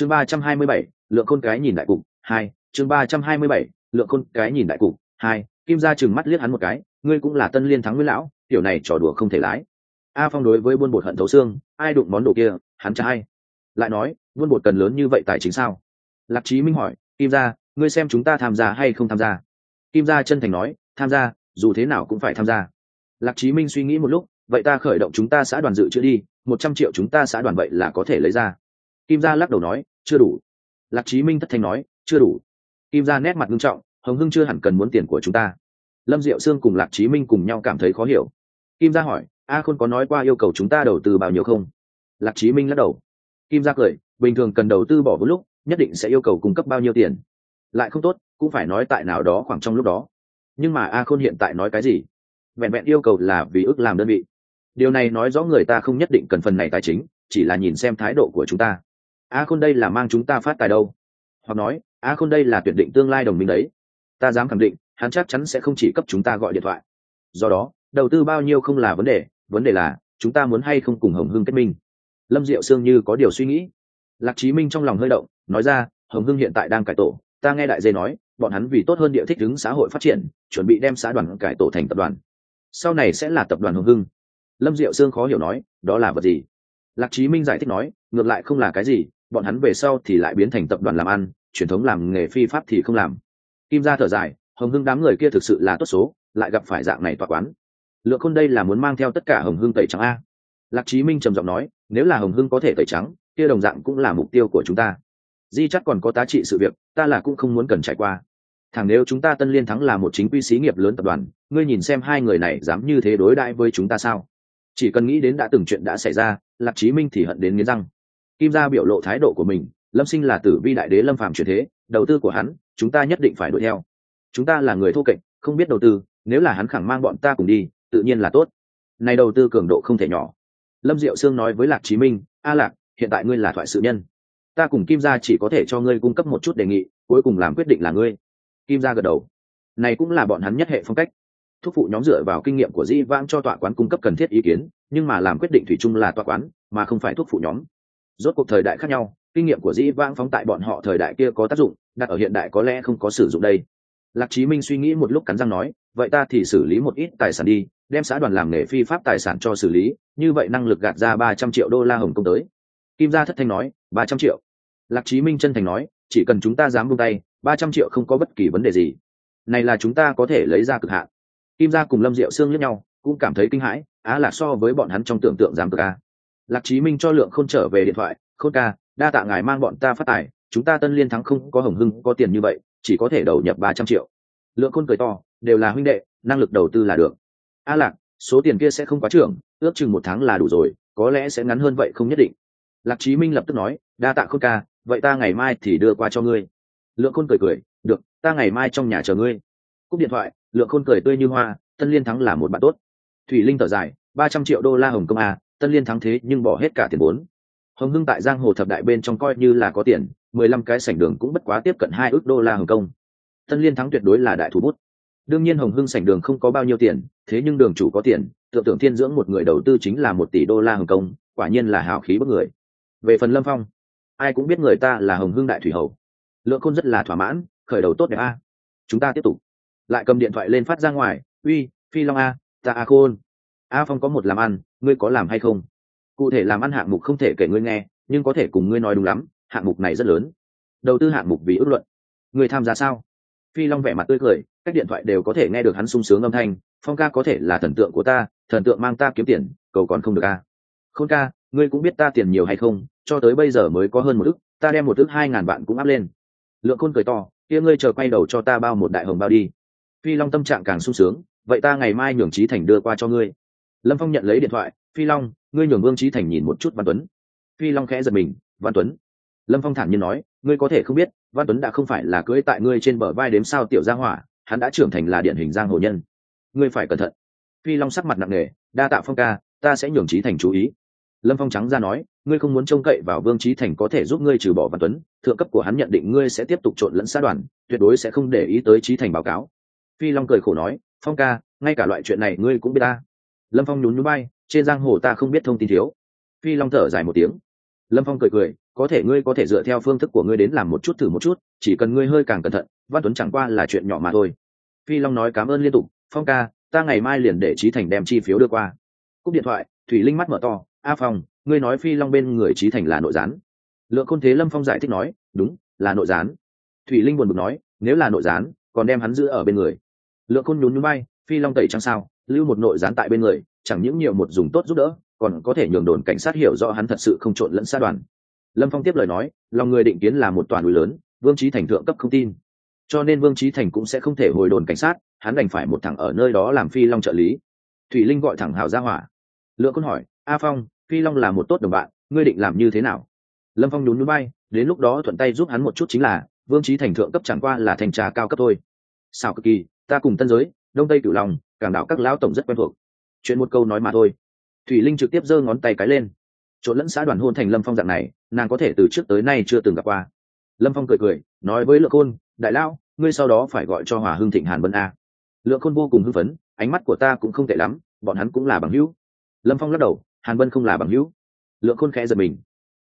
chương ba trăm hai mươi bảy, lượng khôn cái nhìn đại cục, hai, chương ba trăm hai mươi bảy, lượng khôn cái nhìn đại cục, hai, kim gia chừng mắt liếc hắn một cái, ngươi cũng là tân liên thắng nguyên lão, tiểu này trò đùa không thể lái. A phong đối với buôn bột hận thấu xương, ai đụng món đồ kia, hắn cha ai. Lại nói, buôn bột cần lớn như vậy tài chính sao? Lạc Chí minh hỏi, kim gia, ngươi xem chúng ta tham gia hay không tham gia? Kim gia chân thành nói, tham gia, dù thế nào cũng phải tham gia. Lạc Chí minh suy nghĩ một lúc, vậy ta khởi động chúng ta xã đoàn dự chưa đi, một trăm triệu chúng ta xã đoàn vậy là có thể lấy ra kim gia lắc đầu nói, chưa đủ. Lạc Chí minh thất thanh nói, chưa đủ. Kim gia nét mặt nghiêm trọng, hồng hưng chưa hẳn cần muốn tiền của chúng ta. Lâm diệu sương cùng lạc Chí minh cùng nhau cảm thấy khó hiểu. Kim gia hỏi, a khôn có nói qua yêu cầu chúng ta đầu tư bao nhiêu không? Lạc Chí minh lắc đầu. Kim gia cười, bình thường cần đầu tư bỏ vốn lúc, nhất định sẽ yêu cầu cung cấp bao nhiêu tiền. Lại không tốt, cũng phải nói tại nào đó khoảng trong lúc đó. Nhưng mà a khôn hiện tại nói cái gì? Vẹn vẹn yêu cầu là vì ước làm đơn vị. Điều này nói rõ người ta không nhất định cần phần này tài chính, chỉ là nhìn xem thái độ của chúng ta a khôn đây là mang chúng ta phát tài đâu? Hoặc nói, a khôn đây là tuyển định tương lai đồng minh đấy. Ta dám khẳng định, hắn chắc chắn sẽ không chỉ cấp chúng ta gọi điện thoại. Do đó, đầu tư bao nhiêu không là vấn đề vấn đề là, chúng ta muốn hay không cùng hồng hưng kết minh? Lâm diệu sương như có điều suy nghĩ. Lạc chí minh trong lòng hơi động, nói ra, hồng hưng hiện tại đang cải tổ, ta nghe đại dê nói, bọn hắn vì tốt hơn địa thích ứng xã hội phát triển, chuẩn bị đem xã đoàn cải tổ thành tập đoàn. Sau này sẽ là tập đoàn hồng hưng. Lâm diệu sương khó hiểu nói, đó là vật gì? Lạc chí minh giải thích nói, ngược lại không là cái gì bọn hắn về sau thì lại biến thành tập đoàn làm ăn, truyền thống làm nghề phi pháp thì không làm. Kim gia thở dài, hồng hưng đám người kia thực sự là tốt số, lại gặp phải dạng này tòa quán. Lượng khôn đây là muốn mang theo tất cả hồng hưng tẩy trắng a. Lạc chí minh trầm giọng nói, nếu là hồng hưng có thể tẩy trắng, kia đồng dạng cũng là mục tiêu của chúng ta. Di chắc còn có tá trị sự việc, ta là cũng không muốn cần trải qua. Thằng nếu chúng ta tân liên thắng là một chính quy xí nghiệp lớn tập đoàn, ngươi nhìn xem hai người này dám như thế đối đãi với chúng ta sao? Chỉ cần nghĩ đến đã từng chuyện đã xảy ra, lạc chí minh thì hận đến nghiến răng kim gia biểu lộ thái độ của mình, lâm sinh là tử vi đại đế lâm phàm truyền thế, đầu tư của hắn, chúng ta nhất định phải đuổi theo. Chúng ta là người thô kệch, không biết đầu tư, nếu là hắn khẳng mang bọn ta cùng đi, tự nhiên là tốt. Này đầu tư cường độ không thể nhỏ. Lâm diệu sương nói với lạc chí minh, a lạc, hiện tại ngươi là thoại sự nhân. Ta cùng kim gia chỉ có thể cho ngươi cung cấp một chút đề nghị, cuối cùng làm quyết định là ngươi. Kim gia gật đầu. Này cũng là bọn hắn nhất hệ phong cách. Thúc phụ nhóm dựa vào kinh nghiệm của di vãng cho tọa quán cung cấp cần thiết ý kiến, nhưng mà làm quyết định thủy chung là tọa quán, mà không phải thuốc phụ nhóm rốt cuộc thời đại khác nhau, kinh nghiệm của dĩ vãng phóng tại bọn họ thời đại kia có tác dụng, đặt ở hiện đại có lẽ không có sử dụng đây. Lạc chí minh suy nghĩ một lúc cắn răng nói, vậy ta thì xử lý một ít tài sản đi, đem xã đoàn làm nghề phi pháp tài sản cho xử lý, như vậy năng lực gạt ra ba trăm triệu đô la hồng công tới. Kim gia thất thanh nói, ba trăm triệu. Lạc chí minh chân thành nói, chỉ cần chúng ta dám buông tay, ba trăm triệu không có bất kỳ vấn đề gì. Này là chúng ta có thể lấy ra cực hạn. Kim gia cùng lâm diệu xương lẫn nhau, cũng cảm thấy kinh hãi, á là so với bọn hắn trong tưởng tượng dám cực a lạc chí minh cho lượng khôn trở về điện thoại, khôn ca, đa tạ ngài mang bọn ta phát tài, chúng ta tân liên thắng không có hồng hưng, có tiền như vậy, chỉ có thể đầu nhập ba trăm triệu. Lượng khôn cười to, đều là huynh đệ, năng lực đầu tư là được. A lạc, số tiền kia sẽ không quá trưởng, ước chừng một tháng là đủ rồi, có lẽ sẽ ngắn hơn vậy không nhất định. Lạc chí minh lập tức nói, đa tạ khôn ca, vậy ta ngày mai thì đưa qua cho ngươi. Lượng khôn cười cười, được, ta ngày mai trong nhà chờ ngươi. Cúp điện thoại, lượng khôn cười tươi như hoa, tân liên thắng là một bạn tốt. Thủy linh thở dài, ba trăm triệu đô la hồng công a à, tân liên thắng thế nhưng bỏ hết cả tiền vốn. Hồng hưng tại giang hồ thập đại bên trong coi như là có tiền, mười lăm cái sảnh đường cũng bất quá tiếp cận hai ước đô la hồng công tân liên thắng tuyệt đối là đại thủ bút. Đương nhiên hồng hưng sảnh đường không có bao nhiêu tiền, thế nhưng đường chủ có tiền tượng tưởng thiên dưỡng một người đầu tư chính là một tỷ đô la hồng công quả nhiên là hào khí bất người. Về phần lâm phong, ai cũng biết người ta là hồng hưng đại thủy hầu. Lượng khôn rất là thỏa mãn, khởi đầu tốt đẹp a. Chúng ta tiếp tục. Lại cầm điện thoại lên phát ra ngoài, uy, phi long a, ta a khôn. A phong có một làm ăn ngươi có làm hay không? Cụ thể làm ăn hạng mục không thể kể ngươi nghe, nhưng có thể cùng ngươi nói đúng lắm, hạng mục này rất lớn. Đầu tư hạng mục vì ước luận. Ngươi tham gia sao? Phi long vẻ mặt tươi cười các điện thoại đều có thể nghe được hắn sung sướng âm thanh. Phong ca có thể là thần tượng của ta, thần tượng mang ta kiếm tiền, cầu còn không được ca khôn ca, ngươi cũng biết ta tiền nhiều hay không, cho tới bây giờ mới có hơn một ức, ta đem một ức hai ngàn vạn cũng áp lên. Lượng khôn cười to, kia ngươi chờ quay đầu cho ta bao một đại hồng bao đi. Phi long tâm trạng càng sung sướng, vậy ta ngày mai nhường trí thành đưa qua cho ngươi lâm phong nhận lấy điện thoại, phi long, ngươi nhường vương trí thành nhìn một chút văn tuấn. Phi long khẽ giật mình, văn tuấn? Lâm phong thản nhiên nói, ngươi có thể không biết, văn tuấn đã không phải là cưỡi tại ngươi trên bờ vai đếm sao tiểu gia hỏa, hắn đã trưởng thành là điển hình giang hồ nhân. Ngươi phải cẩn thận. Phi long sắc mặt nặng nề, đa tạ phong ca, ta sẽ nhường trí thành chú ý. Lâm phong trắng ra nói, ngươi không muốn trông cậy vào vương trí thành có thể giúp ngươi trừ bỏ văn tuấn, thượng cấp của hắn nhận định ngươi sẽ tiếp tục trộn lẫn xã đoàn, tuyệt đối sẽ không để ý tới trí thành báo cáo. Phi long cười khổ nói, phong ca, ngay cả loại chuyện này ngươi cũng biết ta lâm phong nhún núi bay trên giang hồ ta không biết thông tin thiếu. Phi long thở dài một tiếng. Lâm phong cười cười, có thể ngươi có thể dựa theo phương thức của ngươi đến làm một chút thử một chút, chỉ cần ngươi hơi càng cẩn thận, văn tuấn chẳng qua là chuyện nhỏ mà thôi. Phi long nói cảm ơn liên tục, phong ca, ta ngày mai liền để trí thành đem chi phiếu đưa qua. Cúp điện thoại, thủy linh mắt mở to, a phong, ngươi nói phi long bên người trí thành là nội gián. Lượng khôn thế lâm phong giải thích nói, đúng, là nội gián. Thủy linh buồn bực nói, nếu là nội gián, còn đem hắn giữ ở bên người. Lượng khôn nhún nhún bay phi long tẩy trắng sao? Lưu một nội gián tại bên người, chẳng những nhiều một dùng tốt giúp đỡ, còn có thể nhường đồn cảnh sát hiểu rõ hắn thật sự không trộn lẫn sát đoàn. Lâm phong tiếp lời nói, lòng người định kiến là một toàn núi lớn, vương trí thành thượng cấp không tin. Cho nên vương trí thành cũng sẽ không thể hồi đồn cảnh sát, hắn đành phải một thằng ở nơi đó làm phi long trợ lý. Thủy linh gọi thẳng hào ra hỏa. Lượng quân hỏi, a phong, phi long là một tốt đồng bạn, ngươi định làm như thế nào? Lâm phong nhún núi bay đến lúc đó thuận tay giúp hắn một chút chính là, vương trí thành thượng cấp chẳng qua là thành trà cao cấp thôi. Sao cực kỳ, ta cùng tân giới đông tây cửu long, cảng đạo các lão tổng rất quen thuộc. Chuyện một câu nói mà thôi. Thủy linh trực tiếp giơ ngón tay cái lên. Trộn lẫn xã đoàn hôn thành lâm phong dạng này nàng có thể từ trước tới nay chưa từng gặp qua. Lâm phong cười cười nói với lượng côn đại lão ngươi sau đó phải gọi cho hòa hưng thịnh hàn vân a. Lượng côn vô cùng hưng phấn ánh mắt của ta cũng không tệ lắm bọn hắn cũng là bằng hữu. Lâm phong lắc đầu hàn vân không là bằng hữu. Lượng khôn khẽ giật mình.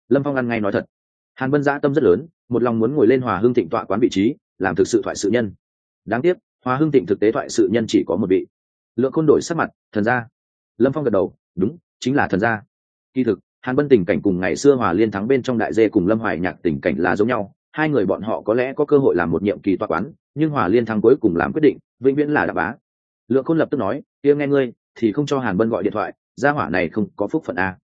Lâm phong ăn ngay nói thật. Hàn vân dã tâm rất lớn một lòng muốn ngồi lên hòa hưng thịnh tọa quán vị trí làm thực sự thoại sự nhân. Đáng tiếc hòa hưng thịnh thực tế thoại sự nhân chỉ có một vị. Lượng khôn đổi sắc mặt, thần gia. Lâm phong gật đầu, đúng, chính là thần gia. Kỳ thực, hàn Bân tình cảnh cùng ngày xưa hòa liên thắng bên trong đại dê cùng lâm hoài nhạc tình cảnh là giống nhau. Hai người bọn họ có lẽ có cơ hội làm một nhiệm kỳ toa quán, nhưng hòa liên thắng cuối cùng làm quyết định, vĩnh viễn là đạp bá. Lượng khôn lập tức nói tiếng nghe ngươi, thì không cho hàn Bân gọi điện thoại, gia hỏa này không có phúc phận a.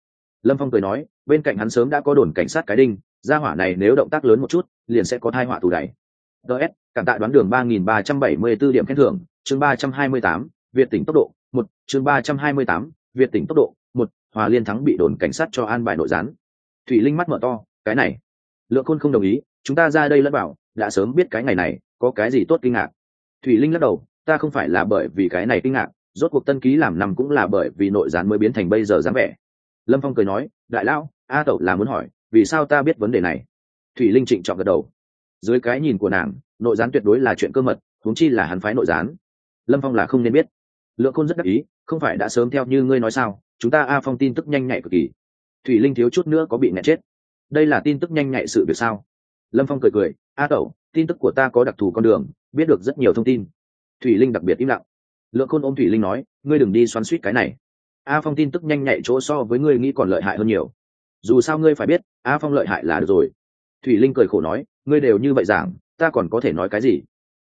Lâm phong cười nói, bên cạnh hắn sớm đã có đồn cảnh sát cái đinh, gia hỏa này nếu động tác lớn một chút, liền sẽ có thai họa tù đẩy ts cảm tạ đoán đường ba nghìn ba trăm bảy mươi b ố điểm khen thưởng, chương ba trăm hai mươi tám, việt tỉnh tốc độ, một, chương ba trăm hai mươi tám, việt tỉnh tốc độ, một, hòa liên thắng bị đồn cảnh sát cho an bài nội gián. Thủy linh mắt mở to, cái này. Lượng khôn không đồng ý, chúng ta ra đây lẫn bảo đã sớm biết cái ngày này, có cái gì tốt kinh ngạc. Thủy linh lắc đầu, ta không phải là bởi vì cái này kinh ngạc, rốt cuộc tân ký làm năm cũng là bởi vì nội gián mới biến thành bây giờ dáng vẻ. Lâm phong cười nói, đại lão, a tẩu là muốn hỏi, vì sao ta biết vấn đề này? Thủy linh trịnh chọn gật đầu dưới cái nhìn của nàng, nội gián tuyệt đối là chuyện cơ mật, huống chi là hắn phái nội gián. Lâm phong là không nên biết. Lượng khôn rất đắc ý, không phải đã sớm theo như ngươi nói sao, chúng ta a phong tin tức nhanh nhạy cực kỳ. Thủy linh thiếu chút nữa có bị nẹ chết. Đây là tin tức nhanh nhạy sự việc sao? Lâm phong cười cười, a tẩu, tin tức của ta có đặc thù con đường, biết được rất nhiều thông tin. Thủy linh đặc biệt im lặng. Lượng khôn ôm thủy linh nói, ngươi đừng đi xoắn suýt cái này. A phong tin tức nhanh nhạy chỗ so với ngươi nghĩ còn lợi hại hơn nhiều. Dù sao ngươi phải biết, a phong lợi hại là được rồi. Thủy linh cười khổ nói ngươi đều như vậy giảng, ta còn có thể nói cái gì?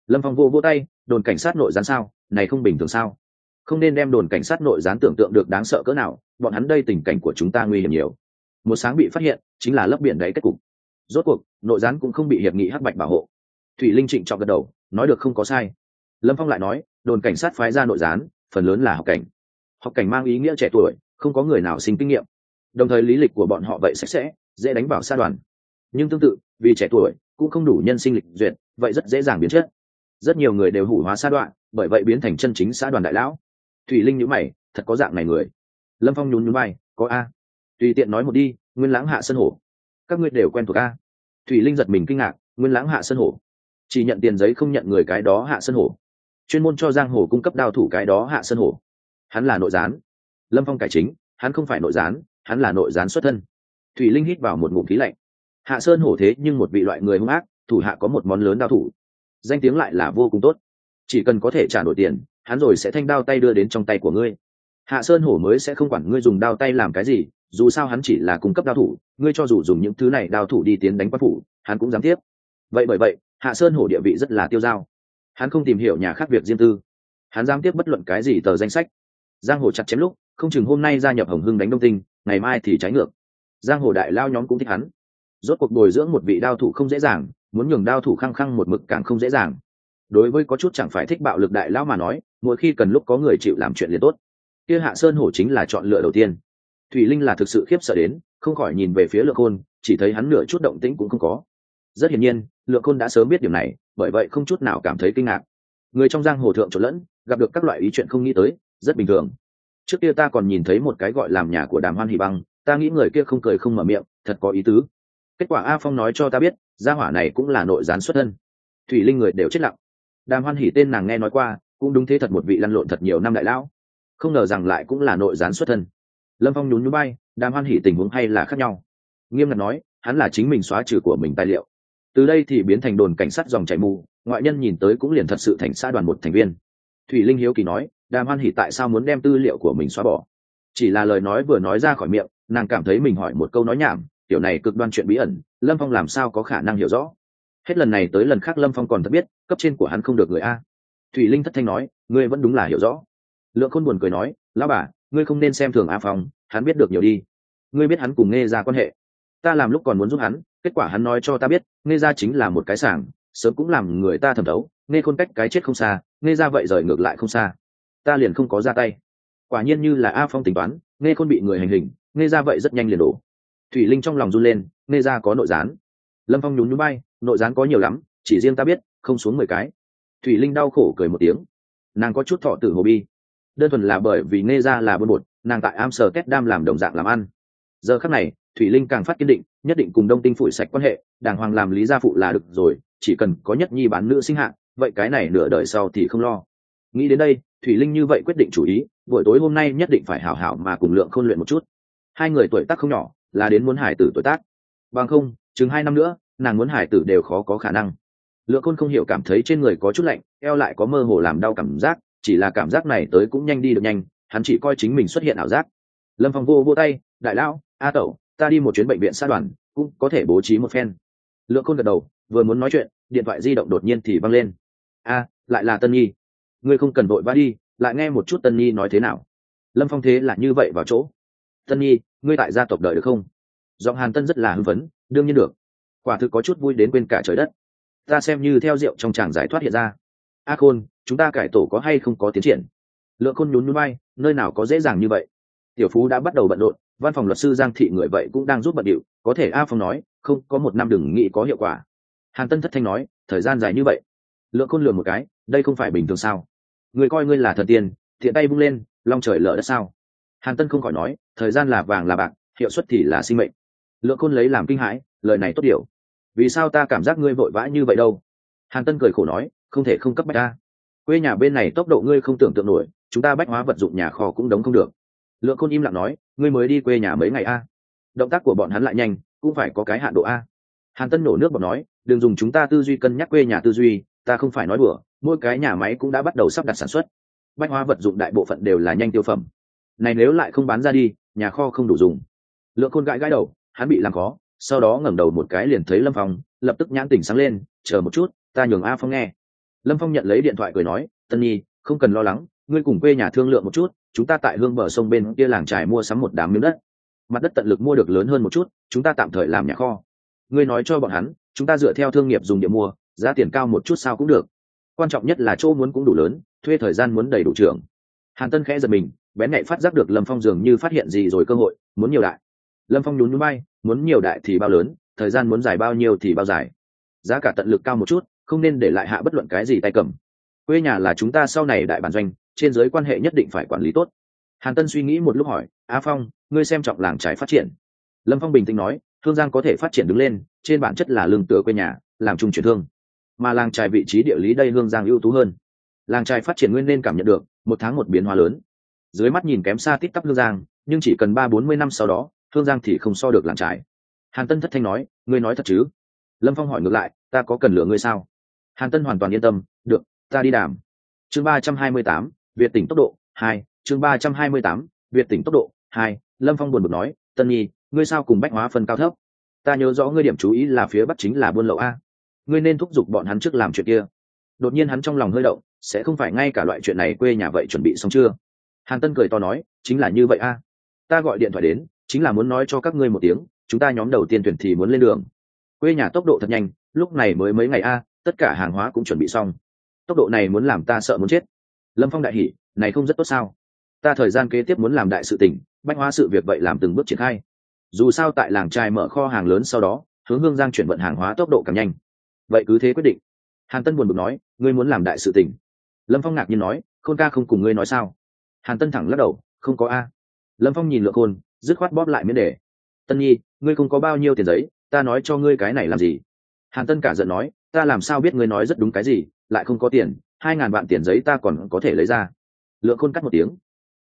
Lâm phong vô vô tay, đồn cảnh sát nội gián sao? Này không bình thường sao? Không nên đem đồn cảnh sát nội gián tưởng tượng được đáng sợ cỡ nào, bọn hắn đây tình cảnh của chúng ta nguy hiểm nhiều. Một sáng bị phát hiện, chính là lấp biển đấy kết cục. Rốt cuộc, nội gián cũng không bị hiệp nghị hắc bạch bảo hộ. Thủy linh trịnh chọn gật đầu, nói được không có sai. Lâm phong lại nói, đồn cảnh sát phái ra nội gián, phần lớn là học cảnh. Học cảnh mang ý nghĩa trẻ tuổi, không có người nào sinh kinh nghiệm. Đồng thời lý lịch của bọn họ vậy sạch sẽ, dễ đánh vào xa đoàn. Nhưng tương tự, vì trẻ tuổi cũng không đủ nhân sinh lịch duyệt, vậy rất dễ dàng biến chất. Rất nhiều người đều hủ hóa xa đoạn, bởi vậy biến thành chân chính xã đoàn đại lão. Thủy linh nhữ mày, thật có dạng này người. Lâm phong nhún nhún bay có a. Tùy tiện nói một đi, nguyên lãng hạ sân hổ. Các ngươi đều quen thuộc a. Thủy linh giật mình kinh ngạc, nguyên lãng hạ sân hổ. Chỉ nhận tiền giấy không nhận người cái đó hạ sân hổ. Chuyên môn cho giang hồ cung cấp đao thủ cái đó hạ sân hổ. Hắn là nội gián. Lâm phong cải chính, hắn không phải nội gián, hắn là nội gián xuất thân. Thủy linh hít vào một ngụm khí lạnh hạ sơn hổ thế nhưng một vị loại người hung ác, thủ hạ có một món lớn đao thủ. Danh tiếng lại là vô cùng tốt. Chỉ cần có thể trả nổi tiền, hắn rồi sẽ thanh đao tay đưa đến trong tay của ngươi. Hạ sơn hổ mới sẽ không quản ngươi dùng đao tay làm cái gì, dù sao hắn chỉ là cung cấp đao thủ, ngươi cho dù dùng những thứ này đao thủ đi tiến đánh quan phủ, hắn cũng dám tiếp. Vậy bởi vậy, hạ sơn hổ địa vị rất là tiêu dao. Hắn không tìm hiểu nhà khác việc riêng tư. Hắn dám tiếp bất luận cái gì tờ danh sách. Giang hồ chặt chém lúc, không chừng hôm nay gia nhập hồng hưng đánh đông tinh, ngày mai thì trái ngược. Giang hồ đại lao nhóm cũng thích hắn rốt cuộc bồi dưỡng một vị đao thủ không dễ dàng, muốn nhường đao thủ khăng khăng một mực càng không dễ dàng. Đối với có chút chẳng phải thích bạo lực đại lao mà nói, mỗi khi cần lúc có người chịu làm chuyện liền tốt. Kia hạ sơn hổ chính là chọn lựa đầu tiên. Thủy linh là thực sự khiếp sợ đến, không khỏi nhìn về phía lượng khôn, chỉ thấy hắn nửa chút động tĩnh cũng không có. Rất hiển nhiên lượng khôn đã sớm biết điều này, bởi vậy không chút nào cảm thấy kinh ngạc. Người trong giang hồ thượng trộn lẫn, gặp được các loại ý chuyện không nghĩ tới, rất bình thường. Trước kia ta còn nhìn thấy một cái gọi làm nhà của đàm hoan hỷ băng, ta nghĩ người kia không cười không mở miệng, thật có ý tứ kết quả a phong nói cho ta biết, gia hỏa này cũng là nội gián xuất thân. Thủy linh người đều chết lặng. Đàm hoan hỷ tên nàng nghe nói qua, cũng đúng thế thật một vị lăn lộn thật nhiều năm đại lão. Không ngờ rằng lại cũng là nội gián xuất thân. Lâm phong nhún nhún bay, đàm hoan hỷ tình huống hay là khác nhau. Nghiêm ngặt nói, hắn là chính mình xóa trừ của mình tài liệu. Từ đây thì biến thành đồn cảnh sát dòng chảy mù, ngoại nhân nhìn tới cũng liền thật sự thành xã đoàn một thành viên. Thủy linh hiếu kỳ nói, đàm hoan hỉ tại sao muốn đem tư liệu của mình xóa bỏ? Chỉ là lời nói vừa nói ra khỏi miệng, nàng cảm thấy mình hỏi một câu nói nhảm tiểu này cực đoan chuyện bí ẩn, lâm phong làm sao có khả năng hiểu rõ? Hết lần này tới lần khác lâm phong còn thật biết, cấp trên của hắn không được người a. Thủy linh thất thanh nói, ngươi vẫn đúng là hiểu rõ. Lượng khôn buồn cười nói, lão bà, ngươi không nên xem thường a phong, hắn biết được nhiều đi. Ngươi biết hắn cùng nghe ra quan hệ. Ta làm lúc còn muốn giúp hắn, kết quả hắn nói cho ta biết nghe ra chính là một cái sảng, sớm cũng làm người ta thẩm thấu nghe khôn cách cái chết không xa nghe ra vậy rời ngược lại không xa. Ta liền không có ra tay. Quả nhiên như là a phong tính toán nghe khôn bị người hành hình nghe ra vậy rất nhanh liền đổ thủy linh trong lòng run lên, nghe ra có nội gián. Lâm phong nhún nhún bay nội gián có nhiều lắm, chỉ riêng ta biết, không xuống mười cái. Thủy linh đau khổ cười một tiếng. Nàng có chút thọ tử hồ bi. Đơn thuần là bởi vì nghe ra là buôn bột, nàng tại am sờ đam làm đồng dạng làm ăn. Giờ khắc này, thủy linh càng phát kiên định, nhất định cùng đông tinh phủi sạch quan hệ, đàng hoàng làm lý gia phụ là được rồi, chỉ cần có nhất nhi bán nữ sinh hạng vậy cái này nửa đời sau thì không lo. Nghĩ đến đây, thủy linh như vậy quyết định chủ ý, buổi tối hôm nay nhất định phải hảo hảo mà cùng lượng khôn luyện một chút. Hai người tuổi tác không nhỏ là đến muốn hải tử tuổi tác. Bằng không, chừng hai năm nữa, nàng muốn hải tử đều khó có khả năng. Lựa côn không hiểu cảm thấy trên người có chút lạnh, eo lại có mơ hồ làm đau cảm giác, chỉ là cảm giác này tới cũng nhanh đi được nhanh, hắn chỉ coi chính mình xuất hiện ảo giác. Lâm phong vô vô tay, đại lão, a tẩu, ta đi một chuyến bệnh viện sát đoàn, cũng có thể bố trí một phen. Lựa côn gật đầu, vừa muốn nói chuyện, điện thoại di động đột nhiên thì văng lên. A, lại là tân nhi. Ngươi không cần vội vã đi, lại nghe một chút tân nhi nói thế nào. Lâm phong thế là như vậy vào chỗ. Tân nhi ngươi tại gia tộc đợi được không? Giọng hàn tân rất là hưng phấn, đương nhiên được. Quả thực có chút vui đến quên cả trời đất. Ta xem như theo rượu trong tràng giải thoát hiện ra. A khôn, chúng ta cải tổ có hay không có tiến triển? Lượng khôn nhún nhún bay nơi nào có dễ dàng như vậy? Tiểu phú đã bắt đầu bận rộn, văn phòng luật sư giang thị người vậy cũng đang giúp bận điệu, có thể a phong nói, không, có một năm đừng nghĩ có hiệu quả. Hàn tân thất thanh nói, thời gian dài như vậy. Lượng khôn lừa một cái, đây không phải bình thường sao? Người coi ngươi là thần tiên thiện tay bung lên, long trời lở đất sao? Hàn tân không khỏi nói thời gian là vàng là bạc hiệu suất thì là sinh mệnh. Lượng khôn lấy làm kinh hãi lời này tốt điều. Vì sao ta cảm giác ngươi vội vã như vậy đâu? Hàn tân cười khổ nói không thể không cấp bách ta. Quê nhà bên này tốc độ ngươi không tưởng tượng nổi chúng ta bách hóa vật dụng nhà kho cũng đóng không được. Lượng khôn im lặng nói ngươi mới đi quê nhà mấy ngày a? Động tác của bọn hắn lại nhanh cũng phải có cái hạn độ a. Hàn tân nổ nước bọn nói đừng dùng chúng ta tư duy cân nhắc quê nhà tư duy ta không phải nói bừa, mỗi cái nhà máy cũng đã bắt đầu sắp đặt sản xuất. Bách hóa vật dụng đại bộ phận đều là nhanh tiêu phẩm này nếu lại không bán ra đi, nhà kho không đủ dùng. Lượng khôn gãi gãi đầu, hắn bị làm khó, sau đó ngẩng đầu một cái liền thấy lâm phong, lập tức nhãn tỉnh sáng lên, chờ một chút, ta nhường a phong nghe. Lâm phong nhận lấy điện thoại cười nói, tân nhi, không cần lo lắng, ngươi cùng quê nhà thương lượng một chút, chúng ta tại hương bờ sông bên kia làng trài mua sắm một đám miếng đất. Mặt đất tận lực mua được lớn hơn một chút, chúng ta tạm thời làm nhà kho. Ngươi nói cho bọn hắn, chúng ta dựa theo thương nghiệp dùng điện mua, giá tiền cao một chút sao cũng được. Quan trọng nhất là chỗ muốn cũng đủ lớn, thuê thời gian muốn đầy đủ trường hàn tân khẽ giật mình bén nhạy phát giác được lâm phong dường như phát hiện gì rồi cơ hội, muốn nhiều đại. Lâm phong nhún núi bay muốn nhiều đại thì bao lớn, thời gian muốn dài bao nhiêu thì bao dài. Giá cả tận lực cao một chút, không nên để lại hạ bất luận cái gì tay cầm. Quê nhà là chúng ta sau này đại bản doanh, trên giới quan hệ nhất định phải quản lý tốt. Hàn tân suy nghĩ một lúc hỏi, a phong, ngươi xem trọng làng trái phát triển. Lâm phong bình tĩnh nói, thương giang có thể phát triển đứng lên, trên bản chất là lương tựa quê nhà, làm chung chuyển thương. Mà làng trài vị trí địa lý đây hương giang ưu tú hơn. Làng trài phát triển nguyên nên cảm nhận được, một tháng một biến hóa lớn dưới mắt nhìn kém xa tít tắp hương giang, nhưng chỉ cần ba bốn mươi năm sau đó, hương giang thì không so được làng trái hàn tân thất thanh nói, ngươi nói thật chứ? Lâm phong hỏi ngược lại, ta có cần lựa ngươi sao? Hàn tân hoàn toàn yên tâm, được, ta đi đàm. Chương ba trăm hai mươi tám, việt tỉnh tốc độ, hai, chương ba trăm hai mươi tám, việt tỉnh tốc độ, hai, lâm phong buồn bực nói, tân nhi, ngươi sao cùng bách hóa phân cao thấp? Ta nhớ rõ ngươi điểm chú ý là phía bắc chính là buôn lậu a. Ngươi nên thúc giục bọn hắn trước làm chuyện kia. Đột nhiên hắn trong lòng hơi động, sẽ không phải ngay cả loại chuyện này quê nhà vậy chuẩn bị xong chưa? Hàn tân cười to nói, chính là như vậy a. Ta gọi điện thoại đến, chính là muốn nói cho các ngươi một tiếng, chúng ta nhóm đầu tiên tuyển thì muốn lên đường. Quê nhà tốc độ thật nhanh, lúc này mới mấy ngày a, tất cả hàng hóa cũng chuẩn bị xong. Tốc độ này muốn làm ta sợ muốn chết. Lâm phong đại hỉ, này không rất tốt sao? Ta thời gian kế tiếp muốn làm đại sự tỉnh bách hóa sự việc vậy làm từng bước triển khai. Dù sao tại làng trai mở kho hàng lớn sau đó, hướng hương giang chuyển vận hàng hóa tốc độ càng nhanh. Vậy cứ thế quyết định. Hàn tân buồn bực nói, ngươi muốn làm đại sự tình. Lâm phong ngạc nhiên nói, khôn ca không cùng ngươi nói sao? Hàn tân thẳng lắc đầu, không có a. Lâm phong nhìn lượng khôn, dứt khoát bóp lại miễn đề. Tân nhi, ngươi không có bao nhiêu tiền giấy, ta nói cho ngươi cái này làm gì? Hàn tân cả giận nói, ta làm sao biết ngươi nói rất đúng cái gì, lại không có tiền, hai ngàn vạn tiền giấy ta còn có thể lấy ra. Lượng khôn cắt một tiếng.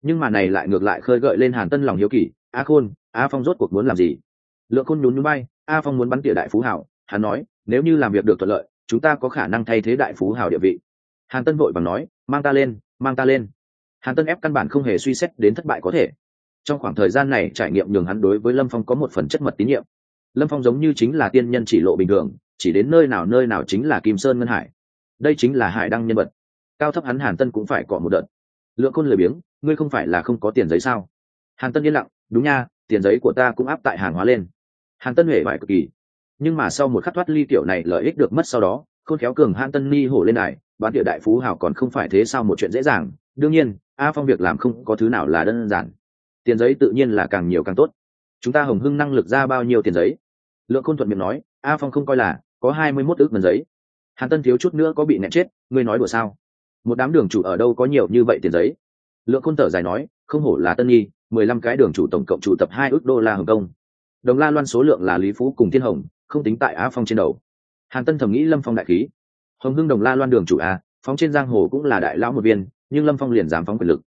Nhưng mà này lại ngược lại khơi gợi lên hàn tân lòng hiếu kỳ, a khôn, a phong rốt cuộc muốn làm gì? Lượng khôn nhún nhún bay a phong muốn bắn tỉa đại phú hảo hắn nói, nếu như làm việc được thuận lợi, chúng ta có khả năng thay thế đại phú hảo địa vị. Hàn tân vội và nói, mang ta lên, mang ta lên hàn tân ép căn bản không hề suy xét đến thất bại có thể. Trong khoảng thời gian này, trải nghiệm nhường hắn đối với lâm phong có một phần chất mật tín nhiệm. Lâm phong giống như chính là tiên nhân chỉ lộ bình thường, chỉ đến nơi nào nơi nào chính là kim sơn ngân hải. Đây chính là hải đăng nhân vật. Cao thấp hắn hàn tân cũng phải cọ một đợt. Lượng khôn lười biếng, ngươi không phải là không có tiền giấy sao? Hàn tân yên lặng, đúng nha, tiền giấy của ta cũng áp tại hàng hóa lên. Hàn tân huệ vải cực kỳ. Nhưng mà sau một khắc thoát ly kiểu này, lợi ích được mất sau đó, khôn khéo cường hàn tân ni hổ lên này bán địa đại phú hảo còn không phải thế sao một chuyện dễ dàng. Đương nhiên a phong việc làm không có thứ nào là đơn giản. Tiền giấy tự nhiên là càng nhiều càng tốt. Chúng ta hồng hưng năng lực ra bao nhiêu tiền giấy? Lượng khôn thuận miệng nói, a phong không coi là, có hai mươi mốt ước ngân giấy. Hàn tân thiếu chút nữa có bị nẹt chết, ngươi nói đùa sao? Một đám đường chủ ở đâu có nhiều như vậy tiền giấy? Lượng khôn thở dài nói, không hổ là tân nghi mười lăm cái đường chủ tổng cộng chủ tập hai ước đô la hồng công đồng la loan số lượng là lý phú cùng thiên hồng, không tính tại a phong trên đầu. Hàn tân thầm nghĩ lâm phong đại khí. Hồng hưng đồng la loan đường chủ a, phóng trên giang hồ cũng là đại lão một viên nhưng lâm phong liền dám phóng quyền lực.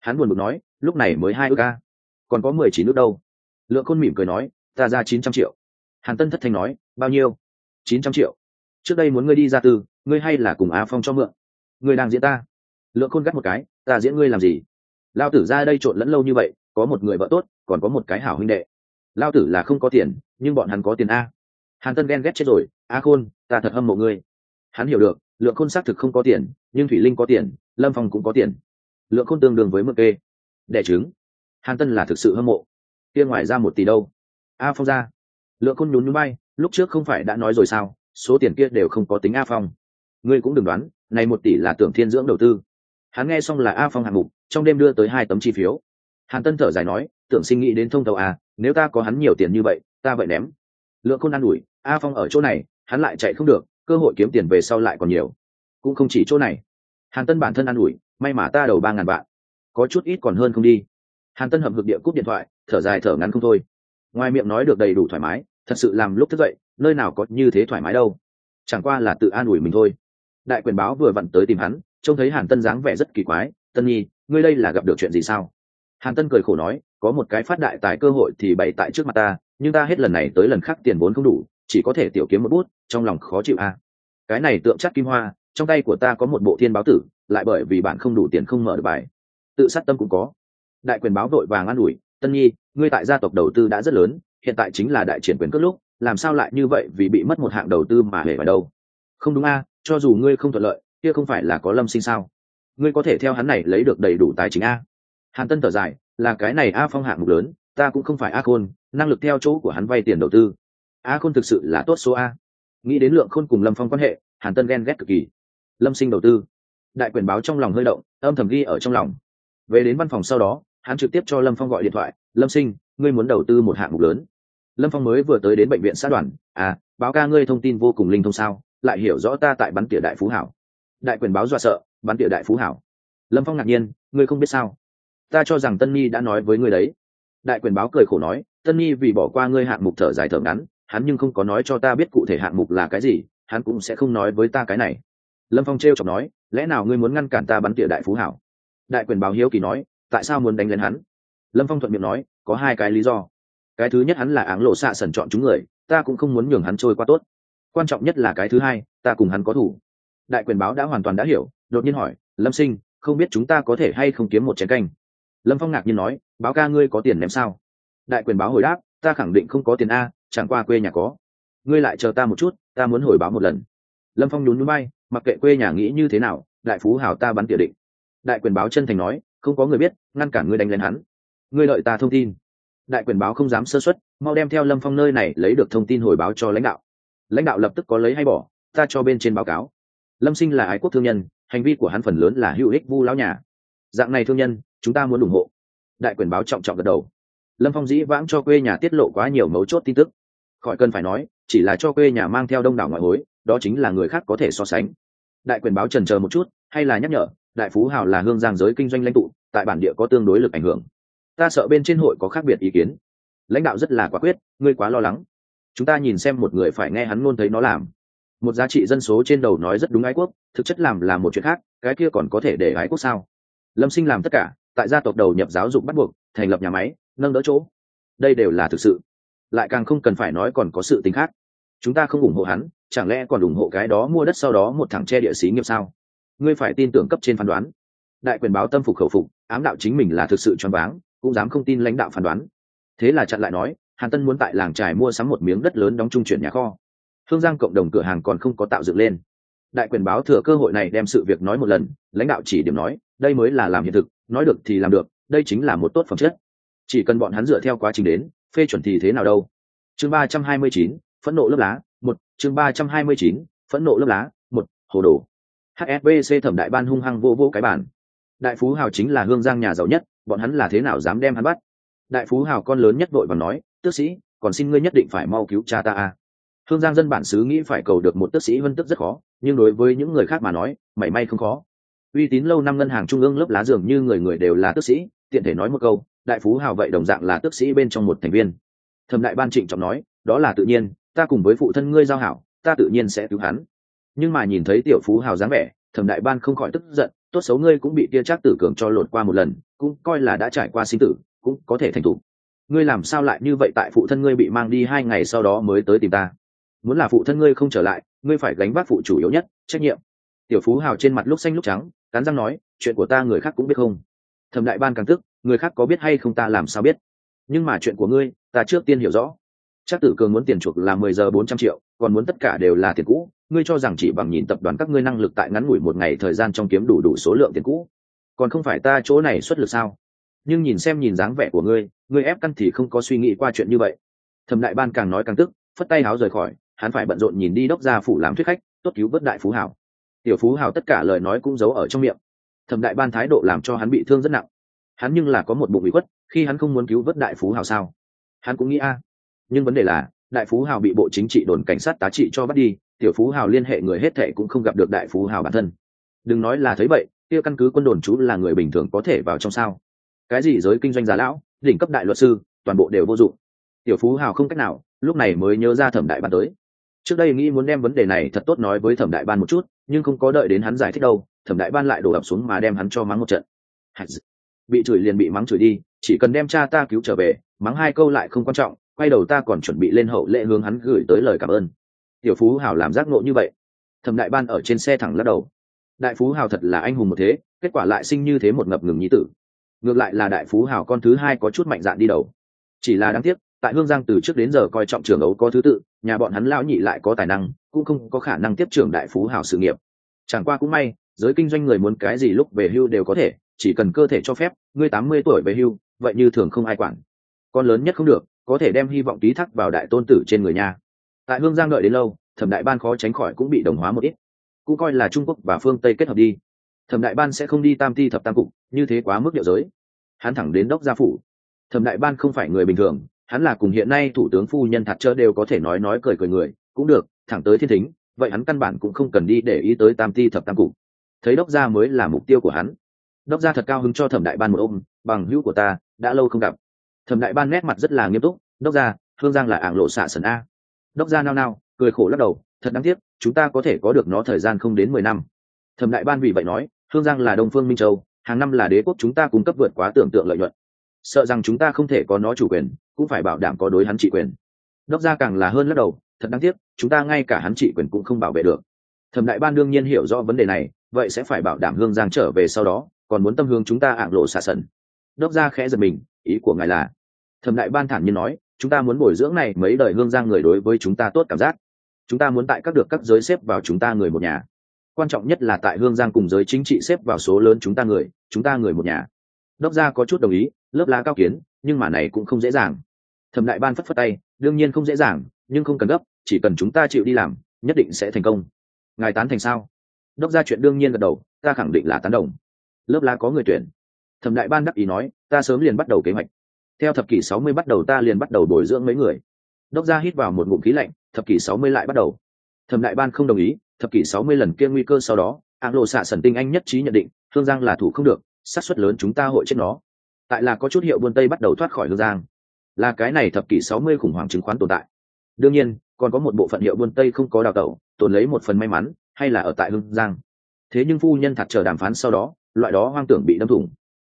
Hắn buồn bực nói lúc này mới hai ước ca, còn có mười chín ước đâu. Lượng khôn mỉm cười nói ta ra chín trăm triệu. Hàn tân thất thanh nói bao nhiêu? Chín trăm triệu. Trước đây muốn ngươi đi ra tư ngươi hay là cùng á phong cho mượn? Ngươi đang diễn ta? Lượng khôn gắt một cái ta diễn ngươi làm gì? Lao tử ra đây trộn lẫn lâu như vậy có một người vợ tốt còn có một cái hảo huynh đệ. Lao tử là không có tiền nhưng bọn hắn có tiền a. Hàn tân ghen ghét chết rồi a khôn ta thật hâm mộ ngươi. Hắn hiểu được lượng khôn xác thực không có tiền nhưng thủy linh có tiền lâm phong cũng có tiền. Lượng khôn tương đương với mực kê. Đẻ trứng. Hàn tân là thực sự hâm mộ. Kia ngoài ra một tỷ đâu? A phong ra. Lượng khôn nhún nhún bay, lúc trước không phải đã nói rồi sao, số tiền kia đều không có tính a phong. Ngươi cũng đừng đoán, này một tỷ là tưởng thiên dưỡng đầu tư. Hắn nghe xong là a phong hạng mục, trong đêm đưa tới hai tấm chi phiếu. Hàn tân thở dài nói, tưởng sinh nghĩ đến thông tàu a, nếu ta có hắn nhiều tiền như vậy, ta vậy ném. Lượng khôn an ủi, a phong ở chỗ này, hắn lại chạy không được, cơ hội kiếm tiền về sau lại còn nhiều. Cũng không chỉ chỗ này hàn tân bản thân an ủi, may mà ta đầu ba ngàn vạn, có chút ít còn hơn không đi. Hàn tân hậm hực địa cúp điện thoại, thở dài thở ngắn không thôi. Ngoài miệng nói được đầy đủ thoải mái, thật sự làm lúc thức dậy, nơi nào có như thế thoải mái đâu. Chẳng qua là tự an ủi mình thôi. Đại quyền báo vừa vặn tới tìm hắn, trông thấy hàn tân dáng vẻ rất kỳ quái, tân nhi, ngươi đây là gặp được chuyện gì sao? Hàn tân cười khổ nói, có một cái phát đại tài cơ hội thì bày tại trước mặt ta, nhưng ta hết lần này tới lần khác tiền vốn không đủ, chỉ có thể tiểu kiếm một bút, trong lòng khó chịu a. À. cái này tượng chắc kim hoa trong tay của ta có một bộ thiên báo tử, lại bởi vì bạn không đủ tiền không mở được bài. Tự sát tâm cũng có. Đại quyền báo vội vàng an ủi, tân nhi, ngươi tại gia tộc đầu tư đã rất lớn, hiện tại chính là đại triển quyền cất lúc, làm sao lại như vậy vì bị mất một hạng đầu tư mà hề vào đâu? Không đúng a, cho dù ngươi không thuận lợi, kia không phải là có lâm sinh sao? Ngươi có thể theo hắn này lấy được đầy đủ tài chính a. Hàn tân thở dài, là cái này a phong hạng mục lớn, ta cũng không phải a khôn, năng lực theo chỗ của hắn vay tiền đầu tư. A khôn thực sự là tốt số a. Nghĩ đến lượng khôn cùng lâm phong quan hệ, hàn tân ghen ghét cực kỳ lâm sinh đầu tư. Đại quyền báo trong lòng hơi động, âm thầm ghi ở trong lòng. Về đến văn phòng sau đó, hắn trực tiếp cho lâm phong gọi điện thoại, lâm sinh, ngươi muốn đầu tư một hạng mục lớn. Lâm phong mới vừa tới đến bệnh viện xã đoàn à báo ca ngươi thông tin vô cùng linh thông sao, lại hiểu rõ ta tại bắn tỉa đại phú hảo. Đại quyền báo dọa sợ, bắn tỉa đại phú hảo? Lâm phong ngạc nhiên, ngươi không biết sao? Ta cho rằng tân nhi đã nói với ngươi đấy. Đại quyền báo cười khổ nói, tân nhi vì bỏ qua ngươi hạng mục thở dài thở ngắn, hắn nhưng không có nói cho ta biết cụ thể hạng mục là cái gì, hắn cũng sẽ không nói với ta cái này lâm phong t r e o chọc nói, lẽ nào ngươi muốn ngăn cản ta bắn tỉa đại phú hảo? Đại quyền báo hiếu kỳ nói, tại sao muốn đánh lên hắn? Lâm phong thuận miệng nói, có hai cái lý do. Cái thứ nhất hắn là áng lộ xạ sẩn chọn chúng người, ta cũng không muốn nhường hắn trôi qua tốt. Quan trọng nhất là cái thứ hai, ta cùng hắn có thủ. Đại quyền báo đã hoàn toàn đã hiểu, đột nhiên hỏi, lâm sinh, không biết chúng ta có thể hay không kiếm một chén canh? Lâm phong ngạc nhiên nói, báo ca ngươi có tiền ném sao? Đại quyền báo hồi đáp, ta khẳng định không có tiền a, chẳng qua quê nhà có. Ngươi lại chờ ta một chút, ta muốn hồi báo một lần. Lâm phong nhún núi bay mặc kệ quê nhà nghĩ như thế nào, đại phú hảo ta bắn tỉa định. Đại quyền báo chân thành nói, không có người biết, ngăn cản ngươi đánh lên hắn. Ngươi đợi ta thông tin. Đại quyền báo không dám sơ xuất mau đem theo lâm phong nơi này lấy được thông tin hồi báo cho lãnh đạo. Lãnh đạo lập tức có lấy hay bỏ, ta cho bên trên báo cáo. Lâm sinh là ái quốc thương nhân, hành vi của hắn phần lớn là hữu ích vu lão nhà. Dạng này thương nhân, chúng ta muốn ủng hộ. Đại quyền báo trọng trọng gật đầu. Lâm phong dĩ vãng cho quê nhà tiết lộ quá nhiều mấu chốt tin tức. Khỏi cần phải nói, chỉ là cho quê nhà mang theo đông đảo ngoại hối, đó chính là người khác có thể so sánh đại quyền báo trần chờ một chút, hay là nhắc nhở, đại phú hào là hương giang giới kinh doanh lãnh tụ, tại bản địa có tương đối lực ảnh hưởng. Ta sợ bên trên hội có khác biệt ý kiến. Lãnh đạo rất là quả quyết, ngươi quá lo lắng. Chúng ta nhìn xem một người phải nghe hắn luôn thấy nó làm. Một giá trị dân số trên đầu nói rất đúng ái quốc, thực chất làm là một chuyện khác, cái kia còn có thể để ái quốc sao? Lâm sinh làm tất cả, tại gia tộc đầu nhập giáo dục bắt buộc, thành lập nhà máy, nâng đỡ chỗ. Đây đều là thực sự. Lại càng không cần phải nói còn có sự tính khác. Chúng ta không ủng hộ hắn chẳng lẽ còn ủng hộ cái đó mua đất sau đó một thằng che địa xí nghiệp sao? Ngươi phải tin tưởng cấp trên phán đoán. Đại quyền báo tâm phục khẩu phục, ám đạo chính mình là thực sự choáng váng, cũng dám không tin lãnh đạo phán đoán. Thế là chặn lại nói, hàn tân muốn tại làng trài mua sắm một miếng đất lớn đóng trung chuyển nhà kho. Hương giang cộng đồng cửa hàng còn không có tạo dựng lên. Đại quyền báo thừa cơ hội này đem sự việc nói một lần, lãnh đạo chỉ điểm nói, đây mới là làm hiện thực, nói được thì làm được, đây chính là một tốt phẩm chất. Chỉ cần bọn hắn dựa theo quá trình đến, phê chuẩn thì thế nào đâu? Chương ba trăm hai mươi chín, phẫn nộ lớp lá một, chương ba trăm hai mươi chín, phẫn nộ lớp lá. Một, hồ đồ. Hsbc thẩm đại ban hung hăng vô vô cái bản đại phú hào chính là hương giang nhà giàu nhất, bọn hắn là thế nào dám đem hắn bắt? Đại phú hào con lớn nhất đội và nói, tước sĩ, còn xin ngươi nhất định phải mau cứu cha ta a. Hương giang dân bản xứ nghĩ phải cầu được một tước sĩ vân tức rất khó, nhưng đối với những người khác mà nói, mảy may không khó. Uy tín lâu năm ngân hàng trung ương lớp lá dường như người người đều là tước sĩ, tiện thể nói một câu, đại phú hào vậy đồng dạng là tước sĩ bên trong một thành viên. Thẩm đại ban trịnh trọng nói, đó là tự nhiên ta cùng với phụ thân ngươi giao hảo, ta tự nhiên sẽ cứu hắn. Nhưng mà nhìn thấy tiểu phú hào dáng vẻ, thẩm đại ban không khỏi tức giận, tốt xấu ngươi cũng bị tia trác tử cường cho lột qua một lần, cũng coi là đã trải qua sinh tử, cũng có thể thành thủ ngươi làm sao lại như vậy tại phụ thân ngươi bị mang đi hai ngày sau đó mới tới tìm ta? Muốn là phụ thân ngươi không trở lại, ngươi phải gánh vác phụ chủ yếu nhất, trách nhiệm. Tiểu phú hào trên mặt lúc xanh lúc trắng, cắn răng nói, chuyện của ta người khác cũng biết không? Thẩm đại ban càng tức, người khác có biết hay không ta làm sao biết? Nhưng mà chuyện của ngươi, ta trước tiên hiểu rõ chắc tử cường muốn tiền chuộc là mười giờ bốn trăm triệu, còn muốn tất cả đều là tiền cũ. Ngươi cho rằng chỉ bằng nhìn tập đoàn các ngươi năng lực tại ngắn ngủi một ngày thời gian trong kiếm đủ đủ số lượng tiền cũ. Còn không phải ta chỗ này xuất lực sao? Nhưng nhìn xem nhìn dáng vẻ của ngươi ngươi ép căn thì không có suy nghĩ qua chuyện như vậy. Thẩm đại ban càng nói càng tức, phất tay háo rời khỏi, hắn phải bận rộn nhìn đi đốc gia phủ làm thuyết khách, tốt cứu vớt đại phú hảo tiểu phú hảo tất cả lời nói cũng giấu ở trong miệng. Thẩm đại ban thái độ làm cho hắn bị thương rất nặng. Hắn nhưng là có một bụng bị khuất, khi hắn không muốn cứu vớt đại phú hảo sao? Hắn cũng nghĩ a nhưng vấn đề là, đại phú hào bị bộ chính trị đồn cảnh sát tá trị cho bắt đi, tiểu phú hào liên hệ người hết thệ cũng không gặp được đại phú hào bản thân. Đừng nói là thấy vậy, kia căn cứ quân đồn chú là người bình thường có thể vào trong sao. Cái gì giới kinh doanh giá lão, đỉnh cấp đại luật sư, toàn bộ đều vô dụng. Tiểu phú hào không cách nào, lúc này mới nhớ ra thẩm đại ban tới. Trước đây nghĩ muốn đem vấn đề này thật tốt nói với thẩm đại ban một chút, nhưng không có đợi đến hắn giải thích đâu, thẩm đại ban lại đổ ập xuống mà đem hắn cho mắng một trận. Bị chửi liền bị mắng chửi đi, chỉ cần đem cha ta cứu trở về, mắng hai câu lại không quan trọng quay đầu ta còn chuẩn bị lên hậu lễ hướng hắn gửi tới lời cảm ơn. Tiểu phú hào làm giác ngộ như vậy. Thẩm đại ban ở trên xe thẳng lắc đầu. Đại phú hào thật là anh hùng một thế, kết quả lại sinh như thế một ngập ngừng nhí tử. Ngược lại là đại phú hào con thứ hai có chút mạnh dạn đi đầu. Chỉ là đáng tiếc, tại hương giang từ trước đến giờ coi trọng trường ấu có thứ tự, nhà bọn hắn lão nhị lại có tài năng, cũng không có khả năng tiếp trưởng đại phú hào sự nghiệp. Chẳng qua cũng may, giới kinh doanh người muốn cái gì lúc về hưu đều có thể, chỉ cần cơ thể cho phép, ngươi tám mươi tuổi về hưu, vậy như thường không ai quản. Con lớn nhất không được có thể đem hy vọng ký thác vào đại tôn tử trên người nhà tại hương giang đợi đến lâu, thẩm đại ban khó tránh khỏi cũng bị đồng hóa một ít. Cũng coi là trung quốc và phương tây kết hợp đi. Thẩm đại ban sẽ không đi tam thi thập tam cục, như thế quá mức điệu giới. Hắn thẳng đến đốc gia phủ. Thẩm đại ban không phải người bình thường, hắn là cùng hiện nay thủ tướng phu nhân thạt chớ đều có thể nói nói cười cười người, cũng được, thẳng tới thiên thính, vậy hắn căn bản cũng không cần đi để ý tới tam thi thập tam cục. Thấy đốc gia mới là mục tiêu của hắn. Đốc gia thật cao hứng cho thẩm đại ban một ôm, bằng hữu của ta, đã lâu không gặp thẩm đại ban nét mặt rất là nghiêm túc, đốc gia, hương giang là ảng lộ xạ sần a. Đốc gia nao nao, cười khổ lắc đầu, thật đáng tiếc, chúng ta có thể có được nó thời gian không đến mười năm. Thẩm đại ban vì vậy nói, hương giang là đông phương minh châu, hàng năm là đế quốc chúng ta cung cấp vượt quá tưởng tượng lợi nhuận. Sợ rằng chúng ta không thể có nó chủ quyền, cũng phải bảo đảm có đối hắn trị quyền. Đốc gia càng là hơn lắc đầu, thật đáng tiếc, chúng ta ngay cả hắn trị quyền cũng không bảo vệ được. Thẩm đại ban đương nhiên hiểu rõ vấn đề này, vậy sẽ phải bảo đảm hương giang trở về sau đó, còn muốn tâm hương chúng ta ảng lộ xạ sần. Đốc gia khẽ giật mình ý của ngài là? Thẩm đại ban thản nhiên nói, chúng ta muốn bồi dưỡng này mấy đời hương giang người đối với chúng ta tốt cảm giác. Chúng ta muốn tại các được các giới xếp vào chúng ta người một nhà. Quan trọng nhất là tại hương giang cùng giới chính trị xếp vào số lớn chúng ta người, chúng ta người một nhà. Đốc gia có chút đồng ý, lớp lá cao kiến, nhưng mà này cũng không dễ dàng. Thẩm đại ban phất phất tay, đương nhiên không dễ dàng, nhưng không cần gấp, chỉ cần chúng ta chịu đi làm, nhất định sẽ thành công. Ngài tán thành sao? Đốc gia chuyện đương nhiên gật đầu, ta khẳng định là tán đồng. Lớp lá có người tuyển thẩm đại ban đắc ý nói, ta sớm liền bắt đầu kế hoạch. Theo thập kỷ sáu mươi bắt đầu ta liền bắt đầu bồi dưỡng mấy người. Đốc gia hít vào một ngụm khí lạnh, thập kỷ sáu mươi lại bắt đầu. Thẩm đại ban không đồng ý, thập kỷ sáu mươi lần kia nguy cơ sau đó Áng lộ xạ sần tinh anh nhất trí nhận định hương giang là thủ không được sát suất lớn chúng ta hội chết nó. Tại là có chút hiệu buôn tây bắt đầu thoát khỏi hương giang. Là cái này thập kỷ sáu mươi khủng hoảng chứng khoán tồn tại. Đương nhiên, còn có một bộ phận hiệu buôn tây không có đào tẩu, tồn lấy một phần may mắn, hay là ở tại hương giang. Thế nhưng phu nhân thật chờ đàm phán sau đó, loại đó hoang tưởng bị đâm thủng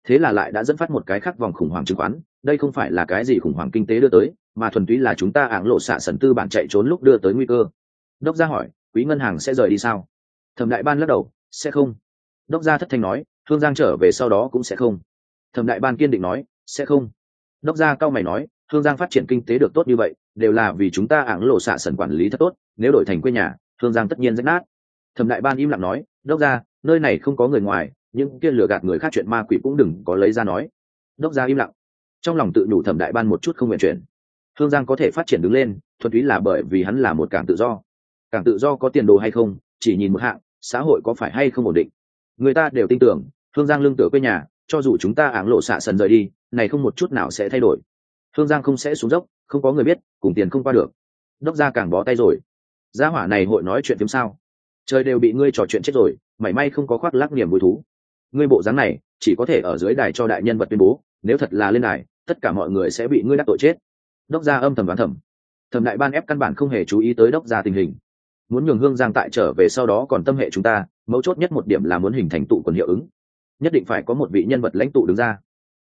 thế là lại đã dẫn phát một cái khác vòng khủng hoảng chứng khoán, đây không phải là cái gì khủng hoảng kinh tế đưa tới, mà thuần túy là chúng ta ảng lộ xạ sần tư bản chạy trốn lúc đưa tới nguy cơ. Đốc gia hỏi, quý ngân hàng sẽ rời đi sao? Thẩm đại ban lắc đầu, sẽ không. Đốc gia thất thanh nói, thương giang trở về sau đó cũng sẽ không. Thẩm đại ban kiên định nói, sẽ không. Đốc gia cao mày nói, thương giang phát triển kinh tế được tốt như vậy, đều là vì chúng ta ảng lộ xạ sần quản lý thật tốt, nếu đổi thành quê nhà, thương giang tất nhiên rách nát. Thẩm đại ban im lặng nói, đốc gia, nơi này không có người ngoài những kia lừa gạt người khác chuyện ma quỷ cũng đừng có lấy ra nói. Đốc gia im lặng. Trong lòng tự đủ thẩm đại ban một chút không nguyện chuyển. Hương giang có thể phát triển đứng lên, thuần túy là bởi vì hắn là một cảng tự do. Cảng tự do có tiền đồ hay không, chỉ nhìn một hạng, xã hội có phải hay không ổn định. Người ta đều tin tưởng Hương giang lương tựa quê nhà, cho dù chúng ta áng lộ xạ sần rời đi, này không một chút nào sẽ thay đổi. Hương giang không sẽ xuống dốc, không có người biết, cùng tiền không qua được. Đốc gia càng bó tay rồi. Gia hỏa này hội nói chuyện phim sao? Trời đều bị ngươi trò chuyện chết rồi, mảy may không có khoác lắc niềm vui thú ngươi bộ dáng này, chỉ có thể ở dưới đài cho đại nhân vật tuyên bố, nếu thật là lên đài, tất cả mọi người sẽ bị ngươi đắc tội chết. Đốc gia âm thầm đoán thầm. Thẩm đại ban ép căn bản không hề chú ý tới đốc gia tình hình. Muốn nhường hương giang tại trở về sau đó còn tâm hệ chúng ta, mấu chốt nhất một điểm là muốn hình thành tụ quần hiệu ứng. Nhất định phải có một vị nhân vật lãnh tụ đứng ra.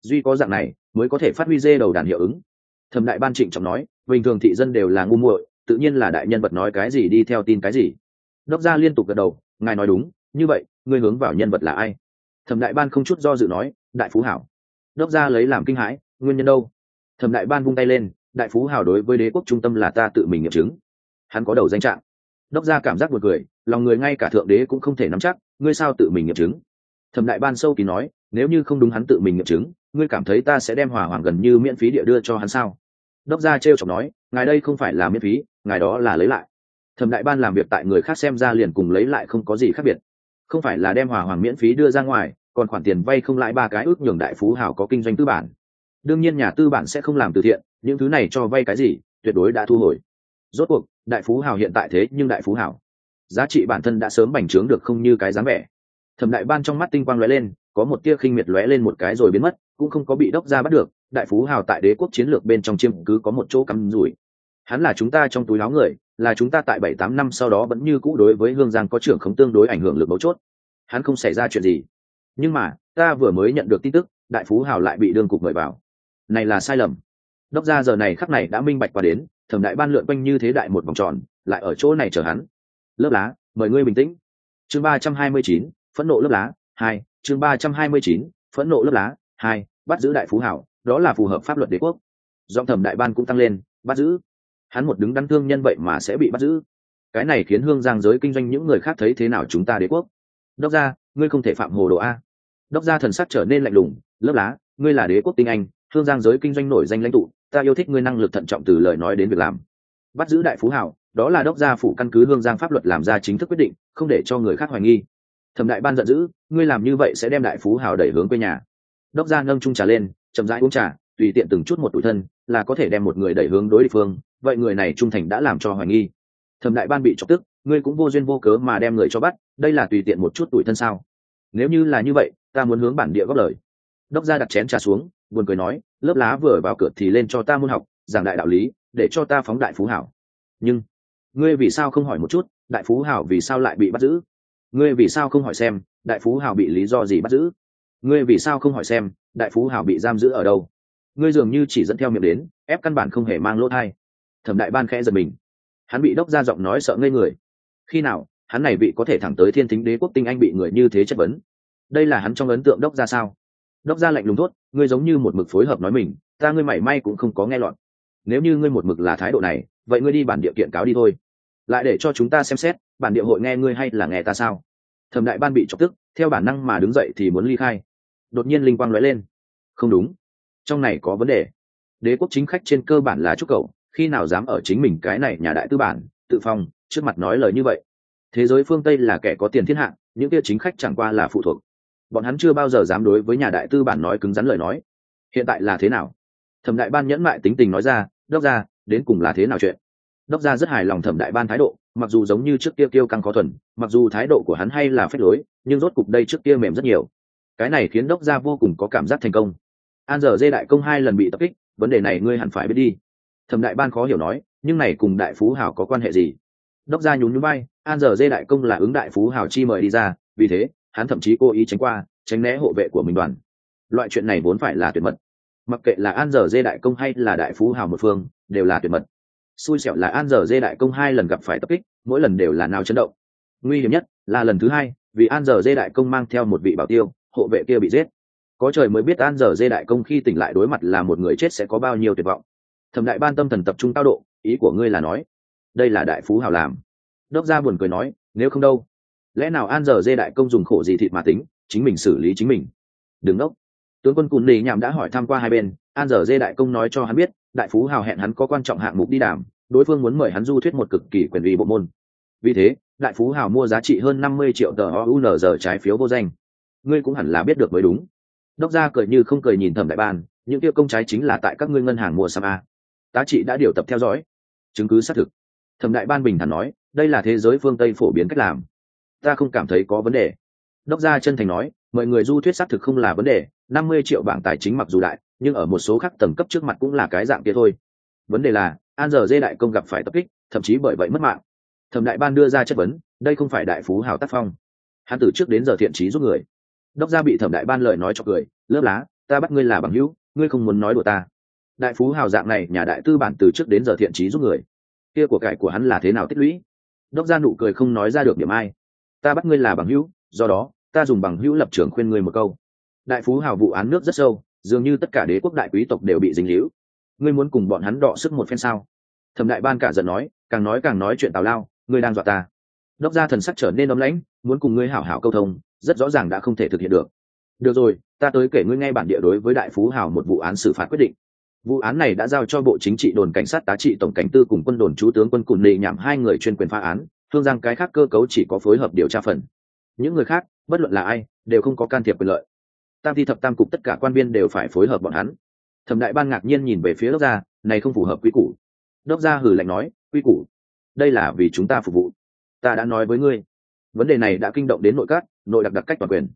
Duy có dạng này, mới có thể phát huy dê đầu đàn hiệu ứng. Thẩm đại ban trịnh trọng nói, bình thường thị dân đều là ngu muội, tự nhiên là đại nhân vật nói cái gì đi theo tin cái gì. Đốc gia liên tục gật đầu, ngài nói đúng, như vậy, ngươi hướng vào nhân vật là ai? Thẩm đại ban không chút do dự nói đại phú hảo. Đốc gia lấy làm kinh hãi nguyên nhân đâu? Thẩm đại ban vung tay lên đại phú hảo đối với đế quốc trung tâm là ta tự mình nghiệm chứng. Hắn có đầu danh trạng. Đốc gia cảm giác buồn cười, lòng người ngay cả thượng đế cũng không thể nắm chắc ngươi sao tự mình nghiệm chứng? Thẩm đại ban sâu kỳ nói nếu như không đúng hắn tự mình nghiệm chứng ngươi cảm thấy ta sẽ đem hỏa hoàng gần như miễn phí địa đưa cho hắn sao? Đốc gia trêu chọc nói ngài đây không phải là miễn phí ngài đó là lấy lại. Thẩm đại ban làm việc tại người khác xem ra liền cùng lấy lại không có gì khác biệt không phải là đem hòa hoàng miễn phí đưa ra ngoài, còn khoản tiền vay không lãi ba cái ước nhường đại phú hào có kinh doanh tư bản. Đương nhiên nhà tư bản sẽ không làm từ thiện, những thứ này cho vay cái gì, tuyệt đối đã thu hồi. Rốt cuộc, đại phú hào hiện tại thế nhưng đại phú hào. Giá trị bản thân đã sớm bành trướng được không như cái dáng vẻ. Thẩm đại ban trong mắt tinh quang lóe lên, có một tia khinh miệt lóe lên một cái rồi biến mất, cũng không có bị đốc ra bắt được, đại phú hào tại đế quốc chiến lược bên trong chiêm cứ có một chỗ cắm rủi. Hắn là chúng ta trong túi láo người là chúng ta tại bảy tám năm sau đó vẫn như cũ đối với hương giang có trưởng không tương đối ảnh hưởng lực mấu chốt. Hắn không xảy ra chuyện gì. Nhưng mà, ta vừa mới nhận được tin tức, đại phú hào lại bị đương cục mời vào. Này là sai lầm. Đốc gia giờ này khắc này đã minh bạch qua đến, thẩm đại ban lượn quanh như thế đại một vòng tròn, lại ở chỗ này chờ hắn. Lớp lá, mời ngươi bình tĩnh. Chương ba trăm hai mươi chín, phẫn nộ lớp lá, hai, chương ba trăm hai mươi chín, phẫn nộ lớp lá, hai, bắt giữ đại phú hảo đó là phù hợp pháp luật đế quốc. Giọng thẩm đại ban cũng tăng lên, bắt giữ hắn một đứng đắn thương nhân vậy mà sẽ bị bắt giữ. Cái này khiến hương giang giới kinh doanh những người khác thấy thế nào chúng ta đế quốc? Đốc gia, ngươi không thể phạm hồ đồ a. Đốc gia thần sắc trở nên lạnh lùng, lớp lá, ngươi là đế quốc tinh anh, hương giang giới kinh doanh nổi danh lãnh tụ, ta yêu thích ngươi năng lực thận trọng từ lời nói đến việc làm. Bắt giữ đại phú hảo, đó là đốc gia phủ căn cứ hương giang pháp luật làm ra chính thức quyết định, không để cho người khác hoài nghi. Thẩm đại ban giận dữ, ngươi làm như vậy sẽ đem đại phú hào đẩy hướng quê nhà. Đốc gia nâng trung trà lên, chậm rãi uống trà, tùy tiện từng chút một tủi thân, là có thể đem một người đẩy hướng đối địa phương vậy người này trung thành đã làm cho hoài nghi. Thẩm đại ban bị chọc tức, ngươi cũng vô duyên vô cớ mà đem người cho bắt, đây là tùy tiện một chút tuổi thân sao? Nếu như là như vậy, ta muốn hướng bản địa góp lời. Đốc gia đặt chén trà xuống, buồn cười nói, lớp lá vừa vào cửa thì lên cho ta môn học, giảng đại đạo lý, để cho ta phóng đại phú hảo. Nhưng, ngươi vì sao không hỏi một chút, đại phú hảo vì sao lại bị bắt giữ? Ngươi vì sao không hỏi xem, đại phú hảo bị lý do gì bắt giữ? Ngươi vì sao không hỏi xem, đại phú hảo bị giam giữ ở đâu? Ngươi dường như chỉ dẫn theo miệng đến, ép căn bản không hề mang lỗ thai thẩm đại ban khẽ giật mình. Hắn bị đốc ra giọng nói sợ ngây người. Khi nào, hắn này bị có thể thẳng tới thiên thính đế quốc tinh anh bị người như thế chất vấn? Đây là hắn trong ấn tượng đốc ra sao? Đốc ra lạnh lùng thốt, ngươi giống như một mực phối hợp nói mình, ta ngươi mảy may cũng không có nghe lọt. Nếu như ngươi một mực là thái độ này, vậy ngươi đi bản địa kiện cáo đi thôi. Lại để cho chúng ta xem xét, bản địa hội nghe ngươi hay là nghe ta sao? Thẩm đại ban bị chọc tức, theo bản năng mà đứng dậy thì muốn ly khai. Đột nhiên linh quang lóe lên. Không đúng. Trong này có vấn đề. Đế quốc chính khách trên cơ bản là trúc cầu khi nào dám ở chính mình cái này nhà đại tư bản, tự phong, trước mặt nói lời như vậy? Thế giới phương tây là kẻ có tiền thiên hạ, những kia chính khách chẳng qua là phụ thuộc. Bọn hắn chưa bao giờ dám đối với nhà đại tư bản nói cứng rắn lời nói. Hiện tại là thế nào? Thẩm đại ban nhẫn mại tính tình nói ra, đốc ra đến cùng là thế nào chuyện? Đốc gia rất hài lòng thẩm đại ban thái độ, mặc dù giống như trước kia kêu căng khó thuần, mặc dù thái độ của hắn hay là phép lối, nhưng rốt cục đây trước kia mềm rất nhiều. Cái này khiến đốc gia vô cùng có cảm giác thành công. An giờ dê đại công hai lần bị tập kích, vấn đề này ngươi hẳn phải biết đi thẩm đại ban khó hiểu nói, nhưng này cùng đại phú hảo có quan hệ gì? Đốc gia nhún nhún bay an giờ dê đại công là ứng đại phú hảo chi mời đi ra, vì thế, hắn thậm chí cố ý tránh qua, tránh né hộ vệ của mình đoàn. Loại chuyện này vốn phải là tuyệt mật. Mặc kệ là an giờ dê đại công hay là đại phú hào một phương, đều là tuyệt mật. Xui xẻo là an giờ dê đại công hai lần gặp phải tập kích, mỗi lần đều là nào chấn động. Nguy hiểm nhất là lần thứ hai, vì an giờ dê đại công mang theo một vị bảo tiêu, hộ vệ kia bị giết. Có trời mới biết an giờ dê đại công khi tỉnh lại đối mặt là một người chết sẽ có bao nhiêu tuyệt vọng thẩm đại ban tâm thần tập trung cao độ, ý của ngươi là nói, đây là đại phú hào làm. Đốc gia buồn cười nói, nếu không đâu, lẽ nào an giờ dê đại công dùng khổ gì thịt mà tính, chính mình xử lý chính mình? Đừng đốc. Tướng quân cùn nỉ nhảm đã hỏi thăm qua hai bên, an giờ dê đại công nói cho hắn biết, đại phú hào hẹn hắn có quan trọng hạng mục đi đàm, đối phương muốn mời hắn du thuyết một cực kỳ quyền vị bộ môn. Vì thế, đại phú hào mua giá trị hơn năm mươi triệu tờ ounz trái phiếu vô danh. Ngươi cũng hẳn là biết được mới đúng. Đốc gia cười như không cười nhìn thẩm đại ban, những tiêu công trái chính là tại các ngươi ngân hàng mua sam a tá trị đã điều tập theo dõi. Chứng cứ xác thực. Thẩm đại ban bình thản nói, đây là thế giới phương tây phổ biến cách làm. Ta không cảm thấy có vấn đề. Đốc gia chân thành nói, mọi người du thuyết xác thực không là vấn đề, năm mươi triệu bảng tài chính mặc dù đại, nhưng ở một số khác tầng cấp trước mặt cũng là cái dạng kia thôi. Vấn đề là, an giờ dê đại công gặp phải tập kích, thậm chí bởi vậy mất mạng. Thẩm đại ban đưa ra chất vấn, đây không phải đại phú hào tác phong. Hắn từ trước đến giờ thiện trí giúp người. Đốc gia bị thẩm đại ban lời nói cho cười, lớp lá, ta bắt ngươi là bằng hữu, ngươi không muốn nói đùa ta đại phú hào dạng này, nhà đại tư bản từ trước đến giờ thiện trí giúp người. Kia của cải của hắn là thế nào tích lũy? Đốc gia nụ cười không nói ra được điểm ai. Ta bắt ngươi là bằng hữu, do đó, ta dùng bằng hữu lập trường khuyên ngươi một câu. Đại phú hào vụ án nước rất sâu, dường như tất cả đế quốc đại quý tộc đều bị dính líu. Ngươi muốn cùng bọn hắn đọ sức một phen sao? Thẩm đại ban cả giận nói, càng nói càng nói chuyện tào lao, ngươi đang dọa ta. Đốc gia thần sắc trở nên ấm lãnh, muốn cùng ngươi hảo hảo câu thông, rất rõ ràng đã không thể thực hiện được. Được rồi, ta tới kể ngươi nghe bản địa đối với đại phú hào một vụ án xử phạt quyết định vụ án này đã giao cho bộ chính trị đồn cảnh sát tá trị tổng cảnh tư cùng quân đồn chú tướng quân cùng nệ nhảm hai người chuyên quyền phá án, thương giang cái khác cơ cấu chỉ có phối hợp điều tra phần. Những người khác, bất luận là ai, đều không có can thiệp quyền lợi. Tam thi thập tam cục tất cả quan viên đều phải phối hợp bọn hắn. Thẩm đại ban ngạc nhiên nhìn về phía đốc gia, này không phù hợp quy củ. Đốc gia hử lạnh nói, quy củ? Đây là vì chúng ta phục vụ. Ta đã nói với ngươi, vấn đề này đã kinh động đến nội các, nội đặc đặc cách toàn quyền.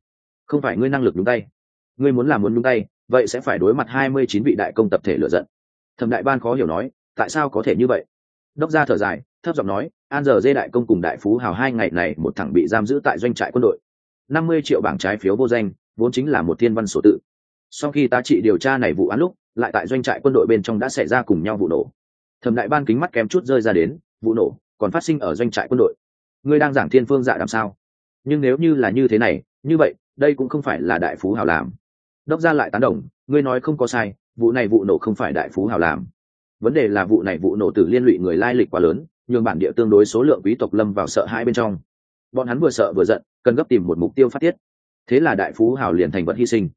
Không phải ngươi năng lực đúng tay. Ngươi muốn làm muốn đúng tay vậy sẽ phải đối mặt hai mươi chín vị đại công tập thể lựa giận. Thẩm đại ban khó hiểu nói, tại sao có thể như vậy? Đốc gia thở dài, thấp giọng nói, an giờ dê đại công cùng đại phú hào hai ngày này một thằng bị giam giữ tại doanh trại quân đội. năm mươi triệu bảng trái phiếu vô danh, vốn chính là một thiên văn sổ tự. Sau khi ta trị điều tra này vụ án lúc, lại tại doanh trại quân đội bên trong đã xảy ra cùng nhau vụ nổ. Thẩm đại ban kính mắt kém chút rơi ra đến, vụ nổ còn phát sinh ở doanh trại quân đội. Ngươi đang giảng thiên phương dạ làm sao? Nhưng nếu như là như thế này, như vậy, đây cũng không phải là đại phú hào làm đốc gia lại tán đồng, ngươi nói không có sai, vụ này vụ nổ không phải đại phú hào làm. Vấn đề là vụ này vụ nổ từ liên lụy người lai lịch quá lớn, nhường bản địa tương đối số lượng quý tộc lâm vào sợ hãi bên trong. Bọn hắn vừa sợ vừa giận, cần gấp tìm một mục tiêu phát tiết. Thế là đại phú hào liền thành vật hy sinh.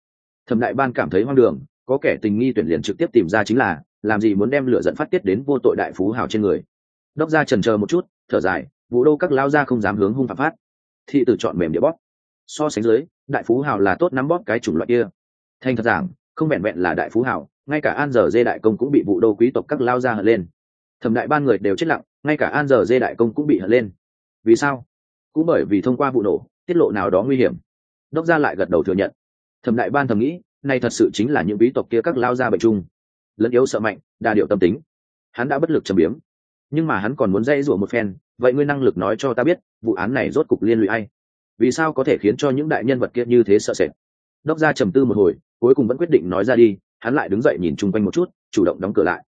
Thẩm đại ban cảm thấy hoang đường, có kẻ tình nghi tuyển liền trực tiếp tìm ra chính là, làm gì muốn đem lửa giận phát tiết đến vô tội đại phú hào trên người. Đốc gia trần chờ một chút, thở dài, vụ đô các lao gia không dám hướng hung phạm phát. Thị tử chọn mềm địa bóp. So sánh dưới, đại phú hào là tốt nắm bóp cái chủng loại kia thành thật giảng, không vẹn vẹn là đại phú hảo, ngay cả an giờ dê đại công cũng bị vụ đô quý tộc các lao ra hận lên. Thẩm đại ban người đều chết lặng, ngay cả an giờ dê đại công cũng bị hận lên. Vì sao? Cũng bởi vì thông qua vụ nổ, tiết lộ nào đó nguy hiểm. Đốc gia lại gật đầu thừa nhận. Thẩm đại ban thầm nghĩ này thật sự chính là những quý tộc kia các lao ra bệnh chung. Lẫn yếu sợ mạnh, đa điệu tâm tính. Hắn đã bất lực trầm biếm. Nhưng mà hắn còn muốn dây rủa một phen, vậy ngươi năng lực nói cho ta biết, vụ án này rốt cục liên lụy ai? Vì sao có thể khiến cho những đại nhân vật kia như thế sợ sệt? Đốc gia trầm tư một hồi cuối cùng vẫn quyết định nói ra đi, hắn lại đứng dậy nhìn chung quanh một chút, chủ động đóng cửa lại.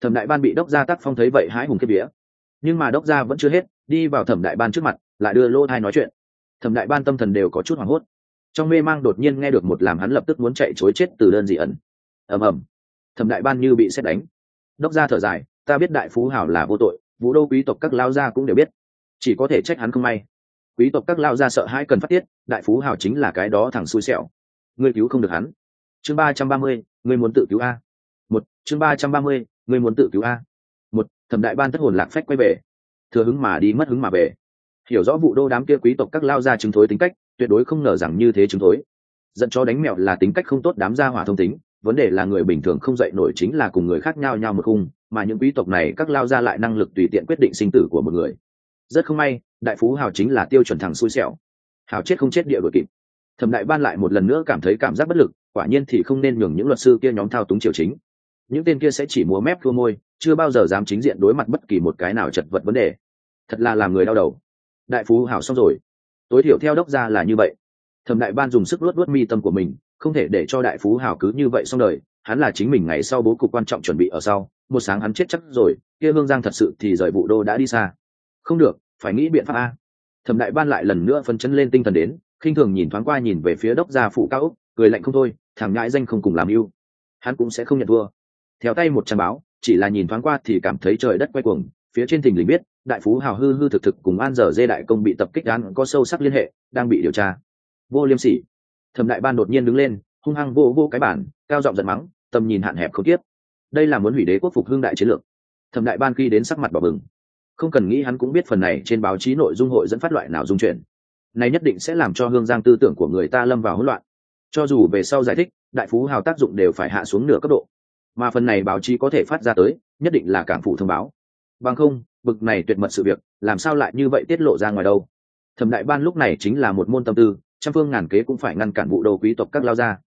Thẩm đại ban bị đốc gia tác phong thấy vậy hái hùng kiếp vía. Nhưng mà đốc gia vẫn chưa hết, đi vào thẩm đại ban trước mặt, lại đưa lô thai nói chuyện. Thẩm đại ban tâm thần đều có chút hoảng hốt. Trong mê mang đột nhiên nghe được một làm hắn lập tức muốn chạy chối chết từ đơn dị ẩn. Ầm ầm. Thẩm đại ban như bị xét đánh. Đốc gia thở dài, ta biết đại phú hảo là vô tội, vũ đô quý tộc các lao gia cũng đều biết. Chỉ có thể trách hắn không may. Quý tộc các lao gia sợ hãi cần phát tiết, đại phú hảo chính là cái đó thằng xui xẻo. Ngươi cứu không được hắn chương ba trăm ba mươi, ngươi muốn tự cứu a. Một, chương ba trăm ba mươi, ngươi muốn tự cứu a. Một, thẩm đại ban thất hồn lạc phách quay về. Thừa hứng mà đi, mất hứng mà về. Hiểu rõ vụ đô đám kia quý tộc các lao gia chứng thối tính cách, tuyệt đối không ngờ rằng như thế chứng thối. Dẫn cho đánh mẹo là tính cách không tốt đám gia hỏa thông tính, vấn đề là người bình thường không dậy nổi chính là cùng người khác nhau nhau một khung, mà những quý tộc này các lao ra lại năng lực tùy tiện quyết định sinh tử của một người. Rất không may, đại phú hào chính là tiêu chuẩn thằng xui xẻo. Hào chết không chết địa đội kịp thẩm đại ban lại một lần nữa cảm thấy cảm giác bất lực, quả nhiên thì không nên nhường những luật sư kia nhóm thao túng triều chính. Những tên kia sẽ chỉ múa mép thua môi, chưa bao giờ dám chính diện đối mặt bất kỳ một cái nào chật vật vấn đề. Thật là làm người đau đầu. Đại phú hảo xong rồi. Tối thiểu theo đốc ra là như vậy. Thẩm đại ban dùng sức luốt luốt mi tâm của mình, không thể để cho đại phú hảo cứ như vậy xong đời, hắn là chính mình ngày sau bố cục quan trọng chuẩn bị ở sau, một sáng hắn chết chắc rồi, kia hương giang thật sự thì rời vụ đô đã đi xa. Không được, phải nghĩ biện pháp a. Thẩm đại ban lại lần nữa phân chân lên tinh thần đến khinh thường nhìn thoáng qua nhìn về phía đốc gia phụ cao úc, cười lạnh không thôi, thằng ngãi danh không cùng làm yêu hắn cũng sẽ không nhận thua. Theo tay một trang báo, chỉ là nhìn thoáng qua thì cảm thấy trời đất quay cuồng, phía trên thình lình biết, đại phú hào hư hư thực thực cùng an dở dê đại công bị tập kích án có sâu sắc liên hệ, đang bị điều tra. Vô liêm sỉ. Thẩm đại ban đột nhiên đứng lên, hung hăng vô vô cái bản, cao giọng giận mắng, tầm nhìn hạn hẹp không tiếp. Đây là muốn hủy đế quốc phục hương đại chiến lược. Thẩm đại ban khi đến sắc mặt bỏ bừng. Không cần nghĩ hắn cũng biết phần này trên báo chí nội dung hội dẫn phát loại nào dung chuyển này nhất định sẽ làm cho hương giang tư tưởng của người ta lâm vào hỗn loạn. Cho dù về sau giải thích, đại phú hào tác dụng đều phải hạ xuống nửa cấp độ. Mà phần này báo chí có thể phát ra tới, nhất định là cảng phủ thông báo. Bằng không, bực này tuyệt mật sự việc, làm sao lại như vậy tiết lộ ra ngoài đâu? Thẩm đại ban lúc này chính là một môn tâm tư, trăm phương ngàn kế cũng phải ngăn cản vụ đầu quý tộc các lao ra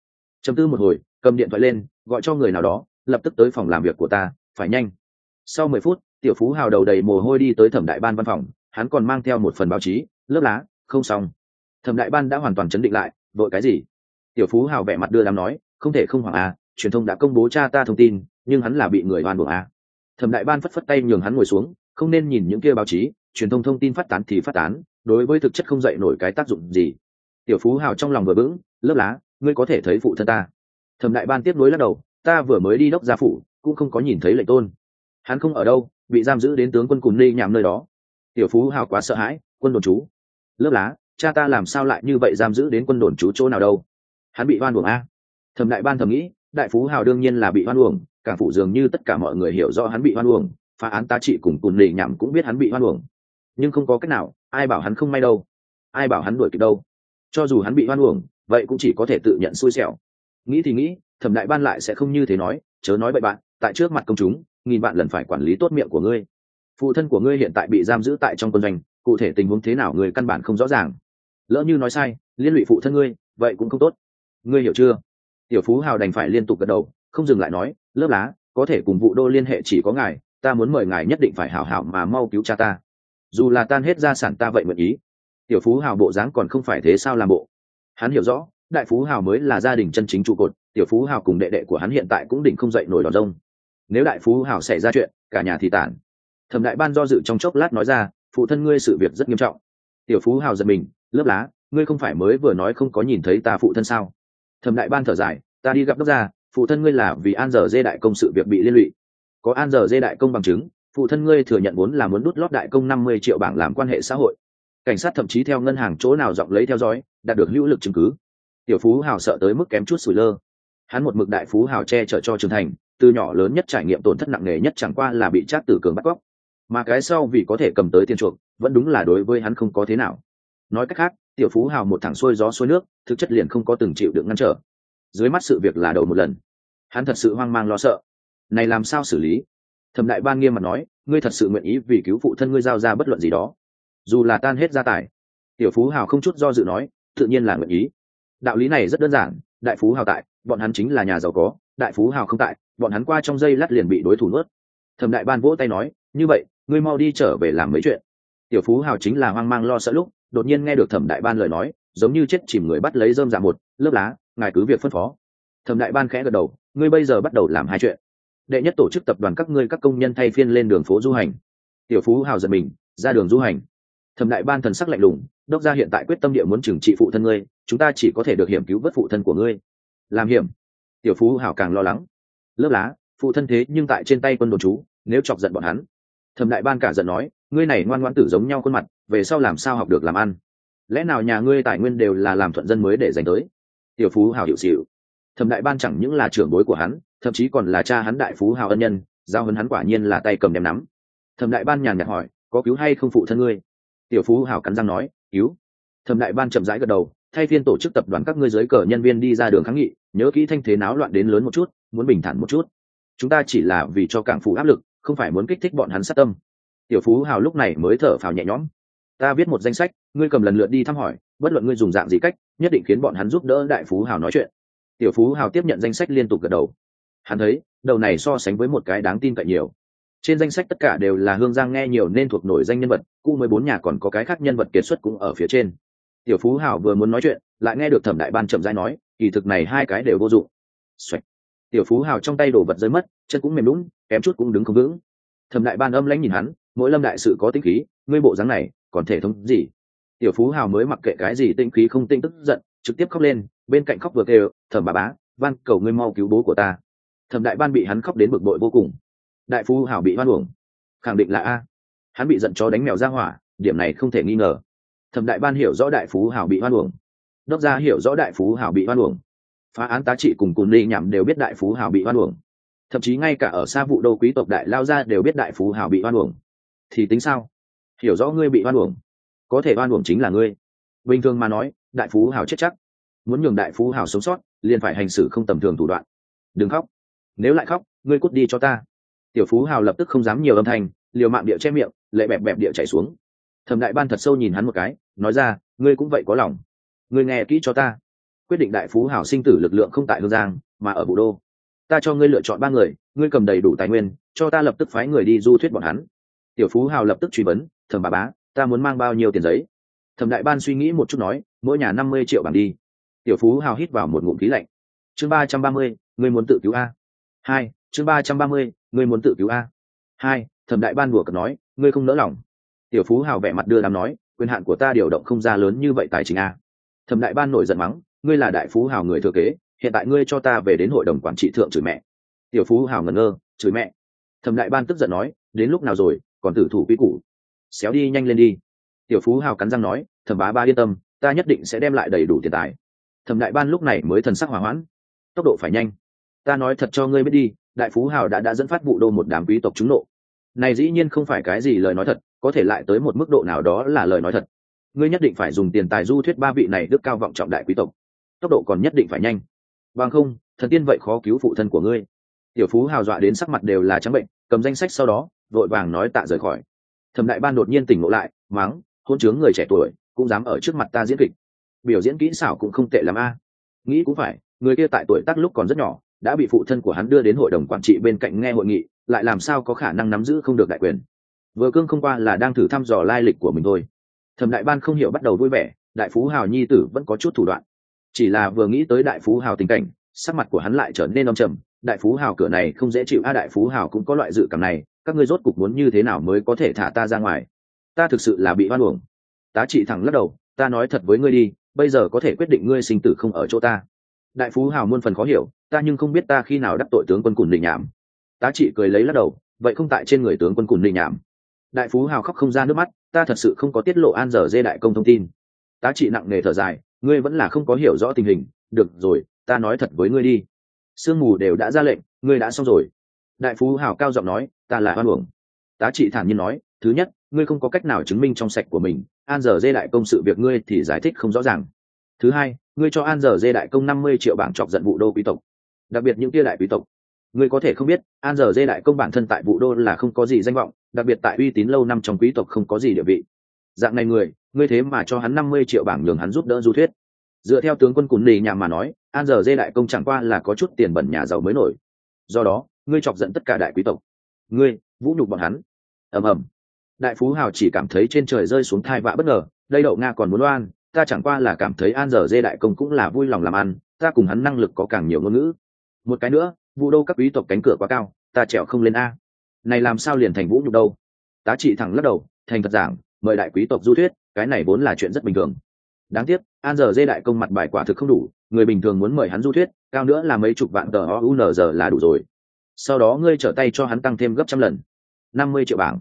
chấm tư một hồi, cầm điện thoại lên, gọi cho người nào đó, lập tức tới phòng làm việc của ta, phải nhanh. Sau mười phút, tiểu phú hào đầu đầy mồ hôi đi tới thẩm đại ban văn phòng, hắn còn mang theo một phần báo chí, lớp lá không xong. Thẩm đại ban đã hoàn toàn chấn định lại vội cái gì? Tiểu phú hào vẻ mặt đưa đám nói, không thể không hoảng à truyền thông đã công bố cha ta thông tin, nhưng hắn là bị người oan buộc à. Thẩm đại ban phất phất tay nhường hắn ngồi xuống, không nên nhìn những kia báo chí, truyền thông thông tin phát tán thì phát tán, đối với thực chất không dạy nổi cái tác dụng gì. Tiểu phú hào trong lòng vừa vững lớp lá, ngươi có thể thấy phụ thân ta. Thẩm đại ban tiếp nối lắc đầu, ta vừa mới đi đốc gia phủ, cũng không có nhìn thấy lệnh tôn. Hắn không ở đâu, bị giam giữ đến tướng quân cùng ly nhảm nơi đó. Tiểu phú hào quá sợ hãi, quân đồn chú lớp lá, cha ta làm sao lại như vậy giam giữ đến quân đồn chú chỗ nào đâu? Hắn bị oan uổng a. Thẩm đại ban thầm nghĩ, đại phú hào đương nhiên là bị oan uổng cảng phủ dường như tất cả mọi người hiểu rõ hắn bị oan uổng, phá án ta trị cùng cùng lì nhảm cũng biết hắn bị oan uổng. Nhưng không có cách nào, ai bảo hắn không may đâu? Ai bảo hắn đuổi kịp đâu? Cho dù hắn bị oan uổng, vậy cũng chỉ có thể tự nhận xui xẻo. Nghĩ thì nghĩ, thẩm đại ban lại sẽ không như thế nói, chớ nói bậy bạn, tại trước mặt công chúng, nghìn bạn lần phải quản lý tốt miệng của ngươi. Phụ thân của ngươi hiện tại bị giam giữ tại trong quân doanh cụ thể tình huống thế nào người căn bản không rõ ràng. Lỡ như nói sai, liên lụy phụ thân ngươi, vậy cũng không tốt. Ngươi hiểu chưa? Tiểu phú hào đành phải liên tục gật đầu, không dừng lại nói, lớp lá, có thể cùng vụ đô liên hệ chỉ có ngài, ta muốn mời ngài nhất định phải hảo hảo mà mau cứu cha ta. Dù là tan hết gia sản ta vậy mượn ý. Tiểu phú hào bộ dáng còn không phải thế sao làm bộ? Hắn hiểu rõ, đại phú hào mới là gia đình chân chính trụ cột, tiểu phú hào cùng đệ đệ của hắn hiện tại cũng đỉnh không dậy nổi đòn rông. Nếu đại phú hào xảy ra chuyện, cả nhà thì tản thẩm đại ban do dự trong chốc lát nói ra phụ thân ngươi sự việc rất nghiêm trọng. Tiểu phú hào giật mình, lớp lá, ngươi không phải mới vừa nói không có nhìn thấy ta phụ thân sao? Thẩm đại ban thở dài, ta đi gặp đốc gia, phụ thân ngươi là vì an giờ dê đại công sự việc bị liên lụy. Có an giờ dê đại công bằng chứng, phụ thân ngươi thừa nhận vốn là muốn đút lót đại công năm mươi triệu bảng làm quan hệ xã hội. Cảnh sát thậm chí theo ngân hàng chỗ nào dọc lấy theo dõi, đạt được hữu lực chứng cứ. Tiểu phú hào sợ tới mức kém chút sủi lơ. Hắn một mực đại phú hào che chở cho trưởng thành, từ nhỏ lớn nhất trải nghiệm tổn thất nặng nề nhất chẳng qua là bị trác tử cường bắt cóc mà cái sau vì có thể cầm tới tiền chuộc, vẫn đúng là đối với hắn không có thế nào. Nói cách khác, tiểu phú hào một thằng xuôi gió xuôi nước, thực chất liền không có từng chịu được ngăn trở. Dưới mắt sự việc là đầu một lần. Hắn thật sự hoang mang lo sợ. Này làm sao xử lý? Thẩm đại ban nghiêm mặt nói, ngươi thật sự nguyện ý vì cứu phụ thân ngươi giao ra bất luận gì đó. Dù là tan hết gia tài, tiểu phú hào không chút do dự nói, tự nhiên là nguyện ý. Đạo lý này rất đơn giản, đại phú hào tại, bọn hắn chính là nhà giàu có, đại phú hào không tại, bọn hắn qua trong dây lát liền bị đối thủ nuốt. Thẩm đại ban vỗ tay nói, như vậy ngươi mau đi trở về làm mấy chuyện. Tiểu phú hào chính là hoang mang lo sợ lúc, đột nhiên nghe được thẩm đại ban lời nói, giống như chết chìm người bắt lấy dơm dạ một, lớp lá, ngài cứ việc phân phó. Thẩm đại ban khẽ gật đầu, ngươi bây giờ bắt đầu làm hai chuyện. Đệ nhất tổ chức tập đoàn các ngươi các công nhân thay phiên lên đường phố du hành. Tiểu phú hào giật mình, ra đường du hành. Thẩm đại ban thần sắc lạnh lùng, đốc gia hiện tại quyết tâm địa muốn trừng trị phụ thân ngươi, chúng ta chỉ có thể được hiểm cứu vớt phụ thân của ngươi. Làm hiểm. Tiểu phú hào càng lo lắng. Lớp lá, phụ thân thế nhưng tại trên tay quân đồn chú nếu chọc giận bọn hắn thẩm đại ban cả giận nói, ngươi này ngoan ngoãn tử giống nhau khuôn mặt, về sau làm sao học được làm ăn? Lẽ nào nhà ngươi tài nguyên đều là làm thuận dân mới để dành tới? Tiểu phú hào hiệu xịu. Thẩm đại ban chẳng những là trưởng bối của hắn, thậm chí còn là cha hắn đại phú hào ân nhân, giao hấn hắn quả nhiên là tay cầm đem nắm. Thẩm đại ban nhàn nhạt hỏi, có cứu hay không phụ thân ngươi? Tiểu phú hào cắn răng nói, cứu. Thẩm đại ban chậm rãi gật đầu, thay phiên tổ chức tập đoàn các ngươi dưới cờ nhân viên đi ra đường kháng nghị, nhớ kỹ thanh thế náo loạn đến lớn một chút, muốn bình thản một chút. Chúng ta chỉ là vì cho cảng phủ áp lực không phải muốn kích thích bọn hắn sát tâm. Tiểu phú hào lúc này mới thở phào nhẹ nhõm. Ta viết một danh sách, ngươi cầm lần lượt đi thăm hỏi, bất luận ngươi dùng dạng gì cách, nhất định khiến bọn hắn giúp đỡ đại phú hào nói chuyện. Tiểu phú hào tiếp nhận danh sách liên tục gật đầu. Hắn thấy, đầu này so sánh với một cái đáng tin cậy nhiều. Trên danh sách tất cả đều là hương giang nghe nhiều nên thuộc nổi danh nhân vật cụ mười bốn nhà còn có cái khác nhân vật kiệt xuất cũng ở phía trên. Tiểu phú hào vừa muốn nói chuyện, lại nghe được thẩm đại ban chậm rãi nói, kỳ thực này hai cái đều vô dụng. Xoạch tiểu phú hào trong tay đổ vật rơi mất, chân cũng mềm lún, kém chút cũng đứng không vững. Thẩm đại ban âm lãnh nhìn hắn, mỗi lâm đại sự có tinh khí, ngươi bộ dáng này, còn thể thống gì? Tiểu phú hào mới mặc kệ cái gì tinh khí không tinh tức giận, trực tiếp khóc lên, bên cạnh khóc vừa kêu, thẩm bà bá, van, cầu ngươi mau cứu bố của ta. Thẩm đại ban bị hắn khóc đến bực bội vô cùng. Đại phú hào bị hoan uổng. Khẳng định là a. Hắn bị giận chó đánh mèo ra hỏa, điểm này không thể nghi ngờ. Thẩm đại ban hiểu rõ đại phú hào bị hoan uổng. Đốc gia hiểu rõ đại phú hào bị hoan uổng phá án tá trị cùng cùn ly nhảm đều biết đại phú hào bị oan uổng. Thậm chí ngay cả ở xa vụ đô quý tộc đại lao ra đều biết đại phú hào bị oan uổng. Thì tính sao? Hiểu rõ ngươi bị oan uổng. Có thể oan uổng chính là ngươi. Bình thường mà nói, đại phú hào chết chắc. Muốn nhường đại phú hào sống sót, liền phải hành xử không tầm thường thủ đoạn. Đừng khóc. Nếu lại khóc, ngươi cút đi cho ta. Tiểu phú hào lập tức không dám nhiều âm thanh, liều mạng địa che miệng, lệ bẹp bẹp địa chảy xuống. Thẩm đại ban thật sâu nhìn hắn một cái, nói ra, ngươi cũng vậy có lòng. Ngươi nghe kỹ cho ta quyết định đại phú hảo sinh tử lực lượng không tại hương giang, mà ở bộ đô. Ta cho ngươi lựa chọn ba người, ngươi cầm đầy đủ tài nguyên, cho ta lập tức phái người đi du thuyết bọn hắn. Tiểu phú hào lập tức truy vấn, thẩm bà bá, ta muốn mang bao nhiêu tiền giấy? Thẩm đại ban suy nghĩ một chút nói, mỗi nhà năm mươi triệu bảng đi. Tiểu phú hào hít vào một ngụm khí lạnh. Chương ba trăm ba mươi, ngươi muốn tự cứu a? Hai, chương ba trăm ba mươi, ngươi muốn tự cứu a? Hai, thẩm đại ban đùa cợt nói, ngươi không nỡ lòng. Tiểu phú hào vẻ mặt đưa đám nói, quyền hạn của ta điều động không ra lớn như vậy tài chính a. Thẩm đại ban nổi giận mắng ngươi là đại phú hào người thừa kế, hiện tại ngươi cho ta về đến hội đồng quản trị thượng chửi mẹ. Tiểu phú hào ngẩn ngơ, chửi mẹ. Thẩm đại ban tức giận nói, đến lúc nào rồi, còn tử thủ quy củ. Xéo đi nhanh lên đi. Tiểu phú hào cắn răng nói, thẩm bá ba yên tâm, ta nhất định sẽ đem lại đầy đủ tiền tài. Thẩm đại ban lúc này mới thần sắc hỏa hoãn. Tốc độ phải nhanh. Ta nói thật cho ngươi biết đi, đại phú hào đã đã dẫn phát vụ đô một đám quý tộc trúng nộ. Này dĩ nhiên không phải cái gì lời nói thật, có thể lại tới một mức độ nào đó là lời nói thật. Ngươi nhất định phải dùng tiền tài du thuyết ba vị này đức cao vọng trọng đại quý tộc tốc độ còn nhất định phải nhanh. Bằng không, thần tiên vậy khó cứu phụ thân của ngươi. Tiểu phú hào dọa đến sắc mặt đều là trắng bệnh, cầm danh sách sau đó, vội vàng nói tạ rời khỏi. Thẩm đại ban đột nhiên tỉnh ngộ lại, mắng, hôn chướng người trẻ tuổi, cũng dám ở trước mặt ta diễn kịch. Biểu diễn kỹ xảo cũng không tệ l a. Nghĩ cũng phải, người kia tại tuổi tác lúc còn rất nhỏ, đã bị phụ thân của hắn đưa đến hội đồng quản trị bên cạnh nghe hội nghị, lại làm sao có khả năng nắm giữ không được đại quyền. Vừa cương không qua là đang thử thăm dò lai lịch của mình thôi. Thẩm đại ban không hiểu bắt đầu vui vẻ, đại phú hào nhi tử vẫn có chút thủ đoạn chỉ là vừa nghĩ tới đại phú hào tình cảnh, sắc mặt của hắn lại trở nên âm trầm. Đại phú hào cửa này không dễ chịu. A, đại phú hào cũng có loại dự cảm này. Các ngươi rốt cục muốn như thế nào mới có thể thả ta ra ngoài? Ta thực sự là bị oan uổng. Tá trị thẳng lắc đầu. Ta nói thật với ngươi đi. Bây giờ có thể quyết định ngươi sinh tử không ở chỗ ta. Đại phú hào muôn phần khó hiểu. Ta nhưng không biết ta khi nào đắc tội tướng quân cùn định nhảm. Tá trị cười lấy lắc đầu. Vậy không tại trên người tướng quân cùn định nhảm. Đại phú hào khóc không ra nước mắt. Ta thật sự không có tiết lộ an dở dê đại công thông tin. Tá trị nặng nề thở dài ngươi vẫn là không có hiểu rõ tình hình, được rồi, ta nói thật với ngươi đi. Sương mù đều đã ra lệnh, ngươi đã xong rồi. Đại phú hào cao giọng nói, ta là hoan hưởng tá trị thản nhiên nói, thứ nhất, ngươi không có cách nào chứng minh trong sạch của mình, an giờ dê đại công sự việc ngươi thì giải thích không rõ ràng. Thứ hai, ngươi cho an giờ dê đại công năm mươi triệu bảng chọc giận vụ đô quý tộc. Đặc biệt những kia đại quý tộc. Ngươi có thể không biết, an giờ dê đại công bản thân tại vụ đô là không có gì danh vọng, đặc biệt tại uy tín lâu năm trong quý tộc không có gì địa vị dạng này người, ngươi thế mà cho hắn năm mươi triệu bảng nhường hắn giúp đỡ du thuyết. Dựa theo tướng quân cùn nì nhà mà nói, an giờ dê đại công chẳng qua là có chút tiền bẩn nhà giàu mới nổi. Do đó, ngươi chọc giận tất cả đại quý tộc. Ngươi, vũ nhục bọn hắn. Ầm ầm. Đại phú hào chỉ cảm thấy trên trời rơi xuống thai vạ bất ngờ, đây đậu nga còn muốn oan, ta chẳng qua là cảm thấy an giờ dê đại công cũng là vui lòng làm ăn, ta cùng hắn năng lực có càng nhiều ngôn ngữ. Một cái nữa, vụ đô các quý tộc cánh cửa quá cao, ta trèo không lên a. Này làm sao liền thành vũ nhục đâu? Tá trị thẳng lắc đầu, thành thật giảng mời đại quý tộc du thuyết cái này vốn là chuyện rất bình thường đáng tiếc an giờ dê đại công mặt bài quả thực không đủ người bình thường muốn mời hắn du thuyết cao nữa là mấy chục vạn tờ o u n giờ là đủ rồi sau đó ngươi trở tay cho hắn tăng thêm gấp trăm lần năm mươi triệu bảng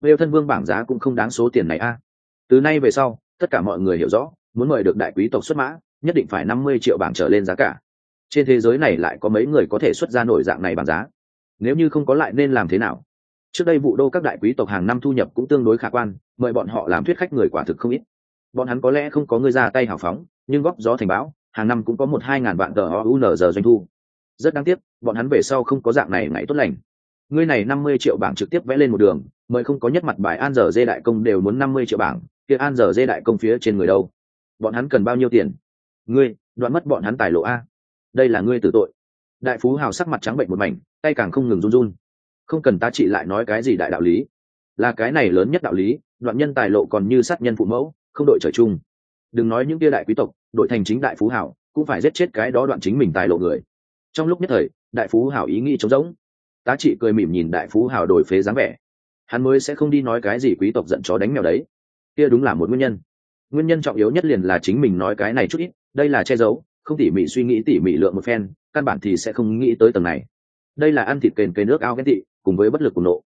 bêu thân vương bảng giá cũng không đáng số tiền này a. Từ nay về sau, tất cả mọi người hiểu rõ, muốn mời được đại quý tộc xuất mã, nhất định phải năm mươi triệu bảng trở lên giá cả. Trên thế giới này lại có mấy người có thể xuất ra nổi dạng này bảng giá. Nếu như không có lại nên làm thế nào? Trước đây vụ đô các đại quý tộc hàng năm thu nhập cũng tương đối khả quan, mời bọn họ làm thuyết khách người quả thực không ít. Bọn hắn có lẽ không có người ra tay hào phóng, nhưng góp gió thành bão, hàng năm cũng có một hai ngàn vạn tờ OUN giờ doanh thu. Rất đáng tiếc, bọn hắn về sau không có dạng này ngày tốt lành. Ngươi này năm mươi triệu bảng trực tiếp vẽ lên một đường mời không có nhất mặt bài an giờ dê đại công đều muốn năm mươi triệu bảng kia an giờ dê đại công phía trên người đâu? Bọn hắn cần bao nhiêu tiền? Ngươi đoạn mất bọn hắn tài lộ a. Đây là ngươi tử tội. Đại phú hào sắc mặt trắng bệnh một mảnh tay càng không ngừng run run không cần ta trị lại nói cái gì đại đạo lý. Là cái này lớn nhất đạo lý, đoạn nhân tài lộ còn như sát nhân phụ mẫu, không đội trời chung. Đừng nói những kia đại quý tộc, đội thành chính đại phú hảo, cũng phải giết chết cái đó đoạn chính mình tài lộ người. Trong lúc nhất thời, đại phú hảo ý nghĩ trống rỗng. Tá trị cười mỉm nhìn đại phú hảo đổi phế dáng vẻ. Hắn mới sẽ không đi nói cái gì quý tộc giận chó đánh mèo đấy. Kia đúng là một nguyên nhân. Nguyên nhân trọng yếu nhất liền là chính mình nói cái này chút ít, đây là che giấu, không tỉ mỉ suy nghĩ tỉ mỉ lượng một phen, căn bản thì sẽ không nghĩ tới tầng này. Đây là ăn thịt kền cây nước ao ghen tị cùng với bất lực của nộ.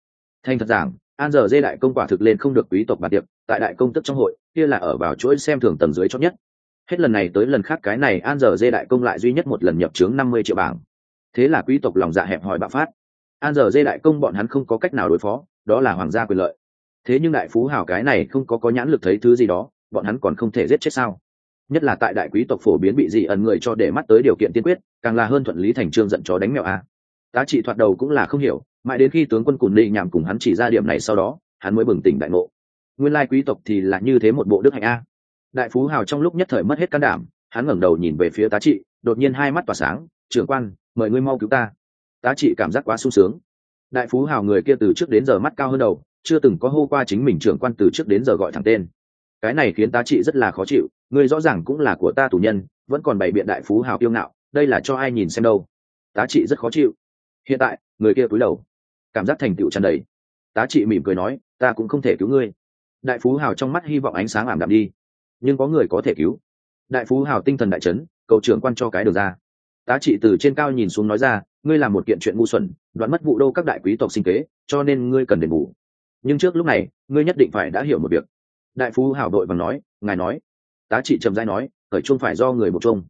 Thành thật giảng, an giờ dê đại công quả thực lên không được quý tộc bàn tiệp, tại đại công tức trong hội, kia là ở vào chuỗi xem thường tầng dưới chót nhất. Hết lần này tới lần khác cái này an giờ dê đại công lại duy nhất một lần nhập trướng năm mươi triệu bảng. Thế là quý tộc lòng dạ hẹp hòi bạo phát. An giờ dê đại công bọn hắn không có cách nào đối phó, đó là hoàng gia quyền lợi. Thế nhưng đại phú hào cái này không có có nhãn lực thấy thứ gì đó, bọn hắn còn không thể giết chết sao? Nhất là tại đại quý tộc phổ biến bị dị ẩn người cho để mắt tới điều kiện tiên quyết, càng là hơn thuận lý thành trương giận chó đánh mèo a. Tá trị thoạt đầu cũng là không hiểu mãi đến khi tướng quân cùn đi nhằm cùng hắn chỉ ra điểm này sau đó, hắn mới bừng tỉnh đại ngộ. Nguyên lai quý tộc thì là như thế một bộ đức hạnh a. Đại phú hào trong lúc nhất thời mất hết can đảm, hắn ngẩng đầu nhìn về phía tá trị, đột nhiên hai mắt tỏa sáng, trưởng quan, mời ngươi mau cứu ta. Tá trị cảm giác quá sung sướng. Đại phú hào người kia từ trước đến giờ mắt cao hơn đầu, chưa từng có hô qua chính mình trưởng quan từ trước đến giờ gọi thẳng tên. Cái này khiến tá trị rất là khó chịu người rõ ràng cũng là của ta tù nhân, vẫn còn bày biện đại phú hào kiêu ngạo, đây là cho ai nhìn xem đâu. Tá trị rất khó chịu. Hiện tại, người kia cúi đầu cảm giác thành tựu tràn đầy. Tá trị mỉm cười nói, ta cũng không thể cứu ngươi. Đại phú hào trong mắt hy vọng ánh sáng ảm đạm đi. Nhưng có người có thể cứu. Đại phú hào tinh thần đại trấn cầu trưởng quan cho cái được ra. Tá trị từ trên cao nhìn xuống nói ra, ngươi làm một kiện chuyện ngu xuẩn, đoán mất vụ đô các đại quý tộc sinh kế, cho nên ngươi cần đền bù. Nhưng trước lúc này, ngươi nhất định phải đã hiểu một việc. Đại phú hào đội và nói, ngài nói. Tá trị trầm dai nói, khởi chung phải do người một chung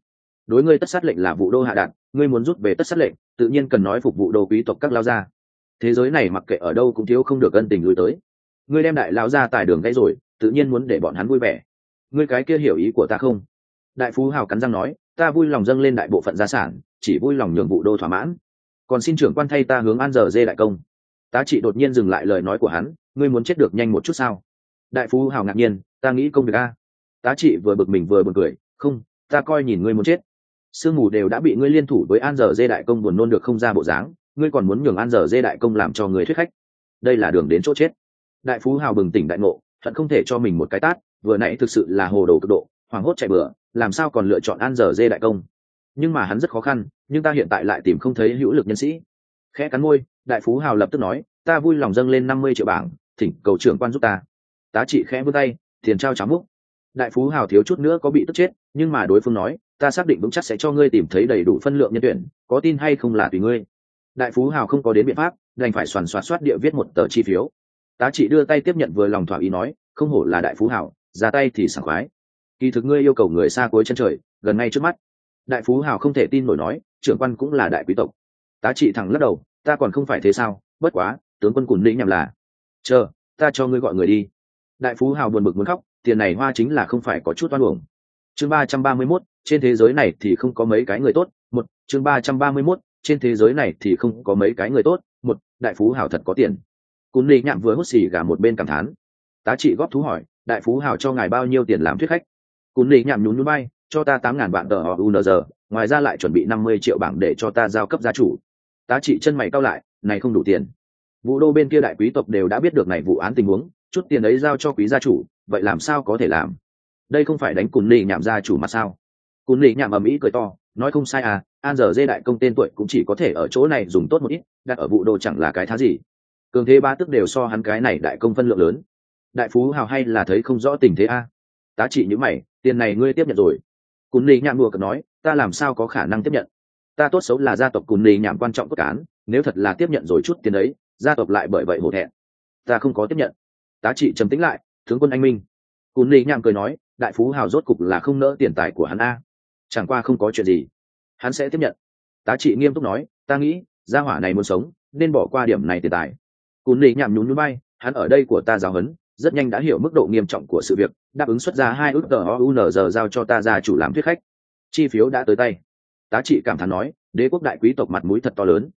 đối ngươi tất sát lệnh là vụ đô hạ đạn, ngươi muốn rút về tất sát lệnh, tự nhiên cần nói phục vụ đô quý tộc các lao gia thế giới này mặc kệ ở đâu cũng thiếu không được ân tình lui tới. Ngươi đem đại lão ra tài đường gãy rồi, tự nhiên muốn để bọn hắn vui vẻ. Ngươi cái kia hiểu ý của ta không? Đại phú hào cắn răng nói, ta vui lòng dâng lên đại bộ phận gia sản, chỉ vui lòng nhường vụ đô thỏa mãn. Còn xin trưởng quan thay ta hướng an giờ dê đại công. Tá trị đột nhiên dừng lại lời nói của hắn, ngươi muốn chết được nhanh một chút sao? Đại phú hào ngạc nhiên, ta nghĩ công việc a. Tá trị vừa bực mình vừa bực cười, không, ta coi nhìn ngươi muốn chết. Sương mù đều đã bị ngươi liên thủ với an giờ dê đại công buồn nôn được không ra bộ dáng ngươi còn muốn nhường an Dở dê đại công làm cho người thuyết khách? Đây là đường đến chỗ chết. Đại phú hào bừng tỉnh đại ngộ thận không thể cho mình một cái tát, vừa nãy thực sự là hồ đồ cực độ, hoảng hốt chạy bừa, làm sao còn lựa chọn an Dở dê đại công? Nhưng mà hắn rất khó khăn, nhưng ta hiện tại lại tìm không thấy hữu lực nhân sĩ. Khẽ cắn môi, đại phú hào lập tức nói, ta vui lòng dâng lên năm mươi triệu bảng, thỉnh cầu trưởng quan giúp ta. Tá trị khẽ vươn tay, tiền trao cháo múc. Đại phú hào thiếu chút nữa có bị tức chết, nhưng mà đối phương nói, ta xác định vững chắc sẽ cho ngươi tìm thấy đầy đủ phân lượng nhân tuyển, có tin hay không là tùy ngươi đại phú hào không có đến biện pháp, đành phải soàn soạt soát địa viết một tờ chi phiếu. Tá trị đưa tay tiếp nhận vừa lòng thỏa ý nói, không hổ là đại phú hào, ra tay thì sảng khoái. Kỳ thực ngươi yêu cầu người xa cuối chân trời, gần ngay trước mắt. Đại phú hào không thể tin nổi nói, trưởng quan cũng là đại quý tộc. Tá trị thẳng lắc đầu, ta còn không phải thế sao, bất quá, tướng quân cùn lĩnh nhằm là. Chờ, ta cho ngươi gọi người đi. Đại phú hào buồn bực muốn khóc, tiền này hoa chính là không phải có chút oan uổng. Chương ba trăm ba mươi mốt, trên thế giới này thì không có mấy cái người tốt, một, chương ba trăm ba mươi mốt trên thế giới này thì không có mấy cái người tốt, một đại phú hào thật có tiền. Cún lì nhạm vừa hút xì gà một bên cảm thán. Tá trị góp thú hỏi, đại phú hào cho ngài bao nhiêu tiền làm thuyết khách? Cún lì nhạm nhún núi bay cho ta tám ngàn vạn tờ họ unz ngoài ra lại chuẩn bị năm mươi triệu bảng để cho ta giao cấp gia chủ. Tá trị chân mày cao lại, này không đủ tiền. Vụ đô bên kia đại quý tộc đều đã biết được này vụ án tình huống, chút tiền ấy giao cho quý gia chủ, vậy làm sao có thể làm? Đây không phải đánh cùn lì nhảm gia chủ mà sao? Cùn lì nhảm ầm ĩ cười to nói không sai à an giờ dê đại công tên tuổi cũng chỉ có thể ở chỗ này dùng tốt một ít đặt ở vụ đồ chẳng là cái thá gì. Cường thế ba tức đều so hắn cái này đại công phân lượng lớn. Đại phú hào hay là thấy không rõ tình thế a? À? tá trị những mày tiền này ngươi tiếp nhận rồi. Cún lý nhạn mùa cợt nói ta làm sao có khả năng tiếp nhận? Ta tốt xấu là gia tộc cún lý nhạn quan trọng cốt cán nếu thật là tiếp nhận rồi chút tiền ấy, gia tộc lại bởi vậy hổ thẹn. Ta không có tiếp nhận. Tá trị trầm tĩnh lại tướng quân anh minh. Cún lý nhạn cười nói đại phú hào rốt cục là không nỡ tiền tài của hắn a chẳng qua không có chuyện gì. Hắn sẽ tiếp nhận. Tá trị nghiêm túc nói, ta nghĩ, gia hỏa này muốn sống, nên bỏ qua điểm này tiền tài. Cún lý nhảm nhún núi bay hắn ở đây của ta giáo huấn, rất nhanh đã hiểu mức độ nghiêm trọng của sự việc, đáp ứng xuất ra hai ước tờ unz giao cho ta ra chủ làm thuyết khách. Chi phiếu đã tới tay. Tá trị cảm thán nói, đế quốc đại quý tộc mặt mũi thật to lớn.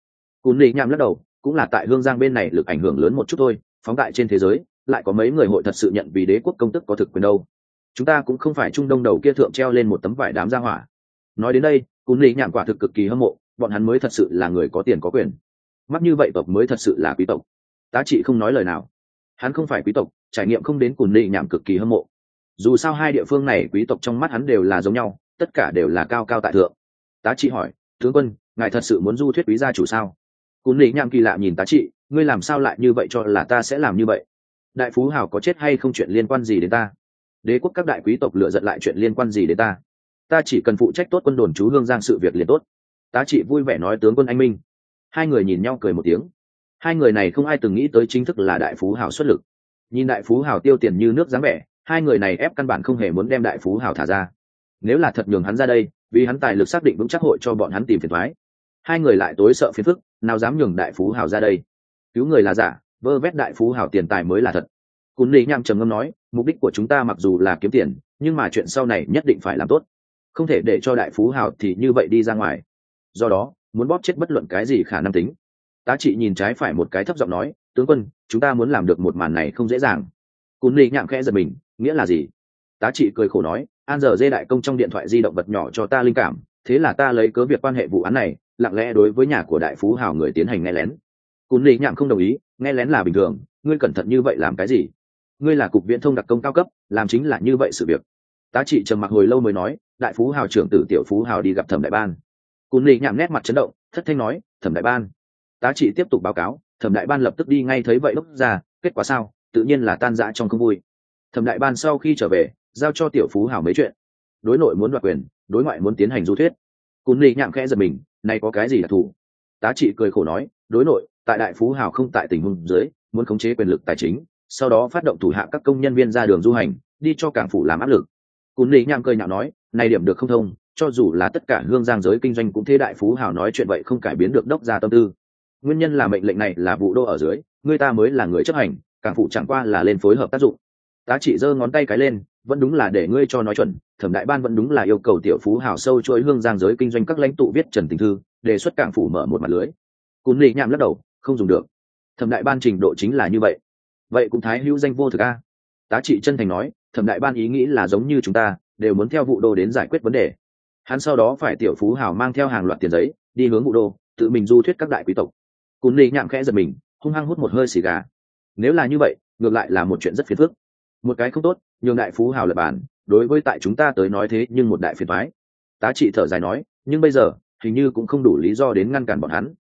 Cún lý nhảm lắc đầu, cũng là tại hương giang bên này lực ảnh hưởng lớn một chút thôi, phóng tại trên thế giới, lại có mấy người hội thật sự nhận vì đế quốc công tức có thực quyền đâu chúng ta cũng không phải trung đông đầu kia thượng treo lên một tấm vải đám ra hỏa. Nói đến đây, cún lý nhảm quả thực cực kỳ hâm mộ, bọn hắn mới thật sự là người có tiền có quyền. Mắt như vậy tộc mới thật sự là quý tộc. Tá trị không nói lời nào. Hắn không phải quý tộc, trải nghiệm không đến cùn lý nhảm cực kỳ hâm mộ. Dù sao hai địa phương này quý tộc trong mắt hắn đều là giống nhau, tất cả đều là cao cao tại thượng. Tá trị hỏi, tướng quân, ngài thật sự muốn du thuyết quý gia chủ sao? Cún lý nhảm kỳ lạ nhìn tá trị, ngươi làm sao lại như vậy cho là ta sẽ làm như vậy? Đại phú hào có chết hay không chuyện liên quan gì đến ta? Đế quốc các đại quý tộc lựa giận lại chuyện liên quan gì đến ta? Ta chỉ cần phụ trách tốt quân đồn chú hương giang sự việc liền tốt. Tá trị vui vẻ nói tướng quân anh minh. Hai người nhìn nhau cười một tiếng. Hai người này không ai từng nghĩ tới chính thức là đại phú hào xuất lực. Nhìn đại phú hào tiêu tiền như nước dáng vẻ, hai người này ép căn bản không hề muốn đem đại phú hào thả ra. Nếu là thật nhường hắn ra đây, vì hắn tài lực xác định vững chắc hội cho bọn hắn tìm phiền thoái hai người lại tối sợ phiền phức, nào dám nhường đại phú hào ra đây. Cứu người là giả, vơ vét đại phú hào tiền tài mới là thật cún lý nham trầm ngâm nói, mục đích của chúng ta mặc dù là kiếm tiền, nhưng mà chuyện sau này nhất định phải làm tốt. Không thể để cho đại phú hào thì như vậy đi ra ngoài. Do đó, muốn bóp chết bất luận cái gì khả năng tính. Tá trị nhìn trái phải một cái thấp giọng nói, tướng quân, chúng ta muốn làm được một màn này không dễ dàng. Cún lý nhạm khẽ giật mình, nghĩa là gì? Tá trị cười khổ nói, an giờ dê đại công trong điện thoại di động vật nhỏ cho ta linh cảm, thế là ta lấy cớ việc quan hệ vụ án này, lặng lẽ đối với nhà của đại phú hào người tiến hành nghe lén. Cún lý nhạm không đồng ý, nghe lén là bình thường, ngươi cẩn thận như vậy làm cái gì? Ngươi là cục viễn thông đặc công cao cấp, làm chính là như vậy sự việc. Tá trị trầm mặc hồi lâu mới nói, đại phú hào trưởng tử tiểu phú hào đi gặp thẩm đại ban. Cún lì nhảm nét mặt chấn động, thất thanh nói, thẩm đại ban. Tá trị tiếp tục báo cáo, thẩm đại ban lập tức đi ngay thấy vậy lúc ra, kết quả sao, tự nhiên là tan rã trong không vui. Thẩm đại ban sau khi trở về, giao cho tiểu phú hào mấy chuyện. Đối nội muốn đoạt quyền, đối ngoại muốn tiến hành du thuyết. Cún lì nhảm khẽ giật mình, nay có cái gì đặc thù? Tá trị cười khổ nói, đối nội, tại đại phú hào không tại tình huống dưới, muốn khống chế quyền lực tài chính sau đó phát động thủ hạ các công nhân viên ra đường du hành, đi cho cảng phủ làm áp lực. Cún lý nhạm cười nhạo nói, này điểm được không thông, cho dù là tất cả hương giang giới kinh doanh cũng thế đại phú hào nói chuyện vậy không cải biến được đốc gia tâm tư. Nguyên nhân là mệnh lệnh này là vụ đô ở dưới, người ta mới là người chấp hành, cảng phụ chẳng qua là lên phối hợp tác dụng. Tá trị giơ ngón tay cái lên, vẫn đúng là để ngươi cho nói chuẩn, thẩm đại ban vẫn đúng là yêu cầu tiểu phú hào sâu chuỗi hương giang giới kinh doanh các lãnh tụ viết trần tình thư, đề xuất cảng phủ mở một mặt lưới. Cún lì nhạm lắc đầu, không dùng được. Thẩm đại ban trình độ chính là như vậy vậy cũng thái hữu danh vô thực a. Tá trị chân thành nói, thẩm đại ban ý nghĩ là giống như chúng ta, đều muốn theo vụ đô đến giải quyết vấn đề. Hắn sau đó phải tiểu phú hào mang theo hàng loạt tiền giấy, đi hướng vụ đô, tự mình du thuyết các đại quý tộc. Cún lì nhạm khẽ giật mình, hung hăng hút một hơi xì gà. Nếu là như vậy, ngược lại là một chuyện rất phiền phức. Một cái không tốt, nhường đại phú hào lập bản, đối với tại chúng ta tới nói thế nhưng một đại phiền thoái tá trị thở dài nói, nhưng bây giờ, hình như cũng không đủ lý do đến ngăn cản bọn hắn.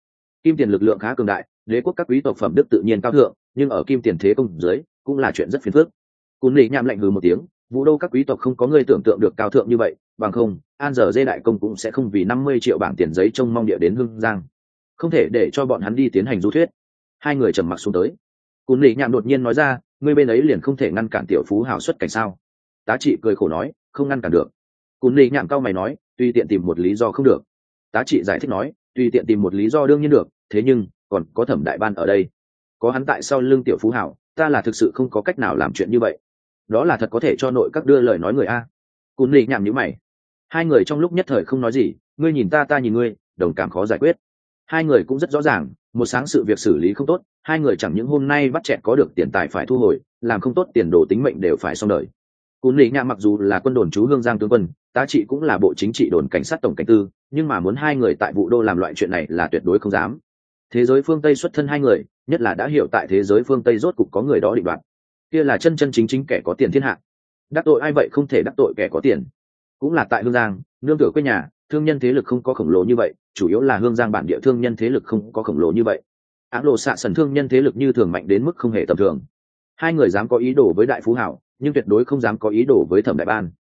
Kim tiền lực lượng khá cường đại, đế quốc các quý tộc phẩm đức tự nhiên cao thượng nhưng ở kim tiền thế công dưới, cũng là chuyện rất phiền phức. Cún lì nhạm lạnh hừ một tiếng, vũ đô các quý tộc không có người tưởng tượng được cao thượng như vậy, bằng không, an giờ dê đại công cũng sẽ không vì năm mươi triệu bảng tiền giấy trông mong địa đến hưng giang. Không thể để cho bọn hắn đi tiến hành du thuyết. Hai người trầm mặc xuống tới. Cún lì nhạm đột nhiên nói ra, ngươi bên ấy liền không thể ngăn cản tiểu phú hào xuất cảnh sao? Tá trị cười khổ nói, không ngăn cản được. Cún lì nhạm cao mày nói, tuy tiện tìm một lý do không được. Tá trị giải thích nói, tuy tiện tìm một lý do đương nhiên được, thế nhưng còn có thẩm đại ban ở đây có hắn tại sau lưng tiểu phú hảo, ta là thực sự không có cách nào làm chuyện như vậy. Đó là thật có thể cho nội các đưa lời nói người a. Cún lì nhảm nhữ mày. Hai người trong lúc nhất thời không nói gì, ngươi nhìn ta ta nhìn ngươi, đồng cảm khó giải quyết. Hai người cũng rất rõ ràng, một sáng sự việc xử lý không tốt, hai người chẳng những hôm nay bắt chẹn có được tiền tài phải thu hồi, làm không tốt tiền đồ tính mệnh đều phải xong đời. Cún lý nhạ mặc dù là quân đồn chú hương giang tướng quân, tá trị cũng là bộ chính trị đồn cảnh sát tổng cảnh tư, nhưng mà muốn hai người tại vụ đô làm loại chuyện này là tuyệt đối không dám. Thế giới phương tây xuất thân hai người nhất là đã hiểu tại thế giới phương tây rốt cục có người đó định đoạt. Kia là chân chân chính chính kẻ có tiền thiên hạ. Đắc tội ai vậy không thể đắc tội kẻ có tiền. Cũng là tại hương giang, nương tựa quê nhà, thương nhân thế lực không có khổng lồ như vậy, chủ yếu là hương giang bản địa thương nhân thế lực không có khổng lồ như vậy. Áng lộ xạ sần thương nhân thế lực như thường mạnh đến mức không hề tầm thường. Hai người dám có ý đồ với đại phú hảo, nhưng tuyệt đối không dám có ý đồ với thẩm đại ban.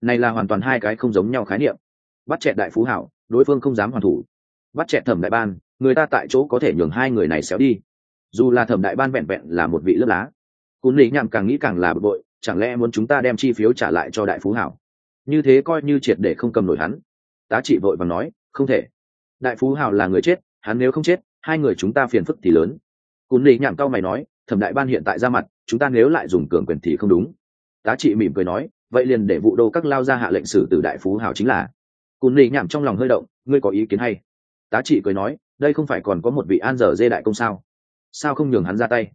Này là hoàn toàn hai cái không giống nhau khái niệm. Bắt chẹt đại phú hảo, đối phương không dám hoàn thủ. Bắt chẹt thẩm đại ban, người ta tại chỗ có thể nhường hai người này xéo đi dù là thẩm đại ban vẹn vẹn là một vị lớp lá. Cún lý nhằm càng nghĩ càng là bực bội, chẳng lẽ muốn chúng ta đem chi phiếu trả lại cho đại phú hảo? Như thế coi như triệt để không cầm nổi hắn. Tá trị vội và nói, không thể. Đại phú hảo là người chết, hắn nếu không chết, hai người chúng ta phiền phức thì lớn. Cún lý nhảm cao mày nói, thẩm đại ban hiện tại ra mặt, chúng ta nếu lại dùng cường quyền thì không đúng. Tá trị mỉm cười nói, vậy liền để vụ đô các lao ra hạ lệnh xử từ đại phú hảo chính là. Cún lý nhảm trong lòng hơi động, ngươi có ý kiến hay? Tá trị cười nói, đây không phải còn có một vị an dở dê đại công sao? Sao không nhường hắn ra tay?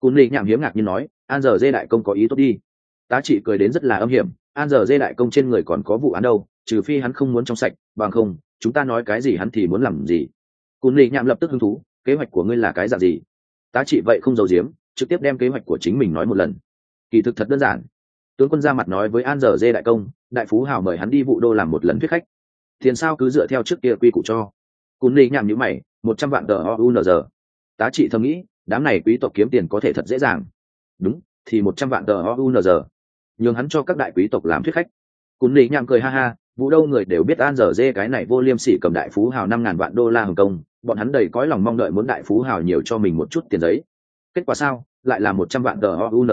Cún lì nhảm hiếm ngạc nhiên nói, an giờ dê đại công có ý tốt đi. Tá trị cười đến rất là âm hiểm, an giờ dê đại công trên người còn có vụ án đâu, trừ phi hắn không muốn trong sạch, bằng không, chúng ta nói cái gì hắn thì muốn làm gì. Cún lì nhảm lập tức hứng thú, kế hoạch của ngươi là cái dạng gì? Tá trị vậy không giấu giếm, trực tiếp đem kế hoạch của chính mình nói một lần. Kỳ thực thật đơn giản. Tướng quân ra mặt nói với an giờ dê đại công, đại phú hào mời hắn đi vụ đô làm một lần thuyết khách. Tiền sao cứ dựa theo trước kia quy củ cho. Cún lì nhảm nhữ mày, một trăm vạn tờ o u n giờ tá trị thầm nghĩ, đám này quý tộc kiếm tiền có thể thật dễ dàng. Đúng, thì một trăm vạn tờ o u n nhường hắn cho các đại quý tộc làm thuyết khách. Cún lý nhảm cười ha ha, vũ đâu người đều biết an dở dê cái này vô liêm sỉ cầm đại phú hào năm ngàn vạn đô la hồng công bọn hắn đầy cõi lòng mong đợi muốn đại phú hào nhiều cho mình một chút tiền giấy. Kết quả sao? Lại là một trăm vạn tờ o u n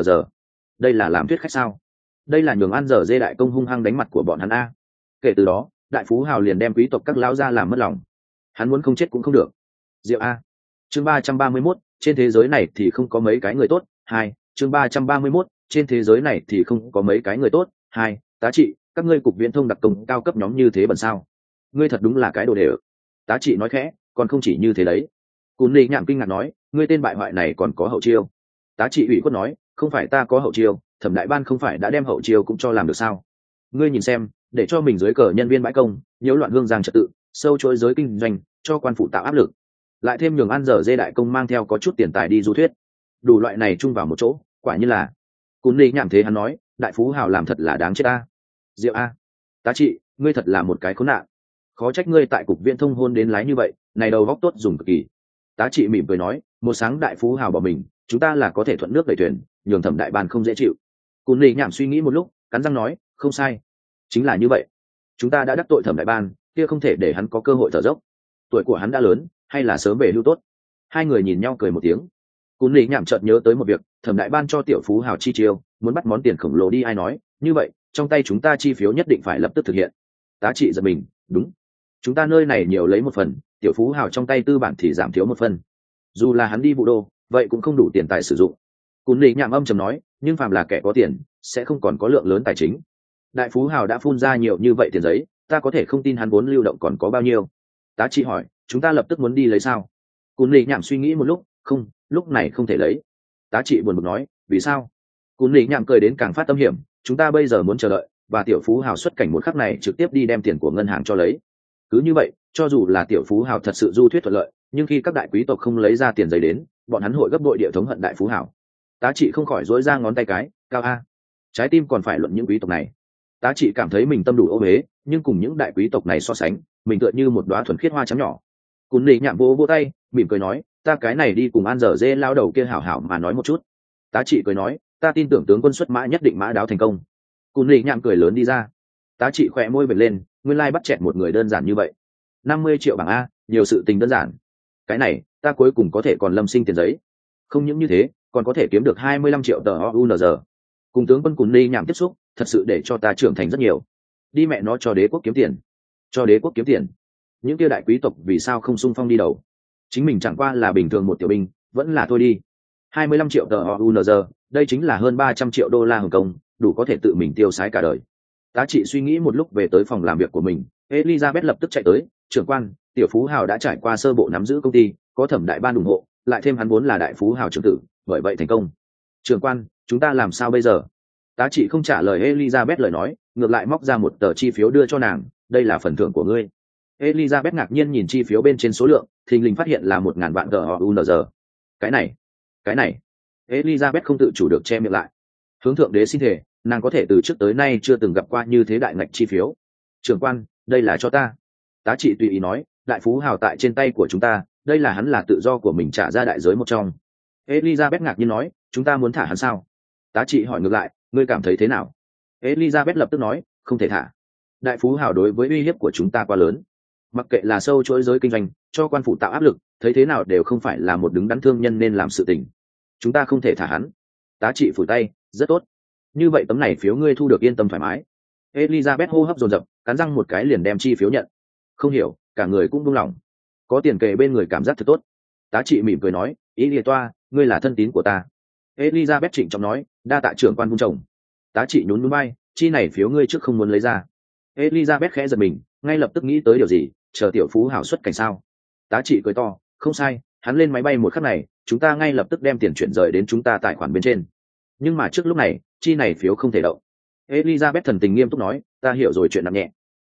đây là làm thuyết khách sao? Đây là nhường an dở dê đại công hung hăng đánh mặt của bọn hắn a. Kể từ đó, đại phú hào liền đem quý tộc các lão ra làm mất lòng. Hắn muốn không chết cũng không được. Diệu a chương ba trăm ba mươi mốt, trên thế giới này thì không có mấy cái người tốt, hai, chương ba trăm ba mươi mốt, trên thế giới này thì không có mấy cái người tốt, hai, tá trị, các ngươi cục viễn thông đặc công cao cấp nhóm như thế bẩn sao? Ngươi thật đúng là cái đồ đề ự tá trị nói khẽ, còn không chỉ như thế đấy. Cún ly nhạm kinh ngạc nói, ngươi tên bại hoại này còn có hậu chiêu. Tá trị ủy khuất nói, không phải ta có hậu chiêu, thẩm đại ban không phải đã đem hậu chiêu cũng cho làm được sao? Ngươi nhìn xem, để cho mình dưới cờ nhân viên bãi công, nhiễu loạn hương giang trật tự, sâu chuỗi giới kinh doanh, cho quan phụ tạo áp lực lại thêm nhường ăn dở dê đại công mang theo có chút tiền tài đi du thuyết. Đủ loại này chung vào một chỗ, quả như là. Cún ly nhảm thế hắn nói, đại phú hào làm thật là đáng chết a. Diệu a. Tá trị, ngươi thật là một cái khốn nạn. Khó trách ngươi tại cục viện thông hôn đến lái như vậy, này đầu góc tốt dùng cực kỳ. Tá trị mỉm cười nói, một sáng đại phú hào bỏ mình, chúng ta là có thể thuận nước đẩy thuyền, nhường thẩm đại ban không dễ chịu. Cún ly nhảm suy nghĩ một lúc, cắn răng nói, không sai. Chính là như vậy. Chúng ta đã đắc tội thẩm đại ban kia không thể để hắn có cơ hội thở dốc. Tuổi của hắn đã lớn hay là sớm về hưu tốt? Hai người nhìn nhau cười một tiếng. Cún lý nhảm chợt nhớ tới một việc, thẩm đại ban cho tiểu phú hào chi chiêu, muốn bắt món tiền khổng lồ đi ai nói, như vậy, trong tay chúng ta chi phiếu nhất định phải lập tức thực hiện. Tá trị giật mình, đúng. Chúng ta nơi này nhiều lấy một phần, tiểu phú hào trong tay tư bản thì giảm thiếu một phần. Dù là hắn đi vụ đô, vậy cũng không đủ tiền tài sử dụng. Cún lý nhảm âm chầm nói, nhưng phàm là kẻ có tiền, sẽ không còn có lượng lớn tài chính. Đại phú hào đã phun ra nhiều như vậy tiền giấy, ta có thể không tin hắn vốn lưu động còn có bao nhiêu. Tá trị hỏi chúng ta lập tức muốn đi lấy sao? Cún lì nhảm suy nghĩ một lúc, không, lúc này không thể lấy. Tá trị buồn bực nói, vì sao? Cún lì nhảm cười đến càng phát tâm hiểm, chúng ta bây giờ muốn chờ đợi, và tiểu phú hào xuất cảnh một khắc này trực tiếp đi đem tiền của ngân hàng cho lấy. Cứ như vậy, cho dù là tiểu phú hào thật sự du thuyết thuận lợi, nhưng khi các đại quý tộc không lấy ra tiền giấy đến, bọn hắn hội gấp đội địa thống hận đại phú hào. Tá trị không khỏi dối ra ngón tay cái, cao a. Trái tim còn phải luận những quý tộc này. Tá trị cảm thấy mình tâm đủ ô huế nhưng cùng những đại quý tộc này so sánh, mình tựa như một đoá thuần khiết hoa trắng nhỏ cún lì nhạm vô vô tay, mỉm cười nói, ta cái này đi cùng an dở dê lao đầu kia hảo hảo mà nói một chút. Tá trị cười nói, ta tin tưởng tướng quân xuất mã nhất định mã đáo thành công. Cún lì nhạm cười lớn đi ra. Tá trị khỏe môi bật lên, nguyên lai bắt chẹt một người đơn giản như vậy. Năm mươi triệu bảng a, nhiều sự tình đơn giản. Cái này, ta cuối cùng có thể còn lâm sinh tiền giấy. Không những như thế, còn có thể kiếm được hai mươi lăm triệu tờ ounz cùng tướng quân cún lì nhảm tiếp xúc, thật sự để cho ta trưởng thành rất nhiều. Đi mẹ nó cho đế quốc kiếm tiền. Cho đế quốc kiếm tiền những kia đại quý tộc vì sao không sung phong đi đầu? Chính mình chẳng qua là bình thường một tiểu binh, vẫn là thôi đi. Hai mươi lăm triệu tờ unz đây chính là hơn ba trăm triệu đô la hồng kông, đủ có thể tự mình tiêu sái cả đời. Tá trị suy nghĩ một lúc về tới phòng làm việc của mình, elizabeth lập tức chạy tới, trưởng quan, tiểu phú hào đã trải qua sơ bộ nắm giữ công ty, có thẩm đại ban ủng hộ, lại thêm hắn vốn là đại phú hào trưởng tử, bởi vậy thành công. Trưởng quan, chúng ta làm sao bây giờ? Tá trị không trả lời elizabeth lời nói, ngược lại móc ra một tờ chi phiếu đưa cho nàng, đây là phần thưởng của ngươi elizabeth ngạc nhiên nhìn chi phiếu bên trên số lượng, thình lình phát hiện là một ngàn vạn gunz cái này cái này. Elizabeth không tự chủ được che miệng lại. Hướng thượng đế xin thể nàng có thể từ trước tới nay chưa từng gặp qua như thế đại ngạch chi phiếu. Trưởng quan, đây là cho ta. Tá trị tùy ý nói, đại phú hào tại trên tay của chúng ta, đây là hắn là tự do của mình trả ra đại giới một trong. Elizabeth ngạc nhiên nói, chúng ta muốn thả hắn sao? Tá trị hỏi ngược lại, ngươi cảm thấy thế nào? Elizabeth lập tức nói, không thể thả. Đại phú hào đối với uy hiếp của chúng ta quá lớn mặc kệ là sâu chuỗi giới kinh doanh, cho quan phủ tạo áp lực, thấy thế nào đều không phải là một đứng đắn thương nhân nên làm sự tình. Chúng ta không thể thả hắn. Tá trị phủ tay, rất tốt. Như vậy tấm này phiếu ngươi thu được yên tâm thoải mái. Elizabeth hô hấp dồn dập, cắn răng một cái liền đem chi phiếu nhận. Không hiểu, cả người cũng buông lỏng. Có tiền kề bên người cảm giác thật tốt. Tá trị mỉm cười nói, ý lìa toa, ngươi là thân tín của ta. Elizabeth trịnh trọng nói, đa tạ trưởng quan vung chồng. Tá trị nhún núi bay, chi này phiếu ngươi trước không muốn lấy ra. Elizabeth khẽ giật mình, ngay lập tức nghĩ tới điều gì? Chờ tiểu phú hảo xuất cảnh sao? Tá trị cười to, không sai, hắn lên máy bay một khắc này, chúng ta ngay lập tức đem tiền chuyển rời đến chúng ta tài khoản bên trên. Nhưng mà trước lúc này, chi này phiếu không thể động. Elizabeth thần tình nghiêm túc nói, ta hiểu rồi chuyện nặng nhẹ.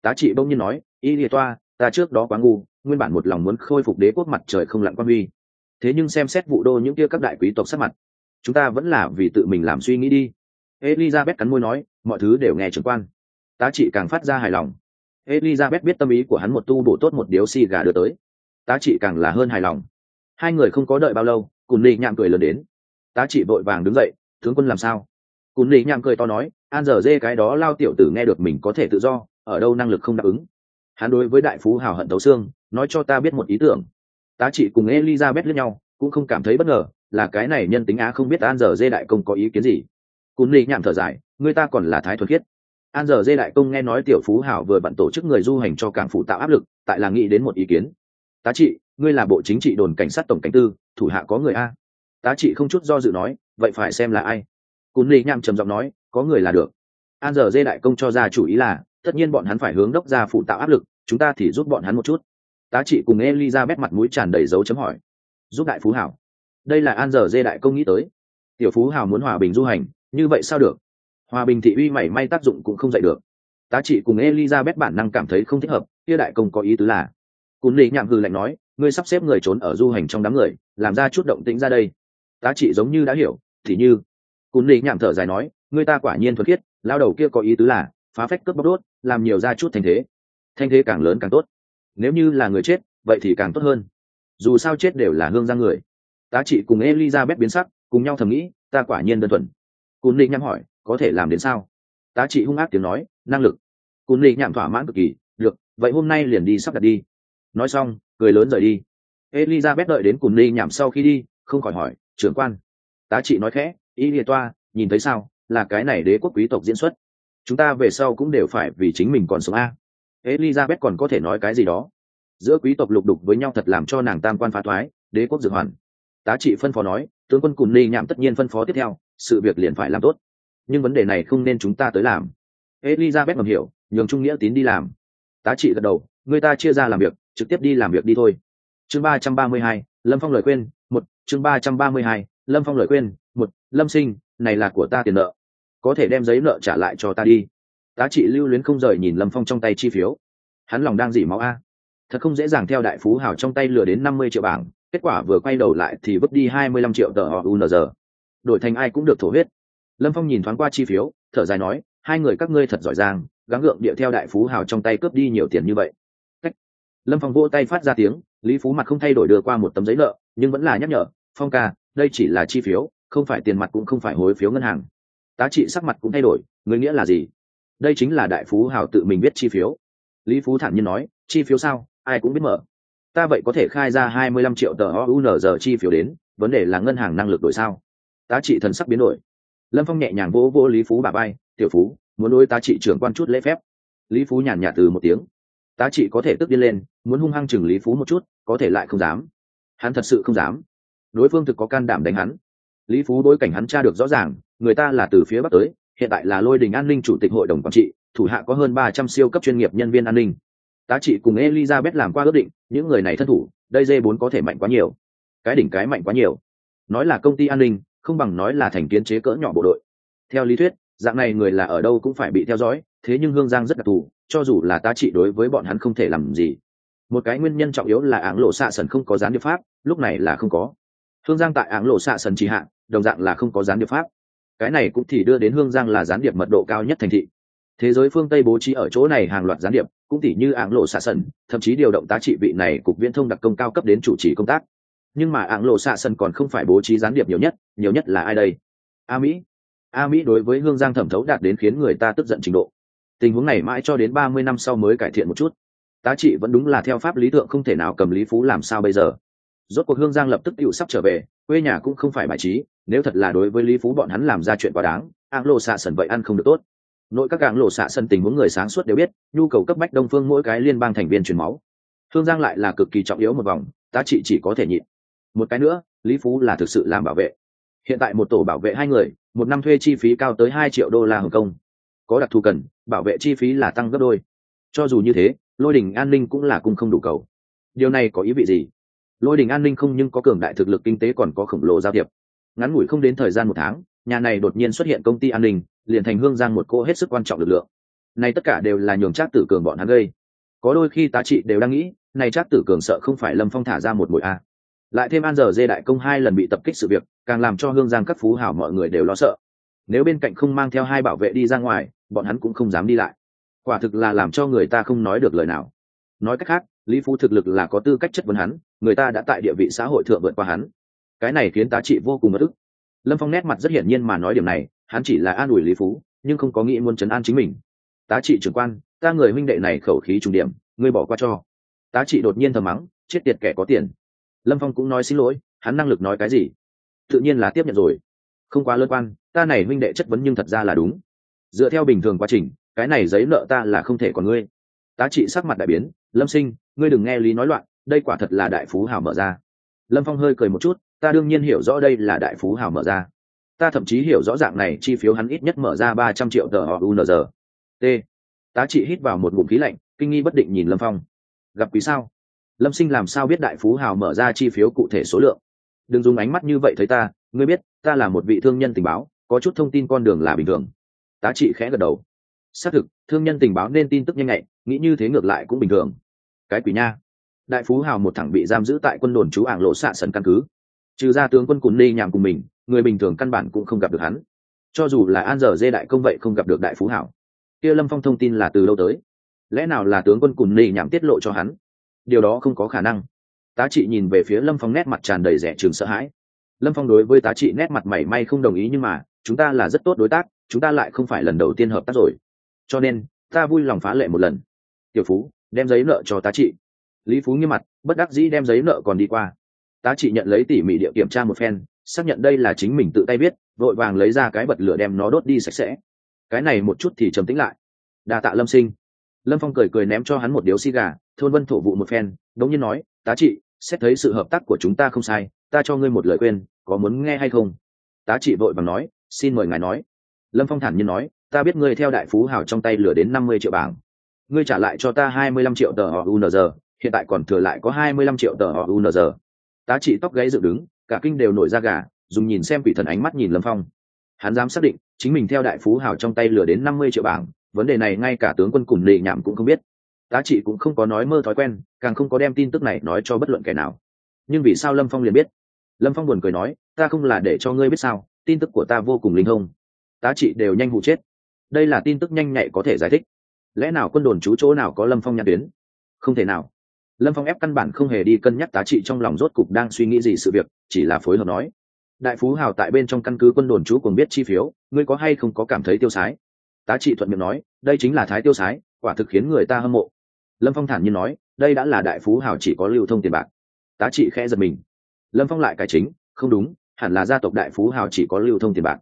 Tá trị bỗng nhiên nói y lìa toa ta trước đó quá ngu, nguyên bản một lòng muốn khôi phục đế quốc mặt trời không lặn quan huy. Thế nhưng xem xét vụ đô những kia các đại quý tộc sắc mặt, chúng ta vẫn là vì tự mình làm suy nghĩ đi. Elizabeth cắn môi nói, mọi thứ đều nghe trưởng quan. Tá trị càng phát ra hài lòng elizabeth biết tâm ý của hắn một tu bổ tốt một điếu xì gà đưa tới. Tá trị càng là hơn hài lòng. Hai người không có đợi bao lâu, cùn lì nhạm cười lớn đến. Tá trị vội vàng đứng dậy, tướng quân làm sao? Cùn lì nhạm cười to nói, an giờ dê cái đó lao tiểu tử nghe được mình có thể tự do, ở đâu năng lực không đáp ứng. Hắn đối với đại phú hào hận tấu xương, nói cho ta biết một ý tưởng. Tá trị cùng elizabeth lẫn nhau, cũng không cảm thấy bất ngờ, là cái này nhân tính á không biết an giờ dê đại công có ý kiến gì. Cùn lì nhạm thở dài, người ta còn là thái thuần khiết an giờ dê đại công nghe nói tiểu phú hảo vừa bận tổ chức người du hành cho cảng phủ tạo áp lực, tại là nghĩ đến một ý kiến. Tá trị, ngươi là bộ chính trị đồn cảnh sát tổng cảnh tư, thủ hạ có người a. Tá trị không chút do dự nói, vậy phải xem là ai. Cún ly nham trầm giọng nói, có người là được. An giờ dê đại công cho ra chủ ý là, tất nhiên bọn hắn phải hướng đốc ra phụ tạo áp lực, chúng ta thì giúp bọn hắn một chút. Tá trị cùng elizabeth mặt mũi tràn đầy dấu chấm hỏi, giúp đại phú hảo? Đây là an giờ dê đại công nghĩ tới. Tiểu phú hảo muốn hòa bình du hành, như vậy sao được? Hòa bình thị uy mảy may tác dụng cũng không dạy được. Tá trị cùng elizabeth bản năng cảm thấy không thích hợp, kia đại công có ý tứ là, cún lý nhạm hư lạnh nói, ngươi sắp xếp người trốn ở du hành trong đám người, làm ra chút động tĩnh ra đây. Tá trị giống như đã hiểu, thì như, cún lý nhạm thở dài nói, ngươi ta quả nhiên thuật khiết lao đầu kia có ý tứ là, phá phách cướp bóc đốt, làm nhiều ra chút thanh thế. Thanh thế càng lớn càng tốt. Nếu như là người chết, vậy thì càng tốt hơn. Dù sao chết đều là hương ra người. Tá trị cùng elizabeth biến sắc, cùng nhau thầm nghĩ, ta quả nhiên đơn thuần. Cún lý nhạm hỏi có thể làm đến sao? Tá trị hung ác tiếng nói, năng lực. Cún lì nhảm thỏa mãn cực kỳ, được, vậy hôm nay liền đi sắp đặt đi. Nói xong, cười lớn rời đi. Elizabeth đợi đến cún lì nhảm sau khi đi, không khỏi hỏi, trưởng quan. Tá trị nói khẽ y liệt toa, nhìn thấy sao? Là cái này đế quốc quý tộc diễn xuất. Chúng ta về sau cũng đều phải vì chính mình còn sống a. Elizabeth còn có thể nói cái gì đó? Giữa quý tộc lục đục với nhau thật làm cho nàng tam quan phá thoái, đế quốc dược hoàn. Tá trị phân phó nói, tướng quân cùn ni nhạm tất nhiên phân phó tiếp theo, sự việc liền phải làm tốt nhưng vấn đề này không nên chúng ta tới làm. Elizabeth ngầm hiểu, nhường trung nghĩa tín đi làm. Tá trị gật đầu, người ta chia ra làm việc, trực tiếp đi làm việc đi thôi. Chương ba trăm ba mươi hai, lâm phong lời khuyên, một, chương ba trăm ba mươi hai, lâm phong lời khuyên, một, lâm sinh, này là của ta tiền nợ. Có thể đem giấy nợ trả lại cho ta đi. Tá trị lưu luyến không rời nhìn lâm phong trong tay chi phiếu. Hắn lòng đang dỉ máu a. Thật không dễ dàng theo đại phú hào trong tay lừa đến năm mươi triệu bảng, kết quả vừa quay đầu lại thì vứt đi hai mươi lăm triệu tờ họ unz đổi thành ai cũng được thổ huyết lâm phong nhìn thoáng qua chi phiếu, thở dài nói, hai người các ngươi thật giỏi giang, gắng gượng điệu theo đại phú hào trong tay cướp đi nhiều tiền như vậy. Cách. lâm phong vỗ tay phát ra tiếng, lý phú mặt không thay đổi đưa qua một tấm giấy nợ, nhưng vẫn là nhắc nhở, phong ca, đây chỉ là chi phiếu, không phải tiền mặt cũng không phải hối phiếu ngân hàng. Tá trị sắc mặt cũng thay đổi người nghĩa là gì? Đây chính là đại phú hào tự mình biết chi phiếu. Lý phú thản nhiên nói, chi phiếu sao? Ai cũng biết mở. Ta vậy có thể khai ra hai mươi lăm triệu tờ ounz chi phiếu đến, vấn đề là ngân hàng năng lực đổi sao? Tá trị thần sắc biến đổi lâm phong nhẹ nhàng vỗ vỗ lý phú bà bay tiểu phú, muốn đối tá trị trưởng quan chút lễ phép. Lý phú nhàn nhạt từ một tiếng tá trị có thể tức điên lên, muốn hung hăng chừng lý phú một chút, có thể lại không dám. Hắn thật sự không dám. Đối phương thực có can đảm đánh hắn. Lý phú đối cảnh hắn tra được rõ ràng, người ta là từ phía bắc tới, hiện tại là lôi đình an ninh chủ tịch hội đồng quản trị, thủ hạ có hơn ba trăm siêu cấp chuyên nghiệp nhân viên an ninh. Tá trị cùng elizabeth làm qua ước định, những người này thân thủ, đây dê bốn có thể mạnh quá nhiều. Cái đỉnh cái mạnh quá nhiều. Nói là công ty an ninh không bằng nói là thành kiến chế cỡ nhỏ bộ đội. Theo lý thuyết dạng này người là ở đâu cũng phải bị theo dõi thế nhưng hương giang rất đặc thù cho dù là ta trị đối với bọn hắn không thể làm gì. Một cái nguyên nhân trọng yếu là áng lộ xạ sần không có gián điệp pháp lúc này là không có. Hương giang tại áng lộ xạ sần trì hạn, đồng dạng là không có gián điệp pháp. Cái này cũng thì đưa đến hương giang là gián điệp mật độ cao nhất thành thị. Thế giới phương tây bố trí ở chỗ này hàng loạt gián điệp cũng tỉ như áng lộ xạ sần thậm chí điều động tá trị vị này cục viễn thông đặc công cao cấp đến chủ trì công tác nhưng mà ảng lộ xạ sân còn không phải bố trí gián điệp nhiều nhất nhiều nhất là ai đây? A mỹ. A mỹ đối với hương giang thẩm thấu đạt đến khiến người ta tức giận trình độ. Tình huống này mãi cho đến ba mươi năm sau mới cải thiện một chút. Tá trị vẫn đúng là theo pháp lý thượng không thể nào cầm lý phú làm sao bây giờ. Rốt cuộc hương giang lập tức tự sắp trở về, quê nhà cũng không phải bài trí, nếu thật là đối với lý phú bọn hắn làm ra chuyện quá đáng, ảng lộ xạ sần vậy ăn không được tốt. Nội các ảng lộ xạ sân tình huống người sáng suốt đều biết, nhu cầu cấp bách đông phương mỗi cái liên bang thành viên truyền máu. Hương giang lại là cực kỳ trọng yếu một vòng, tá trị chỉ có thể nhịn một cái nữa, lý phú là thực sự làm bảo vệ. Hiện tại một tổ bảo vệ hai người, một năm thuê chi phí cao tới hai triệu đô la hồng kông. Có đặc thù cần, bảo vệ chi phí là tăng gấp đôi. Cho dù như thế, lôi đình an ninh cũng là cung không đủ cầu. Điều này có ý vị gì? Lôi đình an ninh không nhưng có cường đại thực lực kinh tế còn có khổng lồ giao thiệp. Ngắn ngủi không đến thời gian một tháng, nhà này đột nhiên xuất hiện công ty an ninh, liền thành hương giang một cô hết sức quan trọng lực lượng. Này tất cả đều là nhường trác tử cường bọn hắn gây. Có đôi khi tá trị đều đang nghĩ, này trác tử cường sợ không phải lâm phong thả ra một mũi a lại thêm an giờ dê đại công hai lần bị tập kích sự việc, càng làm cho hương giang các phú hảo mọi người đều lo sợ. Nếu bên cạnh không mang theo hai bảo vệ đi ra ngoài, bọn hắn cũng không dám đi lại. Quả thực là làm cho người ta không nói được lời nào. Nói cách khác, lý phú thực lực là có tư cách chất vấn hắn, người ta đã tại địa vị xã hội thượng vượt qua hắn. Cái này khiến tá trị vô cùng bất ức. Lâm phong nét mặt rất hiển nhiên mà nói điểm này, hắn chỉ là an ủi lý phú, nhưng không có nghĩ muốn chấn an chính mình. Tá trị trưởng quan, ta người huynh đệ này khẩu khí trùng điểm, ngươi bỏ qua cho. Tá trị đột nhiên thầm mắng, chết tiệt kẻ có tiền lâm phong cũng nói xin lỗi, hắn năng lực nói cái gì? Tự nhiên là tiếp nhận rồi. Không quá lơ quan, ta này huynh đệ chất vấn nhưng thật ra là đúng. Dựa theo bình thường quá trình, cái này giấy nợ ta là không thể còn ngươi. Tá trị sắc mặt đại biến, lâm sinh, ngươi đừng nghe lý nói loạn, đây quả thật là đại phú hào mở ra. Lâm phong hơi cười một chút, ta đương nhiên hiểu rõ đây là đại phú hào mở ra. Ta thậm chí hiểu rõ dạng này chi phiếu hắn ít nhất mở ra ba trăm triệu tờ họ unz t. Tá trị hít vào một ngụm khí lạnh, kinh nghi bất định nhìn lâm phong. Gặp quý sao? Lâm sinh làm sao biết đại phú hào mở ra chi phiếu cụ thể số lượng? Đừng dùng ánh mắt như vậy thấy ta, ngươi biết, ta là một vị thương nhân tình báo, có chút thông tin con đường là bình thường. Tá trị khẽ gật đầu. Xác thực, thương nhân tình báo nên tin tức nhanh nhạy, nghĩ như thế ngược lại cũng bình thường. Cái quỷ nha. Đại phú hào một thẳng bị giam giữ tại quân đồn chú ảng lộ xạ sần căn cứ. Trừ ra tướng quân cùn ni nhàm cùng mình, người bình thường căn bản cũng không gặp được hắn. Cho dù là an giờ dê đại công vậy không gặp được đại phú hảo kia lâm phong thông tin là từ lâu tới. Lẽ nào là tướng quân cùn ni nhảm tiết lộ cho hắn? Điều đó không có khả năng. Tá trị nhìn về phía lâm phong nét mặt tràn đầy rẻ trường sợ hãi. Lâm phong đối với tá trị nét mặt mảy may không đồng ý nhưng mà, chúng ta là rất tốt đối tác, chúng ta lại không phải lần đầu tiên hợp tác rồi. Cho nên, ta vui lòng phá lệ một lần. Tiểu phú, đem giấy nợ cho tá trị. Lý phú nghiêm mặt, bất đắc dĩ đem giấy nợ còn đi qua. Tá trị nhận lấy tỉ mỉ địa kiểm tra một phen, xác nhận đây là chính mình tự tay viết, vội vàng lấy ra cái bật lửa đem nó đốt đi sạch sẽ. Cái này một chút thì trầm tĩnh lại. Đa tạ lâm sinh lâm phong cười cười ném cho hắn một điếu xi gà, thôn vân thổ vụ một phen, đống nhiên nói, tá trị, xét thấy sự hợp tác của chúng ta không sai, ta cho ngươi một lời khuyên, có muốn nghe hay không? Tá trị vội vàng nói, xin mời ngài nói. Lâm phong thản nhiên nói, ta biết ngươi theo đại phú hào trong tay lửa đến năm mươi triệu bảng. Ngươi trả lại cho ta hai mươi lăm triệu tờ họ unz hiện tại còn thừa lại có hai mươi lăm triệu tờ họ unz tá trị tóc gáy dựng đứng, cả kinh đều nổi ra gà, dùng nhìn xem vị thần ánh mắt nhìn lâm phong. Hắn dám xác định, chính mình theo đại phú hào trong tay lừa đến năm mươi triệu bảng vấn đề này ngay cả tướng quân cùng lệ nhảm cũng không biết. Tá trị cũng không có nói mơ thói quen, càng không có đem tin tức này nói cho bất luận kẻ nào. Nhưng vì sao lâm phong liền biết? Lâm phong buồn cười nói, ta không là để cho ngươi biết sao, tin tức của ta vô cùng linh thông. Tá trị đều nhanh hụ chết. Đây là tin tức nhanh nhạy có thể giải thích. Lẽ nào quân đồn chú chỗ nào có lâm phong nhãn tuyến? Không thể nào. Lâm phong ép căn bản không hề đi cân nhắc tá trị trong lòng rốt cục đang suy nghĩ gì sự việc, chỉ là phối hợp nói, đại phú hào tại bên trong căn cứ quân đồn chú cùng biết chi phiếu, ngươi có hay không có cảm thấy tiêu sái? Tá trị thuận miệng nói, đây chính là thái tiêu sái, quả thực khiến người ta hâm mộ. Lâm phong thản nhiên nói, đây đã là đại phú hào chỉ có lưu thông tiền bạc. Tá trị khẽ giật mình. Lâm phong lại cải chính, không đúng, hẳn là gia tộc đại phú hào chỉ có lưu thông tiền bạc.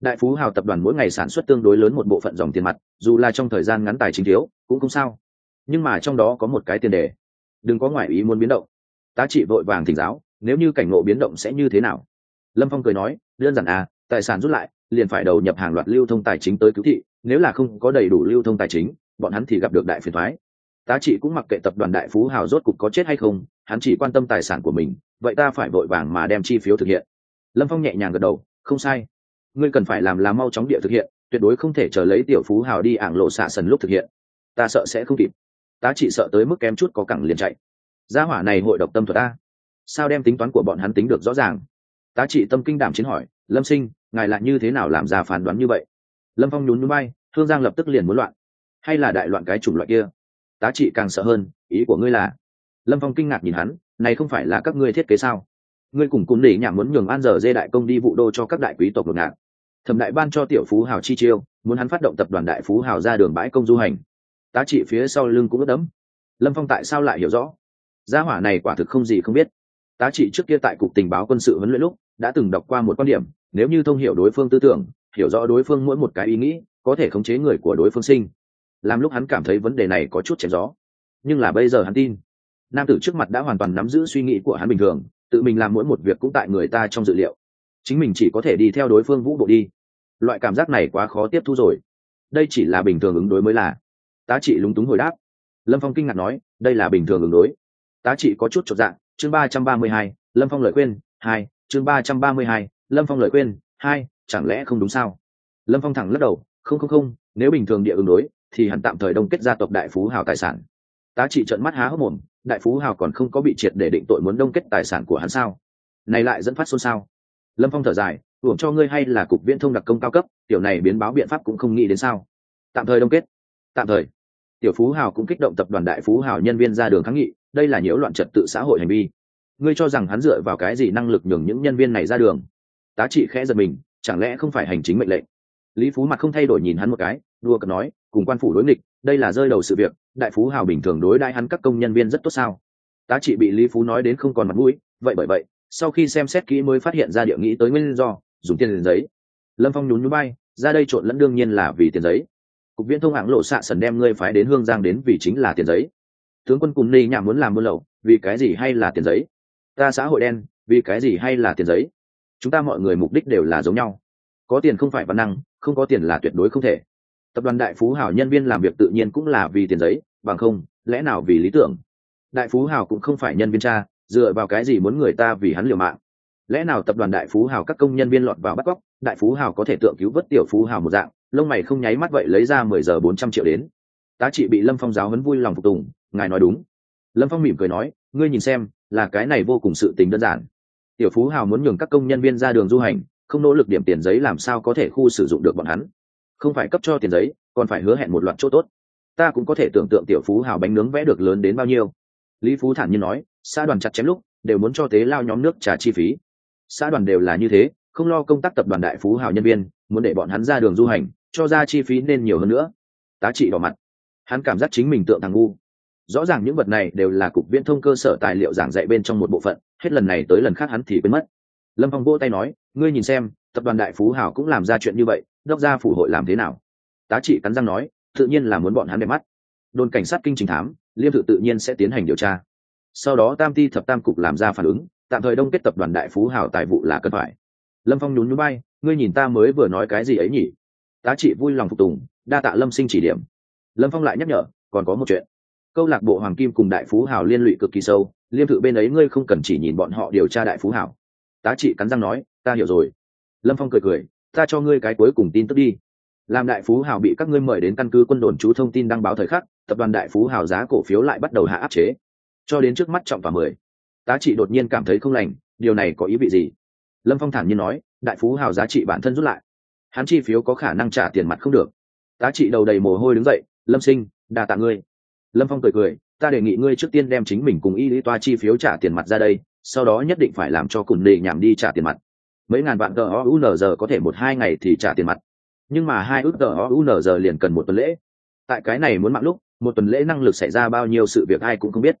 Đại phú hào tập đoàn mỗi ngày sản xuất tương đối lớn một bộ phận dòng tiền mặt, dù là trong thời gian ngắn tài chính thiếu, cũng không sao. Nhưng mà trong đó có một cái tiền đề. Đừng có ngoại ý muốn biến động. Tá trị vội vàng thỉnh giáo, nếu như cảnh ngộ biến động sẽ như thế nào? Lâm phong cười nói, đơn giản à tài sản rút lại, liền phải đầu nhập hàng loạt lưu thông tài chính tới cứu thị nếu là không có đầy đủ lưu thông tài chính, bọn hắn thì gặp được đại phiền thoái. Tá trị cũng mặc kệ tập đoàn đại phú hào rốt cục có chết hay không, hắn chỉ quan tâm tài sản của mình, vậy ta phải vội vàng mà đem chi phiếu thực hiện. Lâm phong nhẹ nhàng gật đầu, không sai. Ngươi cần phải làm là mau chóng địa thực hiện, tuyệt đối không thể chờ lấy tiểu phú hào đi ảng lộ xạ sần lúc thực hiện. Ta sợ sẽ không kịp. Tá trị sợ tới mức kém chút có cẳng liền chạy. Gia hỏa này hội độc tâm thuật ta. Sao đem tính toán của bọn hắn tính được rõ ràng? Tá trị tâm kinh đảm chiến hỏi, lâm sinh, ngài lại như thế nào làm ra phán đoán như vậy? Lâm phong nhún núi bay thương giang lập tức liền muốn loạn. Hay là đại loạn cái chủng loại kia? Tá trị càng sợ hơn, ý của ngươi là? Lâm phong kinh ngạc nhìn hắn, này không phải là các ngươi thiết kế sao? Ngươi cùng cùng để nhảm muốn nhường an giờ dê đại công đi vụ đô cho các đại quý tộc đột ngạn thẩm đại ban cho tiểu phú hào chi chiêu, muốn hắn phát động tập đoàn đại phú hào ra đường bãi công du hành. Tá trị phía sau lưng cũng ướt đẫm. Lâm phong tại sao lại hiểu rõ? Gia hỏa này quả thực không gì không biết. Tá trị trước kia tại cục tình báo quân sự huấn luyện lúc, đã từng đọc qua một quan điểm, nếu như thông hiểu đối phương tư tưởng, hiểu rõ đối phương mỗi một cái ý nghĩ có thể khống chế người của đối phương sinh. Làm lúc hắn cảm thấy vấn đề này có chút chém gió. Nhưng là bây giờ hắn tin. Nam tử trước mặt đã hoàn toàn nắm giữ suy nghĩ của hắn bình thường, tự mình làm mỗi một việc cũng tại người ta trong dự liệu. Chính mình chỉ có thể đi theo đối phương vũ bộ đi. Loại cảm giác này quá khó tiếp thu rồi. Đây chỉ là bình thường ứng đối mới là. Tá trị lúng túng hồi đáp. Lâm phong kinh ngạc nói, đây là bình thường ứng đối. Tá trị có chút chột dạng, chương ba trăm ba mươi hai, lâm phong lời khuyên, hai, chương ba trăm ba mươi hai, lâm phong lời khuyên, hai, chẳng lẽ không đúng sao? Lâm phong thẳng lắc đầu không không không, nếu bình thường địa ứng đối, thì hẳn tạm thời đông kết gia tộc đại phú hào tài sản. Tá trị trợn mắt há hốc mồm, đại phú hào còn không có bị triệt để định tội muốn đông kết tài sản của hắn sao? Này lại dẫn phát xôn xao. Lâm phong thở dài, hưởng cho ngươi hay là cục viễn thông đặc công cao cấp, tiểu này biến báo biện pháp cũng không nghĩ đến sao? Tạm thời đông kết. Tạm thời. Tiểu phú hào cũng kích động tập đoàn đại phú hào nhân viên ra đường kháng nghị, đây là nhiễu loạn trật tự xã hội hành vi. Ngươi cho rằng hắn dựa vào cái gì năng lực nhường những nhân viên này ra đường? Tá trị khẽ giật mình, chẳng lẽ không phải hành chính mệnh lệnh? Lý phú mặt không thay đổi nhìn hắn một cái, đua cợt nói, cùng quan phủ đối nghịch, đây là rơi đầu sự việc, đại phú hào bình thường đối đãi hắn các công nhân viên rất tốt sao? Tá trị bị lý phú nói đến không còn mặt mũi, vậy bởi vậy, sau khi xem xét kỹ mới phát hiện ra địa nghĩ tới nguyên do, dùng tiền liền giấy. Lâm phong nhún nhún bay ra đây trộn lẫn đương nhiên là vì tiền giấy. Cục viễn thông hãng lộ xạ sần đem ngươi phái đến hương giang đến vì chính là tiền giấy. Tướng quân cùng ni nhảm muốn làm buôn lậu, vì cái gì hay là tiền giấy? Ta xã hội đen, vì cái gì hay là tiền giấy? Chúng ta mọi người mục đích đều là giống nhau. Có tiền không phải văn năng không có tiền là tuyệt đối không thể. Tập đoàn đại phú hảo nhân viên làm việc tự nhiên cũng là vì tiền giấy, bằng không, lẽ nào vì lý tưởng? Đại phú hảo cũng không phải nhân viên cha, dựa vào cái gì muốn người ta vì hắn liều mạng? Lẽ nào tập đoàn đại phú hảo các công nhân viên lọt vào bắt cóc, đại phú hảo có thể tượng cứu vớt tiểu phú hảo một dạng, lông mày không nháy mắt vậy lấy ra mười giờ bốn trăm triệu đến. Tá trị bị lâm phong giáo hấn vui lòng phục tùng, ngài nói đúng. Lâm phong mỉm cười nói, ngươi nhìn xem, là cái này vô cùng sự tình đơn giản. Tiểu phú hào muốn nhường các công nhân viên ra đường du hành không nỗ lực điểm tiền giấy làm sao có thể khu sử dụng được bọn hắn. Không phải cấp cho tiền giấy, còn phải hứa hẹn một loạt chỗ tốt. Ta cũng có thể tưởng tượng tiểu phú hào bánh nướng vẽ được lớn đến bao nhiêu. Lý phú thản nhiên nói, xã đoàn chặt chém lúc, đều muốn cho tế lao nhóm nước trả chi phí. Xã đoàn đều là như thế, không lo công tác tập đoàn đại phú hào nhân viên, muốn để bọn hắn ra đường du hành, cho ra chi phí nên nhiều hơn nữa. Tá trị đỏ mặt. Hắn cảm giác chính mình tượng thằng ngu. Rõ ràng những vật này đều là cục viễn thông cơ sở tài liệu giảng dạy bên trong một bộ phận, hết lần này tới lần khác hắn thì quên mất lâm phong vỗ tay nói, ngươi nhìn xem, tập đoàn đại phú hào cũng làm ra chuyện như vậy, đốc gia phủ hội làm thế nào? Tá trị cắn răng nói, tự nhiên là muốn bọn hắn đẹp mắt. Đồn cảnh sát kinh trình thám, liêm tự tự nhiên sẽ tiến hành điều tra. Sau đó tam ti thập tam cục làm ra phản ứng, tạm thời đông kết tập đoàn đại phú hào tài vụ là cần phải. Lâm phong nhún nhún bay ngươi nhìn ta mới vừa nói cái gì ấy nhỉ? Tá trị vui lòng phục tùng, đa tạ lâm sinh chỉ điểm. Lâm phong lại nhắc nhở, còn có một chuyện. Câu lạc bộ hoàng kim cùng đại phú hào liên lụy cực kỳ sâu, liêm thự bên ấy ngươi không cần chỉ nhìn bọn họ điều tra đại phú hào tá trị cắn răng nói, ta hiểu rồi. Lâm phong cười cười, ta cho ngươi cái cuối cùng tin tức đi. Làm đại phú hào bị các ngươi mời đến căn cứ quân đồn chú thông tin đăng báo thời khắc, tập đoàn đại phú hào giá cổ phiếu lại bắt đầu hạ áp chế. Cho đến trước mắt trọng và mười, tá trị đột nhiên cảm thấy không lành, điều này có ý vị gì? Lâm phong thản nhiên nói, đại phú hào giá trị bản thân rút lại. Hắn chi phiếu có khả năng trả tiền mặt không được. Tá trị đầu đầy mồ hôi đứng dậy, lâm sinh, đa tạ ngươi. Lâm phong cười cười, ta đề nghị ngươi trước tiên đem chính mình cùng y lý toa chi phiếu trả tiền mặt ra đây sau đó nhất định phải làm cho cùng đề nhảm đi trả tiền mặt. Mấy ngàn vạn tờ ounz giờ có thể một hai ngày thì trả tiền mặt. Nhưng mà hai ước tờ ounz giờ liền cần một tuần lễ. Tại cái này muốn mạng lúc, một tuần lễ năng lực xảy ra bao nhiêu sự việc ai cũng không biết.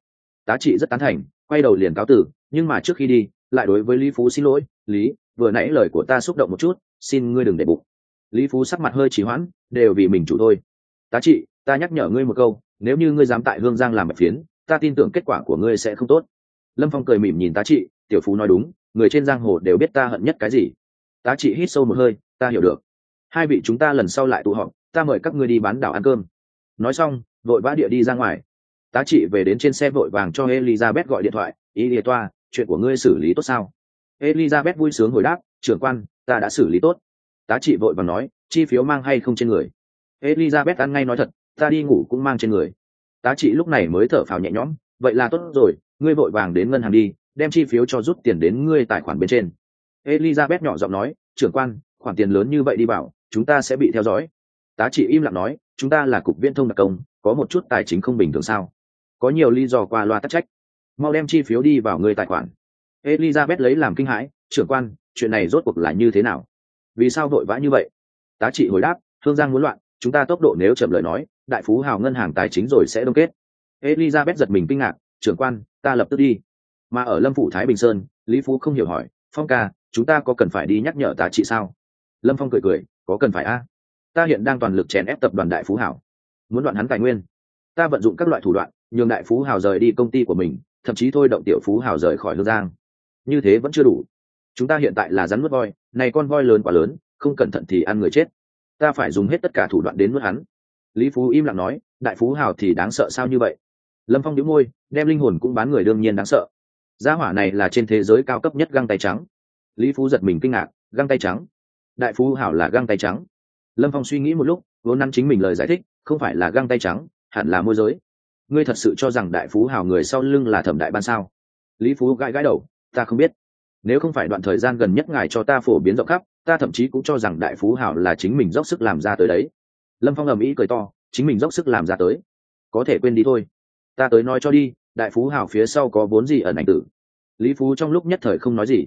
Tá trị rất tán thành, quay đầu liền cáo tử, nhưng mà trước khi đi, lại đối với lý phú xin lỗi, lý, vừa nãy lời của ta xúc động một chút, xin ngươi đừng để bụng. Lý phú sắc mặt hơi trì hoãn, đều vì mình chủ thôi. Tá trị, ta nhắc nhở ngươi một câu, nếu như ngươi dám tại hương giang làm mặt phiến, ta tin tưởng kết quả của ngươi sẽ không tốt lâm phong cười mỉm nhìn tá trị, tiểu phú nói đúng, người trên giang hồ đều biết ta hận nhất cái gì. Tá trị hít sâu một hơi, ta hiểu được. Hai vị chúng ta lần sau lại tụ họp, ta mời các ngươi đi bán đảo ăn cơm. Nói xong, vội vã địa đi ra ngoài. Tá trị về đến trên xe vội vàng cho elizabeth gọi điện thoại, ý lìa toa, chuyện của ngươi xử lý tốt sao? Elizabeth vui sướng hồi đáp, trưởng quan, ta đã xử lý tốt. Tá trị vội vàng nói, chi phiếu mang hay không trên người? Elizabeth ăn ngay nói thật, ta đi ngủ cũng mang trên người. Tá trị lúc này mới thở phào nhẹ nhõm, vậy là tốt rồi ngươi vội vàng đến ngân hàng đi, đem chi phiếu cho rút tiền đến ngươi tài khoản bên trên. Elizabeth nhỏ giọng nói, trưởng quan, khoản tiền lớn như vậy đi bảo, chúng ta sẽ bị theo dõi. Tá trị im lặng nói, chúng ta là cục viễn thông đặc công, có một chút tài chính không bình thường sao? Có nhiều lý do qua loa tắc trách. Mau đem chi phiếu đi vào người tài khoản. Elizabeth lấy làm kinh hãi, trưởng quan, chuyện này rốt cuộc là như thế nào? Vì sao vội vã như vậy? Tá trị hồi đáp, thương giang muốn loạn, chúng ta tốc độ nếu chậm lời nói, đại phú hào ngân hàng tài chính rồi sẽ đông kết. Elizabeth giật mình kinh ngạc trưởng quan, ta lập tức đi. Mà ở lâm phủ thái bình sơn, lý phú không hiểu hỏi, phong ca, chúng ta có cần phải đi nhắc nhở tá trị sao? Lâm phong cười cười, có cần phải a. Ta hiện đang toàn lực chèn ép tập đoàn đại phú hảo. Muốn đoạn hắn tài nguyên. Ta vận dụng các loại thủ đoạn, nhường đại phú hào rời đi công ty của mình, thậm chí thôi động tiểu phú hào rời khỏi hương giang. Như thế vẫn chưa đủ. Chúng ta hiện tại là rắn mất voi, này con voi lớn quá lớn, không cẩn thận thì ăn người chết. Ta phải dùng hết tất cả thủ đoạn đến nuốt hắn. Lý phú im lặng nói, đại phú hào thì đáng sợ sao như vậy? Lâm phong đĩu môi, đem linh hồn cũng bán người đương nhiên đáng sợ. Gia hỏa này là trên thế giới cao cấp nhất găng tay trắng. Lý phú giật mình kinh ngạc, găng tay trắng? Đại phú hảo là găng tay trắng. Lâm phong suy nghĩ một lúc, vốn năn chính mình lời giải thích, không phải là găng tay trắng, hẳn là môi giới. Ngươi thật sự cho rằng đại phú Hảo người sau lưng là thẩm đại ban sao? Lý phú gãi gãi đầu, ta không biết. Nếu không phải đoạn thời gian gần nhất ngài cho ta phổ biến rộng khắp, ta thậm chí cũng cho rằng đại phú Hảo là chính mình dốc sức làm ra tới đấy. Lâm phong ầm ĩ cười to, chính mình dốc sức làm ra tới. Có thể quên đi thôi ta tới nói cho đi, đại phú hào phía sau có vốn gì ẩn ảnh tử? Lý phú trong lúc nhất thời không nói gì.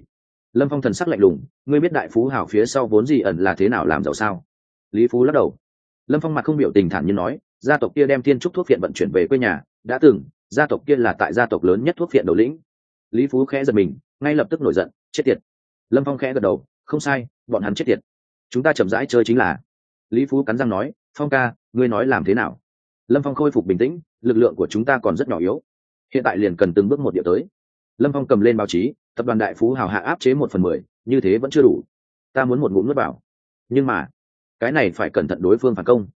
Lâm phong thần sắc lạnh lùng, ngươi biết đại phú hào phía sau vốn gì ẩn là thế nào làm giàu sao? Lý phú lắc đầu. Lâm phong mặt không biểu tình thản như nói, gia tộc kia đem thiên trúc thuốc viện vận chuyển về quê nhà, đã từng, gia tộc kia là tại gia tộc lớn nhất thuốc viện đầu lĩnh. Lý phú khẽ giật mình, ngay lập tức nổi giận, chết tiệt. Lâm phong khẽ gật đầu, không sai, bọn hắn chết tiệt. Chúng ta chậm rãi chơi chính là. Lý phú cắn răng nói, phong ca, ngươi nói làm thế nào? Lâm phong khôi phục bình tĩnh lực lượng của chúng ta còn rất nhỏ yếu. Hiện tại liền cần từng bước một địa tới. Lâm phong cầm lên báo chí, tập đoàn đại phú hào hạ áp chế một phần mười, như thế vẫn chưa đủ. Ta muốn một ngụm nước vào. Nhưng mà, cái này phải cẩn thận đối phương phản công.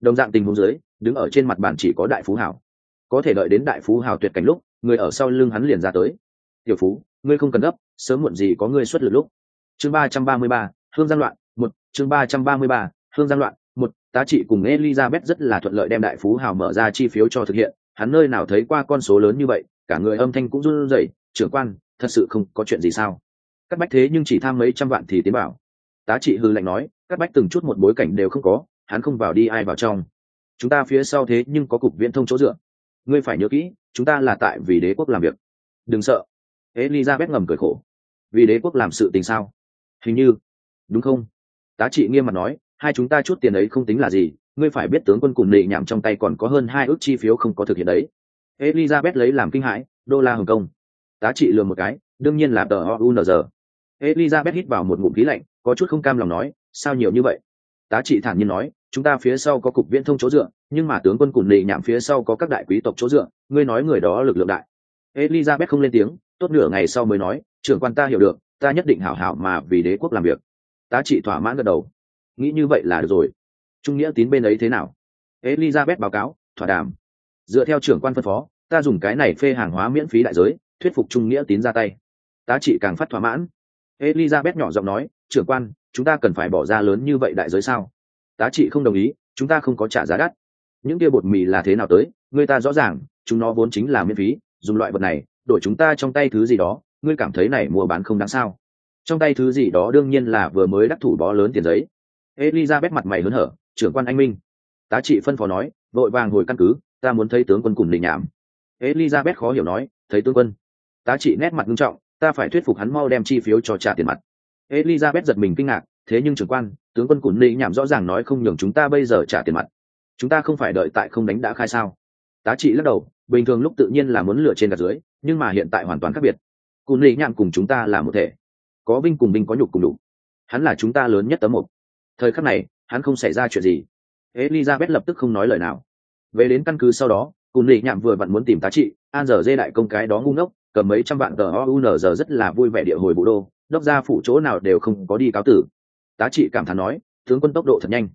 Đồng dạng tình huống dưới, đứng ở trên mặt bàn chỉ có đại phú hào. Có thể đợi đến đại phú hào tuyệt cảnh lúc, người ở sau lưng hắn liền ra tới. Tiểu phú, ngươi không cần gấp, sớm muộn gì có ngươi xuất lực lúc. Chương ba trăm ba mươi ba, hương giang loạn, một, chương ba trăm ba mươi ba, hương giang loạn tá trị cùng elizabeth rất là thuận lợi đem đại phú hào mở ra chi phiếu cho thực hiện. Hắn nơi nào thấy qua con số lớn như vậy, cả người âm thanh cũng run rẩy. Trưởng quan, thật sự không có chuyện gì sao? Các bách thế nhưng chỉ tham mấy trăm vạn thì tiến bảo. Tá trị hư lạnh nói, các bách từng chút một bối cảnh đều không có, hắn không vào đi ai vào trong. Chúng ta phía sau thế nhưng có cục viễn thông chỗ dựa. Ngươi phải nhớ kỹ, chúng ta là tại vì đế quốc làm việc. Đừng sợ. Elizabeth ngầm cười khổ. Vì đế quốc làm sự tình sao? Hình như. Đúng không? Tá trị nghiêm mặt nói hai chúng ta chút tiền ấy không tính là gì, ngươi phải biết tướng quân cùng nị nhảm trong tay còn có hơn hai ước chi phiếu không có thực hiện đấy. Elizabeth lấy làm kinh hãi, đô la hồng kông. Tá trị lừa một cái, đương nhiên là tờ O N R. elizabeth hít vào một ngụm khí lạnh, có chút không cam lòng nói, sao nhiều như vậy? Tá trị thản nhiên nói, chúng ta phía sau có cục viễn thông chỗ dựa, nhưng mà tướng quân cùng nị nhảm phía sau có các đại quý tộc chỗ dựa, ngươi nói người đó lực lượng đại. Elizabeth không lên tiếng, tốt nửa ngày sau mới nói, trưởng quan ta hiểu được, ta nhất định hảo hảo mà vì đế quốc làm việc. Tá trị thỏa mãn gật đầu nghĩ như vậy là được rồi. Trung nghĩa tín bên ấy thế nào? Elizabeth báo cáo, thỏa đàm. Dựa theo trưởng quan phân phó, ta dùng cái này phê hàng hóa miễn phí đại giới, thuyết phục trung nghĩa tín ra tay. Tá trị càng phát thỏa mãn. Elizabeth nhỏ giọng nói, trưởng quan, chúng ta cần phải bỏ ra lớn như vậy đại giới sao? Tá trị không đồng ý, chúng ta không có trả giá đắt. Những kia bột mì là thế nào tới? Người ta rõ ràng, chúng nó vốn chính là miễn phí, dùng loại vật này, đổi chúng ta trong tay thứ gì đó, ngươi cảm thấy này mua bán không đáng sao? Trong tay thứ gì đó đương nhiên là vừa mới đắc thủ bó lớn tiền giấy elizabeth mặt mày hớn hở, trưởng quan anh minh. Tá trị phân phó nói, vội vàng hồi căn cứ, ta muốn thấy tướng quân cùng đình nhảm elizabeth khó hiểu nói, thấy tướng quân. Tá trị nét mặt nghiêm trọng, ta phải thuyết phục hắn mau đem chi phiếu cho trả tiền mặt. Elizabeth giật mình kinh ngạc, thế nhưng trưởng quan, tướng quân cùng đình nhảm rõ ràng nói không nhường chúng ta bây giờ trả tiền mặt. Chúng ta không phải đợi tại không đánh đã khai sao? Tá trị lắc đầu, bình thường lúc tự nhiên là muốn lựa trên gạt dưới, nhưng mà hiện tại hoàn toàn khác biệt. Cùng lý nhạn cùng chúng ta là một thể. Có vinh cùng vinh có nhục cùng đủ hắn là chúng ta lớn nhất tấm một thời khắc này, hắn không xảy ra chuyện gì. Elizabeth lập tức không nói lời nào. Về đến căn cứ sau đó, cùng lì nhạm vừa vặn muốn tìm tá trị, an giờ dê đại công cái đó ngu ngốc, cầm mấy trăm vạn tờ o giờ rất là vui vẻ địa hồi bộ đô, đốc ra phủ chỗ nào đều không có đi cáo tử. Tá trị cảm thán nói, tướng quân tốc độ thật nhanh.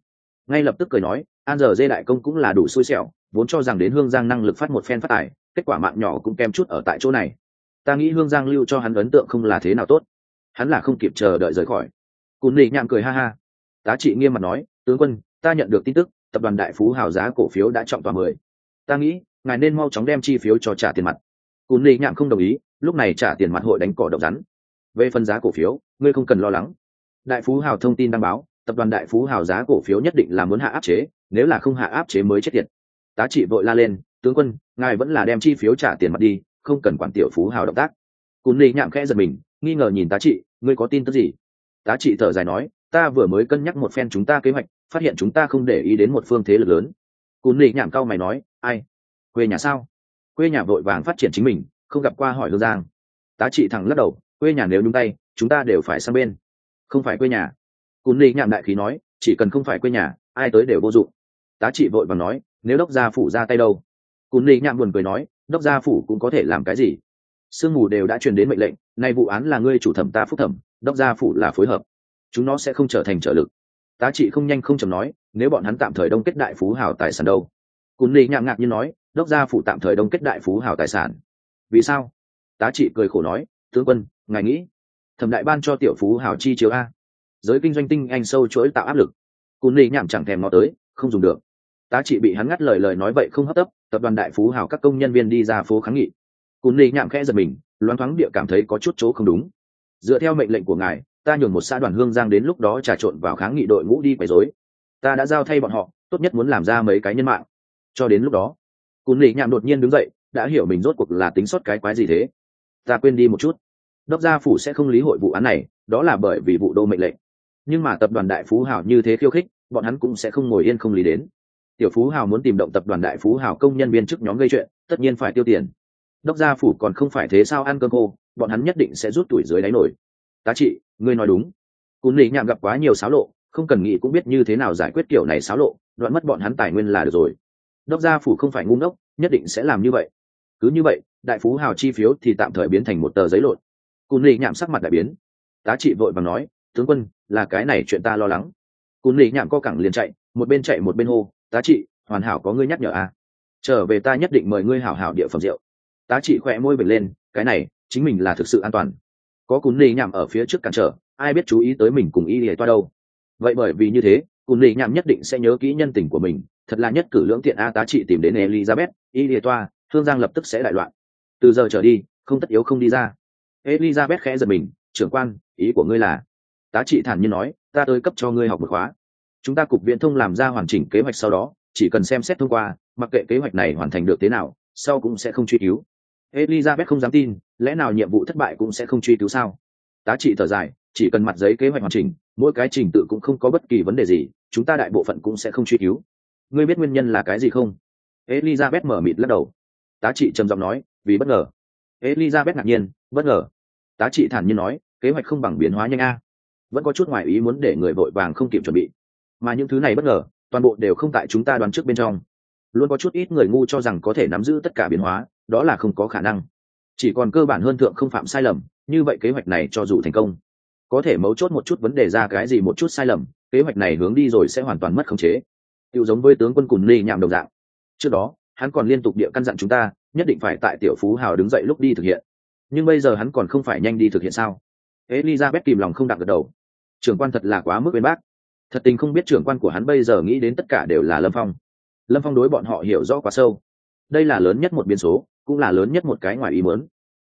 Ngay lập tức cười nói, an giờ dê đại công cũng là đủ xui xẻo, vốn cho rằng đến hương giang năng lực phát một phen phát tài, kết quả mạng nhỏ cũng kem chút ở tại chỗ này. Ta nghĩ hương giang lưu cho hắn ấn tượng không là thế nào tốt. Hắn là không kịp chờ đợi rời khỏi. Cùn lì nhạm cười ha ha tá trị nghiêm mặt nói, tướng quân, ta nhận được tin tức, tập đoàn đại phú hào giá cổ phiếu đã trọng tòa mười. Ta nghĩ, ngài nên mau chóng đem chi phiếu cho trả tiền mặt. Cún lì nhạm không đồng ý, lúc này trả tiền mặt hội đánh cỏ độc rắn. Về phần giá cổ phiếu, ngươi không cần lo lắng. Đại phú hào thông tin đăng báo, tập đoàn đại phú hào giá cổ phiếu nhất định là muốn hạ áp chế, nếu là không hạ áp chế mới chết tiệt. Tá trị vội la lên, tướng quân, ngài vẫn là đem chi phiếu trả tiền mặt đi, không cần quản tiểu phú hào động tác. Cún lì nhạm khẽ giật mình, nghi ngờ nhìn tá trị, ngươi có tin tức gì? Tá trị thở dài nói ta vừa mới cân nhắc một phen chúng ta kế hoạch, phát hiện chúng ta không để ý đến một phương thế lực lớn. Cún lì nhảm cao mày nói, ai? Quê nhà sao? Quê nhà vội vàng phát triển chính mình, không gặp qua hỏi hương giang. Tá trị thẳng lắc đầu, quê nhà nếu nhúng tay, chúng ta đều phải sang bên. Không phải quê nhà. Cún lì nhảm đại khí nói, chỉ cần không phải quê nhà, ai tới đều vô dụng. Tá trị vội vàng nói, nếu đốc gia phủ ra tay đâu? Cún lì nhảm buồn cười nói, đốc gia phủ cũng có thể làm cái gì? Sương mù đều đã truyền đến mệnh lệnh, nay vụ án là ngươi chủ thẩm ta phúc thẩm, đốc gia phủ là phối hợp chúng nó sẽ không trở thành trợ lực. Tá trị không nhanh không chầm nói, nếu bọn hắn tạm thời đông kết đại phú hào tài sản đâu? Cún ly nhạc ngạc như nói, đốc gia phủ tạm thời đông kết đại phú hào tài sản. Vì sao? Tá trị cười khổ nói, tướng quân, ngài nghĩ, thẩm đại ban cho tiểu phú hào chi chiếu a. Giới kinh doanh tinh anh sâu chuỗi tạo áp lực. Cún ly nhạc chẳng thèm ngó tới, không dùng được. Tá trị bị hắn ngắt lời lời nói vậy không hấp tấp, tập đoàn đại phú hào các công nhân viên đi ra phố kháng nghị. Cún ly nhạc khẽ giật mình, loáng thoáng địa cảm thấy có chút chỗ không đúng. Dựa theo mệnh lệnh của ngài ta nhường một xã đoàn hương giang đến lúc đó trà trộn vào kháng nghị đội ngũ đi quấy rối. Ta đã giao thay bọn họ, tốt nhất muốn làm ra mấy cái nhân mạng. Cho đến lúc đó, cún lì nhạm đột nhiên đứng dậy, đã hiểu mình rốt cuộc là tính sót cái quái gì thế. Ta quên đi một chút. Đốc gia phủ sẽ không lý hội vụ án này, đó là bởi vì vụ đô mệnh lệnh. Nhưng mà tập đoàn đại phú hào như thế khiêu khích, bọn hắn cũng sẽ không ngồi yên không lý đến. Tiểu phú hào muốn tìm động tập đoàn đại phú hào công nhân viên chức nhóm gây chuyện, tất nhiên phải tiêu tiền. Đốc gia phủ còn không phải thế sao ăn cơm khô, bọn hắn nhất định sẽ rút tuổi dưới đáy nổi tá trị ngươi nói đúng. Cún lì nhạm gặp quá nhiều xáo lộ, không cần nghĩ cũng biết như thế nào giải quyết kiểu này xáo lộ, đoạn mất bọn hắn tài nguyên là được rồi. Đốc gia phủ không phải ngu ngốc, nhất định sẽ làm như vậy. Cứ như vậy, đại phú hào chi phiếu thì tạm thời biến thành một tờ giấy lộn. Cún lì nhạm sắc mặt đại biến. Tá trị vội và nói, tướng quân, là cái này chuyện ta lo lắng. Cún lì nhạm co cẳng liền chạy, một bên chạy một bên hô, tá trị, hoàn hảo có ngươi nhắc nhở à. trở về ta nhất định mời ngươi hảo hảo địa phẩm rượu. Tá trị khỏe môi bật lên, cái này, chính mình là thực sự an toàn có cún lì nhảm ở phía trước cản trở, ai biết chú ý tới mình cùng y lìa toa đâu. Vậy bởi vì như thế, cún lì nhảm nhất định sẽ nhớ kỹ nhân tình của mình, thật là nhất cử lưỡng tiện a tá trị tìm đến elizabeth, y lìa toa, thương giang lập tức sẽ đại loạn. Từ giờ trở đi, không tất yếu không đi ra. Elizabeth khẽ giật mình, trưởng quan, ý của ngươi là? Tá trị thản nhiên nói, ta tới cấp cho ngươi học một khóa. Chúng ta cục viễn thông làm ra hoàn chỉnh kế hoạch sau đó, chỉ cần xem xét thông qua, mặc kệ kế hoạch này hoàn thành được thế nào, sau cũng sẽ không truy cứu elizabeth không dám tin, lẽ nào nhiệm vụ thất bại cũng sẽ không truy cứu sao? Tá trị thở dài, chỉ cần mặt giấy kế hoạch hoàn chỉnh, mỗi cái trình tự cũng không có bất kỳ vấn đề gì, chúng ta đại bộ phận cũng sẽ không truy cứu. Ngươi biết nguyên nhân là cái gì không? Elizabeth mở mịt lắc đầu. Tá trị trầm giọng nói, vì bất ngờ. Elizabeth ngạc nhiên, bất ngờ. Tá trị thản nhiên nói, kế hoạch không bằng biến hóa nhanh a. Vẫn có chút ngoài ý muốn để người vội vàng không kịp chuẩn bị. Mà những thứ này bất ngờ, toàn bộ đều không tại chúng ta đoán trước bên trong. Luôn có chút ít người ngu cho rằng có thể nắm giữ tất cả biến hóa đó là không có khả năng. Chỉ còn cơ bản hơn thượng không phạm sai lầm, như vậy kế hoạch này cho dù thành công, có thể mấu chốt một chút vấn đề ra cái gì một chút sai lầm, kế hoạch này hướng đi rồi sẽ hoàn toàn mất khống chế. Tự giống với tướng quân cùn ly nhạm đồng dạng. Trước đó, hắn còn liên tục địa căn dặn chúng ta, nhất định phải tại tiểu phú hào đứng dậy lúc đi thực hiện. Nhưng bây giờ hắn còn không phải nhanh đi thực hiện sao? Elizabeth kìm lòng không đặt gật đầu. Trưởng quan thật là quá mức bên bác. Thật tình không biết trưởng quan của hắn bây giờ nghĩ đến tất cả đều là lâm phong. Lâm phong đối bọn họ hiểu rõ quá sâu. Đây là lớn nhất một biến số cũng là lớn nhất một cái ngoài ý muốn.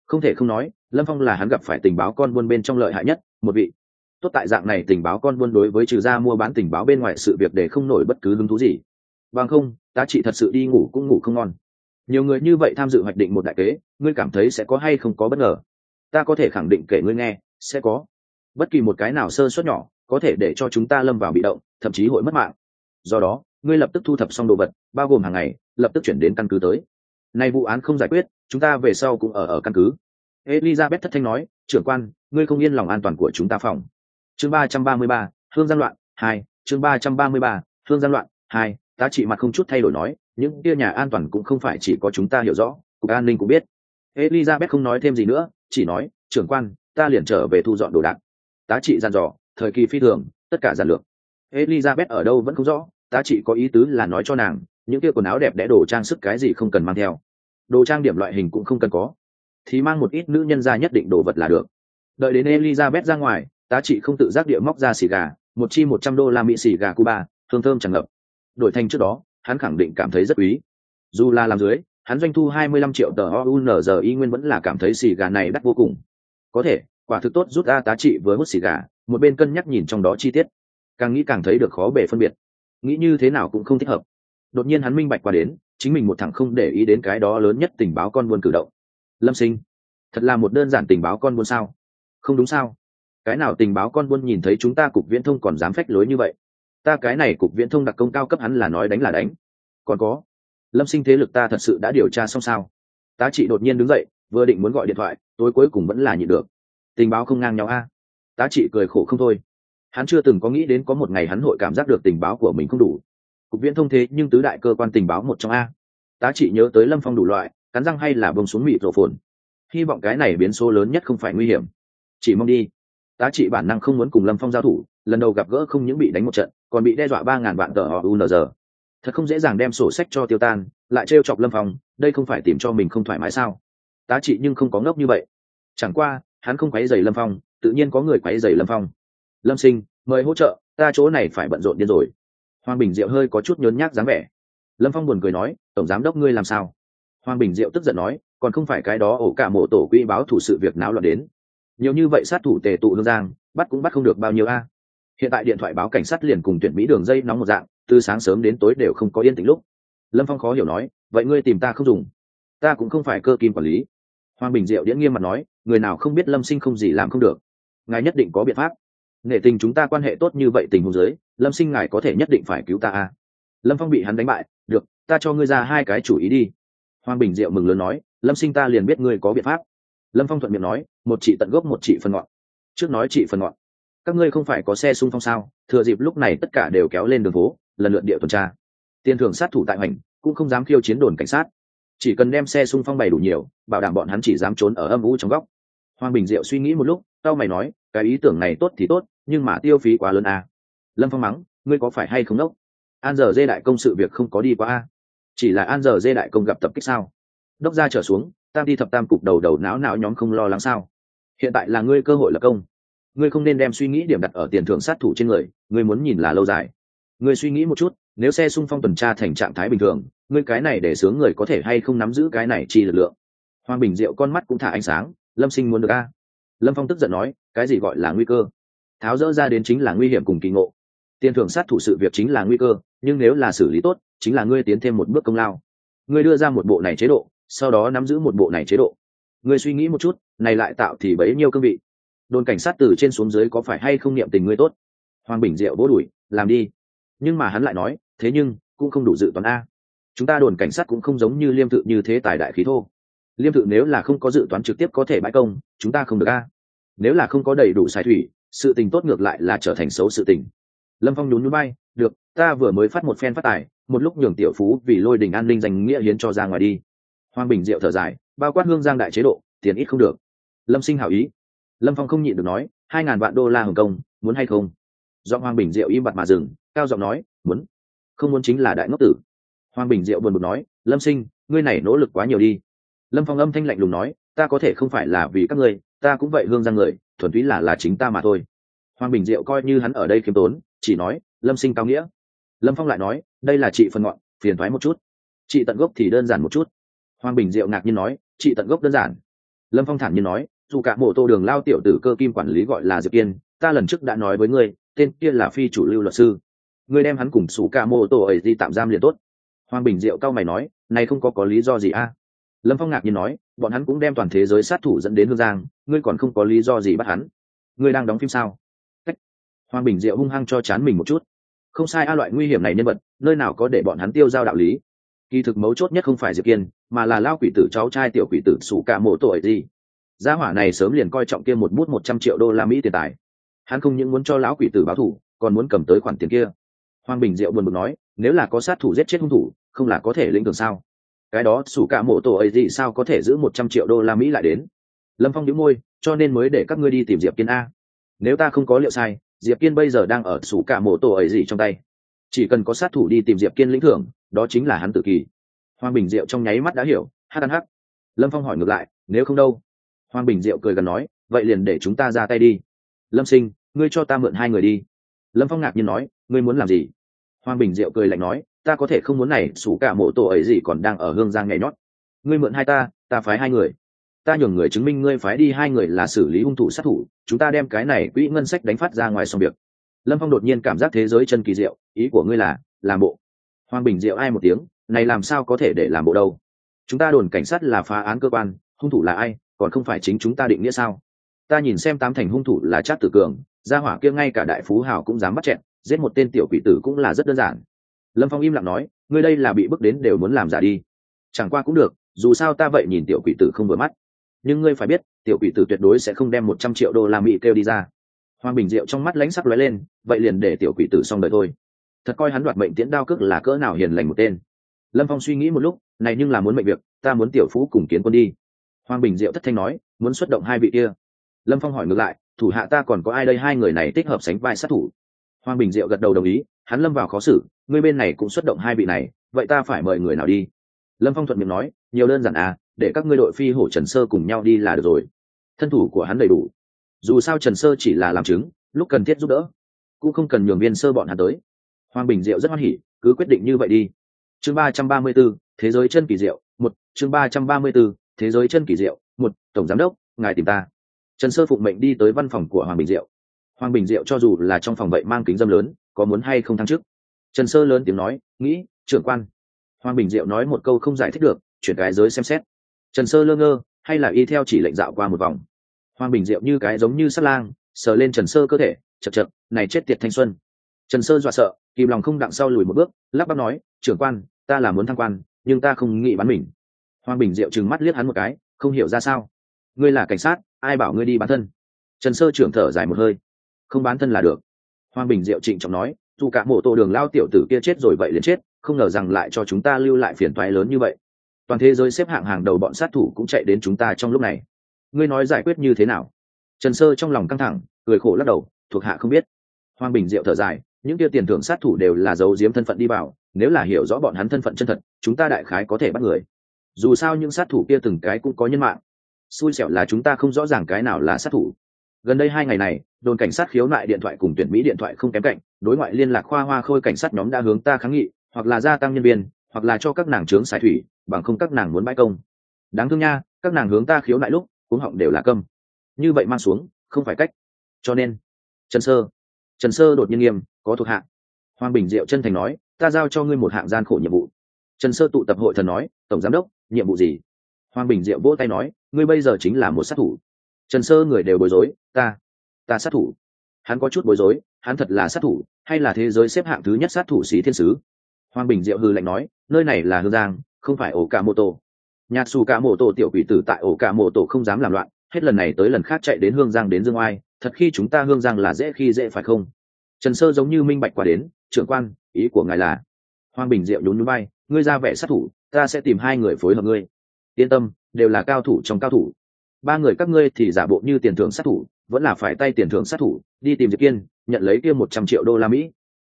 Không thể không nói, lâm phong là hắn gặp phải tình báo con buôn bên trong lợi hại nhất, một vị. Tốt tại dạng này tình báo con buôn đối với trừ ra mua bán tình báo bên ngoài sự việc để không nổi bất cứ hứng thú gì. Bằng không, tá trị thật sự đi ngủ cũng ngủ không ngon. Nhiều người như vậy tham dự hoạch định một đại kế, ngươi cảm thấy sẽ có hay không có bất ngờ? Ta có thể khẳng định kể ngươi nghe, sẽ có. Bất kỳ một cái nào sơ suất nhỏ, có thể để cho chúng ta lâm vào bị động, thậm chí hội mất mạng. Do đó, ngươi lập tức thu thập xong đồ vật, bao gồm hàng ngày, lập tức chuyển đến căn cứ tới nay vụ án không giải quyết, chúng ta về sau cũng ở ở căn cứ. Elizabeth thất thanh nói, trưởng quan, ngươi không yên lòng an toàn của chúng ta phòng. Chương ba trăm ba mươi ba, hương gian loạn hai, chương ba trăm ba mươi ba, hương gian loạn hai, tá trị mặt không chút thay đổi nói, những kia nhà an toàn cũng không phải chỉ có chúng ta hiểu rõ, cục an ninh cũng biết. Elizabeth không nói thêm gì nữa, chỉ nói, trưởng quan, ta liền trở về thu dọn đồ đạc. Tá trị dặn dò, thời kỳ phi thường, tất cả giản lược. Elizabeth ở đâu vẫn không rõ, tá trị có ý tứ là nói cho nàng những kia quần áo đẹp đẽ đồ trang sức cái gì không cần mang theo. Đồ trang điểm loại hình cũng không cần có. Thì mang một ít nữ nhân ra nhất định đồ vật là được. Đợi đến elizabeth ra ngoài, tá trị không tự giác địa móc ra xì gà, một chi một trăm đô la mỹ xì gà cuba, thơm thơm chẳng ngập. Đổi thành trước đó, hắn khẳng định cảm thấy rất quý. Dù là làm dưới, hắn doanh thu hai mươi lăm triệu tờ ounzi nguyên vẫn là cảm thấy xì gà này đắt vô cùng. Có thể, quả thực tốt rút ra tá trị với hút xì gà, một bên cân nhắc nhìn trong đó chi tiết. Càng nghĩ càng thấy được khó bể phân biệt. Nghĩ như thế nào cũng không thích hợp đột nhiên hắn minh bạch qua đến, chính mình một thằng không để ý đến cái đó lớn nhất tình báo con buôn cử động. Lâm sinh, thật là một đơn giản tình báo con buôn sao? Không đúng sao? Cái nào tình báo con buôn nhìn thấy chúng ta cục viễn thông còn dám phách lối như vậy? Ta cái này cục viễn thông đặc công cao cấp hắn là nói đánh là đánh. Còn có, lâm sinh thế lực ta thật sự đã điều tra xong sao? Tá trị đột nhiên đứng dậy, vừa định muốn gọi điện thoại, tối cuối cùng vẫn là nhịn được. Tình báo không ngang nhau a. Tá trị cười khổ không thôi. Hắn chưa từng có nghĩ đến có một ngày hắn hội cảm giác được tình báo của mình không đủ cục viễn thông thế nhưng tứ đại cơ quan tình báo một trong a. Tá trị nhớ tới lâm phong đủ loại, cắn răng hay là bông xuống mịt rổ phồn. Hy vọng cái này biến số lớn nhất không phải nguy hiểm. Chỉ mong đi. Tá trị bản năng không muốn cùng lâm phong giao thủ, lần đầu gặp gỡ không những bị đánh một trận, còn bị đe dọa ba ngàn vạn tờ họ unz thật không dễ dàng đem sổ sách cho tiêu tan, lại trêu chọc lâm phong, đây không phải tìm cho mình không thoải mái sao? Tá trị nhưng không có ngốc như vậy. Chẳng qua, hắn không quấy dày lâm phong, tự nhiên có người quấy dày lâm phong. Lâm sinh, mời hỗ trợ, ta chỗ này phải bận rộn điên rồi hoàng bình diệu hơi có chút nhún nhác dáng vẻ. Lâm phong buồn cười nói, tổng giám đốc ngươi làm sao? Hoàng bình diệu tức giận nói, còn không phải cái đó ổ cả mộ tổ quỹ báo thủ sự việc náo loạn đến. Nhiều như vậy sát thủ tề tụ hương giang, bắt cũng bắt không được bao nhiêu a. Hiện tại điện thoại báo cảnh sát liền cùng tuyển mỹ đường dây nóng một dạng, từ sáng sớm đến tối đều không có yên tĩnh lúc. Lâm phong khó hiểu nói, vậy ngươi tìm ta không dùng? Ta cũng không phải cơ kim quản lý. Hoàng bình diệu điễn nghiêm mặt nói, người nào không biết lâm sinh không gì làm không được. Ngài nhất định có biện pháp nghệ tình chúng ta quan hệ tốt như vậy tình huống giới lâm sinh ngài có thể nhất định phải cứu ta a lâm phong bị hắn đánh bại, được, ta cho ngươi ra hai cái chủ ý đi. Hoàng bình diệu mừng lớn nói, lâm sinh ta liền biết ngươi có biện pháp. Lâm phong thuận miệng nói, một chị tận gốc một chị phần ngọn. Trước nói chị phần ngọn. Các ngươi không phải có xe xung phong sao? Thừa dịp lúc này tất cả đều kéo lên đường phố, lần lượt địa tuần tra. Tiền thưởng sát thủ tại hoành, cũng không dám khiêu chiến đồn cảnh sát. Chỉ cần đem xe xung phong bày đủ nhiều, bảo đảm bọn hắn chỉ dám trốn ở âm u trong góc. Hoàng bình diệu suy nghĩ một lúc tao mày nói cái ý tưởng này tốt thì tốt, nhưng mà tiêu phí quá lớn à. lâm phong mắng, ngươi có phải hay không đốc? An giờ dê đại công sự việc không có đi qua a. Chỉ là an giờ dê đại công gặp tập kích sao? Đốc ra trở xuống, tam đi thập tam cục đầu đầu não não nhóm không lo lắng sao? Hiện tại là ngươi cơ hội lập công. Ngươi không nên đem suy nghĩ điểm đặt ở tiền thưởng sát thủ trên người, ngươi muốn nhìn là lâu dài. Ngươi suy nghĩ một chút, nếu xe xung phong tuần tra thành trạng thái bình thường, ngươi cái này để sướng người có thể hay không nắm giữ cái này chi lực lượng? Hoàng bình diệu con mắt cũng thả ánh sáng, lâm sinh muốn được a lâm phong tức giận nói, cái gì gọi là nguy cơ? Tháo rỡ ra đến chính là nguy hiểm cùng kỳ ngộ. Tiền thưởng sát thủ sự việc chính là nguy cơ, nhưng nếu là xử lý tốt, chính là ngươi tiến thêm một bước công lao. Ngươi đưa ra một bộ này chế độ, sau đó nắm giữ một bộ này chế độ. Ngươi suy nghĩ một chút, này lại tạo thì bấy nhiêu cương vị. Đồn cảnh sát từ trên xuống dưới có phải hay không niệm tình ngươi tốt? Hoàng bình diệu vỗ đuổi, làm đi. Nhưng mà hắn lại nói, thế nhưng, cũng không đủ dự toán a. Chúng ta đồn cảnh sát cũng không giống như liêm tự như thế tài đại khí thô liêm thự nếu là không có dự toán trực tiếp có thể bãi công, chúng ta không được a. Nếu là không có đầy đủ xài thủy, sự tình tốt ngược lại là trở thành xấu sự tình. Lâm phong nhún núi bay được, ta vừa mới phát một phen phát tài, một lúc nhường tiểu phú vì lôi đình an ninh dành nghĩa hiến cho ra ngoài đi. Hoàng bình diệu thở dài, bao quát hương giang đại chế độ, tiền ít không được. Lâm sinh hảo ý. Lâm phong không nhịn được nói, hai ngàn vạn đô la hồng kông, muốn hay không? Do hoàng bình diệu im bặt mà dừng, cao giọng nói, muốn. Không muốn chính là đại ngốc tử. Hoàng bình diệu buồn bực nói, lâm sinh, ngươi này nỗ lực quá nhiều đi lâm phong âm thanh lạnh lùng nói, ta có thể không phải là vì các ngươi, ta cũng vậy hương ra người, thuần túy là là chính ta mà thôi. Hoàng bình diệu coi như hắn ở đây khiêm tốn, chỉ nói, lâm sinh cao nghĩa. Lâm phong lại nói, đây là chị phần ngọn, phiền thoái một chút. Chị tận gốc thì đơn giản một chút. Hoàng bình diệu ngạc nhiên nói, chị tận gốc đơn giản. Lâm phong thản nhiên nói, dù cả mộ tô đường lao tiểu tử cơ kim quản lý gọi là diệp kiên, ta lần trước đã nói với ngươi, tên kia là phi chủ lưu luật sư. Ngươi đem hắn cùng sủ cả mô tô ấy đi tạm giam liền tốt. Hoàng bình diệu cao mày nói, này không có có lý do gì a? Lâm phong ngạc nhiên nói, bọn hắn cũng đem toàn thế giới sát thủ dẫn đến hương giang, ngươi còn không có lý do gì bắt hắn. Ngươi đang đóng phim sao? Cách. hoàng bình diệu hung hăng cho chán mình một chút. Không sai a loại nguy hiểm này nhân vật, nơi nào có để bọn hắn tiêu giao đạo lý? Kỳ thực mấu chốt nhất không phải diệp kiên, mà là lao quỷ tử cháu trai tiểu quỷ tử sủ cả mộ tội gì. Gia hỏa này sớm liền coi trọng kia một bút một trăm triệu đô la mỹ tiền tài. Hắn không những muốn cho lão quỷ tử báo thủ còn muốn cầm tới khoản tiền kia. Hoàng bình diệu buồn bực nói, nếu là có sát thủ giết chết hung thủ, không là có thể lĩnh thường sao? Cái đó, sủ cả mộ tổ ấy gì sao có thể giữ một trăm triệu đô la mỹ lại đến? Lâm phong đĩu môi, cho nên mới để các ngươi đi tìm diệp kiên a. Nếu ta không có liệu sai, diệp kiên bây giờ đang ở sủ cả mộ tổ ấy gì trong tay. Chỉ cần có sát thủ đi tìm diệp kiên lĩnh thưởng, đó chính là hắn tự kỳ. Hoàng bình diệu trong nháy mắt đã hiểu, hát ăn hắc. Lâm phong hỏi ngược lại, nếu không đâu? Hoàng bình diệu cười gần nói, vậy liền để chúng ta ra tay đi. Lâm sinh, ngươi cho ta mượn hai người đi. Lâm phong ngạc nhiên nói, ngươi muốn làm gì? Hoàng bình diệu cười lạnh nói ta có thể không muốn này, sủ cả mộ tổ ấy gì còn đang ở hương giang nhảy nhót. Ngươi mượn hai ta ta phái hai người. Ta nhường người chứng minh ngươi phái đi hai người là xử lý hung thủ sát thủ, chúng ta đem cái này quỹ ngân sách đánh phát ra ngoài xong việc. Lâm phong đột nhiên cảm giác thế giới chân kỳ diệu, ý của ngươi là, làm bộ. Hoàng bình diệu ai một tiếng, này làm sao có thể để làm bộ đâu? Chúng ta đồn cảnh sát là phá án cơ quan, hung thủ là ai, còn không phải chính chúng ta định nghĩa sao? Ta nhìn xem tám thành hung thủ là chát tử cường, gia hỏa kia ngay cả đại phú hào cũng dám bắt chẹn, giết một tên tiểu quỷ tử cũng là rất đơn giản lâm phong im lặng nói, ngươi đây là bị bước đến đều muốn làm giả đi. Chẳng qua cũng được, dù sao ta vậy nhìn tiểu quỷ tử không vừa mắt. Nhưng ngươi phải biết, tiểu quỷ tử tuyệt đối sẽ không đem một trăm triệu đô la mỹ kêu đi ra. Hoàng bình diệu trong mắt lãnh sắc lóe lên, vậy liền để tiểu quỷ tử xong đời thôi. Thật coi hắn đoạt mệnh tiễn đao cước là cỡ nào hiền lành một tên. Lâm phong suy nghĩ một lúc, này nhưng là muốn mệnh việc, ta muốn tiểu phú cùng kiến quân đi. Hoàng bình diệu thất thanh nói, muốn xuất động hai vị kia. Lâm phong hỏi ngược lại, thủ hạ ta còn có ai đây? Hai người này tích hợp sánh vai sát thủ. Hoàng bình diệu gật đầu đồng ý hắn lâm vào khó xử, ngươi bên này cũng xuất động hai vị này, vậy ta phải mời người nào đi? Lâm phong thuận miệng nói, nhiều đơn giản à để các ngươi đội phi hổ trần sơ cùng nhau đi là được rồi. Thân thủ của hắn đầy đủ. Dù sao trần sơ chỉ là làm chứng, lúc cần thiết giúp đỡ. Cũng không cần nhường viên sơ bọn hắn tới. Hoàng bình diệu rất hoan hỉ, cứ quyết định như vậy đi. Chương ba trăm ba mươi b ố thế giới chân kỳ diệu, một, chương ba trăm ba mươi b ố thế giới chân kỳ diệu, một, tổng giám đốc, ngài tìm ta. Trần sơ phụng mệnh đi tới văn phòng của hoàng bình diệu. Hoàng bình diệu cho dù là trong phòng vậy mang kính dâm lớn có muốn hay không thăng chức? Trần sơ lớn tiếng nói, nghĩ, trưởng quan. Hoàng bình diệu nói một câu không giải thích được, chuyển cái giới xem xét. Trần sơ lơ ngơ, hay là y theo chỉ lệnh dạo qua một vòng. Hoàng bình diệu như cái giống như sắt lang, sờ lên trần sơ cơ thể chật chật này chết tiệt thanh xuân. Trần sơ dọa sợ, kìm lòng không đặng sau lùi một bước, lắp bắp nói, trưởng quan, ta là muốn thăng quan, nhưng ta không nghĩ bắn mình. Hoàng bình diệu trừng mắt liếc hắn một cái, không hiểu ra sao? Ngươi là cảnh sát, ai bảo ngươi đi bán thân? Trần sơ trưởng thở dài một hơi, không bán thân là được hoàng bình diệu trịnh trọng nói, dù cả mộ tổ đường lao tiểu tử kia chết rồi vậy liền chết, không ngờ rằng lại cho chúng ta lưu lại phiền toái lớn như vậy. Toàn thế giới xếp hạng hàng đầu bọn sát thủ cũng chạy đến chúng ta trong lúc này. Ngươi nói giải quyết như thế nào? Trần sơ trong lòng căng thẳng, cười khổ lắc đầu, thuộc hạ không biết. Hoàng bình diệu thở dài, những kia tiền thưởng sát thủ đều là giấu giếm thân phận đi vào, nếu là hiểu rõ bọn hắn thân phận chân thật, chúng ta đại khái có thể bắt người. Dù sao những sát thủ kia từng cái cũng có nhân mạng. Xui xẻo là chúng ta không rõ ràng cái nào là sát thủ gần đây hai ngày này, đồn cảnh sát khiếu nại điện thoại cùng tuyển mỹ điện thoại không kém cạnh, đối ngoại liên lạc khoa hoa khôi cảnh sát nhóm đã hướng ta kháng nghị, hoặc là gia tăng nhân viên, hoặc là cho các nàng trướng xài thủy, bằng không các nàng muốn bãi công. Đáng thương nha, các nàng hướng ta khiếu nại lúc cũng họng đều là câm. Như vậy mang xuống, không phải cách. Cho nên, trần sơ trần sơ đột nhiên nghiêm, có thuộc hạng hoàng bình diệu chân thành nói, ta giao cho ngươi một hạng gian khổ nhiệm vụ. Trần sơ tụ tập hội thần nói, tổng giám đốc, nhiệm vụ gì? Hoàng bình diệu vỗ tay nói, ngươi bây giờ chính là một sát thủ trần sơ người đều bối rối, ta ta sát thủ. Hắn có chút bối rối, hắn thật là sát thủ, hay là thế giới xếp hạng thứ nhất sát thủ sĩ thiên sứ? Hoàng bình diệu hư lạnh nói, nơi này là hương giang, không phải ổ cả mô tô nhạc xù cả mô tô tiểu quỷ tử tại ổ cả mô tô không dám làm loạn, hết lần này tới lần khác chạy đến hương giang đến dương oai, thật khi chúng ta hương giang là dễ khi dễ phải không? Trần sơ giống như minh bạch quả đến, trưởng quan, ý của ngài là hoàng bình diệu nhún núi bay ngươi ra vẻ sát thủ, ta sẽ tìm hai người phối hợp ngươi. Yên tâm, đều là cao thủ trong cao thủ ba người các ngươi thì giả bộ như tiền thưởng sát thủ, vẫn là phải tay tiền thưởng sát thủ, đi tìm diệp kiên, nhận lấy kia một trăm triệu đô la mỹ.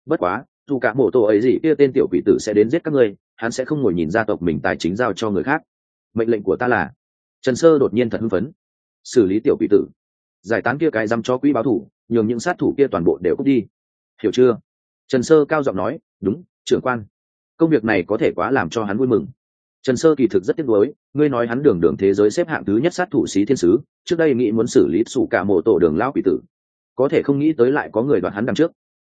Bất quá, dù cả mổ tổ ấy gì, kia tên tiểu quỷ tử sẽ đến giết các ngươi, hắn sẽ không ngồi nhìn gia tộc mình tài chính giao cho người khác. Mệnh lệnh của ta là, trần sơ đột nhiên thật hưng phấn. Xử lý tiểu quỷ tử. Giải tán kia cái dăm cho quỹ báo thủ, nhường những sát thủ kia toàn bộ đều cút đi. Hiểu chưa? Trần sơ cao giọng nói, đúng, trưởng quan. Công việc này có thể quá làm cho hắn vui mừng trần sơ kỳ thực rất tiếc nuối, ngươi nói hắn đường đường thế giới xếp hạng thứ nhất sát thủ sĩ thiên sứ, trước đây nghĩ muốn xử lý sủ cả mộ tổ đường lão quỷ tử. Có thể không nghĩ tới lại có người đoạt hắn đằng trước.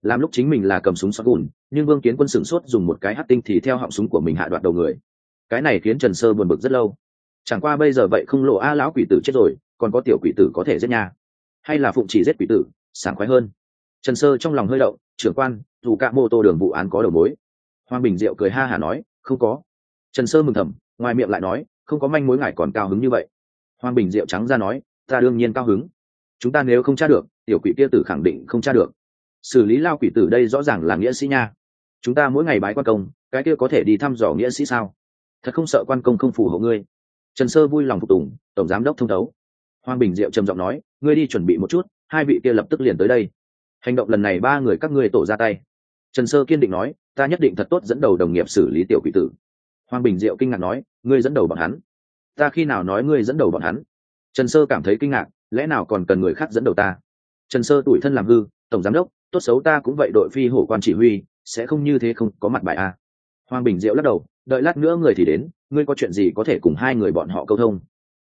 Làm lúc chính mình là cầm súng sọt gùn, nhưng vương kiến quân sửng sốt dùng một cái hát tinh thì theo họng súng của mình hạ đoạt đầu người. Cái này khiến trần sơ buồn bực rất lâu. Chẳng qua bây giờ vậy không lộ a lão quỷ tử chết rồi, còn có tiểu quỷ tử có thể giết nha. Hay là phụng chỉ giết quỷ tử, sảng khoái hơn. Trần sơ trong lòng hơi đậu trưởng quan, dù cả mô tô đường vụ án có đầu mối. Hoàng bình diệu cười ha hả nói, không có trần sơ mừng thầm, ngoài miệng lại nói, không có manh mối ngài còn cao hứng như vậy. Hoàng bình diệu trắng ra nói, ta đương nhiên cao hứng. Chúng ta nếu không tra được, tiểu quỷ kia tử khẳng định không tra được. Xử lý lao quỷ tử đây rõ ràng là nghĩa sĩ nha. Chúng ta mỗi ngày bái quan công, cái kia có thể đi thăm dò nghĩa sĩ sao? Thật không sợ quan công không phù hộ ngươi. Trần sơ vui lòng phục tùng, tổng giám đốc thông thấu. Hoàng bình diệu trầm giọng nói, ngươi đi chuẩn bị một chút, hai vị kia lập tức liền tới đây. Hành động lần này ba người các ngươi tổ ra tay. Trần sơ kiên định nói, ta nhất định thật tốt dẫn đầu đồng nghiệp xử lý tiểu quỷ tử hoàng bình diệu kinh ngạc nói, ngươi dẫn đầu bọn hắn? Ta khi nào nói ngươi dẫn đầu bọn hắn? Trần sơ cảm thấy kinh ngạc, lẽ nào còn cần người khác dẫn đầu ta? Trần sơ tuổi thân làm hư, tổng giám đốc, tốt xấu ta cũng vậy đội phi hổ quan chỉ huy, sẽ không như thế không có mặt bài a. Hoàng bình diệu lắc đầu, đợi lát nữa người thì đến, ngươi có chuyện gì có thể cùng hai người bọn họ câu thông.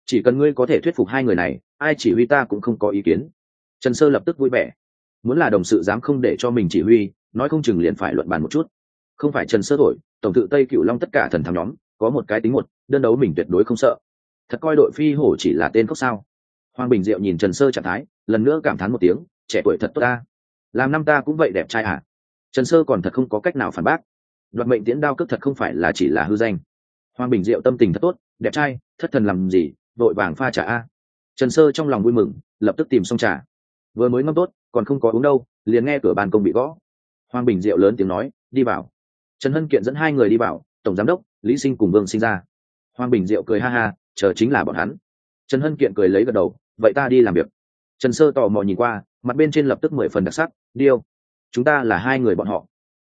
Chỉ cần ngươi có thể thuyết phục hai người này, ai chỉ huy ta cũng không có ý kiến. Trần sơ lập tức vui vẻ, muốn là đồng sự dám không để cho mình chỉ huy, nói không chừng liền phải luận bàn một chút không phải trần sơ thổi, tổng tự tây cựu long tất cả thần thắng nhóm, có một cái tính một, đơn đấu mình tuyệt đối không sợ. Thật coi đội phi hổ chỉ là tên cốc sao. Hoàng bình diệu nhìn trần sơ trạng thái, lần nữa cảm thán một tiếng, trẻ tuổi thật tốt ta. Làm năm ta cũng vậy đẹp trai à? Trần sơ còn thật không có cách nào phản bác. Đoạt mệnh tiễn đao cướp thật không phải là chỉ là hư danh. Hoàng bình diệu tâm tình thật tốt, đẹp trai, thất thần làm gì, vội vàng pha trả a. Trần sơ trong lòng vui mừng, lập tức tìm xong trả vừa mới ngâm tốt, còn không có uống đâu, liền nghe cửa ban công bị gõ. Hoàng bình diệu lớn tiếng nói, đi vào trần hân kiện dẫn hai người đi vào, tổng giám đốc, lý sinh cùng vương sinh ra. Hoàng bình diệu cười ha ha, chờ chính là bọn hắn. Trần hân kiện cười lấy gật đầu, vậy ta đi làm việc. Trần sơ tò mò nhìn qua, mặt bên trên lập tức mười phần đặc sắc, điêu, chúng ta là hai người bọn họ.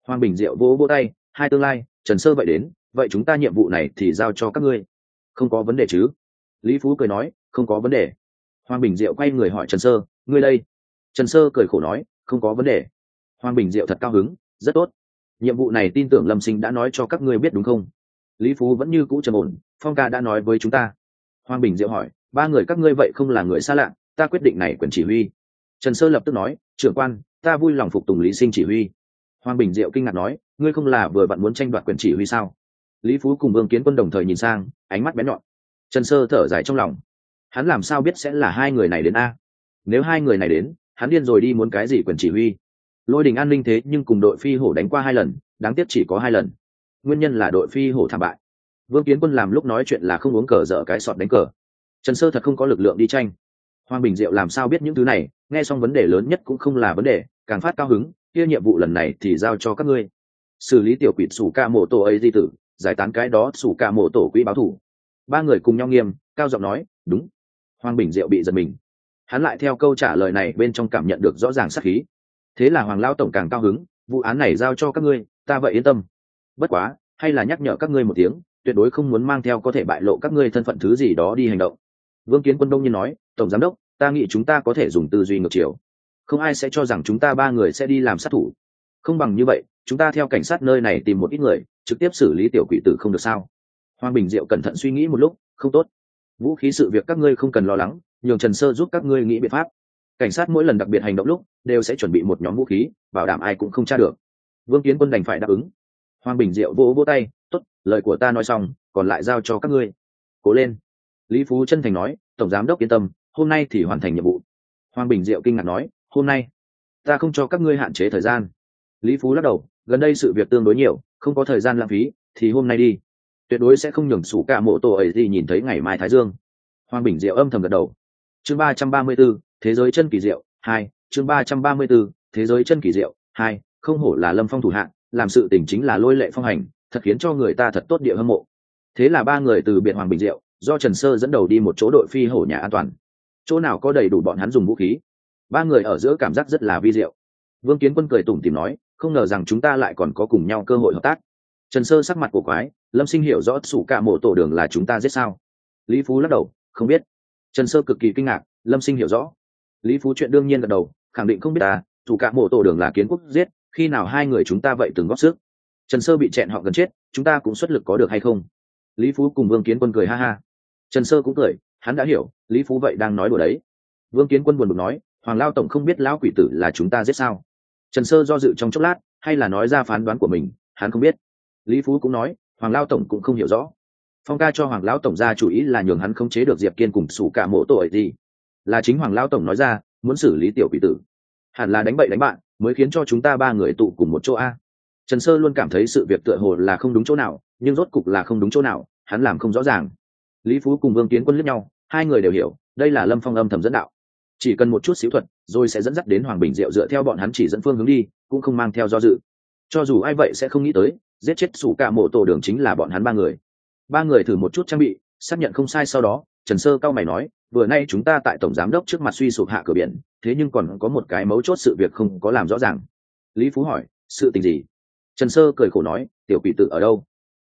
Hoàng bình diệu vỗ vỗ tay, hai tương lai, trần sơ vậy đến, vậy chúng ta nhiệm vụ này thì giao cho các ngươi. Không có vấn đề chứ? Lý phú cười nói, không có vấn đề. Hoàng bình diệu quay người hỏi trần sơ, ngươi đây? Trần sơ cười khổ nói, không có vấn đề. Hoàng bình diệu thật cao hứng, rất tốt nhiệm vụ này tin tưởng lâm sinh đã nói cho các ngươi biết đúng không? Lý phú vẫn như cũ trầm ổn, phong ca đã nói với chúng ta. Hoàng bình diệu hỏi, ba người các ngươi vậy không là người xa lạ, ta quyết định này quyền chỉ huy. Trần sơ lập tức nói, trưởng quan, ta vui lòng phục tùng lý sinh chỉ huy. Hoàng bình diệu kinh ngạc nói, ngươi không là vừa vặn muốn tranh đoạt quyền chỉ huy sao? Lý phú cùng vương kiến quân đồng thời nhìn sang, ánh mắt bén nhọn. Trần sơ thở dài trong lòng. Hắn làm sao biết sẽ là hai người này đến a? Nếu hai người này đến, hắn điên rồi đi muốn cái gì quyền chỉ huy? Lôi đình an ninh thế nhưng cùng đội phi hổ đánh qua hai lần, đáng tiếc chỉ có hai lần. Nguyên nhân là đội phi hổ thảm bại. Vương kiến quân làm lúc nói chuyện là không uống cờ dở cái sọt đánh cờ. Trần sơ thật không có lực lượng đi tranh. Hoàng bình diệu làm sao biết những thứ này, nghe xong vấn đề lớn nhất cũng không là vấn đề, càng phát cao hứng, kia nhiệm vụ lần này thì giao cho các ngươi. Xử lý tiểu quỷ sủ ca mộ tổ ấy di tử, giải tán cái đó sủ ca mộ tổ quỹ báo thủ. Ba người cùng nhau nghiêm, cao giọng nói, đúng. Hoàng bình diệu bị giật mình. Hắn lại theo câu trả lời này bên trong cảm nhận được rõ ràng sắc khí thế là hoàng lao tổng càng cao hứng, vụ án này giao cho các ngươi, ta vậy yên tâm. Bất quá, hay là nhắc nhở các ngươi một tiếng, tuyệt đối không muốn mang theo có thể bại lộ các ngươi thân phận thứ gì đó đi hành động. Vương kiến quân đông nhiên nói, tổng giám đốc, ta nghĩ chúng ta có thể dùng tư duy ngược chiều. Không ai sẽ cho rằng chúng ta ba người sẽ đi làm sát thủ. Không bằng như vậy, chúng ta theo cảnh sát nơi này tìm một ít người, trực tiếp xử lý tiểu quỷ tử không được sao? Hoàng bình diệu cẩn thận suy nghĩ một lúc, không tốt. Vũ khí sự việc các ngươi không cần lo lắng, nhường trần sơ giúp các ngươi nghĩ biện pháp cảnh sát mỗi lần đặc biệt hành động lúc đều sẽ chuẩn bị một nhóm vũ khí, bảo đảm ai cũng không tra được. Vương kiến quân đành phải đáp ứng. Hoàng bình diệu vỗ vỗ tay t ố t lời của ta nói xong, còn lại giao cho các ngươi. Cố lên. Lý phú chân thành nói, tổng giám đốc yên tâm, hôm nay thì hoàn thành nhiệm vụ. Hoàng bình diệu kinh ngạc nói, hôm nay? Ta không cho các ngươi hạn chế thời gian. Lý phú lắc đầu, gần đây sự việc tương đối nhiều, không có thời gian lãng phí, thì hôm nay đi. Tuyệt đối sẽ không nhường sủ cả mộ tổ ấy gì nhìn thấy ngày mai thái dương. Hoàng bình diệu âm thầm gật đầu chương ba trăm ba mươi b ố thế giới chân kỳ diệu, hai, chương ba trăm ba mươi b ố thế giới chân kỳ diệu, hai, không hổ là lâm phong thủ hạng làm sự tình chính là lôi lệ phong hành, thật khiến cho người ta thật tốt địa hâm mộ. Thế là ba người từ biệt hoàng bình diệu, do trần sơ dẫn đầu đi một chỗ đội phi hổ nhà an toàn. Chỗ nào có đầy đủ bọn hắn dùng vũ khí. Ba người ở giữa cảm giác rất là vi diệu. Vương kiến quân cười tủm tìm nói, không ngờ rằng chúng ta lại còn có cùng nhau cơ hội hợp tác. Trần sơ sắc mặt của quái, lâm sinh hiểu rõ sủ cả mộ tổ đường là chúng ta giết sao. Lý phú lắc đầu, không biết trần sơ cực kỳ kinh ngạc, lâm sinh hiểu rõ. Lý phú chuyện đương nhiên gật đầu, khẳng định không biết ta thủ cả mộ tổ đường là kiến quốc giết, khi nào hai người chúng ta vậy từng góp sức? Trần sơ bị chẹn họ gần chết, chúng ta cũng xuất lực có được hay không? Lý phú cùng vương kiến quân cười ha ha. Trần sơ cũng cười, hắn đã hiểu, lý phú vậy đang nói đùa đấy. Vương kiến quân buồn bực nói, hoàng lao tổng không biết lão quỷ tử là chúng ta giết sao? Trần sơ do dự trong chốc lát, hay là nói ra phán đoán của mình, hắn không biết. Lý phú cũng nói, hoàng lao tổng cũng không hiểu rõ phong ca cho hoàng lão tổng ra chủ ý là nhường hắn không chế được diệp kiên cùng sủ cả mộ tội gì. Là chính hoàng lão tổng nói ra, muốn xử lý tiểu quỷ tử. Hẳn là đánh bậy đánh bạn, mới khiến cho chúng ta ba người tụ cùng một chỗ a. Trần sơ luôn cảm thấy sự việc tựa hồ là không đúng chỗ nào, nhưng rốt cục là không đúng chỗ nào, hắn làm không rõ ràng. Lý phú cùng vương kiến quân lướt nhau, hai người đều hiểu, đây là lâm phong âm thầm dẫn đạo. Chỉ cần một chút xíu thuật, rồi sẽ dẫn dắt đến hoàng bình diệu dựa theo bọn hắn chỉ dẫn phương hướng đi, cũng không mang theo do dự. Cho dù ai vậy sẽ không nghĩ tới, giết chết sủ cả mộ tổ đường chính là bọn hắn ba người ba người thử một chút trang bị, xác nhận không sai sau đó, trần sơ cao mày nói, vừa nay chúng ta tại tổng giám đốc trước mặt suy sụp hạ cửa biển, thế nhưng còn có một cái mấu chốt sự việc không có làm rõ ràng. Lý phú hỏi, sự tình gì? Trần sơ cười khổ nói, tiểu quỷ tự ở đâu?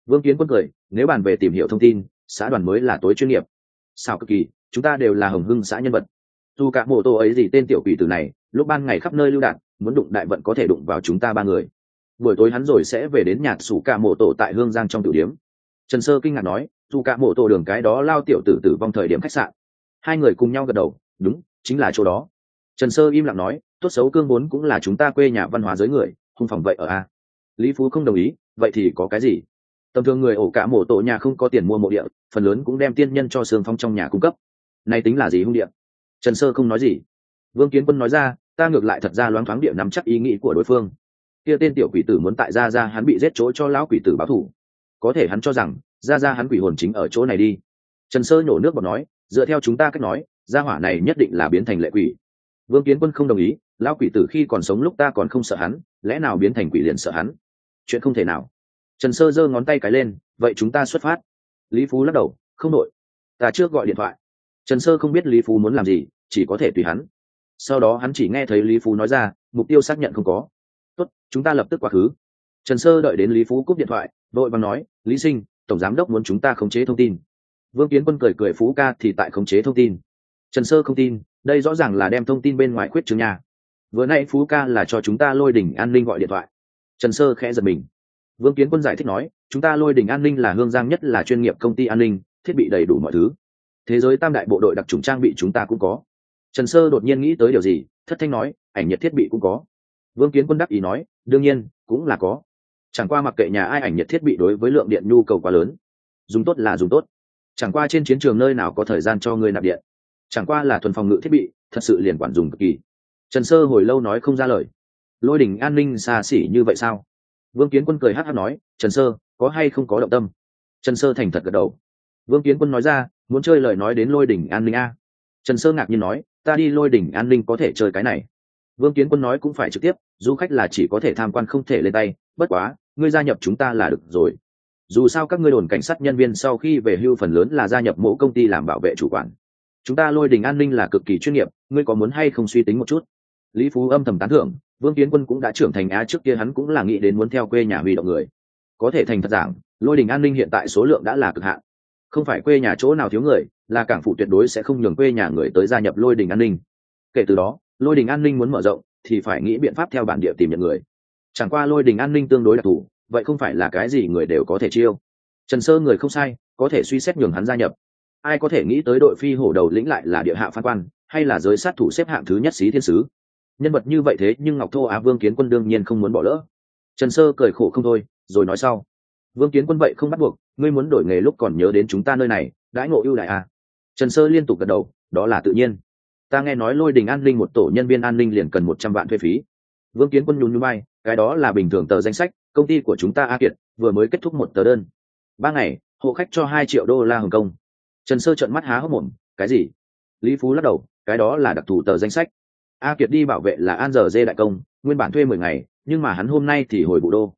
Vương kiến quân cười, nếu bàn về tìm hiểu thông tin, xã đoàn mới là tối chuyên nghiệp. Sao cực kỳ, chúng ta đều là hồng hưng xã nhân vật. Dù cả mô tô ấy gì tên tiểu quỷ tử này, lúc ban ngày khắp nơi lưu đạn, muốn đụng đại vận có thể đụng vào chúng ta ba người. Buổi tối hắn rồi sẽ về đến nhạc sủ cả mộ tổ tại hương giang trong tiểu điếm trần sơ kinh ngạc nói, dù cả mộ tổ đường cái đó lao tiểu tử tử vong thời điểm khách sạn. Hai người cùng nhau gật đầu, đúng, chính là chỗ đó. Trần sơ im lặng nói, tốt xấu cương vốn cũng là chúng ta quê nhà văn hóa giới người, không phòng vậy ở a? Lý phú không đồng ý, vậy thì có cái gì? Tầm thường người ổ cả mộ tổ nhà không có tiền mua mộ địa, phần lớn cũng đem tiên nhân cho sương phong trong nhà cung cấp. Nay tính là gì hung địa? Trần sơ không nói gì. Vương kiến quân nói ra, ta ngược lại thật ra loáng thoáng địa nắm chắc ý nghĩ của đối phương. Kia tên tiểu quỷ tử muốn tại gia gia hắn bị giết chỗ cho lão quỷ tử báo thù có thể hắn cho rằng gia gia hắn quỷ hồn chính ở chỗ này đi. Trần sơ nhổ nước bọt nói, dựa theo chúng ta cách nói, gia hỏa này nhất định là biến thành lệ quỷ. Vương kiến quân không đồng ý, lão quỷ tử khi còn sống lúc ta còn không sợ hắn, lẽ nào biến thành quỷ liền sợ hắn? Chuyện không thể nào. Trần sơ giơ ngón tay cái lên, vậy chúng ta xuất phát. Lý phú lắc đầu, không đội. Ta trước gọi điện thoại. Trần sơ không biết lý phú muốn làm gì, chỉ có thể tùy hắn. Sau đó hắn chỉ nghe thấy lý phú nói ra, mục tiêu xác nhận không có. Tốt, chúng ta lập tức quá khứ. Trần sơ đợi đến lý phú cúp điện thoại đội bằng nói, lý sinh, tổng giám đốc muốn chúng ta khống chế thông tin. Vương kiến quân cười cười phú ca thì tại khống chế thông tin. Trần sơ không tin, đây rõ ràng là đem thông tin bên ngoài khuyết chứng nhà vừa nay phú ca là cho chúng ta lôi đỉnh an ninh gọi điện thoại. Trần sơ khẽ giật mình. Vương kiến quân giải thích nói, chúng ta lôi đỉnh an ninh là hương giang nhất là chuyên nghiệp công ty an ninh, thiết bị đầy đủ mọi thứ. Thế giới tam đại bộ đội đặc trùng trang bị chúng ta cũng có. Trần sơ đột nhiên nghĩ tới điều gì, thất thanh nói, ảnh nhiệt thiết bị cũng có. Vương kiến quân đắc ý nói, đương nhiên, cũng là có chẳng qua mặc kệ nhà ai ảnh nhiệt thiết bị đối với lượng điện nhu cầu quá lớn. Dùng tốt là dùng tốt. Chẳng qua trên chiến trường nơi nào có thời gian cho người nạp điện. Chẳng qua là thuần phòng ngự thiết bị, thật sự liền quản dùng cực kỳ. Trần sơ hồi lâu nói không ra lời. Lôi đình an ninh xa xỉ như vậy sao? Vương kiến quân cười hát hát nói, trần sơ, có hay không có động tâm? Trần sơ thành thật gật đầu. Vương kiến quân nói ra, muốn chơi lời nói đến lôi đỉnh an ninh a. Trần sơ ngạc nhiên nói, ta đi lôi đỉnh an ninh có thể chơi cái này. Vương kiến quân nói cũng phải trực tiếp, du khách là chỉ có thể tham quan không thể lên tay, bất quá ngươi gia nhập chúng ta là được rồi. Dù sao các ngươi đồn cảnh sát nhân viên sau khi về hưu phần lớn là gia nhập mỗi công ty làm bảo vệ chủ quản. Chúng ta lôi đình an ninh là cực kỳ chuyên nghiệp, ngươi có muốn hay không suy tính một chút? Lý phú âm thầm tán thưởng, vương kiến quân cũng đã trưởng thành á, trước kia hắn cũng là nghĩ đến muốn theo quê nhà huy động người. Có thể thành thật giảng, lôi đình an ninh hiện tại số lượng đã là cực hạn. Không phải quê nhà chỗ nào thiếu người, là cảng phụ tuyệt đối sẽ không nhường quê nhà người tới gia nhập lôi đình an ninh. Kể từ đó, lôi đình an ninh muốn mở rộng, thì phải nghĩ biện pháp theo bản địa tìm nhận người chẳng qua lôi đình an ninh tương đối đặc thù, vậy không phải là cái gì người đều có thể chiêu. Trần sơ người không sai, có thể suy xét nhường hắn gia nhập. Ai có thể nghĩ tới đội phi hổ đầu lĩnh lại là địa hạ phan quan, hay là giới sát thủ xếp hạng thứ nhất xí thiên sứ. Nhân vật như vậy thế, nhưng ngọc thô á vương kiến quân đương nhiên không muốn bỏ lỡ. Trần sơ cười khổ không thôi, rồi nói sau. Vương kiến quân vậy không bắt buộc, ngươi muốn đổi nghề lúc còn nhớ đến chúng ta nơi này, đãi ngộ ưu đại à. trần sơ liên tục gật đầu, đó là tự nhiên. Ta nghe nói lôi đình an ninh một tổ nhân viên an ninh liền cần một trăm vạn thuê phí. Vương kiến quân nhún nhún bay cái đó là bình thường tờ danh sách, công ty của chúng ta a kiệt vừa mới kết thúc một tờ đơn. Ba ngày, hộ khách cho hai triệu đô la hồng kông. Trần sơ trợn mắt há hốc mồm, cái gì? Lý phú lắc đầu, cái đó là đặc thù tờ danh sách. A kiệt đi bảo vệ là an giờ dê đại công, nguyên bản thuê mười ngày, nhưng mà hắn hôm nay thì hồi bộ đô.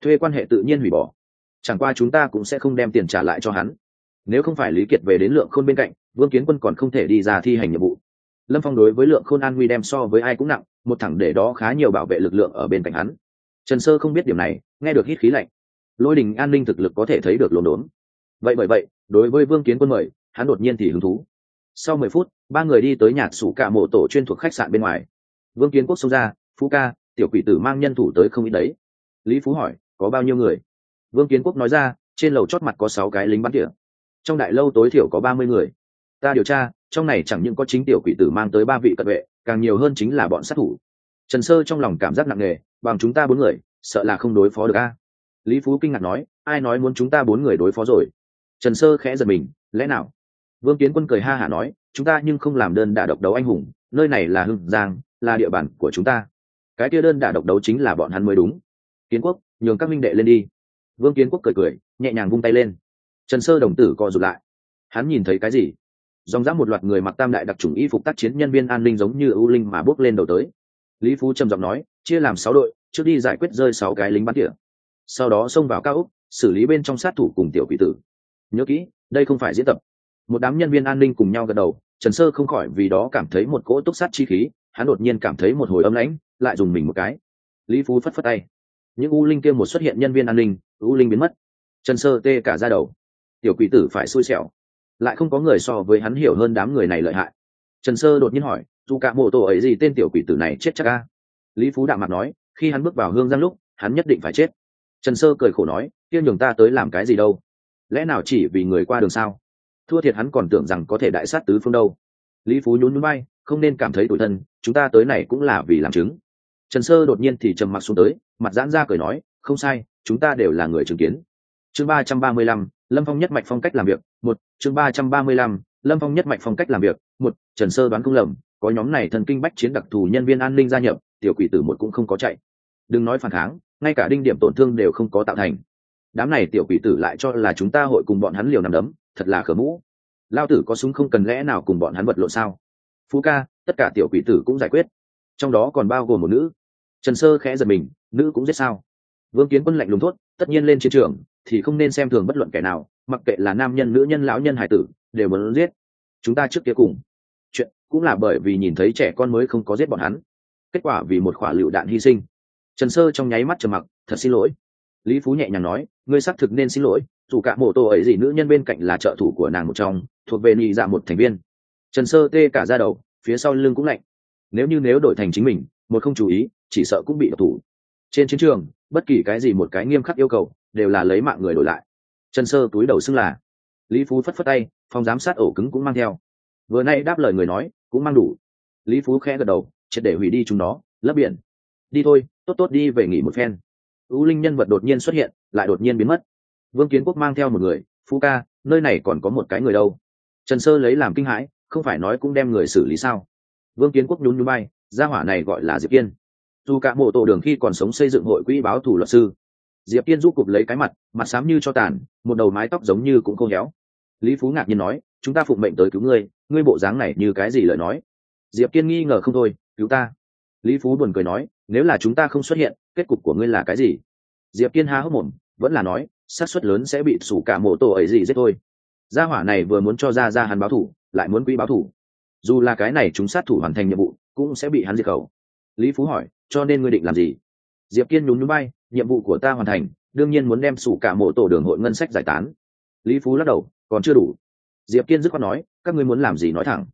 Thuê quan hệ tự nhiên hủy bỏ. Chẳng qua chúng ta cũng sẽ không đem tiền trả lại cho hắn. Nếu không phải lý kiệt về đến lượng khôn bên cạnh, vương kiến quân còn không thể đi ra thi hành nhiệm vụ lâm phong đối với lượng khôn an nguy đem so với ai cũng nặng, một thẳng để đó khá nhiều bảo vệ lực lượng ở bên cạnh hắn. Trần sơ không biết điểm này, nghe được hít khí lạnh. Lôi đình an ninh thực lực có thể thấy được lồn đốn. Vậy bởi vậy, đối với vương kiến quân mời, hắn đột nhiên thì hứng thú. Sau mười phút, ba người đi tới nhạc sủ cả mộ tổ chuyên thuộc khách sạn bên ngoài. Vương kiến quốc xông ra, phú ca, tiểu quỷ tử mang nhân thủ tới không ít đấy. Lý phú hỏi, có bao nhiêu người? Vương kiến quốc nói ra, trên lầu chót mặt có sáu cái lính bắn tỉa. Trong đại lâu tối thiểu có ba mươi người ta điều tra, trong này chẳng những có chính tiểu quỷ tử mang tới ba vị cận vệ, càng nhiều hơn chính là bọn sát thủ. Trần sơ trong lòng cảm giác nặng nề, bằng chúng ta bốn người, sợ là không đối phó được a. Lý phú kinh ngạc nói, ai nói muốn chúng ta bốn người đối phó rồi? Trần sơ khẽ giật mình, lẽ nào? Vương kiến quân cười ha hả nói, chúng ta nhưng không làm đơn đả độc đấu anh hùng, nơi này là hưng giang, là địa bàn của chúng ta. Cái kia đơn đả độc đấu chính là bọn hắn mới đúng. Kiến quốc, nhường các minh đệ lên đi. Vương kiến quốc cười cười, nhẹ nhàng vung tay lên. Trần sơ đồng tử co rụt lại. Hắn nhìn thấy cái gì? Dòng dã một loạt người mặc tam đại đặc trùng y phục tác chiến nhân viên an ninh giống như ưu linh mà bước lên đầu tới. Lý phú trầm giọng nói, chia làm sáu đội, trước đi giải quyết rơi sáu cái lính bắn tỉa. Sau đó xông vào cao úc xử lý bên trong sát thủ cùng tiểu quỷ tử. Nhớ kỹ, đây không phải diễn tập. Một đám nhân viên an ninh cùng nhau gật đầu, trần sơ không khỏi vì đó cảm thấy một cỗ túc sát chi khí, hắn đột nhiên cảm thấy một hồi âm lãnh, lại dùng mình một cái. Lý phú phất phất tay. Những u linh kia một xuất hiện nhân viên an ninh u linh biến mất. Trần sơ tê cả ra đầu. Tiểu quỷ tử phải xui xẻo lại không có người so với hắn hiểu hơn đám người này lợi hại. Trần sơ đột nhiên hỏi, dù cả mộ tổ ấy gì tên tiểu quỷ tử này chết chắc ca lý phú đạm mặt nói, khi hắn bước vào hương giang lúc, hắn nhất định phải chết. Trần sơ cười khổ nói, kia nhường ta tới làm cái gì đâu? Lẽ nào chỉ vì người qua đường sao? Thua thiệt hắn còn tưởng rằng có thể đại sát tứ phương đâu. Lý phú nhún nhún bay, không nên cảm thấy tủi thân, chúng ta tới này cũng là vì làm chứng. Trần sơ đột nhiên thì trầm mặc xuống tới, mặt giãn ra cười nói, không sai, chúng ta đều là người chứng kiến. Chương ba trăm ba mươi lăm lâm phong nhất mạch phong cách làm việc, một, chương ba trăm ba mươi lăm, lâm phong nhất mạch phong cách làm việc, một, trần sơ đoán không lầm, có nhóm này thần kinh bách chiến đặc thù nhân viên an ninh gia nhập, tiểu quỷ tử một cũng không có chạy. Đừng nói phản kháng, ngay cả đinh điểm tổn thương đều không có tạo thành. Đám này tiểu quỷ tử lại cho là chúng ta hội cùng bọn hắn liều nằm đấm, thật là khở mũ. Lao tử có súng không cần lẽ nào cùng bọn hắn vật lộn sao? Phú ca, tất cả tiểu quỷ tử cũng giải quyết. Trong đó còn bao gồm một nữ. Trần sơ khẽ giật mình, nữ cũng giết sao? Vương kiến quân lạnh lùng thốt tất nhiên lên chiến trường thì không nên xem thường bất luận kẻ nào, mặc kệ là nam nhân, nữ nhân, lão nhân, hải tử, đều muốn giết. Chúng ta trước kia cùng. Chuyện cũng là bởi vì nhìn thấy trẻ con mới không có giết bọn hắn. Kết quả vì một quả lựu đạn hy sinh. Trần sơ trong nháy mắt trầm mặc, thật xin lỗi. Lý phú nhẹ nhàng nói, ngươi xác thực nên xin lỗi, dù cả mộ tổ ấy gì nữ nhân bên cạnh là trợ thủ của nàng một trong, thuộc về nhị dạ một thành viên. Trần sơ tê cả ra đầu, phía sau lưng cũng lạnh. Nếu như nếu đổi thành chính mình, một không chú ý, chỉ sợ cũng bị độc thủ trên chiến trường, bất kỳ cái gì một cái nghiêm khắc yêu cầu, đều là lấy mạng người đổi lại. Trần sơ túi đầu xưng là. Lý phú phất phất tay, phòng giám sát ổ cứng cũng mang theo. Vừa nay đáp lời người nói, cũng mang đủ. Lý phú khẽ gật đầu, triệt để hủy đi chúng nó, lấp biển. Đi thôi, tốt tốt đi về nghỉ một phen. U linh nhân vật đột nhiên xuất hiện, lại đột nhiên biến mất. Vương kiến quốc mang theo một người, phú ca, nơi này còn có một cái người đâu? Trần sơ lấy làm kinh hãi, không phải nói cũng đem người xử lý sao? Vương kiến quốc nhún nhún bay, gia hỏa này gọi là diệp kiên dù cả mộ tổ đường khi còn sống xây dựng hội quỹ báo thủ luật sư. Diệp tiên giúp cục lấy cái mặt mặt xám như cho tàn, một đầu mái tóc giống như cũng khô héo. Lý phú ngạc nhiên nói, chúng ta phụng mệnh tới cứu ngươi ngươi bộ dáng này như cái gì lời nói? Diệp kiên nghi ngờ không thôi, cứu ta? Lý phú buồn cười nói, nếu là chúng ta không xuất hiện, kết cục của ngươi là cái gì? Diệp kiên há hốc mồm, vẫn là nói, xác suất lớn sẽ bị sủ cả mộ tổ ấy gì giết thôi. Gia hỏa này vừa muốn cho ra ra hắn báo thủ, lại muốn quỹ báo thủ. Dù là cái này chúng sát thủ hoàn thành nhiệm vụ, cũng sẽ bị hắn diệt khẩu. Lý phú hỏi cho nên ngươi định làm gì? Diệp kiên nhún núi bay nhiệm vụ của ta hoàn thành, đương nhiên muốn đem sủ cả mộ tổ đường hội ngân sách giải tán. Lý phú lắc đầu, còn chưa đủ. Diệp kiên dứt khoát nói, các ngươi muốn làm gì nói thẳng.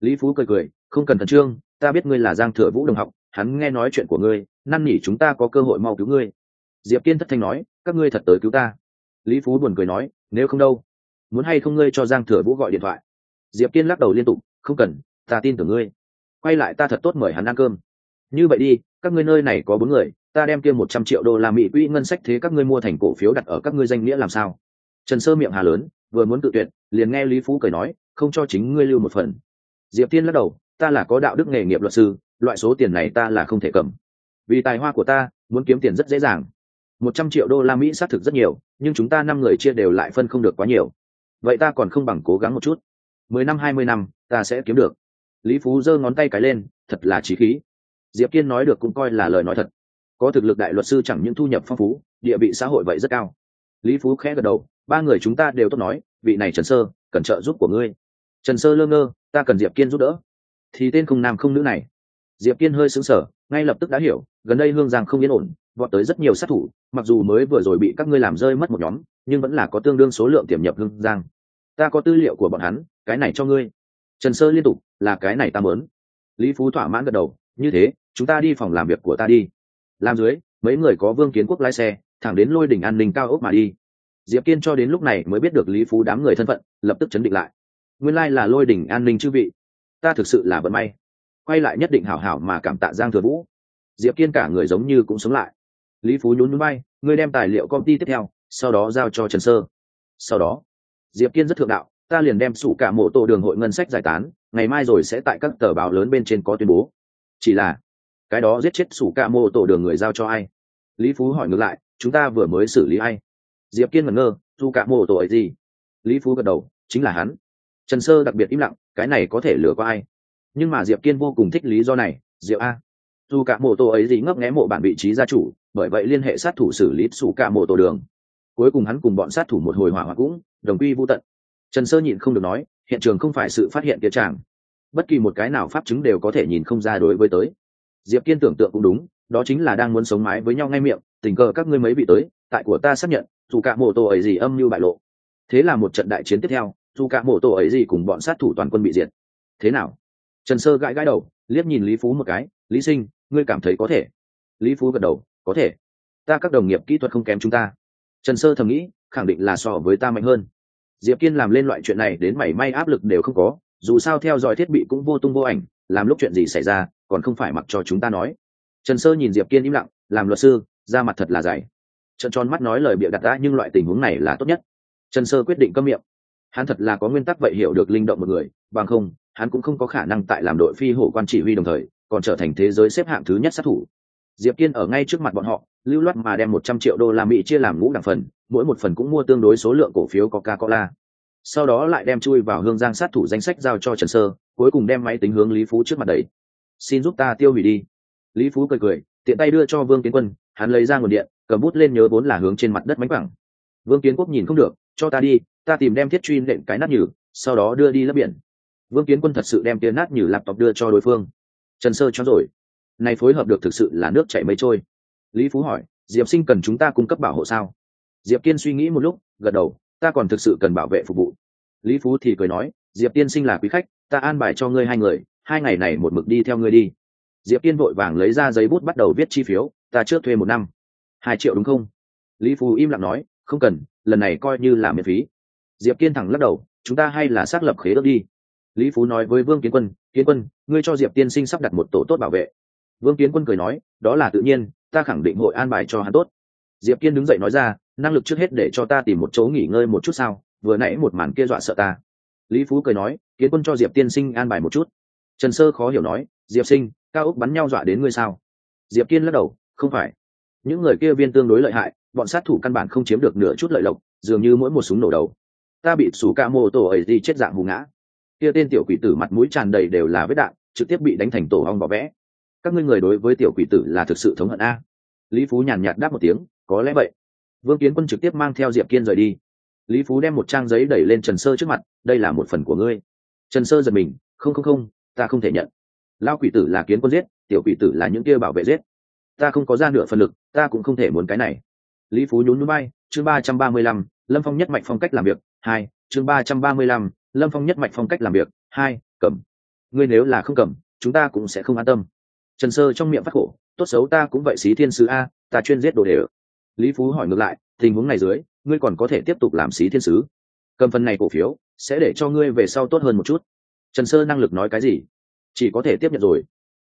Lý phú cười cười, không cần thần trương, ta biết ngươi là giang thừa vũ đồng học, hắn nghe nói chuyện của ngươi, năn nỉ chúng ta có cơ hội mau cứu ngươi. Diệp kiên thất thanh nói, các ngươi thật tới cứu ta. Lý phú buồn cười nói, nếu không đâu? Muốn hay không ngươi cho giang thừa vũ gọi điện thoại? Diệp kiên lắc đầu liên tục, không cần, ta tin tưởng ngươi. Quay lại ta thật tốt mời hắn ăn cơm như vậy đi, các ngươi nơi này có bốn người, ta đem kia một trăm triệu đô la mỹ quỹ ngân sách thế các ngươi mua thành cổ phiếu đặt ở các ngươi danh nghĩa làm sao? Trần sơ miệng hà lớn, vừa muốn tự tuyệt, liền nghe lý phú cười nói, không cho chính ngươi lưu một phần. Diệp tiên lắc đầu, ta là có đạo đức nghề nghiệp luật sư, loại số tiền này ta là không thể cầm. Vì tài hoa của ta, muốn kiếm tiền rất dễ dàng. Một trăm triệu đô la mỹ xác thực rất nhiều, nhưng chúng ta năm người chia đều lại phân không được quá nhiều. Vậy ta còn không bằng cố gắng một chút. Mười năm hai mươi năm, ta sẽ kiếm được. Lý phú giơ ngón tay cái lên, thật là trí khí diệp kiên nói được cũng coi là lời nói thật. Có thực lực đại luật sư chẳng những thu nhập phong phú, địa vị xã hội vậy rất cao. Lý phú khẽ gật đầu, ba người chúng ta đều tốt nói, vị này trần sơ, cần trợ giúp của ngươi. Trần sơ lơ ngơ, ta cần diệp kiên giúp đỡ. Thì tên không nam không nữ này. Diệp kiên hơi xứng sở ngay lập tức đã hiểu, gần đây hương giang không yên ổn, vọt tới rất nhiều sát thủ, mặc dù mới vừa rồi bị các ngươi làm rơi mất một nhóm, nhưng vẫn là có tương đương số lượng tiềm nhập hương giang. Ta có tư liệu của bọn hắn, cái này cho ngươi. Trần sơ liên tục, là cái này ta mớn lý phú thỏa mãn gật đầu như thế, chúng ta đi phòng làm việc của ta đi. Làm dưới, mấy người có vương kiến quốc lái xe, thẳng đến lôi đỉnh an ninh cao ốc mà đi. Diệp kiên cho đến lúc này mới biết được lý phú đám người thân phận, lập tức chấn định lại. Nguyên lai là lôi đỉnh an ninh chư vị. Ta thực sự là vận may. Quay lại nhất định hảo hảo mà cảm tạ giang thừa vũ. Diệp kiên cả người giống như cũng sống lại. Lý phú nhún núi bay ngươi đem tài liệu công ty tiếp theo, sau đó giao cho trần sơ. Sau đó, diệp kiên rất thượng đạo, ta liền đem sủ cả mộ tổ đường hội ngân sách giải tán, ngày mai rồi sẽ tại các tờ báo lớn bên trên có tuyên bố chỉ là, cái đó giết chết sủ cả mộ tổ đường người giao cho ai? Lý phú hỏi ngược lại, chúng ta vừa mới xử lý ai? Diệp kiên ngẩn ngơ dù cả mộ tổ ấy gì? Lý phú gật đầu, chính là hắn. Trần sơ đặc biệt im lặng, cái này có thể lừa qua ai? Nhưng mà diệp kiên vô cùng thích lý do này diệu a. Dù cả mộ tổ ấy gì ngấp nghé mộ bản vị trí gia chủ, bởi vậy liên hệ sát thủ xử lý sủ cả mộ tổ đường. Cuối cùng hắn cùng bọn sát thủ một hồi hỏa hoạn cũng, đồng quy vô tận. Trần sơ nhịn không được nói, hiện trường không phải sự phát hiện kia chàng bất kỳ một cái nào pháp chứng đều có thể nhìn không ra đối với tới. Diệp kiên tưởng tượng cũng đúng, đó chính là đang muốn sống mái với nhau ngay miệng, tình cờ các ngươi mấy bị tới, tại của ta xác nhận, dù cả mộ tổ ấy gì âm mưu bại lộ. Thế là một trận đại chiến tiếp theo, dù cả mộ tổ ấy gì cùng bọn sát thủ toàn quân bị diệt. Thế nào? Trần sơ gãi gãi đầu, liếc nhìn lý phú một cái, lý sinh, ngươi cảm thấy có thể? Lý phú gật đầu, có thể. Ta các đồng nghiệp kỹ thuật không kém chúng ta. Trần sơ thầm nghĩ, khẳng định là so với ta mạnh hơn. Diệp kiên làm lên loại chuyện này đến mảy may áp lực đều không có dù sao theo dõi thiết bị cũng vô tung vô ảnh, làm lúc chuyện gì xảy ra, còn không phải mặc cho chúng ta nói. Trần sơ nhìn diệp kiên im lặng, làm luật sư ra mặt thật là dày. Trần tròn mắt nói lời bịa đặt ra, nhưng loại tình huống này là tốt nhất. Trần sơ quyết định câm miệng. Hắn thật là có nguyên tắc vậy hiểu được linh động một người, bằng không, hắn cũng không có khả năng tại làm đội phi hổ quan chỉ huy đồng thời, còn trở thành thế giới xếp hạng thứ nhất sát thủ. Diệp kiên ở ngay trước mặt bọn họ, lưu loát mà đem một trăm triệu đô la mỹ chia làm ngũ đảng phần, mỗi một phần cũng mua tương đối số lượng cổ phiếu coca cola sau đó lại đem chui vào hương giang sát thủ danh sách giao cho trần sơ, cuối cùng đem máy tính hướng lý phú trước mặt đầy xin giúp ta tiêu hủy đi. Lý phú cười cười, tiện tay đưa cho vương kiến quân, hắn lấy ra nguồn điện, cầm bút lên nhớ vốn là hướng trên mặt đất mánh quẳng. Vương kiến quốc nhìn không được, cho ta đi, ta tìm đem thiết truy nện cái nát nhử sau đó đưa đi lấp biển. Vương kiến quân thật sự đem tiền nát nhử laptop đưa cho đối phương. Trần sơ cho rồi. Này phối hợp được thực sự là nước chảy mây trôi. Lý phú hỏi, diệp sinh cần chúng ta cung cấp bảo hộ sao? Diệp kiên suy nghĩ một lúc, gật đầu ta còn thực sự cần bảo vệ phục vụ. Lý phú thì cười nói, diệp tiên sinh là quý khách, ta an bài cho ngươi hai người, hai ngày này một mực đi theo ngươi đi. Diệp Tiên vội vàng lấy ra giấy bút bắt đầu viết chi phiếu, ta trước thuê một năm. Hai triệu đúng không? Lý phú im lặng nói, không cần, lần này coi như là miễn phí. Diệp kiên thẳng lắc đầu, chúng ta hay là xác lập khế ước đi. Lý phú nói với vương kiến quân kiến quân, ngươi cho diệp tiên sinh sắp đặt một tổ tốt bảo vệ. Vương kiến quân cười nói, đó là tự nhiên, ta khẳng định hội an bài cho hắn tốt. Diệp kiên đứng dậy nói ra năng lực trước hết để cho ta tìm một chỗ nghỉ ngơi một chút sao? Vừa nãy một màn kia dọa sợ ta. Lý phú cười nói, kiến quân cho diệp tiên sinh an bài một chút. Trần sơ khó hiểu nói, diệp sinh, cao úc bắn nhau dọa đến ngươi sao? Diệp kiên lắc đầu, không phải. Những người kia viên tương đối lợi hại, bọn sát thủ căn bản không chiếm được nửa chút lợi lộc, dường như mỗi một súng nổ đầu. Ta bị sủ ca mô tổ ấy đi chết dạng hù ngã. Kia tên tiểu quỷ tử mặt mũi tràn đầy đều là vết đạn, trực tiếp bị đánh thành tổ hong bỏ vẽ. Các ngươi người đối với tiểu quỷ tử là thực sự thống hận a? Lý phú nhàn nhạt đáp một tiếng, có lẽ vậy vương kiến quân trực tiếp mang theo diệp kiên rời đi. Lý phú đem một trang giấy đẩy lên trần sơ trước mặt, đây là một phần của ngươi. Trần sơ giật mình, không không không, ta không thể nhận. Lao quỷ tử là kiến quân giết, tiểu quỷ tử là những kia bảo vệ giết. Ta không có ra nửa phần lực, ta cũng không thể muốn cái này. Lý phú nhún núi bay, chương ba trăm ba mươi lăm, lâm phong nhất mạch phong cách làm việc, hai, chương ba trăm ba mươi lăm, lâm phong nhất mạch phong cách làm việc, hai, cầm. Ngươi nếu là không cầm, chúng ta cũng sẽ không an tâm. Trần sơ trong miệng phát khổ, tốt xấu ta cũng vậy xí thiên sứ a, ta chuyên giết đồ đề lý phú hỏi ngược lại, tình huống này dưới, ngươi còn có thể tiếp tục làm xí thiên sứ. Cầm phần này cổ phiếu, sẽ để cho ngươi về sau tốt hơn một chút. Trần sơ năng lực nói cái gì? Chỉ có thể tiếp nhận rồi.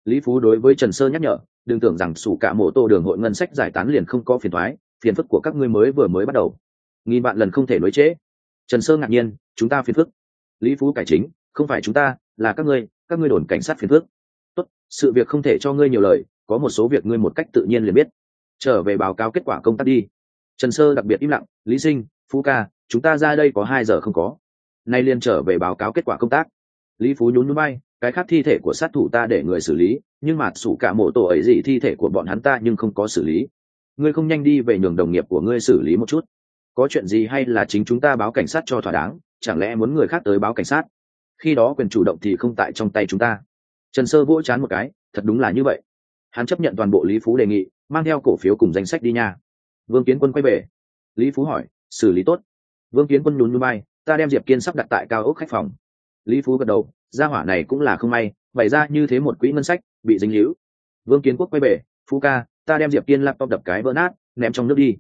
Lý phú đối với trần sơ nhắc nhở, đừng tưởng rằng sủ cả mộ tô đường hội ngân sách giải tán liền không có phiền thoái, phiền phức của các ngươi mới vừa mới bắt đầu. Nghìn bạn lần không thể nối trễ. Trần sơ ngạc nhiên, chúng ta phiền phức. Lý phú cải chính, không phải chúng ta, là các ngươi các ngươi đồn cảnh sát phiền phức. Tốt, sự việc không thể cho ngươi nhiều lời, có một số việc ngươi một cách tự nhiên liền biết trở về báo cáo kết quả công tác đi. Trần sơ đặc biệt im lặng, lý sinh, phú ca, chúng ta ra đây có hai giờ không có. Nay liền trở về báo cáo kết quả công tác. Lý phú nhún núi bay cái khác thi thể của sát thủ ta để người xử lý, nhưng mà sủ cả mộ tổ ấy gì thi thể của bọn hắn ta nhưng không có xử lý. Ngươi không nhanh đi về nhường đồng nghiệp của ngươi xử lý một chút. Có chuyện gì hay là chính chúng ta báo cảnh sát cho thỏa đáng, chẳng lẽ muốn người khác tới báo cảnh sát? Khi đó quyền chủ động thì không tại trong tay chúng ta. Trần sơ vỗ chán một cái, thật đúng là như vậy. Hắn chấp nhận toàn bộ lý phú đề nghị mang theo cổ phiếu cùng danh sách đi nha. Vương kiến quân quay về. Lý phú hỏi, xử lý tốt. Vương kiến quân nhún núi bay ta đem diệp kiên sắp đặt tại cao ốc khách phòng. Lý phú gật đầu, gia hỏa này cũng là không may, bày ra như thế một quỹ ngân sách, bị dính hữu vương kiến quốc quay về, phú ca, ta đem diệp kiên laptop đập cái vỡ nát, ném trong nước đi.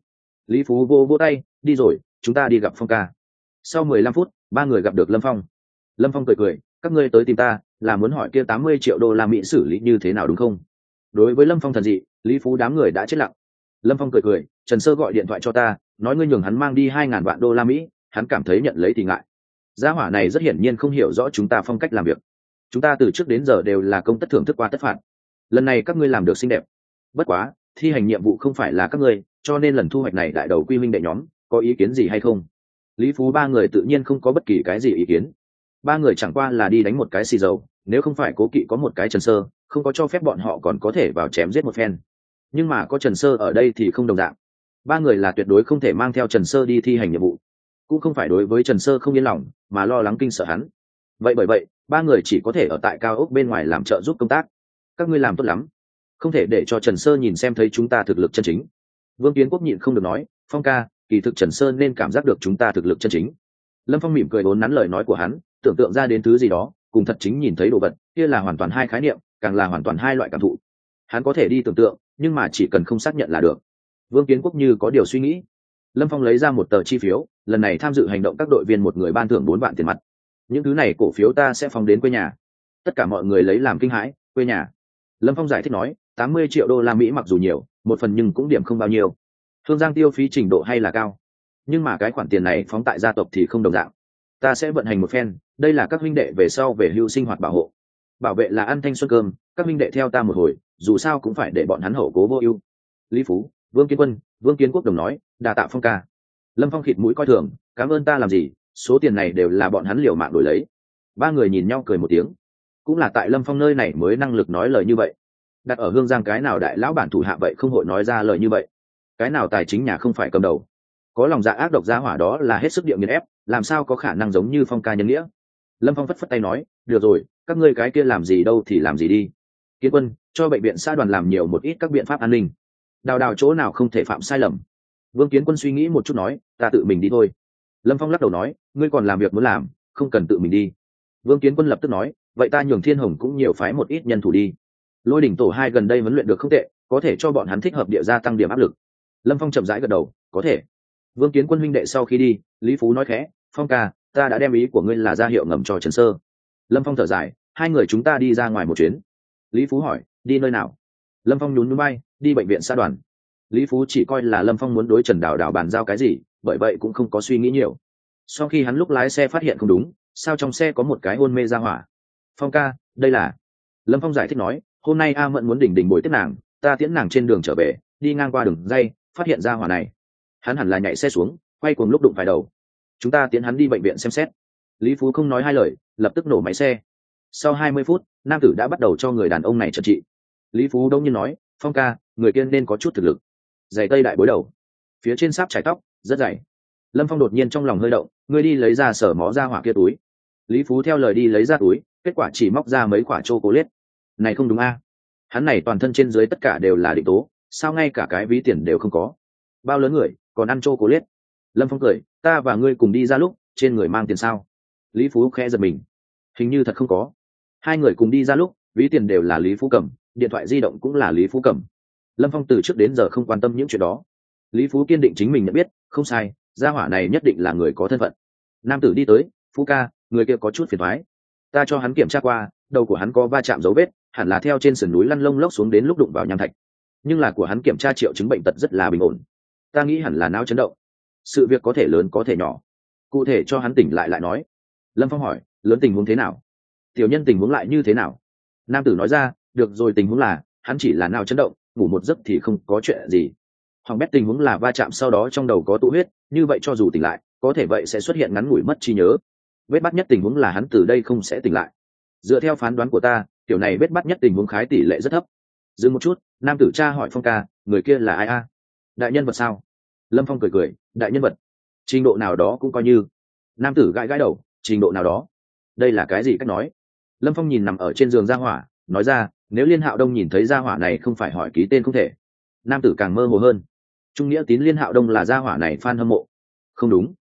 Lý phú vô vô tay, đi rồi, chúng ta đi gặp phong ca. Sau mười lăm phút, ba người gặp được lâm phong. Lâm phong cười cười, các ngươi tới tìm ta, là muốn hỏi kia tám mươi triệu đô la mỹ xử lý như thế nào đúng không? Đối với lâm phong thần dị, lý phú đám người đã chết lặng. Lâm phong cười cười, trần sơ gọi điện thoại cho ta, nói ngươi nhường hắn mang đi hai ngàn vạn đô la mỹ, hắn cảm thấy nhận lấy thì ngại. Gia hỏa này rất hiển nhiên không hiểu rõ chúng ta phong cách làm việc. Chúng ta từ trước đến giờ đều là công tất thưởng thức qua tất phạt. Lần này các ngươi làm được xinh đẹp. Bất quá, thi hành nhiệm vụ không phải là các ngươi, cho nên lần thu hoạch này đại đầu quy minh đệ nhóm, có ý kiến gì hay không? Lý phú ba người tự nhiên không có bất kỳ cái gì ý kiến. Ba người chẳng qua là đi đánh một cái xì dầu, nếu không phải cố kỵ có một cái trần sơ không có cho phép bọn họ còn có thể vào chém giết một phen. Nhưng mà có trần sơ ở đây thì không đồng dạng. Ba người là tuyệt đối không thể mang theo trần sơ đi thi hành nhiệm vụ. Cũng không phải đối với trần sơ không yên lòng, mà lo lắng kinh sợ hắn. Vậy bởi vậy, ba người chỉ có thể ở tại cao ốc bên ngoài làm trợ giúp công tác. Các ngươi làm tốt lắm. Không thể để cho trần sơ nhìn xem thấy chúng ta thực lực chân chính. Vương kiến quốc nhịn không được nói, phong ca, kỳ thực trần sơ nên cảm giác được chúng ta thực lực chân chính. Lâm phong mỉm cười bốn nắn lời nói của hắn, tưởng tượng ra đến thứ gì đó, cùng thật chính nhìn thấy đồ vật, kia là hoàn toàn hai khái niệm càng là hoàn toàn hai loại cảm thụ. Hắn có thể đi tưởng tượng, nhưng mà chỉ cần không xác nhận là được. Vương kiến quốc như có điều suy nghĩ. Lâm phong lấy ra một tờ chi phiếu, lần này tham dự hành động các đội viên một người ban thưởng bốn vạn tiền mặt. Những thứ này cổ phiếu ta sẽ phóng đến quê nhà. Tất cả mọi người lấy làm kinh hãi, quê nhà. Lâm phong giải thích nói, tám mươi triệu đô la mỹ mặc dù nhiều, một phần nhưng cũng điểm không bao nhiêu. Thương giang tiêu phí trình độ hay là cao. Nhưng mà cái khoản tiền này phóng tại gia tộc thì không đồng dạng. Ta sẽ vận hành một phen, đây là các huynh đệ về sau về hưu sinh hoạt bảo hộ bảo vệ là ăn thanh xuân cơm, các minh đệ theo ta một hồi, dù sao cũng phải để bọn hắn hậu cố vô ưu. Lý phú, vương kiến quân, vương kiến quốc đồng nói, đà tạ phong ca. Lâm phong khịt mũi coi thường, cảm ơn ta làm gì, số tiền này đều là bọn hắn liều mạng đổi lấy. Ba người nhìn nhau cười một tiếng. Cũng là tại lâm phong nơi này mới năng lực nói lời như vậy. Đặt ở hương giang cái nào đại lão bản thủ hạ vậy không hội nói ra lời như vậy. Cái nào tài chính nhà không phải cầm đầu. Có lòng dạ ác độc giá hỏa đó là hết sức địa nghiền ép, làm sao có khả năng giống như phong ca nhân nghĩa. Lâm phong phất phất tay nói, được rồi các ngươi cái kia làm gì đâu thì làm gì đi. Kiến quân, cho bệnh viện xã đoàn làm nhiều một ít các biện pháp an ninh. Đào đào chỗ nào không thể phạm sai lầm. Vương kiến quân suy nghĩ một chút nói, ta tự mình đi thôi. Lâm phong lắc đầu nói, ngươi còn làm việc muốn làm, không cần tự mình đi. Vương kiến quân lập tức nói, vậy ta nhường thiên hồng cũng nhiều phái một ít nhân thủ đi. Lôi đỉnh tổ hai gần đây huấn luyện được không tệ, có thể cho bọn hắn thích hợp địa gia tăng điểm áp lực. Lâm phong chậm rãi gật đầu, có thể. Vương kiến quân huynh đệ sau khi đi, lý phú nói khẽ, phong ca, ta đã đem ý của ngươi là ra hiệu ngầm cho trần sơ. Lâm phong thở dài hai người chúng ta đi ra ngoài một chuyến. Lý phú hỏi, đi nơi nào? Lâm phong nhún núi bay đi bệnh viện xã đoàn. Lý phú chỉ coi là lâm phong muốn đối trần đào đào bàn giao cái gì, bởi vậy cũng không có suy nghĩ nhiều. Sau khi hắn lúc lái xe phát hiện không đúng, sao trong xe có một cái hôn mê ra hỏa? Phong ca, đây là lâm phong giải thích nói, hôm nay a mẫn muốn đỉnh đỉnh bồi tiếp nàng, ta tiễn nàng trên đường trở về, đi ngang qua đường dây, phát hiện ra hỏa này. Hắn hẳn là nhảy xe xuống, quay cùng lúc đụng phải đầu. Chúng ta tiến hắn đi bệnh viện xem xét. Lý phú không nói hai lời, lập tức nổ máy xe sau hai mươi phút, nam tử đã bắt đầu cho người đàn ông này trật trị. Lý phú đông nhiên nói, phong ca, người kia nên có chút thực lực. Giày tây đại bối đầu. Phía trên sáp trải tóc, rất dày. Lâm phong đột nhiên trong lòng hơi động, ngươi đi lấy ra sở mó ra hỏa kia túi. Lý phú theo lời đi lấy ra túi, kết quả chỉ móc ra mấy quả chô cố liết này không đúng a. Hắn này toàn thân trên dưới tất cả đều là định tố, sao ngay cả cái ví tiền đều không có? Bao lớn người, còn ăn chô cố liết lâm phong cười, ta và ngươi cùng đi ra lúc, trên người mang tiền sao? Lý phú khẽ giật mình. Hình như thật không có hai người cùng đi ra lúc, ví tiền đều là lý phú cầm điện thoại di động cũng là lý phú cầm lâm phong từ trước đến giờ không quan tâm những chuyện đó. Lý phú kiên định chính mình nhận biết, không sai, gia hỏa này nhất định là người có thân phận. Nam tử đi tới, phú ca, người kia có chút phiền thoái ta cho hắn kiểm tra qua, đầu của hắn có va chạm dấu vết, hẳn là theo trên sườn núi lăn lông lốc xuống đến lúc đụng vào nham thạch. Nhưng là của hắn kiểm tra triệu chứng bệnh tật rất là bình ổn. Ta nghĩ hẳn là não chấn động. Sự việc có thể lớn có thể nhỏ. Cụ thể cho hắn tỉnh lại lại nói. Lâm phong hỏi, lớn tình huống thế nào? Tiểu nhân tình huống lại như thế nào? Nam tử nói ra, được rồi, tình huống là, hắn chỉ là nào chấn động, ngủ một giấc thì không có chuyện gì. Hoàng bét tình huống là va chạm sau đó trong đầu có tụ huyết, như vậy cho dù tỉnh lại, có thể vậy sẽ xuất hiện ngắn ngủi mất trí nhớ. Vết bắt nhất tình huống là hắn từ đây không sẽ tỉnh lại. Dựa theo phán đoán của ta kiểu này vết bắt nhất tình huống khái tỷ lệ rất thấp. Dừng một chút, nam tử cha hỏi phong ca, người kia là ai a? Đại nhân vật sao? Lâm phong cười cười, đại nhân vật. Trình độ nào đó cũng coi như. Nam tử gãi gãi đầu, trình độ nào đó? Đây là cái gì? Cách nói lâm phong nhìn nằm ở trên giường gia hỏa, nói ra, nếu liên hạo đông nhìn thấy gia hỏa này không phải hỏi ký tên không thể. Nam tử càng mơ hồ hơn. Trung nghĩa tín liên hạo đông là gia hỏa này f hâm mộ. Không đúng.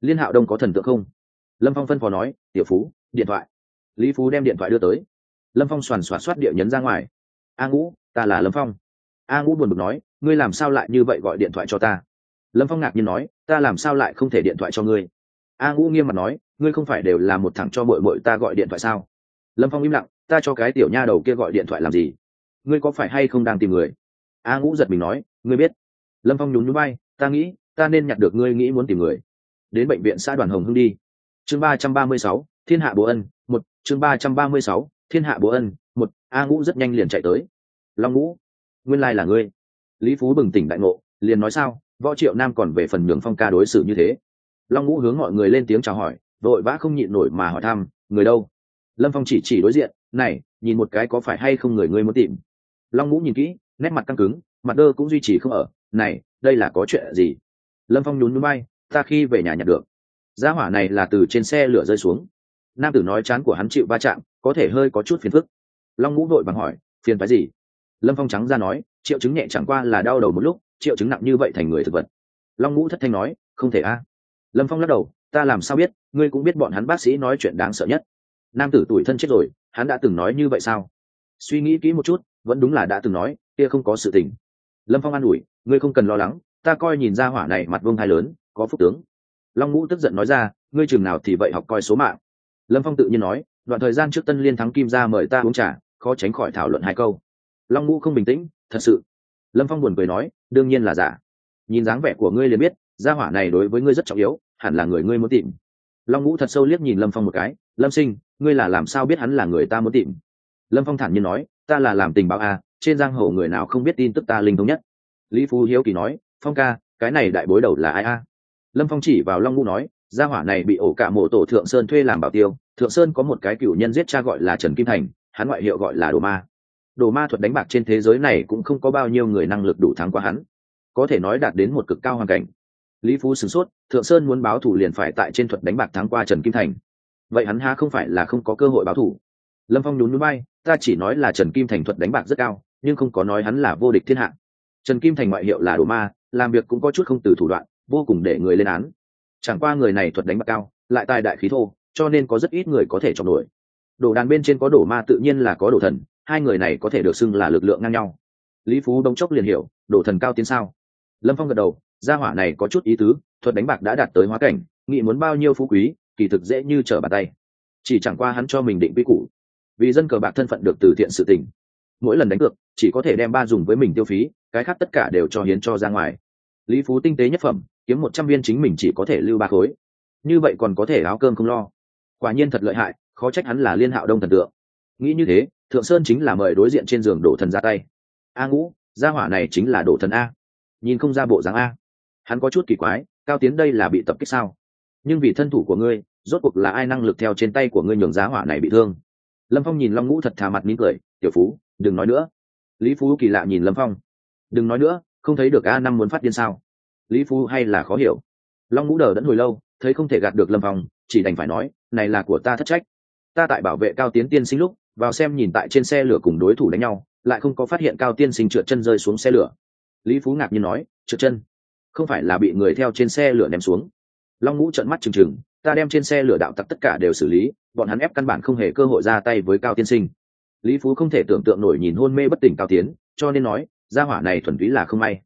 Liên hạo đông có thần tượng không? Lâm phong phân phò nói, tiểu phú, điện thoại. Lý phú đem điện thoại đưa tới. Lâm phong soàn xoạt soát địa nhấn ra ngoài. A ngũ, ta là lâm phong. A ngũ buồn bực nói, ngươi làm sao lại như vậy gọi điện thoại cho ta? Lâm phong ngạc nhiên nói, ta làm sao lại không thể điện thoại cho ngươi? A ngũ nghiêm mặt nói, ngươi không phải đều là một thằng cho bội bội ta gọi điện thoại sao? Lâm phong im lặng, ta cho cái tiểu nha đầu kia gọi điện thoại làm gì? Ngươi có phải hay không đang tìm người? A ngũ giật mình nói, ngươi biết. Lâm phong nhún núi bay ta nghĩ, ta nên nhặt được ngươi nghĩ muốn tìm người. Đến bệnh viện xã đoàn hồng hưng đi. Chương ba trăm ba mươi sáu, thiên hạ bố ân, một. Chương ba trăm ba mươi sáu, thiên hạ bố ân, một. A ngũ rất nhanh liền chạy tới. Long ngũ, nguyên lai là ngươi. Lý phú bừng tỉnh đại ngộ, liền nói sao, võ triệu nam còn về phần nhường phong ca đối xử như thế. Long ngũ hướng mọi người lên tiếng chào hỏi, vội vã không nhịn nổi mà hỏi thăm, người đâu? Lâm phong chỉ chỉ đối diện, này, nhìn một cái có phải hay không người ngươi muốn tìm? Long ngũ nhìn kỹ, nét mặt căng cứng, mặt đơ cũng duy trì không ở. Này, đây là có chuyện gì? Lâm phong nhún núi bay ta khi về nhà nhặt được. Giá hỏa này là từ trên xe lửa rơi xuống. Nam tử nói chán của hắn chịu va chạm, có thể hơi có chút phiền phức. Long ngũ vội bằng hỏi, phiền phái gì? Lâm phong trắng ra nói, triệu chứng nhẹ chẳng qua là đau đầu một lúc, triệu chứng nặng như vậy thành người thực vật. Long ngũ thất thanh nói, không thể a. Lâm phong lắc đầu, ta làm sao biết, ngươi cũng biết bọn hắn bác sĩ nói chuyện đáng sợ nhất nam tử tuổi thân chết rồi, hắn đã từng nói như vậy sao? Suy nghĩ kỹ một chút, vẫn đúng là đã từng nói, kia không có sự tình. Lâm phong an ủi, ngươi không cần lo lắng, ta coi nhìn ra hỏa này mặt vương hai lớn, có phúc tướng. Long ngũ tức giận nói ra, ngươi chừng nào thì vậy học coi số mạng. Lâm phong tự nhiên nói, đoạn thời gian trước tân liên thắng kim ra mời ta uống trà, khó tránh khỏi thảo luận hai câu. Long ngũ không bình tĩnh, thật sự. Lâm phong buồn cười nói, đương nhiên là giả. Nhìn dáng vẻ của ngươi liền biết, gia hỏa này đối với ngươi rất trọng yếu, hẳn là người ngươi muốn tìm. Long ngũ thật sâu liếc nhìn lâm phong một cái lâm sinh, ngươi là làm sao biết hắn là người ta muốn tìm? Lâm phong thản nhiên nói, ta là làm tình báo a, trên giang hồ người nào không biết tin tức ta linh thống nhất? Lý phú hiếu kỳ nói, phong ca, cái này đại bối đầu là ai a? Lâm phong chỉ vào long ngũ nói, gia hỏa này bị ổ cả mộ tổ thượng sơn thuê làm bảo tiêu, thượng sơn có một cái cựu nhân giết cha gọi là trần kim thành, hắn ngoại hiệu gọi là đồ ma. Đồ ma thuật đánh bạc trên thế giới này cũng không có bao nhiêu người năng lực đủ thắng qua hắn. Có thể nói đạt đến một cực cao hoàn cảnh. Lý phú sửng sốt, thượng sơn muốn báo thủ liền phải tại trên thuật đánh bạc thắng qua trần kim thành vậy hắn há không phải là không có cơ hội báo thủ? Lâm phong nhún núi bay ta chỉ nói là trần kim thành thuật đánh bạc rất cao, nhưng không có nói hắn là vô địch thiên hạ. Trần kim thành ngoại hiệu là đồ ma, làm việc cũng có chút không từ thủ đoạn, vô cùng để người lên án. Chẳng qua người này thuật đánh bạc cao, lại tài đại khí thô, cho nên có rất ít người có thể chọn nổi đồ đàn bên trên có đồ ma tự nhiên là có đồ thần, hai người này có thể được xưng là lực lượng ngang nhau. Lý phú đông chốc liền hiểu, đồ thần cao tiến sao? Lâm phong gật đầu, gia hỏa này có chút ý tứ, thuật đánh bạc đã đạt tới hóa cảnh, nghị muốn bao nhiêu phú quý kỳ thực dễ như trở bàn tay. Chỉ chẳng qua hắn cho mình định quy củ. Vì dân cờ bạc thân phận được từ thiện sự tình. Mỗi lần đánh cược, chỉ có thể đem ba dùng với mình tiêu phí, cái khác tất cả đều cho hiến cho ra ngoài. Lý phú tinh tế nhất phẩm, kiếm một trăm viên chính mình chỉ có thể lưu ba khối. Như vậy còn có thể áo cơm không lo. Quả nhiên thật lợi hại, khó trách hắn là liên hạo đông thần tượng. Nghĩ như thế, thượng sơn chính là mời đối diện trên giường đổ thần ra tay. A ngũ, gia hỏa này chính là đổ thần a. Nhìn không ra bộ dáng a. Hắn có chút kỳ quái, cao tiến đây là bị tập kích sao? Nhưng vì thân thủ của ngươi, rốt cuộc là ai năng lực theo trên tay của ngươi nhường giá hỏa này bị thương? Lâm phong nhìn long ngũ thật thà mặt mỉm cười, tiểu phú, đừng nói nữa. Lý phú kỳ lạ nhìn lâm phong, đừng nói nữa, không thấy được a năm muốn phát điên sao? Lý phú hay là khó hiểu. Long ngũ đờ đẫn hồi lâu, thấy không thể gạt được lâm phong, chỉ đành phải nói, này là của ta thất trách. Ta tại bảo vệ cao tiến tiên sinh lúc, vào xem nhìn tại trên xe lửa cùng đối thủ đánh nhau, lại không có phát hiện cao tiên sinh trượt chân rơi xuống xe lửa. Lý phú ngạc nhiên nói, trượt chân? Không phải là bị người theo trên xe lửa ném xuống long ngũ trợn mắt trừng trừng, ta đem trên xe lửa đạo tặc tất cả đều xử lý, bọn hắn ép căn bản không hề cơ hội ra tay với cao tiên sinh. Lý phú không thể tưởng tượng nổi nhìn hôn mê bất tỉnh cao tiến, cho nên nói, gia hỏa này thuần túy là không may.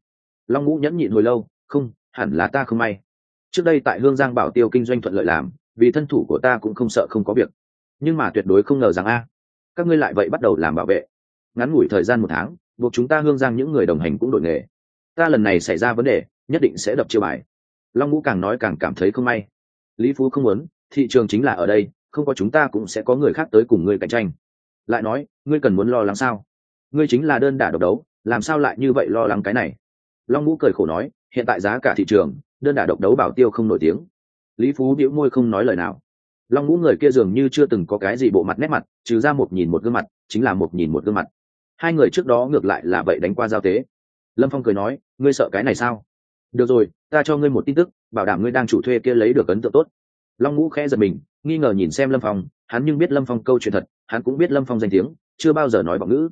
Long ngũ nhẫn nhịn hồi lâu, không, hẳn là ta không may. Trước đây tại hương giang bảo tiêu kinh doanh thuận lợi làm, vì thân thủ của ta cũng không sợ không có việc. Nhưng mà tuyệt đối không ngờ rằng a, các ngươi lại vậy bắt đầu làm bảo vệ. Ngắn ngủi thời gian một tháng, buộc chúng ta hương giang những người đồng hành cũng đổi nghề. Ta lần này xảy ra vấn đề, nhất định sẽ đập chiêu bài long ngũ càng nói càng cảm thấy không may. Lý phú không muốn, thị trường chính là ở đây, không có chúng ta cũng sẽ có người khác tới cùng ngươi cạnh tranh. Lại nói, ngươi cần muốn lo lắng sao? Ngươi chính là đơn đả độc đấu, làm sao lại như vậy lo lắng cái này? Long ngũ cười khổ nói, hiện tại giá cả thị trường, đơn đả độc đấu bảo tiêu không nổi tiếng. Lý phú bĩu môi không nói lời nào. Long ngũ người kia dường như chưa từng có cái gì bộ mặt nét mặt, trừ ra một nhìn một gương mặt, chính là một nhìn một gương mặt. Hai người trước đó ngược lại là vậy đánh qua giao tế. Lâm phong cười nói, ngươi sợ cái này sao? Được rồi ta cho ngươi một tin tức, bảo đảm ngươi đang chủ thuê kia lấy được ấn tượng tốt. Long ngũ khẽ giật mình, nghi ngờ nhìn xem lâm phong, hắn nhưng biết lâm phong câu chuyện thật, hắn cũng biết lâm phong danh tiếng, chưa bao giờ nói vọng ngữ.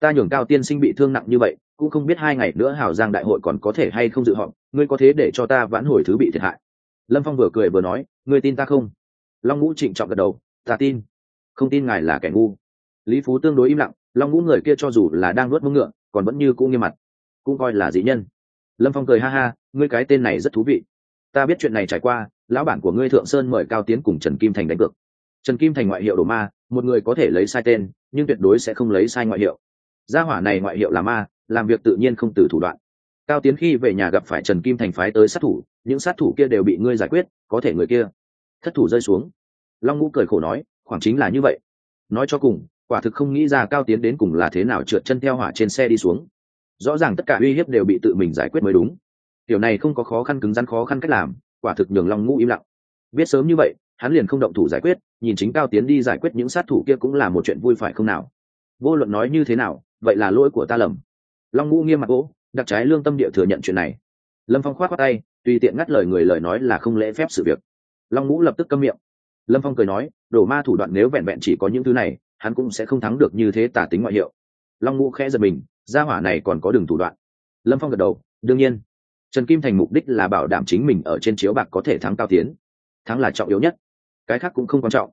Ta nhường cao tiên sinh bị thương nặng như vậy, cũng không biết hai ngày nữa hảo giang đại hội còn có thể hay không dự họp, ngươi có thế để cho ta vãn hồi thứ bị thiệt hại? Lâm phong vừa cười vừa nói, ngươi tin ta không? Long ngũ trịnh trọng gật đầu, ta tin. Không tin ngài là kẻ ngu. Lý phú tương đối im lặng, long ngũ người kia cho dù là đang nuốt mông ngựa, còn vẫn như cũng nghiêm mặt. Cũng coi là dĩ nhân lâm phong cười ha ha, ngươi cái tên này rất thú vị. Ta biết chuyện này trải qua, lão bản của ngươi thượng sơn mời cao tiến cùng trần kim thành đánh cược. Trần kim thành ngoại hiệu đồ ma, một người có thể lấy sai tên, nhưng tuyệt đối sẽ không lấy sai ngoại hiệu. Gia hỏa này ngoại hiệu là ma, làm việc tự nhiên không từ thủ đoạn. Cao tiến khi về nhà gặp phải trần kim thành phái tới sát thủ, những sát thủ kia đều bị ngươi giải quyết, có thể người kia. Thất thủ rơi xuống. Long ngũ cười khổ nói, khoảng chính là như vậy. Nói cho cùng, quả thực không nghĩ ra cao tiến đến cùng là thế nào trượt chân theo hỏa trên xe đi xuống rõ ràng tất cả uy hiếp đều bị tự mình giải quyết mới đúng. Điều này không có khó khăn cứng rắn khó khăn cách làm, quả thực nhường long ngũ im lặng. Biết sớm như vậy, hắn liền không động thủ giải quyết, nhìn chính cao tiến đi giải quyết những sát thủ kia cũng là một chuyện vui phải không nào? Vô luận nói như thế nào, vậy là lỗi của ta lầm. Long ngũ nghiêm mặt gỗ, đặc trái lương tâm địa thừa nhận chuyện này. Lâm phong khoát khoát tay, tùy tiện ngắt lời người lời nói là không lễ phép sự việc. Long ngũ lập tức câm miệng. Lâm phong cười nói, đổ ma thủ đoạn nếu vẹn vẹn chỉ có những thứ này, hắn cũng sẽ không thắng được như thế tả tính ngoại hiệu. Long ngũ khẽ giật mình gia hỏa này còn có đường thủ đoạn. Lâm phong gật đầu, đương nhiên. Trần kim thành mục đích là bảo đảm chính mình ở trên chiếu bạc có thể thắng cao tiến. Thắng là trọng yếu nhất. Cái khác cũng không quan trọng.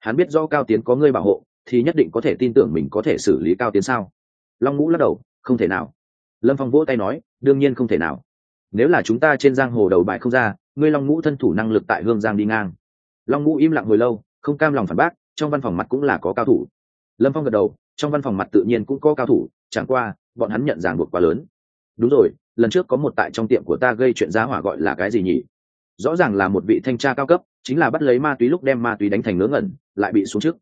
Hắn biết do cao tiến có ngươi bảo hộ, thì nhất định có thể tin tưởng mình có thể xử lý cao tiến sao? Long ngũ lắc đầu, không thể nào. Lâm phong vỗ tay nói, đương nhiên không thể nào. Nếu là chúng ta trên giang hồ đầu bài không ra, ngươi long ngũ thân thủ năng lực tại hương giang đi ngang. Long ngũ im lặng hồi lâu, không cam lòng phản bác, trong văn phòng mặt cũng là có cao thủ. Lâm phong gật đầu, trong văn phòng mặt tự nhiên cũng có cao thủ, chẳng qua bọn hắn nhận ràng buộc quá lớn. Đúng rồi, lần trước có một tại trong tiệm của ta gây chuyện giá hỏa gọi là cái gì nhỉ? Rõ ràng là một vị thanh tra cao cấp, chính là bắt lấy ma túy lúc đem ma túy đánh thành ngớ ngẩn, lại bị xuống trước.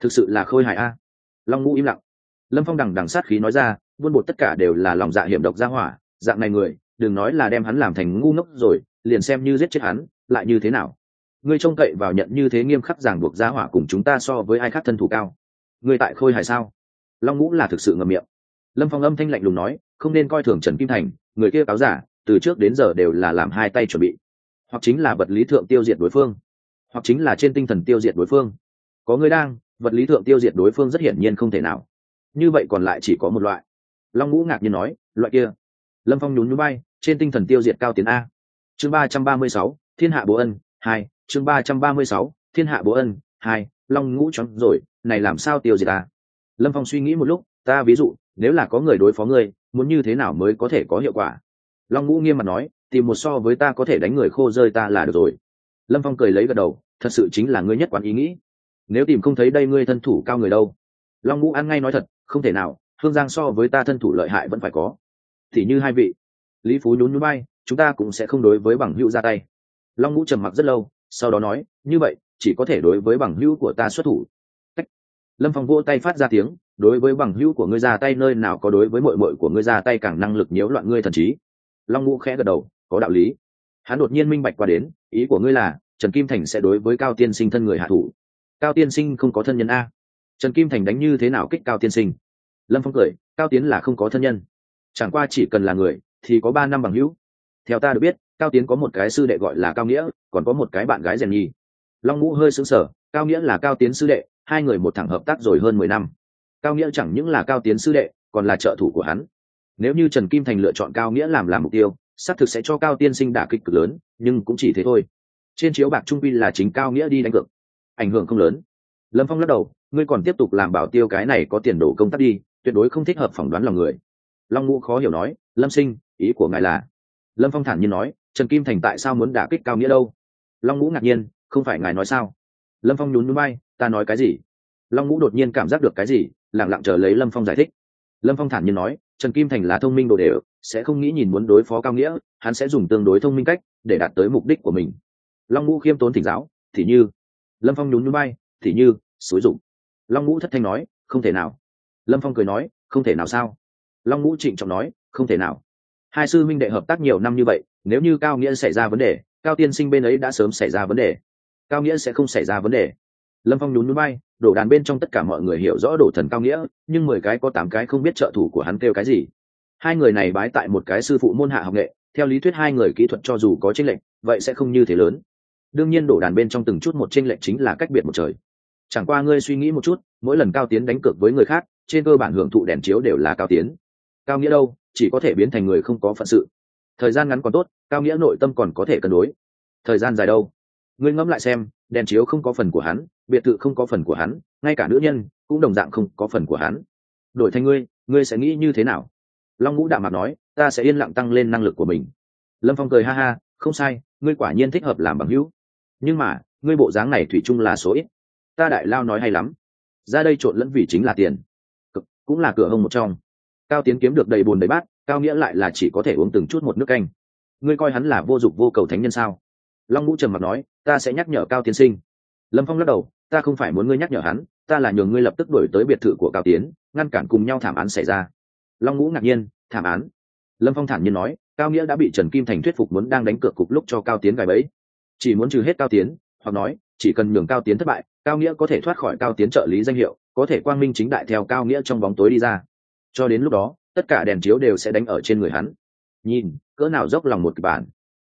Thực sự là khôi hài a. Long ngũ im lặng. Lâm phong đằng đằng sát khí nói ra, buôn bột tất cả đều là lòng dạ hiểm độc gia hỏa, dạng này người, đừng nói là đem hắn làm thành ngu ngốc rồi, liền xem như giết chết hắn, lại như thế nào? Ngươi trông cậy vào nhận như thế nghiêm khắc ràng buộc gia hỏa cùng chúng ta so với ai khác thân thủ cao. Ngươi tại khôi hài sao? Long ngũ là thực sự ngầm miệng lâm phong âm thanh lạnh lùng nói, không nên coi thường trần kim thành, người kia cáo giả, từ trước đến giờ đều là làm hai tay chuẩn bị. Hoặc chính là vật lý thượng tiêu diệt đối phương. Hoặc chính là trên tinh thần tiêu diệt đối phương. Có người đang, vật lý thượng tiêu diệt đối phương rất hiển nhiên không thể nào. Như vậy còn lại chỉ có một loại. Long ngũ ngạc nhiên nói, loại kia. Lâm phong nhún núi bay trên tinh thần tiêu diệt cao tiến a. Chương ba trăm ba mươi sáu, thiên hạ bố ân, hai, chương ba trăm ba mươi sáu, thiên hạ bố ân, hai, long ngũ chóng rồi, này làm sao tiêu diệt ta lâm phong suy nghĩ một lúc, ta ví dụ nếu là có người đối phó ngươi, muốn như thế nào mới có thể có hiệu quả? Long ngũ nghiêm mặt nói, tìm một so với ta có thể đánh người khô rơi ta là được rồi. Lâm phong cười lấy gật đầu, thật sự chính là ngươi nhất quán ý nghĩ. Nếu tìm không thấy đây ngươi thân thủ cao người đâu. Long ngũ ăn ngay nói thật, không thể nào hương giang so với ta thân thủ lợi hại vẫn phải có. Thì như hai vị. Lý phú nhún nhún bay chúng ta cũng sẽ không đối với bằng hữu ra tay. Long ngũ trầm mặc rất lâu, sau đó nói, như vậy, chỉ có thể đối với bằng hữu của ta xuất thủ lâm phong vỗ tay phát ra tiếng, đối với bằng hữu của ngươi ra tay, nơi nào có đối với mội mội của ngươi ra tay càng năng lực nhiễu loạn ngươi thần trí? Long ngũ khẽ gật đầu, có đạo lý. Hắn đột nhiên minh bạch qua đến, ý của ngươi là, trần kim thành sẽ đối với cao tiên sinh thân người hạ thủ. Cao tiên sinh không có thân nhân a? Trần kim thành đánh như thế nào kích cao tiên sinh? Lâm phong cười, cao tiến là không có thân nhân. Chẳng qua chỉ cần là người, thì có ba năm bằng hữu. Theo ta được biết, cao tiến có một cái sư đệ gọi là cao nghĩa, còn có một cái bạn gái rèn nhi. Long ngũ hơi xứng sở cao nghĩa là cao tiến sư đệ hai người một thẳng hợp tác rồi hơn mười năm. Cao nghĩa chẳng những là cao tiến sư đệ, còn là trợ thủ của hắn. Nếu như trần kim thành lựa chọn cao nghĩa làm làm mục tiêu, xác thực sẽ cho cao tiên sinh đả kích cực lớn, nhưng cũng chỉ thế thôi. Trên chiếu bạc trung quy là chính cao nghĩa đi đánh cược. Ảnh hưởng không lớn. Lâm phong lắc đầu, ngươi còn tiếp tục làm bảo tiêu cái này có tiền đồ công tác đi, tuyệt đối không thích hợp phỏng đoán lòng người. Long ngũ khó hiểu nói, lâm sinh, ý của ngài là? Lâm phong thản nhiên nói, trần kim thành tại sao muốn đả kích cao nghĩa đâu? Long ngũ ngạc nhiên, không phải ngài nói sao? Lâm phong nhún núi bay ta nói cái gì? Long ngũ đột nhiên cảm giác được cái gì lẳng lặng chờ lấy lâm phong giải thích. Lâm phong thản nhiên nói, trần kim thành là thông minh đồ đều sẽ không nghĩ nhìn muốn đối phó cao nghĩa, hắn sẽ dùng tương đối thông minh cách để đạt tới mục đích của mình. Long ngũ khiêm tốn thỉnh giáo, thì như. Lâm phong nhún núi bay thì như, xúi dụng long ngũ thất thanh nói, không thể nào. Lâm phong cười nói, không thể nào sao? Long ngũ trịnh trọng nói, không thể nào. Hai sư minh đệ hợp tác nhiều năm như vậy, nếu như cao nghĩa xảy ra vấn đề, cao tiên sinh bên ấy đã sớm xảy ra vấn đề. Cao nghĩa sẽ không xảy ra vấn đề lâm phong nhún núi bay đổ đàn bên trong tất cả mọi người hiểu rõ đổ thần cao nghĩa, nhưng mười cái có tám cái không biết trợ thủ của hắn kêu cái gì. Hai người này bái tại một cái sư phụ môn hạ học nghệ, theo lý thuyết hai người kỹ thuật cho dù có tranh lệch, vậy sẽ không như thế lớn. Đương nhiên đổ đàn bên trong từng chút một tranh lệch chính là cách biệt một trời. Chẳng qua ngươi suy nghĩ một chút, mỗi lần cao tiến đánh cược với người khác, trên cơ bản hưởng thụ đèn chiếu đều là cao tiến. Cao nghĩa đâu, chỉ có thể biến thành người không có phận sự. Thời gian ngắn còn tốt, cao nghĩa nội tâm còn có thể cân đối. Thời gian dài đâu? Ngươi ngẫm lại xem, đèn chiếu không có phần của hắn biệt thự không có phần của hắn ngay cả nữ nhân cũng đồng dạng không có phần của hắn. Đổi thành ngươi ngươi sẽ nghĩ như thế nào? Long ngũ đạm mặt nói ta sẽ yên lặng tăng lên năng lực của mình. Lâm phong cười ha ha không sai ngươi quả nhiên thích hợp làm bằng hữu. Nhưng mà ngươi bộ dáng này thủy chung là số ít. Ta đại lao nói hay lắm. Ra đây trộn lẫn vì chính là tiền. Cực, cũng là cửa hông một trong. Cao tiến kiếm được đầy bùn đầy bát cao nghĩa lại là chỉ có thể uống từng chút một nước canh. Ngươi coi hắn là vô dụng vô cầu thánh nhân sao? Long ngũ trầm mặt nói ta sẽ nhắc nhở cao tiến sinh lâm phong lắc đầu, ta không phải muốn ngươi nhắc nhở hắn, ta là nhường ngươi lập tức đổi tới biệt thự của cao tiến, ngăn cản cùng nhau thảm án xảy ra. Long ngũ ngạc nhiên, thảm án? Lâm phong thản nhiên nói, cao nghĩa đã bị trần kim thành thuyết phục muốn đang đánh cược cục lúc cho cao tiến gài bẫy. Chỉ muốn trừ hết cao tiến, hoặc nói, chỉ cần nhường cao tiến thất bại, cao nghĩa có thể thoát khỏi cao tiến trợ lý danh hiệu, có thể quang minh chính đại theo cao nghĩa trong bóng tối đi ra. Cho đến lúc đó, tất cả đèn chiếu đều sẽ đánh ở trên người hắn. Nhìn, cỡ nào dốc lòng một kịch bản.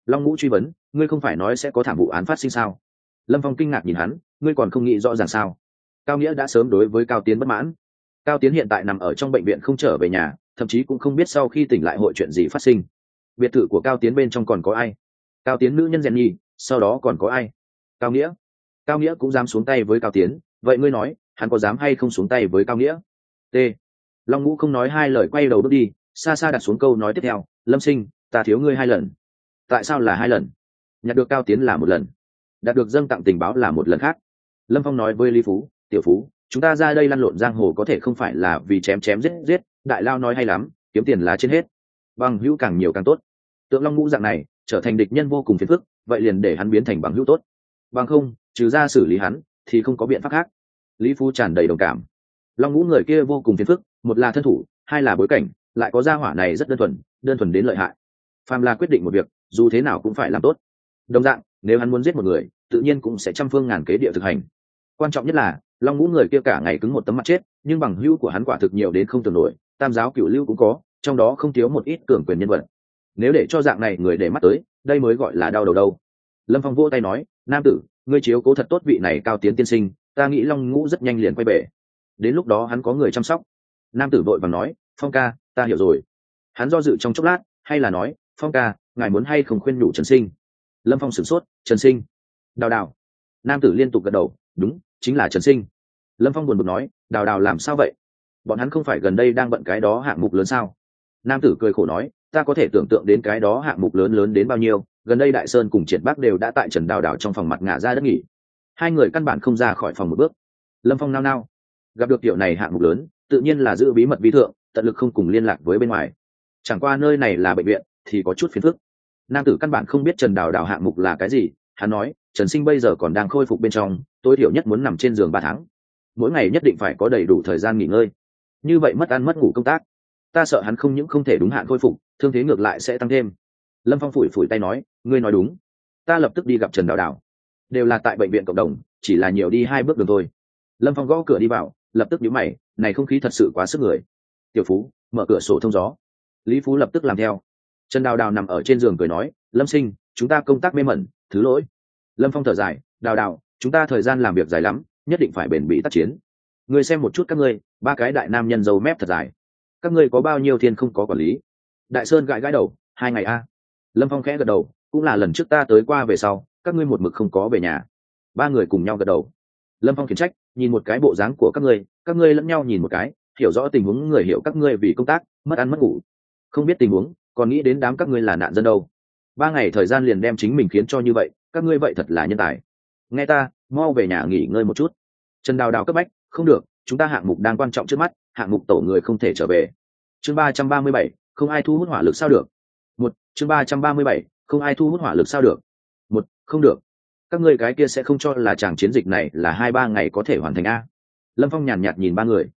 Long ngũ truy vấn, ngươi không phải nói sẽ có thảm vụ án phát sinh sao? Lâm phong kinh ngạc nhìn hắn, ngươi còn không nghĩ rõ ràng sao? Cao nghĩa đã sớm đối với cao tiến bất mãn. Cao tiến hiện tại nằm ở trong bệnh viện không trở về nhà, thậm chí cũng không biết sau khi tỉnh lại hội chuyện gì phát sinh. Biệt thự của cao tiến bên trong còn có ai? Cao tiến nữ nhân rèn nhi, sau đó còn có ai? Cao nghĩa. Cao nghĩa cũng dám xuống tay với cao tiến, vậy ngươi nói, hắn có dám hay không xuống tay với cao nghĩa? T. Long ngũ không nói hai lời quay đầu bước đi, xa xa đặt xuống câu nói tiếp theo, lâm sinh, ta thiếu ngươi hai lần. Tại sao là hai lần? Nhặt được cao tiến là một lần đạt được dâng tặng tình báo là một lần khác. Lâm phong nói với lý phú, tiểu phú, chúng ta ra đây lăn lộn giang hồ có thể không phải là vì chém chém giết giết, đại lao nói hay lắm, kiếm tiền là trên hết. Bằng hữu càng nhiều càng tốt. Tượng long ngũ dạng này, trở thành địch nhân vô cùng phiền phức, vậy liền để hắn biến thành bằng hữu tốt. Bằng không, trừ ra xử lý hắn, thì không có biện pháp khác. Lý phú tràn đầy đồng cảm. Long ngũ người kia vô cùng phiền phức, một là thân thủ, hai là bối cảnh, lại có gia hỏa này rất đơn thuần đơn thuần đến lợi hại. Phàm là quyết định một việc, dù thế nào cũng phải làm tốt. Đồng dạng nếu hắn muốn giết một người, tự nhiên cũng sẽ trăm phương ngàn kế địa thực hành. Quan trọng nhất là, long ngũ người kia cả ngày cứng một tấm mặt chết, nhưng bằng hữu của hắn quả thực nhiều đến không tưởng nổi, tam giáo cựu lưu cũng có, trong đó không thiếu một ít cường quyền nhân vật. Nếu để cho dạng này người để mắt tới, đây mới gọi là đau đầu đâu. Lâm phong vỗ tay nói, nam tử, ngươi chiếu cố thật tốt vị này cao tiến tiên sinh, ta nghĩ long ngũ rất nhanh liền quay về. Đến lúc đó hắn có người chăm sóc. Nam tử vội và nói, phong ca, ta hiểu rồi. Hắn do dự trong chốc lát, hay là nói, phong ca, ngài muốn hay không khuyên nhủ trần sinh? Lâm phong sửng sốt, trần sinh, đào đào. Nam tử liên tục gật đầu, đúng, chính là trần sinh. Lâm phong buồn bực nói, đào đào làm sao vậy? Bọn hắn không phải gần đây đang bận cái đó hạng mục lớn sao? Nam tử cười khổ nói, ta có thể tưởng tượng đến cái đó hạng mục lớn lớn đến bao nhiêu, gần đây đại sơn cùng triệt bắc đều đã tại trần đào đào trong phòng mặt ngả ra đất nghỉ. Hai người căn bản không ra khỏi phòng một bước. Lâm phong nao nao, gặp được tiểu này hạng mục lớn, tự nhiên là giữ bí mật bí thượng, tận lực không cùng liên lạc với bên ngoài. Chẳng qua nơi này là bệnh viện, thì có chút phiền phức nam tử căn bản không biết trần đào đào hạng mục là cái gì, hắn nói, trần sinh bây giờ còn đang khôi phục bên trong, tối thiểu nhất muốn nằm trên giường ba tháng. Mỗi ngày nhất định phải có đầy đủ thời gian nghỉ ngơi. Như vậy mất ăn mất ngủ công tác. Ta sợ hắn không những không thể đúng hạn khôi phục, thương thế ngược lại sẽ tăng thêm. Lâm phong phủi phủi tay nói, ngươi nói đúng. Ta lập tức đi gặp trần đào đào. Đều là tại bệnh viện cộng đồng, chỉ là nhiều đi hai bước đường thôi. Lâm phong gõ cửa đi vào, lập tức nhíu mày, này không khí thật sự quá sức người. Tiểu phú, mở cửa sổ thông gió. Lý phú lập tức làm theo trần đào đào nằm ở trên giường cười nói, lâm sinh, chúng ta công tác mê mẩn, thứ lỗi. Lâm phong thở dài, đào đào, chúng ta thời gian làm việc dài lắm, nhất định phải bền bỉ tác chiến. Người xem một chút các ngươi, ba cái đại nam nhân dầu mép thật dài. Các ngươi có bao nhiêu thiên không có quản lý? Đại sơn gãi gãi đầu, hai ngày a. Lâm phong khẽ gật đầu, cũng là lần trước ta tới qua về sau, các ngươi một mực không có về nhà. Ba người cùng nhau gật đầu. Lâm phong khiển trách, nhìn một cái bộ dáng của các ngươi các ngươi lẫn nhau nhìn một cái, hiểu rõ tình huống, người hiểu các ngươi vì công tác, mất ăn mất ngủ. Không biết tình huống còn nghĩ đến đám các ngươi là nạn dân đâu. Ba ngày thời gian liền đem chính mình khiến cho như vậy, các ngươi vậy thật là nhân tài. Nghe ta, mau về nhà nghỉ ngơi một chút. Trần đào đào cấp bách, không được, chúng ta hạng mục đang quan trọng trước mắt, hạng mục tổ người không thể trở về. Chương ba trăm ba mươi bảy, không ai thu hút hỏa lực sao được. Một, chương ba trăm ba mươi bảy, không ai thu hút hỏa lực sao được. Một, không được. Các ngươi cái kia sẽ không cho là chàng chiến dịch này là hai ba ngày có thể hoàn thành a. Lâm phong nhàn nhạt nhìn ba người.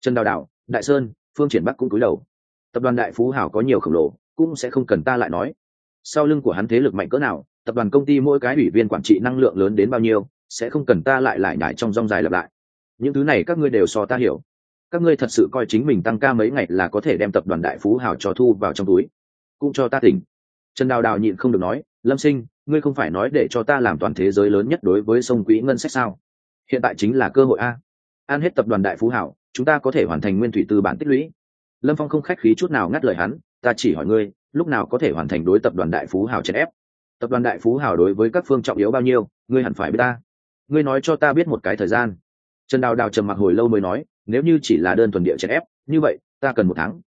Trần đào đào, đại sơn, phương triển bắc cũng cúi đầu. Tập đoàn đại phú hảo có nhiều khổng lồ cũng sẽ không cần ta lại nói. Sau lưng của hắn thế lực mạnh cỡ nào, tập đoàn công ty mỗi cái ủy viên quản trị năng lượng lớn đến bao nhiêu, sẽ không cần ta lại lại nhải trong rong dài lặp lại. Những thứ này các ngươi đều so ta hiểu. Các ngươi thật sự coi chính mình tăng ca mấy ngày là có thể đem tập đoàn đại phú hào cho thu vào trong túi. Cũng cho ta tỉnh. Trần đào đào nhịn không được nói, lâm sinh, ngươi không phải nói để cho ta làm toàn thế giới lớn nhất đối với sông quỹ ngân sách sao? Hiện tại chính là cơ hội a. An hết tập đoàn đại phú hảo chúng ta có thể hoàn thành nguyên thủy tư bản tích lũy. Lâm phong không khách khí chút nào ngắt lời hắn ta chỉ hỏi ngươi, lúc nào có thể hoàn thành đối tập đoàn đại phú hảo chèn ép? Tập đoàn đại phú hảo đối với các phương trọng yếu bao nhiêu, ngươi hẳn phải biết ta. Ngươi nói cho ta biết một cái thời gian. Trần đào đào trầm mặc hồi lâu mới nói, nếu như chỉ là đơn thuần địa chèn ép, như vậy, ta cần một tháng.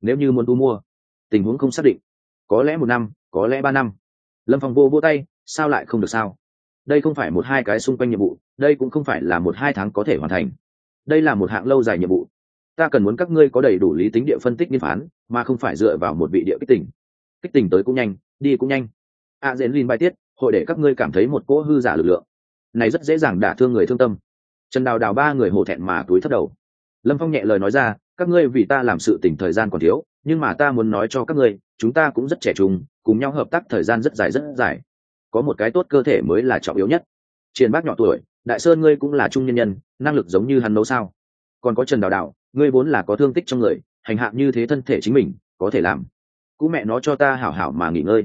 Nếu như muốn thu mua, tình huống không xác định. Có lẽ một năm, có lẽ ba năm. Lâm phong vô vô tay, sao lại không được sao? Đây không phải một hai cái xung quanh nhiệm vụ, đây cũng không phải là một hai tháng có thể hoàn thành. Đây là một hạng lâu dài nhiệm vụ. Ta cần muốn các ngươi có đầy đủ lý tính địa phân tích nghiên phán mà không phải dựa vào một vị địa kích tỉnh kích tỉnh tới cũng nhanh đi cũng nhanh. A dễn lin bài tiết hội để các ngươi cảm thấy một cỗ hư giả lực lượng. Này rất dễ dàng đả thương người thương tâm. Trần đào đào ba người hổ thẹn mà túi thất đầu. Lâm phong nhẹ lời nói ra các ngươi vì ta làm sự tỉnh thời gian còn thiếu nhưng mà ta muốn nói cho các ngươi chúng ta cũng rất trẻ trung cùng nhau hợp tác thời gian rất dài rất dài. Có một cái tốt cơ thể mới là trọng yếu nhất. Triền bác nhỏ tuổi đại sơn ngươi cũng là trung nhân nhân năng lực giống như hắn nấu sao? Còn có trần đào Đào, ngươi vốn là có thương tích trong người hành hạ như thế thân thể chính mình, có thể làm. Cú mẹ nó cho ta hảo hảo mà nghỉ ngơi.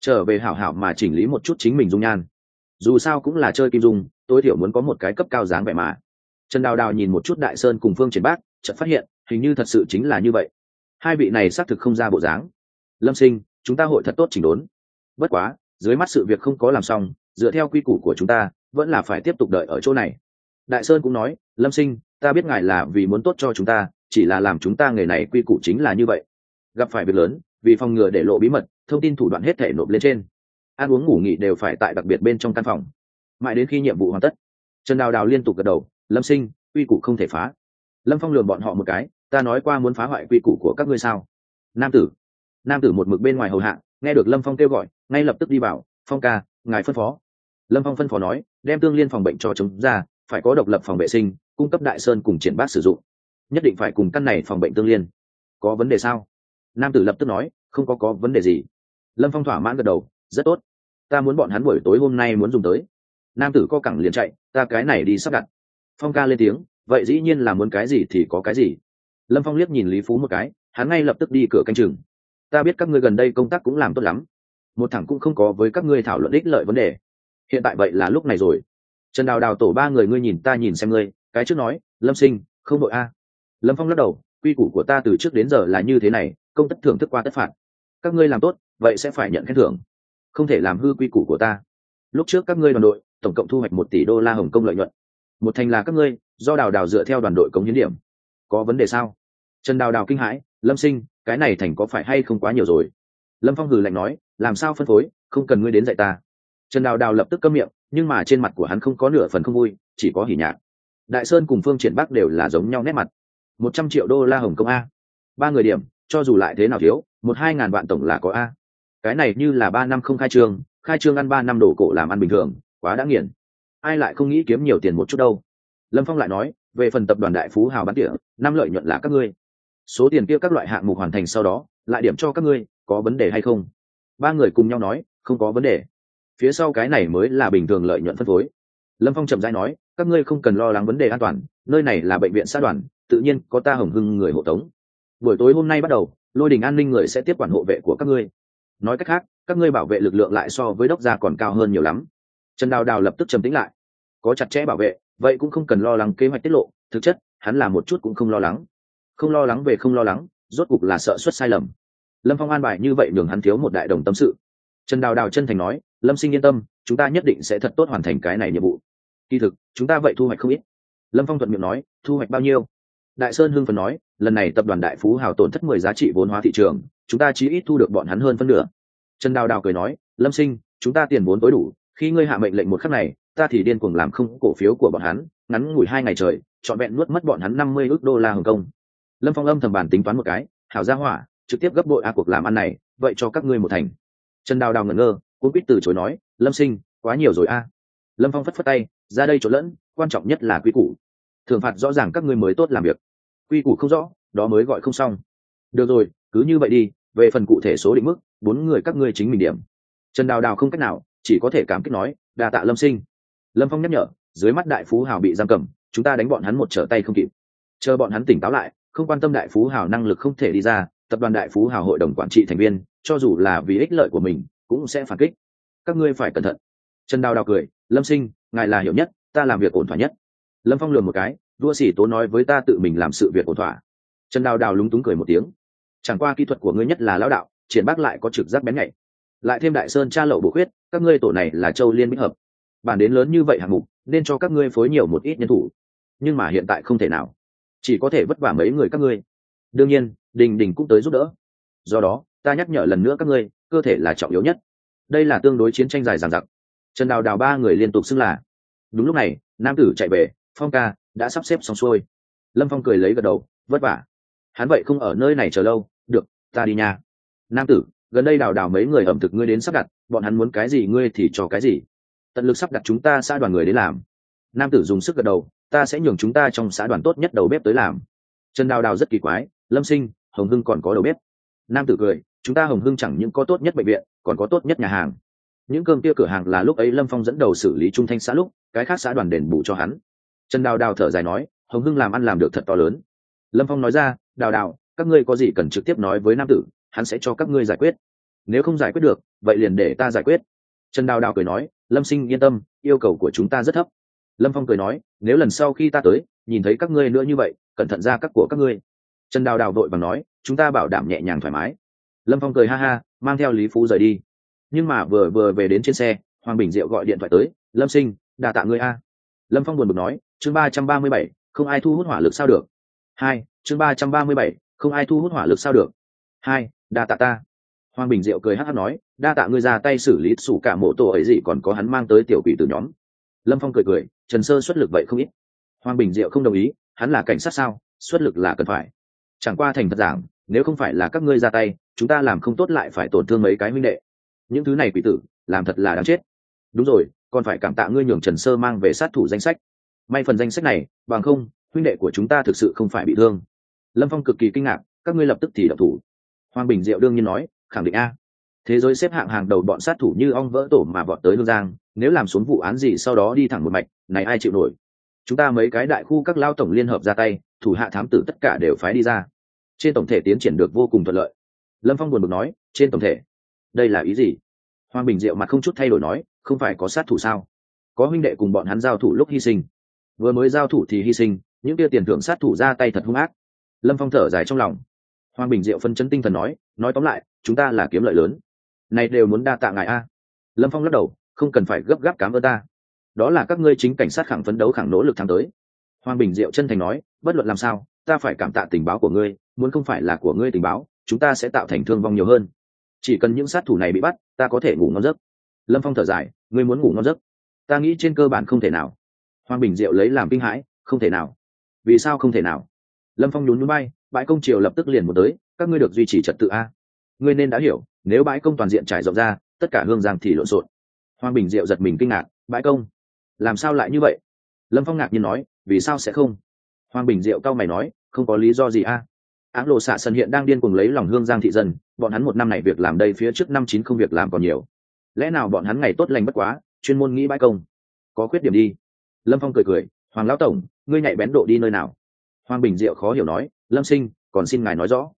Trở về hảo hảo mà chỉnh lý một chút chính mình dung nhan. Dù sao cũng là chơi kim dung, tối thiểu muốn có một cái cấp cao dáng vẻ mà. Trần đào đào nhìn một chút đại sơn cùng phương triển bác, chợt phát hiện, hình như thật sự chính là như vậy. Hai vị này xác thực không ra bộ dáng. Lâm sinh, chúng ta hội thật tốt chỉnh đốn. Bất quá, dưới mắt sự việc không có làm xong, dựa theo quy củ của chúng ta, vẫn là phải tiếp tục đợi ở chỗ này. Đại sơn cũng nói, lâm sinh, ta biết ngài là vì muốn tốt cho chúng ta chỉ là làm chúng ta nghề này quy củ chính là như vậy. Gặp phải việc lớn, vì phòng ngừa để lộ bí mật, thông tin thủ đoạn hết thể nộp lên trên. Ăn uống ngủ nghỉ đều phải tại đặc biệt bên trong căn phòng. Mãi đến khi nhiệm vụ hoàn tất, trần đào đào liên tục gật đầu, lâm sinh, quy củ không thể phá. Lâm phong lường bọn họ một cái, ta nói qua muốn phá hoại quy củ của các ngươi sao? Nam tử nam tử một mực bên ngoài hầu hạ, nghe được lâm phong kêu gọi, ngay lập tức đi vào, phong ca, ngài phân phó. Lâm phong phân phó nói, đem tương liên phòng bệnh cho chống ra, phải có độc lập phòng vệ sinh, cung cấp đại sơn cùng triển bác sử dụng nhất định phải cùng căn này phòng bệnh tương liên. Có vấn đề sao? Nam tử lập tức nói, không có có vấn đề gì. Lâm phong thỏa mãn gật đầu, rất tốt. Ta muốn bọn hắn buổi tối hôm nay muốn dùng tới. Nam tử co cẳng liền chạy, ta cái này đi sắp đặt. Phong ca lên tiếng, vậy dĩ nhiên là muốn cái gì thì có cái gì. Lâm phong liếc nhìn lý phú một cái, hắn ngay lập tức đi cửa canh chừng. Ta biết các ngươi gần đây công tác cũng làm tốt lắm. Một thằng cũng không có với các ngươi thảo luận ích lợi vấn đề. Hiện tại vậy là lúc này rồi. Trần đào đào tổ ba người ngươi nhìn ta nhìn xem ngươi, cái trước nói, lâm sinh, không đội a lâm phong lắc đầu, quy củ của ta từ trước đến giờ là như thế này, công tất thưởng thức qua tất phạt. Các ngươi làm tốt, vậy sẽ phải nhận khen thưởng. Không thể làm hư quy củ của ta. Lúc trước các ngươi đoàn đội, tổng cộng thu hoạch một tỷ đô la hồng kông lợi nhuận. Một thành là các ngươi, do đào đào dựa theo đoàn đội cống hiến điểm. Có vấn đề sao? Trần đào đào kinh hãi, lâm sinh, cái này thành có phải hay không quá nhiều rồi? Lâm phong hừ lạnh nói, làm sao phân phối, không cần ngươi đến dạy ta. Trần đào đào lập tức câm miệng, nhưng mà trên mặt của hắn không có nửa phần không vui, chỉ có hỉ nhạc. Đại sơn cùng phương triển bắc đều là giống nhau nét mặt một trăm triệu đô la hồng kông a. Ba người điểm, cho dù lại thế nào thiếu, một hai ngàn vạn tổng là có a. Cái này như là ba năm không khai trương khai trương ăn ba năm đồ cổ làm ăn bình thường, quá đã nghiền. Ai lại không nghĩ kiếm nhiều tiền một chút đâu. Lâm phong lại nói, về phần tập đoàn đại phú hào bán tỉa năm lợi nhuận là các ngươi. Số tiền kia các loại hạng mục hoàn thành sau đó, lại điểm cho các ngươi, có vấn đề hay không? Ba người cùng nhau nói, không có vấn đề. Phía sau cái này mới là bình thường lợi nhuận phân phối. Lâm phong chậm rãi nói, các ngươi không cần lo lắng vấn đề an toàn, nơi này là bệnh viện xã đoàn tự nhiên có ta hồng hưng người hộ tống. Buổi tối hôm nay bắt đầu, lôi đình an ninh người sẽ tiếp quản hộ vệ của các ngươi. Nói cách khác, các ngươi bảo vệ lực lượng lại so với đốc gia còn cao hơn nhiều lắm. Trần đào đào lập tức trầm tĩnh lại. Có chặt chẽ bảo vệ, vậy cũng không cần lo lắng kế hoạch tiết lộ, thực chất, hắn là một chút cũng không lo lắng. Không lo lắng về không lo lắng, rốt cục là sợ suất sai lầm. Lâm phong an bài như vậy nhường hắn thiếu một đại đồng tâm sự. Trần đào đào chân thành nói, lâm sinh yên tâm, chúng ta nhất định sẽ thật tốt hoàn thành cái này nhiệm vụ. Kỳ thực, chúng ta vậy thu hoạch không ít. Lâm phong thuận miệng nói, thu hoạch bao nhiêu? Đại sơn hưng phần nói, lần này tập đoàn đại phú hào tổn thất mười giá trị vốn hóa thị trường, chúng ta chỉ ít thu được bọn hắn hơn phân nửa. Trần đào đào cười nói, lâm sinh, chúng ta tiền vốn tối đủ, khi ngươi hạ mệnh lệnh một khắc này, ta thì điên cuồng làm không cổ phiếu của bọn hắn, ngắn ngủi hai ngày trời, trọn vẹn nuốt mất bọn hắn năm mươi ước đô la hồng kông. Lâm phong âm thầm bàn tính toán một cái, hảo gia hỏa, trực tiếp gấp bội a cuộc làm ăn này, vậy cho các ngươi một thành. Trần đào đào ngẩn ngơ cũng biết từ chối nói, lâm sinh, quá nhiều rồi a. Lâm phong phất phất tay, ra đây trộn lẫn, quan trọng nhất là quy củ. Thường phạt rõ ràng các ngươi mới tốt làm việc quy củ không rõ, đó mới gọi không xong. Được rồi, cứ như vậy đi, về phần cụ thể số định mức, bốn người các ngươi chính mình điểm. Trần đào đào không cách nào, chỉ có thể cảm kích nói, đa tạ lâm sinh. Lâm phong nhắc nhở, dưới mắt đại phú hào bị giam cầm, chúng ta đánh bọn hắn một trở tay không kịp. Chờ bọn hắn tỉnh táo lại, không quan tâm đại phú hào năng lực không thể đi ra, tập đoàn đại phú hào hội đồng quản trị thành viên, cho dù là vì ích lợi của mình, cũng sẽ phản kích. Các ngươi phải cẩn thận. Trần đào đào cười, lâm sinh, ngài là hiểu nhất, ta làm việc ổn thỏa nhất. Lâm phong lường một cái đua sĩ tố nói với ta tự mình làm sự việc ổn thỏa. Trần đào đào lúng túng cười một tiếng. Chẳng qua kỹ thuật của ngươi nhất là lão đạo, triển bác lại có trực giác bén nhạy. Lại thêm đại sơn cha lậu bổ khuyết, các ngươi tổ này là châu liên bích hợp. Bản đến lớn như vậy hạng mục, nên cho các ngươi phối nhiều một ít nhân thủ. Nhưng mà hiện tại không thể nào. Chỉ có thể vất vả mấy người các ngươi. Đương nhiên, đình đình cũng tới giúp đỡ. Do đó, ta nhắc nhở lần nữa các ngươi, cơ thể là trọng yếu nhất. Đây là tương đối chiến tranh dài dằng dặc. Trần đào đào ba người liên tục xưng là. Đúng lúc này, nam tử chạy về, phong ca đã sắp xếp xong xuôi. Lâm phong cười lấy gật đầu, vất vả. Hắn vậy không ở nơi này chờ lâu, được, ta đi nha. Nam tử, gần đây đào đào mấy người ẩm thực ngươi đến sắp đặt, bọn hắn muốn cái gì ngươi thì cho cái gì. Tận lực sắp đặt chúng ta xã đoàn người đến làm. Nam tử dùng sức gật đầu, ta sẽ nhường chúng ta trong xã đoàn tốt nhất đầu bếp tới làm. Trần đào đào rất kỳ quái, lâm sinh, hồng hưng còn có đầu bếp. Nam tử cười, chúng ta hồng hưng chẳng những có tốt nhất bệnh viện, còn có tốt nhất nhà hàng. Những cơm kia cửa hàng là lúc ấy lâm phong dẫn đầu xử lý trung thanh xã lúc, cái khác xã đoàn đền bù cho hắn trần đào đào thở dài nói, hồng hưng làm ăn làm được thật to lớn. Lâm phong nói ra, đào đào, các ngươi có gì cần trực tiếp nói với nam tử, hắn sẽ cho các ngươi giải quyết. Nếu không giải quyết được, vậy liền để ta giải quyết. Trần đào đào cười nói, lâm sinh yên tâm, yêu cầu của chúng ta rất thấp. Lâm phong cười nói, nếu lần sau khi ta tới, nhìn thấy các ngươi nữa như vậy, cẩn thận ra các của các ngươi. Trần đào đào đội bằng nói, chúng ta bảo đảm nhẹ nhàng thoải mái. Lâm phong cười ha ha, mang theo lý phú rời đi. Nhưng mà vừa vừa về đến trên xe, hoàng bình diệu gọi điện thoại tới, lâm sinh đà tạ ngươi a. Lâm phong buồn bực nói chương ba trăm ba mươi bảy, không ai thu hút hỏa lực sao được. Hai, chương ba trăm ba mươi bảy, không ai thu hút hỏa lực sao được. Hai, đa tạ ta. Hoàng bình diệu cười hát hát nói, đa tạ ngươi ra tay xử lý sủ cả mộ tổ ấy gì còn có hắn mang tới tiểu quỷ từ nhóm. Lâm phong cười cười, trần sơ xuất lực vậy không ít. Hoàng bình diệu không đồng ý, hắn là cảnh sát sao, xuất lực là cần phải. Chẳng qua thành thật giảng, nếu không phải là các ngươi ra tay, chúng ta làm không tốt lại phải tổn thương mấy cái huynh đệ. Những thứ này quỷ tử, làm thật là đáng chết. Đúng rồi, còn phải cảm tạ ngươi nhường trần sơ mang về sát thủ danh sách may phần danh sách này, bằng không, huynh đệ của chúng ta thực sự không phải bị thương. Lâm phong cực kỳ kinh ngạc, các ngươi lập tức thì đập thủ. Hoàng bình diệu đương nhiên nói, khẳng định a. Thế giới xếp hạng hàng đầu bọn sát thủ như ong vỡ tổ mà bọn tới hương giang, nếu làm xuống vụ án gì sau đó đi thẳng một mạch, này ai chịu nổi? Chúng ta mấy cái đại khu các lao tổng liên hợp ra tay, thủ hạ thám tử tất cả đều phái đi ra. Trên tổng thể tiến triển được vô cùng thuận lợi. Lâm phong buồn bực nói, trên tổng thể? Đây là ý gì? Hoàng bình diệu mặt không chút thay đổi nói, không phải có sát thủ sao? Có huynh đệ cùng bọn hắn giao thủ lúc hy sinh vừa mới giao thủ thì hy sinh, những kia tiền thưởng sát thủ ra tay thật hung ác. Lâm phong thở dài trong lòng. Hoàng bình diệu phân chấn tinh thần nói nói tóm lại, chúng ta là kiếm lợi lớn. Này đều muốn đa tạ ngài a. Lâm phong lắc đầu, không cần phải gấp gáp cám ơn ta. Đó là các ngươi chính cảnh sát khẳng phấn đấu khẳng nỗ lực thắng tới. Hoàng bình diệu chân thành nói, bất luận làm sao, ta phải cảm tạ tình báo của ngươi, muốn không phải là của ngươi tình báo, chúng ta sẽ tạo thành thương vong nhiều hơn. Chỉ cần những sát thủ này bị bắt, ta có thể ngủ ngon giấc. Lâm phong thở dài, ngươi muốn ngủ ngon giấc. Ta nghĩ trên cơ bản không thể nào hoàng bình diệu lấy làm kinh hãi, không thể nào. Vì sao không thể nào? Lâm phong nhún núi bay bãi công triều lập tức liền một tới, các ngươi được duy trì trật tự a. Ngươi nên đã hiểu, nếu bãi công toàn diện trải rộng ra, tất cả hương giang thì lộn xộn. Hoàng bình diệu giật mình kinh ngạc, bãi công? Làm sao lại như vậy? Lâm phong ngạc nhiên nói, vì sao sẽ không? Hoàng bình diệu cao mày nói, không có lý do gì a. Áng lộ xạ sân hiện đang điên cuồng lấy lòng hương giang thị dân, bọn hắn một năm này việc làm đây phía trước năm chín không việc làm còn nhiều. Lẽ nào bọn hắn ngày tốt lành bất quá, chuyên môn nghĩ bãi công? Có khuyết điểm đi lâm phong cười cười, hoàng lão tổng, ngươi nhạy bén độ đi nơi nào? Hoàng bình diệu khó hiểu nói, lâm sinh, còn xin ngài nói rõ.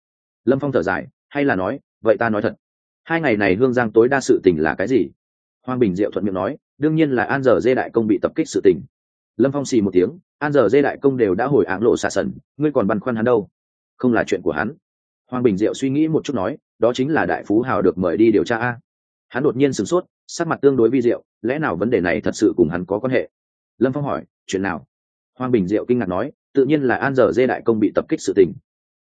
Lâm phong thở dài, hay là nói, vậy ta nói thật. Hai ngày này hương giang tối đa sự tình là cái gì? Hoàng bình diệu thuận miệng nói, đương nhiên là an giờ dê đại công bị tập kích sự tình. Lâm phong xì một tiếng, an giờ dê đại công đều đã hồi áng lộ xả sần, ngươi còn băn khoăn hắn đâu? Không là chuyện của hắn. Hoàng bình diệu suy nghĩ một chút nói, đó chính là đại phú hào được mời đi điều tra a. Hắn đột nhiên sửng sốt, sắc mặt tương đối vi diệu, lẽ nào vấn đề này thật sự cùng hắn có quan hệ? Lâm phong hỏi, chuyện nào? Hoàng bình diệu kinh ngạc nói, tự nhiên là an giờ dê đại công bị tập kích sự tình.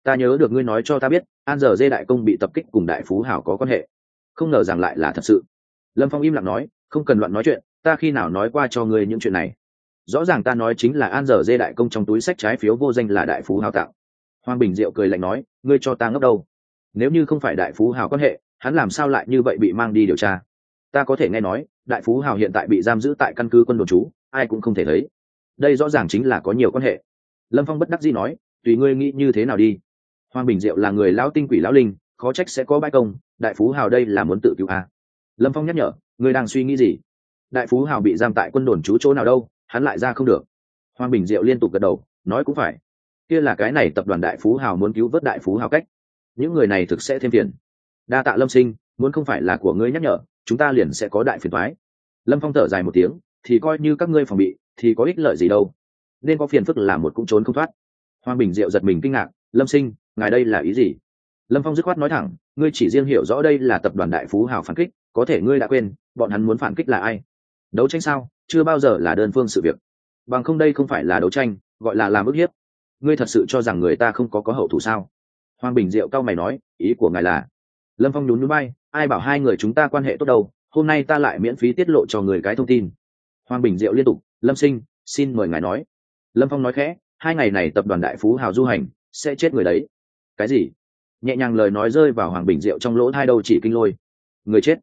Ta nhớ được ngươi nói cho ta biết, an giờ dê đại công bị tập kích cùng đại phú hảo có quan hệ. Không ngờ rằng lại là thật sự. Lâm phong im lặng nói, không cần loạn nói chuyện, ta khi nào nói qua cho ngươi những chuyện này? Rõ ràng ta nói chính là an giờ dê đại công trong túi sách trái phiếu vô danh là đại phú hào tạo. Hoàng bình diệu cười lạnh nói, ngươi cho ta ngốc đâu? Nếu như không phải đại phú hào quan hệ, hắn làm sao lại như vậy bị mang đi điều tra? Ta có thể nghe nói, đại phú hào hiện tại bị giam giữ tại căn cứ quân đồn trú ai cũng không thể thấy. Đây rõ ràng chính là có nhiều quan hệ. Lâm phong bất đắc dĩ nói, tùy ngươi nghĩ như thế nào đi. Hoàng bình diệu là người lão tinh quỷ lão linh, khó trách sẽ có bãi công, đại phú hào đây là muốn tự cứu à. lâm phong nhắc nhở, ngươi đang suy nghĩ gì? Đại phú hào bị giam tại quân đồn trú chỗ nào đâu, hắn lại ra không được. Hoàng bình diệu liên tục gật đầu, nói cũng phải. Kia là cái này tập đoàn đại phú hào muốn cứu vớt đại phú hào cách. Những người này thực sẽ thêm phiền đa tạ lâm sinh, muốn không phải là của ngươi nhắc nhở, chúng ta liền sẽ có đại phiền thoái lâm phong thở dài một tiếng thì coi như các ngươi phòng bị, thì có ích lợi gì đâu. Nên có phiền phức là một cũng trốn không thoát. Hoàng bình diệu giật mình kinh ngạc, lâm sinh, ngài đây là ý gì? Lâm phong dứt khoát nói thẳng, ngươi chỉ riêng hiểu rõ đây là tập đoàn đại phú hào phản kích, có thể ngươi đã quên, bọn hắn muốn phản kích là ai? Đấu tranh sao? Chưa bao giờ là đơn phương sự việc. Bằng không đây không phải là đấu tranh, gọi là làm ức hiếp. Ngươi thật sự cho rằng người ta không có có hậu thủ sao? Hoàng bình diệu cao mày nói, ý của ngài là lâm phong nhún núi bay ai bảo hai người chúng ta quan hệ tốt đâu? Hôm nay ta lại miễn phí tiết lộ cho người cái thông tin hoàng bình diệu liên tục, lâm sinh, xin mời ngài nói. Lâm phong nói khẽ, hai ngày này tập đoàn đại phú hào du hành, sẽ chết người đấy. Cái gì? Nhẹ nhàng lời nói rơi vào hoàng bình diệu trong lỗ hai đầu chỉ kinh lôi. Người chết?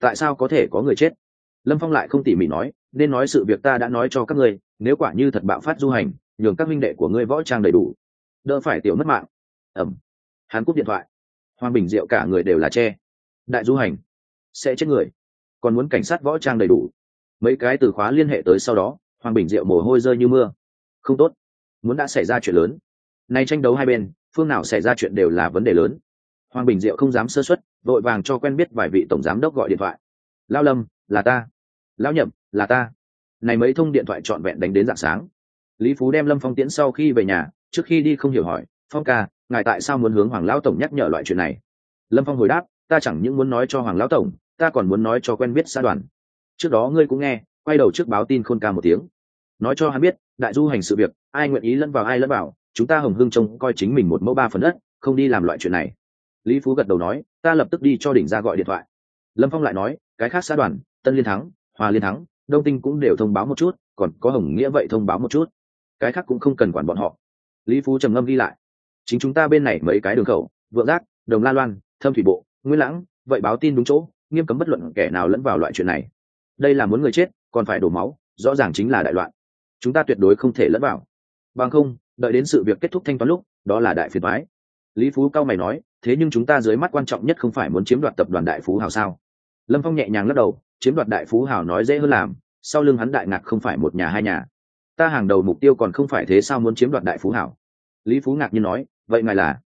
Tại sao có thể có người chết? Lâm phong lại không tỉ mỉ nói, nên nói sự việc ta đã nói cho các ngươi, nếu quả như thật bạo phát du hành, nhường các minh đệ của ngươi võ trang đầy đủ. Đỡ phải tiểu mất mạng. Ẩm hắn cúp điện thoại. Hoàng bình diệu cả người đều là tre đại du hành, sẽ chết người. Còn muốn cảnh sát võ trang đầy đủ mấy cái từ khóa liên hệ tới sau đó, hoàng bình diệu mồ hôi rơi như mưa. Không tốt, muốn đã xảy ra chuyện lớn. Nay tranh đấu hai bên, phương nào xảy ra chuyện đều là vấn đề lớn. Hoàng bình diệu không dám sơ xuất vội vàng cho quen biết vài vị tổng giám đốc gọi điện thoại. Lao lâm, là ta. Lão nhậm, là ta. Này mấy thông điện thoại trọn vẹn đánh đến dạng sáng. Lý phú đem lâm phong tiễn sau khi về nhà, trước khi đi không hiểu hỏi, phong ca, ngài tại sao muốn hướng hoàng lão tổng nhắc nhở loại chuyện này? Lâm phong hồi đáp, ta chẳng những muốn nói cho hoàng lão tổng, ta còn muốn nói cho quen biết xã đoàn trước đó ngươi cũng nghe, quay đầu trước báo tin khôn ca một tiếng. Nói cho hắn biết, đại du hành sự việc, ai nguyện ý lẫn vào ai lẫn vào, chúng ta hồng hưng trông coi chính mình một mẫu ba phần đất, không đi làm loại chuyện này. Lý phú gật đầu nói, ta lập tức đi cho đỉnh ra gọi điện thoại. Lâm phong lại nói, cái khác xã đoàn, tân liên thắng, hòa liên thắng, đông tinh cũng đều thông báo một chút, còn có hồng nghĩa vậy thông báo một chút. Cái khác cũng không cần quản bọn họ. Lý phú trầm ngâm ghi lại. Chính chúng ta bên này mấy cái đường khẩu, vượng giác, đồng La loan, thâm thủy bộ, nguyên lãng, vậy báo tin đúng chỗ, nghiêm cấm bất luận kẻ nào lẫn vào loại chuyện này đây là muốn người chết, còn phải đổ máu, rõ ràng chính là đại loạn. Chúng ta tuyệt đối không thể lẫn vào. Bằng không, đợi đến sự việc kết thúc thanh toán lúc, đó là đại phiền thoái lý phú cao mày nói, thế nhưng chúng ta dưới mắt quan trọng nhất không phải muốn chiếm đoạt tập đoàn đại phú hào sao? Lâm phong nhẹ nhàng lắc đầu, chiếm đoạt đại phú hào nói dễ hơn làm, sau lưng hắn đại ngạc không phải một nhà hai nhà. Ta hàng đầu mục tiêu còn không phải thế sao muốn chiếm đoạt đại phú hảo lý phú ngạc nhiên nói, vậy ngài là?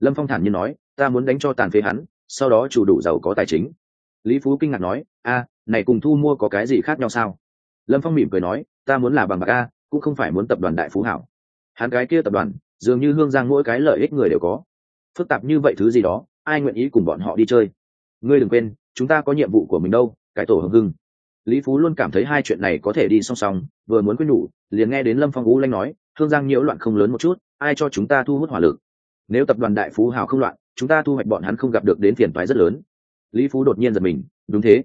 Lâm phong thản nhiên nói, ta muốn đánh cho tàn phế hắn, sau đó chủ đủ giàu có tài chính. Lý phú kinh ngạc nói, a này cùng thu mua có cái gì khác nhau sao? Lâm phong mỉm cười nói, ta muốn là bằng bạc a, cũng không phải muốn tập đoàn đại phú hảo. Hắn cái kia tập đoàn, dường như hương giang mỗi cái lợi ích người đều có. Phức tạp như vậy thứ gì đó, ai nguyện ý cùng bọn họ đi chơi? Ngươi đừng quên, chúng ta có nhiệm vụ của mình đâu, cái tổ hưng hưng. Lý phú luôn cảm thấy hai chuyện này có thể đi song song, vừa muốn quyết nhủ liền nghe đến lâm phong ú lanh nói, Hương giang nhiễu loạn không lớn một chút, ai cho chúng ta thu hút hỏa lực? Nếu tập đoàn đại phú hào không loạn, chúng ta thu hoạch bọn hắn không gặp được đến phiền toái rất lớn. Lý phú đột nhiên giật mình, đúng thế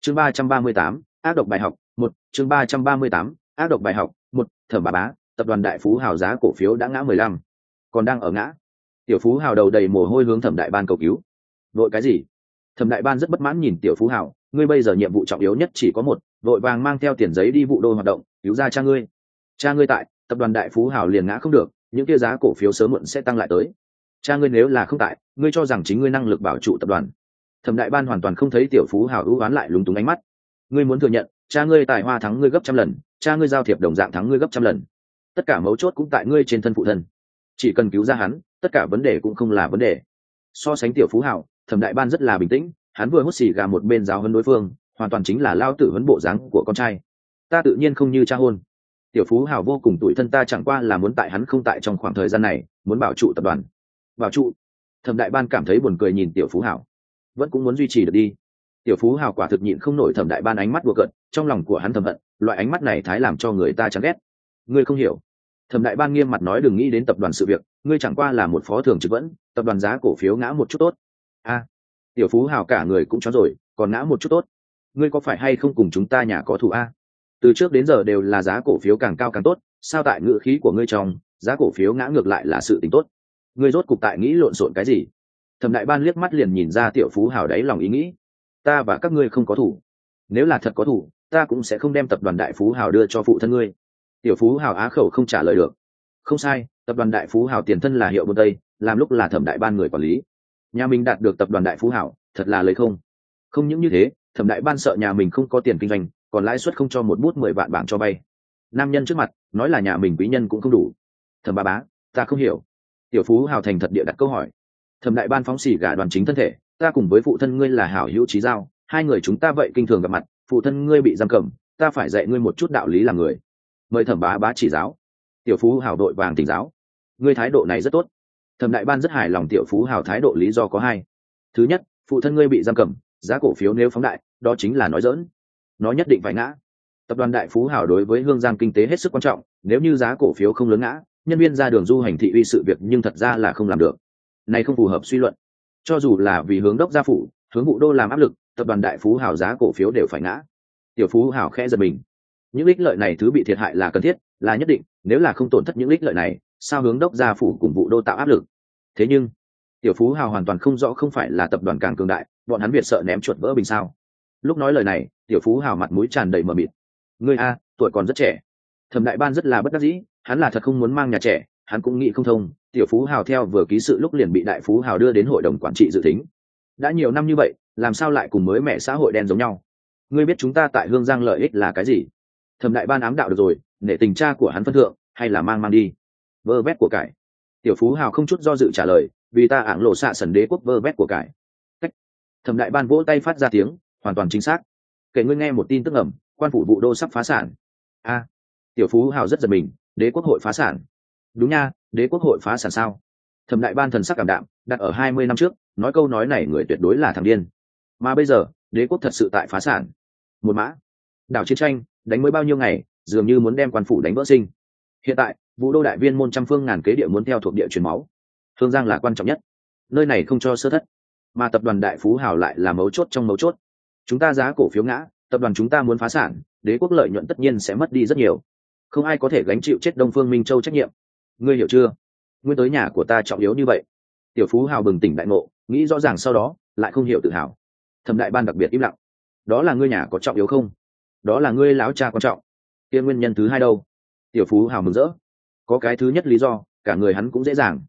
chương ba trăm ba mươi tám, ác độc bài học, một, chương ba trăm ba mươi tám, ác độc bài học, một, thẩm bà bá, tập đoàn đại phú hào giá cổ phiếu đã ngã mười lăm, còn đang ở ngã. Tiểu phú hào đầu đầy mồ hôi hướng thẩm đại ban cầu cứu. Vội cái gì? Thẩm đại ban rất bất mãn nhìn tiểu phú hào, ngươi bây giờ nhiệm vụ trọng yếu nhất chỉ có một, vội vàng mang theo tiền giấy đi vụ đôi hoạt động, cứu ra cha ngươi. Cha ngươi tại, tập đoàn đại phú hào liền ngã không được, những kia giá cổ phiếu sớm muộn sẽ tăng lại tới. Cha ngươi nếu là không tại, ngươi cho rằng chính ngươi năng lực bảo trụ tập đoàn thẩm đại ban hoàn toàn không thấy tiểu phú hào ưu oán lại lúng túng ánh mắt. Ngươi muốn thừa nhận, cha ngươi tài hoa thắng ngươi gấp trăm lần, cha ngươi giao thiệp đồng dạng thắng ngươi gấp trăm lần. Tất cả mấu chốt cũng tại ngươi trên thân phụ thân. Chỉ cần cứu ra hắn, tất cả vấn đề cũng không là vấn đề. So sánh tiểu phú hào, thẩm đại ban rất là bình tĩnh, hắn vừa hút xì gà một bên giáo hơn đối phương, hoàn toàn chính là lao tử huấn bộ dáng của con trai. Ta tự nhiên không như cha hôn. Tiểu phú hào vô cùng tủi thân ta chẳng qua là muốn tại hắn không tại trong khoảng thời gian này, muốn bảo trụ tập đoàn. Bảo trụ. Thẩm đại ban cảm thấy buồn cười nhìn tiểu phú hào vẫn cũng muốn duy trì được đi. Tiểu phú hào quả thực nhịn không nổi thẩm đại ban ánh mắt đùa cận trong lòng của hắn thầm hận, loại ánh mắt này thái làm cho người ta chán ghét. Ngươi không hiểu. Thẩm đại ban nghiêm mặt nói đừng nghĩ đến tập đoàn sự việc, ngươi chẳng qua là một phó thường trực vẫn, tập đoàn giá cổ phiếu ngã một chút tốt. A. Tiểu phú hào cả người cũng cho rồi, còn ngã một chút tốt. Ngươi có phải hay không cùng chúng ta nhà có thủ a? Từ trước đến giờ đều là giá cổ phiếu càng cao càng tốt, sao tại ngữ khí của ngươi trong, giá cổ phiếu ngã ngược lại là sự tính tốt? Ngươi rốt cục tại nghĩ lộn xộn cái gì? Thẩm đại ban liếc mắt liền nhìn ra tiểu phú hào đáy lòng ý nghĩ. Ta và các ngươi không có thủ. Nếu là thật có thủ, ta cũng sẽ không đem tập đoàn đại phú hào đưa cho phụ thân ngươi. Tiểu phú hào á khẩu không trả lời được. Không sai, tập đoàn đại phú hào tiền thân là hiệu bôn tây, làm lúc là thẩm đại ban người quản lý. Nhà mình đạt được tập đoàn đại phú hào, thật là lấy không. Không những như thế, thẩm đại ban sợ nhà mình không có tiền kinh doanh, còn lãi suất không cho một bút mười vạn bảng cho vay. Nam nhân trước mặt, nói là nhà mình quý nhân cũng không đủ. Thẩm ba bá, ta không hiểu. Tiểu phú hào thành thật địa đặt câu hỏi thẩm đại ban phóng xỉ gả đoàn chính thân thể, ta cùng với phụ thân ngươi là hảo hữu trí giao, hai người chúng ta vậy kinh thường gặp mặt, phụ thân ngươi bị giam cầm, ta phải dạy ngươi một chút đạo lý làm người. Mời thẩm bá bá chỉ giáo. Tiểu phú hào đội vàng tỉnh giáo. Ngươi thái độ này rất tốt. Thẩm đại ban rất hài lòng tiểu phú hào thái độ lý do có hai. Thứ nhất, phụ thân ngươi bị giam cầm, giá cổ phiếu nếu phóng đại, đó chính là nói dỡn nó nhất định phải ngã. Tập đoàn đại phú hào đối với hương giang kinh tế hết sức quan trọng, nếu như giá cổ phiếu không lớn ngã, nhân viên ra đường du hành thị uy sự việc nhưng thật ra là không làm được này không phù hợp suy luận. Cho dù là vì hướng đốc gia phủ, hướng vụ đô làm áp lực, tập đoàn đại phú hào giá cổ phiếu đều phải ngã. Tiểu phú hào khẽ giật mình. Những ích lợi này thứ bị thiệt hại là cần thiết, là nhất định, nếu là không tổn thất những ích lợi này, sao hướng đốc gia phủ cùng vụ đô tạo áp lực? Thế nhưng, tiểu phú hào hoàn toàn không rõ không phải là tập đoàn càng cường đại, bọn hắn việt sợ ném chuột vỡ bình sao? Lúc nói lời này, tiểu phú hào mặt mũi tràn đầy mờ mịt. Ngươi a, tuổi còn rất trẻ. Thẩm đại ban rất là bất đắc dĩ, hắn là thật không muốn mang nhà trẻ, hắn cũng nghĩ không thông tiểu phú hào theo vừa ký sự lúc liền bị đại phú hào đưa đến hội đồng quản trị dự tính. Đã nhiều năm như vậy, làm sao lại cùng mới mẹ xã hội đen giống nhau? Ngươi biết chúng ta tại hương giang lợi ích là cái gì? Thẩm đại ban ám đạo được rồi, nể tình cha của hắn phân thượng, hay là mang mang đi? Vơ vét của cải. Tiểu phú hào không chút do dự trả lời, vì ta ảng lộ xạ sần đế quốc vơ vét của cải. Cách. thẩm đại ban vỗ tay phát ra tiếng, hoàn toàn chính xác. Kể ngươi nghe một tin tức ẩm, quan phủ vụ đô sắp phá sản. A. Tiểu phú hào rất giật mình, đế quốc hội phá sản đúng nha, đế quốc hội phá sản sao? Thẩm đại ban thần sắc cảm đạm, đặt ở hai mươi năm trước, nói câu nói này người tuyệt đối là thằng điên. Mà bây giờ, đế quốc thật sự tại phá sản. Một mã. Đảo chiến tranh, đánh mới bao nhiêu ngày, dường như muốn đem quan phủ đánh vỡ sinh. Hiện tại, vũ đô đại viên môn trăm phương ngàn kế địa muốn theo thuộc địa truyền máu. Hương giang là quan trọng nhất. Nơi này không cho sơ thất. Mà tập đoàn đại phú hào lại là mấu chốt trong mấu chốt. Chúng ta giá cổ phiếu ngã, tập đoàn chúng ta muốn phá sản, đế quốc lợi nhuận tất nhiên sẽ mất đi rất nhiều. Không ai có thể gánh chịu chết đông phương minh châu trách nhiệm ngươi hiểu chưa? Nguyên tới nhà của ta trọng yếu như vậy. Tiểu phú hào bừng tỉnh đại ngộ, nghĩ rõ ràng sau đó, lại không hiểu tự hào. Thẩm đại ban đặc biệt im lặng. Đó là ngươi nhà có trọng yếu không? Đó là ngươi láo cha quan trọng. Tiên nguyên nhân thứ hai đâu? Tiểu phú hào mừng rỡ. Có cái thứ nhất lý do, cả người hắn cũng dễ dàng.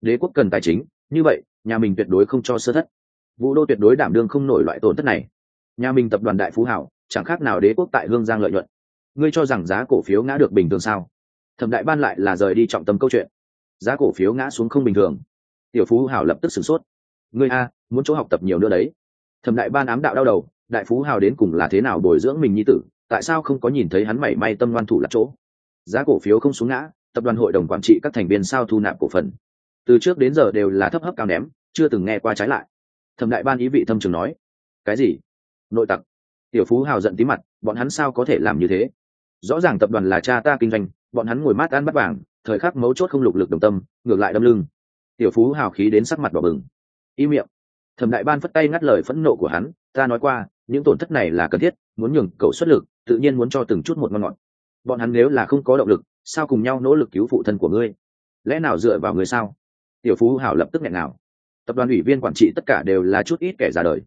Đế quốc cần tài chính, như vậy, nhà mình tuyệt đối không cho sơ thất. Vũ đô tuyệt đối đảm đương không nổi loại tổn thất này. Nhà mình tập đoàn đại phú hảo chẳng khác nào đế quốc tại hương giang lợi nhuận. Ngươi cho rằng giá cổ phiếu ngã được bình thường sao? Thẩm đại ban lại là rời đi trọng tâm câu chuyện. Giá cổ phiếu ngã xuống không bình thường. Tiểu phú hảo lập tức sửng sốt. Ngươi a, muốn chỗ học tập nhiều nữa đấy. Thẩm đại ban ám đạo đau đầu, đại phú hào đến cùng là thế nào bồi dưỡng mình nhi tử, tại sao không có nhìn thấy hắn mảy may tâm ngoan thủ lặt chỗ? Giá cổ phiếu không xuống ngã, tập đoàn hội đồng quản trị các thành viên sao thu nạp cổ phần. Từ trước đến giờ đều là thấp hấp cao ném, chưa từng nghe qua trái lại. Thẩm đại ban ý vị thâm trường nói. Cái gì? Nội tặc. Tiểu phú hào giận tí mặt, bọn hắn sao có thể làm như thế? Rõ ràng tập đoàn là cha ta kinh doanh bọn hắn ngồi mát ăn bắt vàng, thời khắc mấu chốt không lục lực đồng tâm, ngược lại đâm lưng. Tiểu phú hào khí đến sắc mặt đỏ bừng. Y miệng. Thẩm đại ban phất tay ngắt lời phẫn nộ của hắn, ta nói qua, những tổn thất này là cần thiết, muốn nhường cậu xuất lực, tự nhiên muốn cho từng chút một ngon ngọt. Bọn hắn nếu là không có động lực, sao cùng nhau nỗ lực cứu phụ thân của ngươi? Lẽ nào dựa vào người sao? Tiểu phú hảo lập tức nghẹn nào tập đoàn ủy viên quản trị tất cả đều là chút ít kẻ ra đời.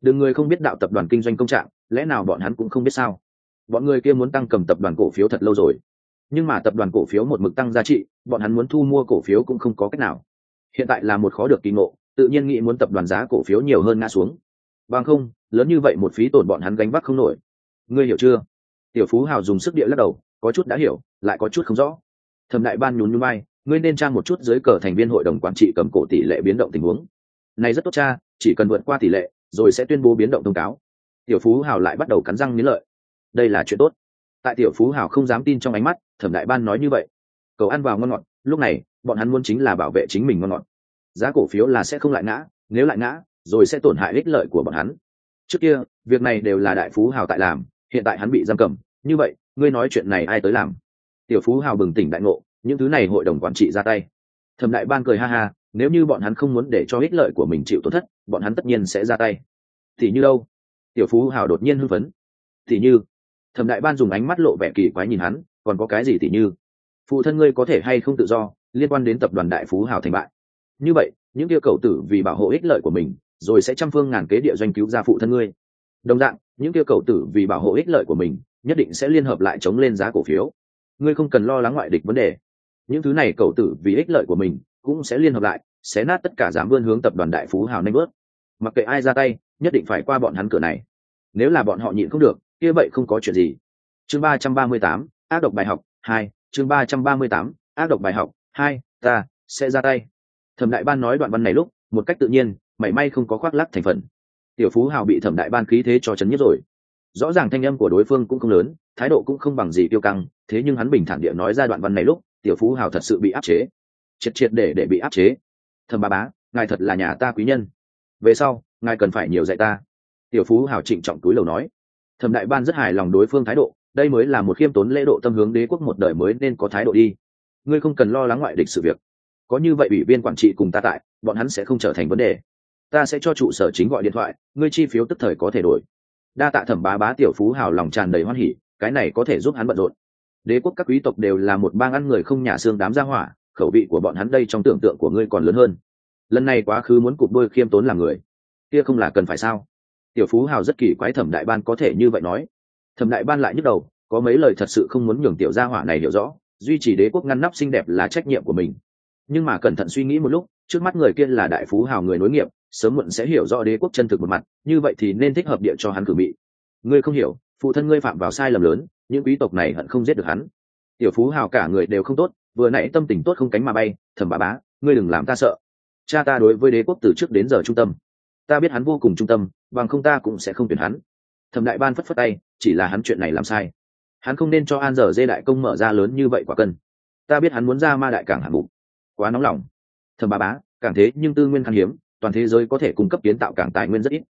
Đừng người không biết đạo tập đoàn kinh doanh công trạng, lẽ nào bọn hắn cũng không biết sao? Bọn người kia muốn tăng cầm tập đoàn cổ phiếu thật lâu rồi nhưng mà tập đoàn cổ phiếu một mực tăng giá trị, bọn hắn muốn thu mua cổ phiếu cũng không có cách nào. Hiện tại là một khó được kỳ ngộ, tự nhiên nghĩ muốn tập đoàn giá cổ phiếu nhiều hơn ngã xuống. Bằng không, lớn như vậy một phí tổn bọn hắn gánh vác không nổi. Ngươi hiểu chưa? Tiểu phú hào dùng sức địa lắc đầu, có chút đã hiểu, lại có chút không rõ. Thẩm đại ban nhún nhún bay ngươi nên trang một chút dưới cờ thành viên hội đồng quản trị cầm cổ tỷ lệ biến động tình huống. Này rất tốt cha, chỉ cần vượt qua tỷ lệ, rồi sẽ tuyên bố biến động thông cáo. Tiểu phú hào lại bắt đầu cắn răng nghiến lợi. Đây là chuyện tốt tại tiểu phú hào không dám tin trong ánh mắt, thẩm đại ban nói như vậy. Cầu ăn vào ngon ngọt, lúc này, bọn hắn muốn chính là bảo vệ chính mình ngon ngọt. Giá cổ phiếu là sẽ không lại ngã, nếu lại ngã, rồi sẽ tổn hại ích lợi của bọn hắn. Trước kia, việc này đều là đại phú hào tại làm, hiện tại hắn bị giam cầm. Như vậy, ngươi nói chuyện này ai tới làm? Tiểu phú hào bừng tỉnh đại ngộ, những thứ này hội đồng quản trị ra tay. Thẩm đại ban cười ha ha, nếu như bọn hắn không muốn để cho ích lợi của mình chịu tổn thất, bọn hắn tất nhiên sẽ ra tay. Thì như đâu? Tiểu phú hào đột nhiên hưng phấn. Thì như thẩm đại ban dùng ánh mắt lộ vẻ kỳ quái nhìn hắn, còn có cái gì thì như? Phụ thân ngươi có thể hay không tự do, liên quan đến tập đoàn đại phú hào thành bại? Như vậy, những kia cầu tử vì bảo hộ ích lợi của mình, rồi sẽ trăm phương ngàn kế địa doanh cứu ra phụ thân ngươi. Đồng dạng, những kia cầu tử vì bảo hộ ích lợi của mình, nhất định sẽ liên hợp lại chống lên giá cổ phiếu. Ngươi không cần lo lắng ngoại địch vấn đề. Những thứ này cầu tử vì ích lợi của mình cũng sẽ liên hợp lại, xé nát tất cả dám vươn hướng tập đoàn đại phú hào nanh bớt mặc kệ ai ra tay, nhất định phải qua bọn hắn cửa này. Nếu là bọn họ nhịn không được kia vậy không có chuyện gì. Chương ba trăm ba mươi tám, ác độc bài học hai, chương ba trăm ba mươi tám, ác độc bài học hai, ta sẽ ra tay. Thẩm đại ban nói đoạn văn này lúc, một cách tự nhiên, mảy may không có khoác lắc thành phần. Tiểu phú hào bị thẩm đại ban khí thế cho chấn nhất rồi. Rõ ràng thanh âm của đối phương cũng không lớn, thái độ cũng không bằng gì tiêu căng, thế nhưng hắn bình thản địa nói ra đoạn văn này lúc, tiểu phú hào thật sự bị áp chế. Triệt triệt để để bị áp chế. Thầm ba bá, ngài thật là nhà ta quý nhân. Về sau, ngài cần phải nhiều dạy ta. Tiểu phú hào trịnh trọng túi lầu nói thẩm đại ban rất hài lòng đối phương thái độ, đây mới là một khiêm tốn lễ độ tâm hướng đế quốc một đời mới nên có thái độ đi. Ngươi không cần lo lắng ngoại địch sự việc. Có như vậy ủy viên quản trị cùng ta tại, bọn hắn sẽ không trở thành vấn đề. Ta sẽ cho trụ sở chính gọi điện thoại, ngươi chi phiếu tức thời có thể đổi. Đa tạ thẩm bá bá tiểu phú hào lòng tràn đầy hoan hỉ, cái này có thể giúp hắn bận rộn. Đế quốc các quý tộc đều là một bang ăn người không nhà xương đám gia hỏa, khẩu vị của bọn hắn đây trong tưởng tượng của ngươi còn lớn hơn. Lần này quá khứ muốn cục đôi khiêm tốn làm người, kia không là cần phải sao? Tiểu phú hào rất kỳ quái thẩm đại ban có thể như vậy nói. Thẩm đại ban lại nhức đầu, có mấy lời thật sự không muốn nhường tiểu gia hỏa này hiểu rõ, duy trì đế quốc ngăn nắp xinh đẹp là trách nhiệm của mình. Nhưng mà cẩn thận suy nghĩ một lúc, trước mắt người kia là đại phú hào người nối nghiệp, sớm muộn sẽ hiểu rõ đế quốc chân thực một mặt, như vậy thì nên thích hợp địa cho hắn cử bị ngươi không hiểu, phụ thân ngươi phạm vào sai lầm lớn, những quý tộc này hận không giết được hắn. Tiểu phú hào cả người đều không tốt, vừa nãy tâm tình tốt không cánh mà bay thầm bà bá, ngươi đừng làm ta sợ. Cha ta đối với đế quốc từ trước đến giờ trung tâm ta biết hắn vô cùng trung tâm, bằng không ta cũng sẽ không tuyển hắn. Thẩm đại ban phất phất tay, chỉ là hắn chuyện này làm sai. Hắn không nên cho an dở dê đại công mở ra lớn như vậy quả cân. Ta biết hắn muốn ra ma đại cảng hạng mục. Quá nóng lòng. Thầm ba bá, càng thế nhưng tư nguyên khan hiếm, toàn thế giới có thể cung cấp kiến tạo cảng tài nguyên rất ít.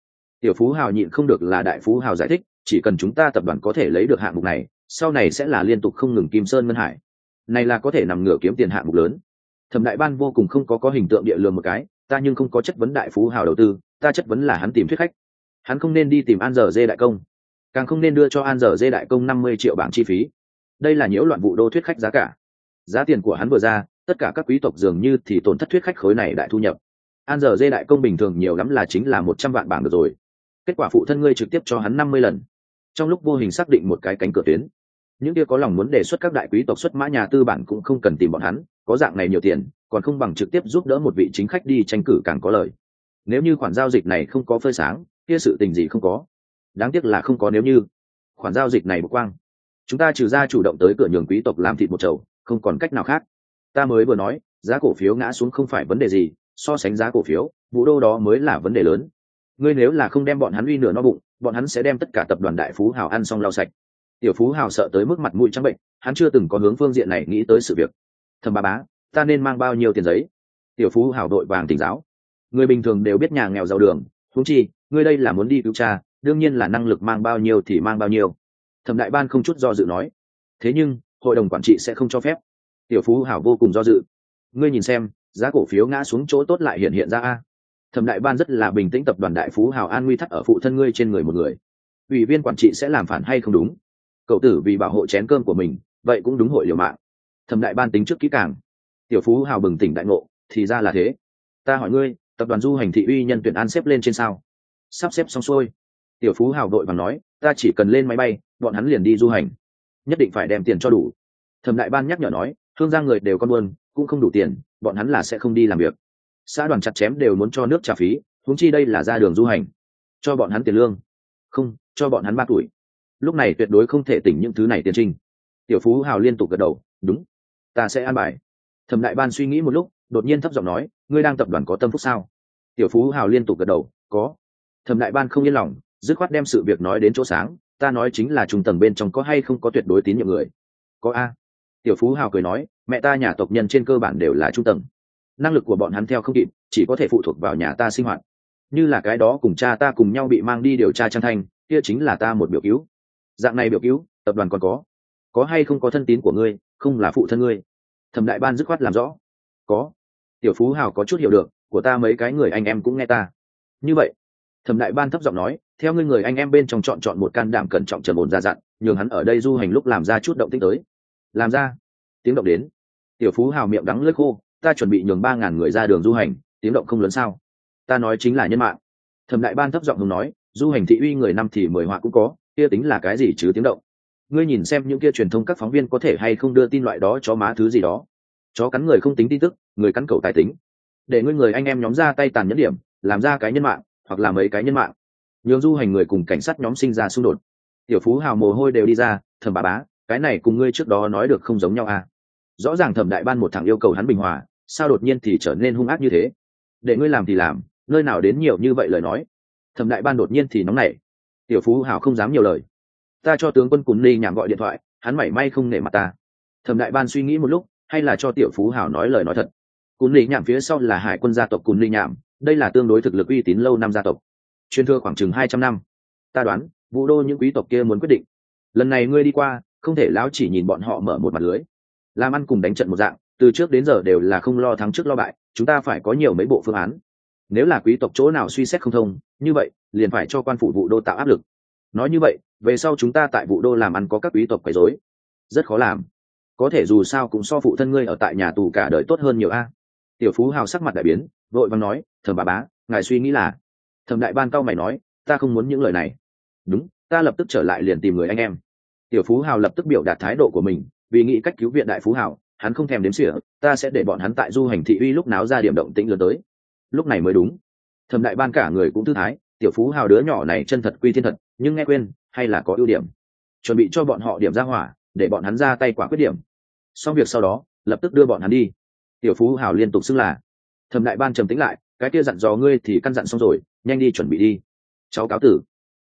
Tiểu phú hào nhịn không được là đại phú hào giải thích, chỉ cần chúng ta tập đoàn có thể lấy được hạng mục này, sau này sẽ là liên tục không ngừng kim sơn ngân hải. Này là có thể nằm ngửa kiếm tiền hạng mục lớn. Thẩm đại ban vô cùng không có có hình tượng địa lường một cái ta nhưng không có chất vấn đại phú hào đầu tư, ta chất vấn là hắn tìm thuyết khách. Hắn không nên đi tìm an dở dê đại công, càng không nên đưa cho an dở dê đại công năm mươi triệu bảng chi phí. Đây là nhiễu loạn vụ đô thuyết khách giá cả. Giá tiền của hắn vừa ra, tất cả các quý tộc dường như thì tổn thất thuyết khách khối này đại thu nhập. An dở dê đại công bình thường nhiều lắm là chính là một trăm vạn bảng được rồi. Kết quả phụ thân ngươi trực tiếp cho hắn năm mươi lần. Trong lúc vô hình xác định một cái cánh cửa tuyến, những kia có lòng muốn đề xuất các đại quý tộc xuất mã nhà tư bản cũng không cần tìm bọn hắn, có dạng này nhiều tiền còn không bằng trực tiếp giúp đỡ một vị chính khách đi tranh cử càng có lợi. nếu như khoản giao dịch này không có phơi sáng, kia sự tình gì không có? Đáng tiếc là không có nếu như. Khoản giao dịch này bực quang. Chúng ta trừ ra chủ động tới cửa nhường quý tộc làm thịt một chầu, không còn cách nào khác. Ta mới vừa nói, giá cổ phiếu ngã xuống không phải vấn đề gì, so sánh giá cổ phiếu, vũ đô đó mới là vấn đề lớn. Ngươi nếu là không đem bọn hắn uy nửa no bụng, bọn hắn sẽ đem tất cả tập đoàn đại phú hào ăn xong lau sạch. Tiểu phú hào sợ tới mức mặt mũi trắng bệnh, hắn chưa từng có hướng phương diện này nghĩ tới sự việc. Thầm ba bá ta nên mang bao nhiêu tiền giấy? Tiểu phú hảo đội vàng tỉnh giáo. Người bình thường đều biết nhà nghèo giàu đường thúng chi ngươi đây là muốn đi cứu cha, đương nhiên là năng lực mang bao nhiêu thì mang bao nhiêu. Thẩm đại ban không chút do dự nói. Thế nhưng, hội đồng quản trị sẽ không cho phép. Tiểu phú hảo vô cùng do dự. Ngươi nhìn xem, giá cổ phiếu ngã xuống chỗ tốt lại hiện hiện ra a. Thẩm đại ban rất là bình tĩnh tập đoàn đại phú hảo an nguy thắt ở phụ thân ngươi trên người một người. Ủy viên quản trị sẽ làm phản hay không đúng? Cậu tử vì bảo hộ chén cơm của mình, vậy cũng đúng hội liều mạng. Thẩm đại ban tính trước kỹ càng tiểu phú hào bừng tỉnh đại ngộ, thì ra là thế. Ta hỏi ngươi, tập đoàn du hành thị uy nhân tuyển an xếp lên trên sao? Sắp xếp xong xuôi. Tiểu phú hào đội và nói, ta chỉ cần lên máy bay, bọn hắn liền đi du hành. Nhất định phải đem tiền cho đủ. Thẩm đại ban nhắc nhở nói, thương giang người đều con buôn, cũng không đủ tiền, bọn hắn là sẽ không đi làm việc. Xã đoàn chặt chém đều muốn cho nước trả phí húng chi đây là ra đường du hành. Cho bọn hắn tiền lương. Không, cho bọn hắn ba tuổi. Lúc này tuyệt đối không thể tỉnh những thứ này tiền trinh. Tiểu phú hào liên tục gật đầu, đúng. Ta sẽ an bài thẩm đại ban suy nghĩ một lúc, đột nhiên thấp giọng nói, ngươi đang tập đoàn có tâm phúc sao? Tiểu phú hào liên tục gật đầu, có. Thẩm đại ban không yên lòng, dứt khoát đem sự việc nói đến chỗ sáng, ta nói chính là trung tầng bên trong có hay không có tuyệt đối tín nhiệm người? Có a. Tiểu phú hào cười nói, mẹ ta nhà tộc nhân trên cơ bản đều là trung tầng. Năng lực của bọn hắn theo không kịp, chỉ có thể phụ thuộc vào nhà ta sinh hoạt. Như là cái đó cùng cha ta cùng nhau bị mang đi điều tra trang thanh, kia chính là ta một biểu cứu. Dạng này biểu cứu, tập đoàn còn có. Có hay không có thân tín của ngươi, không là phụ thân ngươi thẩm đại ban dứt khoát làm rõ. Có. Tiểu phú hào có chút hiểu được, của ta mấy cái người anh em cũng nghe ta. Như vậy, thẩm đại ban thấp giọng nói, theo ngươi người anh em bên trong chọn chọn một can đảm cẩn trọng trần ổn ra dặn, nhường hắn ở đây du hành lúc làm ra chút động tích tới. Làm ra. Tiếng động đến. Tiểu phú hào miệng đắng lưỡi khô, ta chuẩn bị nhường ba ngàn người ra đường du hành, tiếng động không lớn sao? Ta nói chính là nhân mạng. Thẩm đại ban thấp giọng hùng nói, du hành thị uy người năm thì mười họa cũng có, kia tính là cái gì chứ tiếng động? Ngươi nhìn xem những kia truyền thông các phóng viên có thể hay không đưa tin loại đó cho má thứ gì đó. Chó cắn người không tính tin tức, người cắn cầu tài tính. Để ngươi người anh em nhóm ra tay tàn nhẫn điểm, làm ra cái nhân mạng, hoặc làm mấy cái nhân mạng. Nhường du hành người cùng cảnh sát nhóm sinh ra xung đột. Tiểu phú hào mồ hôi đều đi ra, thầm bà bá, cái này cùng ngươi trước đó nói được không giống nhau à? Rõ ràng thẩm đại ban một thằng yêu cầu hắn bình hòa, sao đột nhiên thì trở nên hung ác như thế? Để ngươi làm thì làm, nơi nào đến nhiều như vậy lời nói. Thẩm đại ban đột nhiên thì nóng nảy. Tiểu phú hào không dám nhiều lời ta cho tướng quân cùng ni nhảm gọi điện thoại, hắn mảy may không nể mặt ta. Thẩm đại ban suy nghĩ một lúc, hay là cho tiểu phú Hảo nói lời nói thật. Cùng ni nhảm phía sau là hải quân gia tộc cùng ni nhảm, đây là tương đối thực lực uy tín lâu năm gia tộc. Chuyên thừa khoảng chừng hai trăm năm. Ta đoán, vũ đô những quý tộc kia muốn quyết định. Lần này ngươi đi qua, không thể lão chỉ nhìn bọn họ mở một mặt lưới. Làm ăn cùng đánh trận một dạng, từ trước đến giờ đều là không lo thắng trước lo bại, chúng ta phải có nhiều mấy bộ phương án. Nếu là quý tộc chỗ nào suy xét không thông, như vậy, liền phải cho quan phủ vụ đô tạo áp lực nói như vậy, về sau chúng ta tại vụ đô làm ăn có các quý tộc quấy rối. Rất khó làm. Có thể dù sao cũng so phụ thân ngươi ở tại nhà tù cả đời tốt hơn nhiều a. Tiểu phú hào sắc mặt đại biến, vội vàng nói thầm bà bá, ngài suy nghĩ là thầm đại ban cao mày nói, ta không muốn những lời này. Đúng, ta lập tức trở lại liền tìm người anh em. Tiểu phú hào lập tức biểu đạt thái độ của mình, vì nghĩ cách cứu viện đại phú hào, hắn không thèm đếm xỉa, ta sẽ để bọn hắn tại du hành thị uy lúc náo ra điểm động tĩnh lớn tới. Lúc này mới đúng. Thẩm đại ban cả người cũng thư thái, tiểu phú hào đứa nhỏ này chân thật quy thiên thật nhưng nghe quên, hay là có ưu điểm? Chuẩn bị cho bọn họ điểm ra hỏa, để bọn hắn ra tay quả quyết điểm. Xong việc sau đó, lập tức đưa bọn hắn đi. Tiểu phú hào liên tục xưng là, thẩm đại ban trầm tính lại, cái kia dặn dò ngươi thì căn dặn xong rồi, nhanh đi chuẩn bị đi. Cháu cáo tử.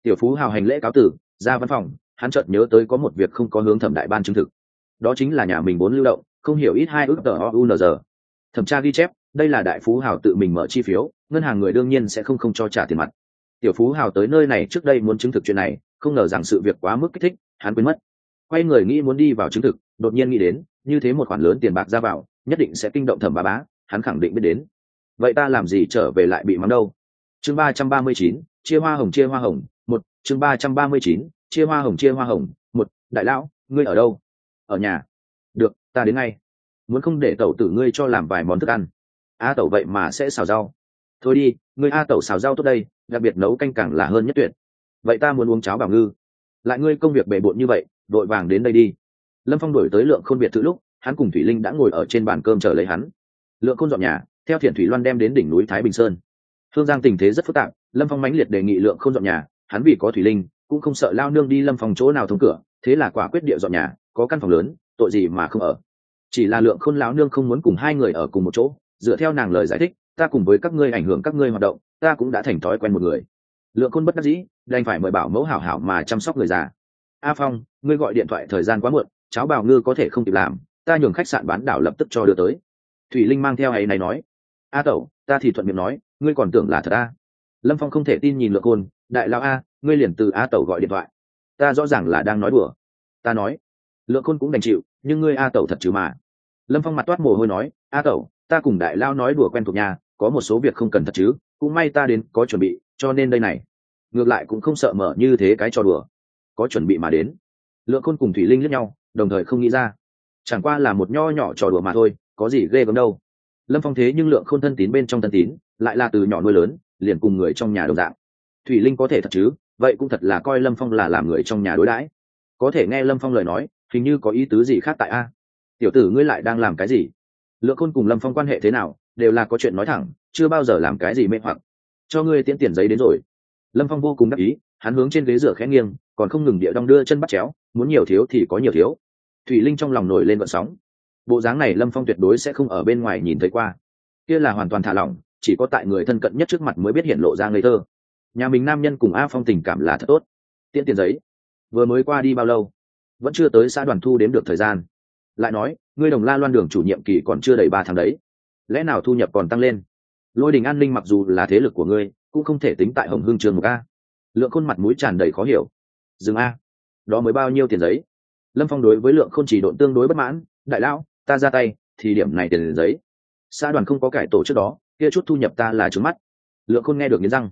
Tiểu phú hào hành lễ cáo tử, ra văn phòng, hắn chợt nhớ tới có một việc không có hướng thẩm đại ban chứng thực. Đó chính là nhà mình muốn lưu động, không hiểu ít hai ước tờ ounz thẩm tra ghi chép, đây là đại phú hào tự mình mở chi phiếu, ngân hàng người đương nhiên sẽ không không cho trả tiền mặt tiểu phú hào tới nơi này trước đây muốn chứng thực chuyện này, không ngờ rằng sự việc quá mức kích thích, hắn quên mất. Quay người nghĩ muốn đi vào chứng thực, đột nhiên nghĩ đến, như thế một khoản lớn tiền bạc ra vào, nhất định sẽ kinh động thẩm bà bá, hắn khẳng định biết đến. Vậy ta làm gì trở về lại bị mắng đâu? Chương ba trăm ba mươi chín, chia hoa hồng, chia hoa hồng, một, chương ba trăm ba mươi chín, chia hoa hồng, chia hoa hồng, một, đại lão, ngươi ở đâu? Ở nhà. Được, ta đến ngay. Muốn không để tẩu tử ngươi cho làm vài món thức ăn. A tẩu vậy mà sẽ xào rau. Thôi đi, ngươi a tẩu xào rau tốt đây đặc biệt nấu canh càng là hơn nhất tuyệt. Vậy ta muốn uống cháo bảo ngư. Lại ngươi công việc bề bộn như vậy, đội vàng đến đây đi. Lâm phong đổi tới lượng khôn biệt thự lúc, hắn cùng thủy linh đã ngồi ở trên bàn cơm chờ lấy hắn. Lượng khôn dọn nhà, theo thiện thủy loan đem đến đỉnh núi thái bình sơn. Hương giang tình thế rất phức tạp, lâm phong mãnh liệt đề nghị lượng Khôn dọn nhà, hắn vì có thủy linh, cũng không sợ lao nương đi lâm phòng chỗ nào thông cửa, thế là quả quyết địa dọn nhà, có căn phòng lớn, tội gì mà không ở. Chỉ là lượng khôn lão nương không muốn cùng hai người ở cùng một chỗ, dựa theo nàng lời giải thích ta cùng với các ngươi ảnh hưởng các ngươi hoạt động, ta cũng đã thành thói quen một người. Lượng khôn bất đắc dĩ, đành phải mời bảo mẫu hảo hảo mà chăm sóc người già. A phong, ngươi gọi điện thoại thời gian quá muộn, cháu bảo ngư có thể không kịp làm, ta nhường khách sạn bán đảo lập tức cho đưa tới. Thủy linh mang theo ấy này nói. A tẩu, ta thì thuận miệng nói, ngươi còn tưởng là thật a lâm phong không thể tin nhìn lượng khôn, đại lao a, ngươi liền từ a tẩu gọi điện thoại. Ta rõ ràng là đang nói đùa. Ta nói. Lượng khôn cũng đành chịu, nhưng ngươi a tẩu thật chứ mà. Lâm phong mặt toát mồ hôi nói, a tẩu, ta cùng đại lao nói đùa quen thuộc nhà có một số việc không cần thật chứ, cũng may ta đến, có chuẩn bị, cho nên đây này. Ngược lại cũng không sợ mở như thế cái trò đùa. Có chuẩn bị mà đến. Lượng khôn cùng thủy linh lẫn nhau, đồng thời không nghĩ ra. Chẳng qua là một nho nhỏ trò đùa mà thôi, có gì ghê gớm đâu. Lâm phong thế nhưng lượng k h ô n thân tín bên trong thân tín, lại là từ nhỏ nuôi lớn, liền cùng người trong nhà đồng dạng. Thủy linh có thể thật chứ? Vậy cũng thật là coi lâm phong là làm người trong nhà đối đãi. Có thể nghe lâm phong lời nói, hình như có ý tứ gì khác tại a? Tiểu tử ngươi lại đang làm cái gì? Lượng khôn cùng lâm phong quan hệ thế nào? Đều là có chuyện nói thẳng, chưa bao giờ làm cái gì mê hoặc. Cho ngươi tiễn tiền giấy đến rồi. Lâm phong vô cùng đắc ý, hắn hướng trên ghế rửa khẽ nghiêng, còn không ngừng địa đong đưa chân bắt chéo, muốn nhiều thiếu thì có nhiều thiếu. Thủy linh trong lòng nổi lên vận sóng. Bộ dáng này lâm phong tuyệt đối sẽ không ở bên ngoài nhìn thấy qua. Kia là hoàn toàn thả lỏng, chỉ có tại người thân cận nhất trước mặt mới biết hiện lộ ra ngây thơ. Nhà mình nam nhân cùng a phong tình cảm là thật tốt. Tiễn tiền giấy. Vừa mới qua đi bao lâu? Vẫn chưa tới xã đoàn thu đếm được thời gian. Lại nói, ngươi đồng la loan đường chủ nhiệm kỳ còn chưa đầy ba tháng đấy lẽ nào thu nhập còn tăng lên? Lôi đình an ninh mặc dù là thế lực của ngươi, cũng không thể tính tại hồng hương trường một a. Lượng khôn mặt mũi tràn đầy khó hiểu. Dừng a. Đó mới bao nhiêu tiền giấy? Lâm phong đối với lượng k h ô n chỉ độn tương đối bất mãn, đại lão, ta ra tay, thì điểm này tiền giấy. Xã đoàn không có cải tổ trước đó, kia chút thu nhập ta là trứng mắt. Lượng khôn nghe được nghiến răng.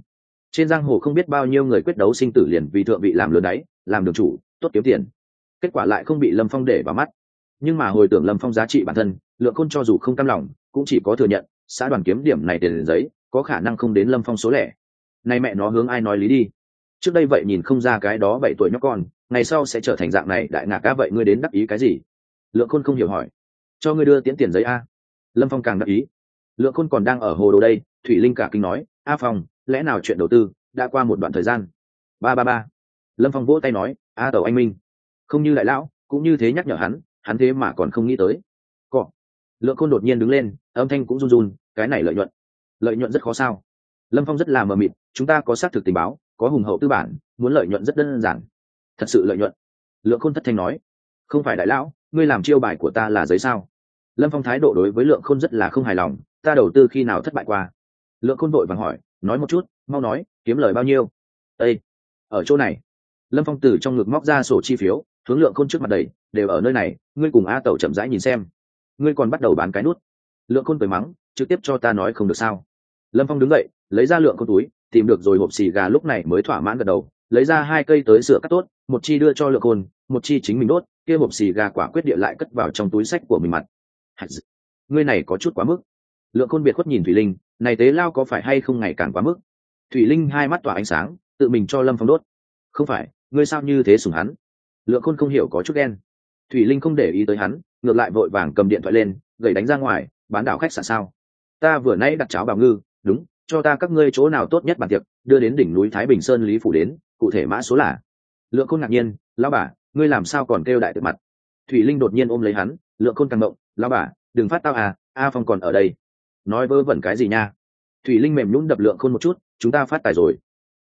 Trên giang hồ không biết bao nhiêu người quyết đấu sinh tử liền vì thượng vị làm lớn đáy, làm đường chủ, tốt kiếm tiền. Kết quả lại không bị lâm phong để vào mắt nhưng mà hồi tưởng lâm phong giá trị bản thân, lượng khôn cho dù không cam lòng, cũng chỉ có thừa nhận, xã đoàn kiếm điểm này tiền giấy, có khả năng không đến lâm phong số lẻ. Nay mẹ nó hướng ai nói lý đi? Trước đây vậy nhìn không ra cái đó bảy tuổi nhóc con, ngày sau sẽ trở thành dạng này, đại ngạc cá vậy ngươi đến đắc ý cái gì? Lượng khôn không hiểu hỏi. Cho ngươi đưa tiễn tiền giấy a. Lâm phong càng đắc ý. Lượng khôn còn đang ở hồ đồ đây, thủy linh cả kinh nói, a phong, lẽ nào chuyện đầu tư đã qua một đoạn thời gian? Ba ba ba. Lâm phong vỗ tay nói, a tàu anh minh. Không như đại lão, cũng như thế nhắc nhở hắn hắn thế mà còn không nghĩ tới. Cọ. Lượng khôn đột nhiên đứng lên, âm thanh cũng run run, cái này lợi nhuận. Lợi nhuận rất khó sao? Lâm phong rất là mờ mịt, chúng ta có xác thực tình báo, có hùng hậu tư bản, muốn lợi nhuận rất đơn giản. Thật sự lợi nhuận. Lượng khôn thất thanh nói. Không phải đại lão, ngươi làm chiêu bài của ta là giấy sao? Lâm phong thái độ đối với lượng khôn rất là không hài lòng, ta đầu tư khi nào thất bại qua? Lượng khôn vội vàng hỏi, nói một chút, mau nói, kiếm lời bao nhiêu? Ây ở chỗ này. Lâm phong từ trong ngực móc ra sổ chi phiếu hướng lượng khôn trước mặt đầy, đều ở nơi này, ngươi cùng a tẩu chậm rãi nhìn xem. Ngươi còn bắt đầu bán cái nút. Lượng khôn cười mắng, trực tiếp cho ta nói không được sao. Lâm phong đứng dậy, lấy ra lượng khôn túi, tìm được rồi hộp xì gà lúc này mới thỏa mãn gật đầu, lấy ra hai cây tới sửa cắt tốt, một chi đưa cho lượng khôn, một chi chính mình đốt, kia hộp xì gà quả quyết địa lại cất vào trong túi sách của mình mặt. Ngươi này có chút quá mức. Lượng khôn biệt khuất nhìn thủy linh, này tế lao có phải hay không ngày càng quá mức? Thủy linh hai mắt tỏa ánh sáng, tự mình cho lâm phong đốt. Không phải, ngươi sao như thế sùng hắn? Lượng khôn không hiểu có chút đen thủy linh không để ý tới hắn, ngược lại vội vàng cầm điện thoại lên gầy đánh ra ngoài, bán đảo khách sạn sao? Ta vừa nãy đặt cháo bào ngư. Đúng, cho ta các ngươi chỗ nào tốt nhất bàn tiệc, đưa đến đỉnh núi thái bình sơn lý phủ đến, cụ thể mã số là. Lượng khôn ngạc nhiên lao bà, ngươi làm sao còn kêu đại tự mặt? Thủy linh đột nhiên ôm lấy hắn, lượng khôn càng động lao bà, đừng phát tao à a phong còn ở đây. Nói vớ vẩn cái gì nha? Thủy linh mềm nhún đập lượng khôn một chút, chúng ta phát tài rồi.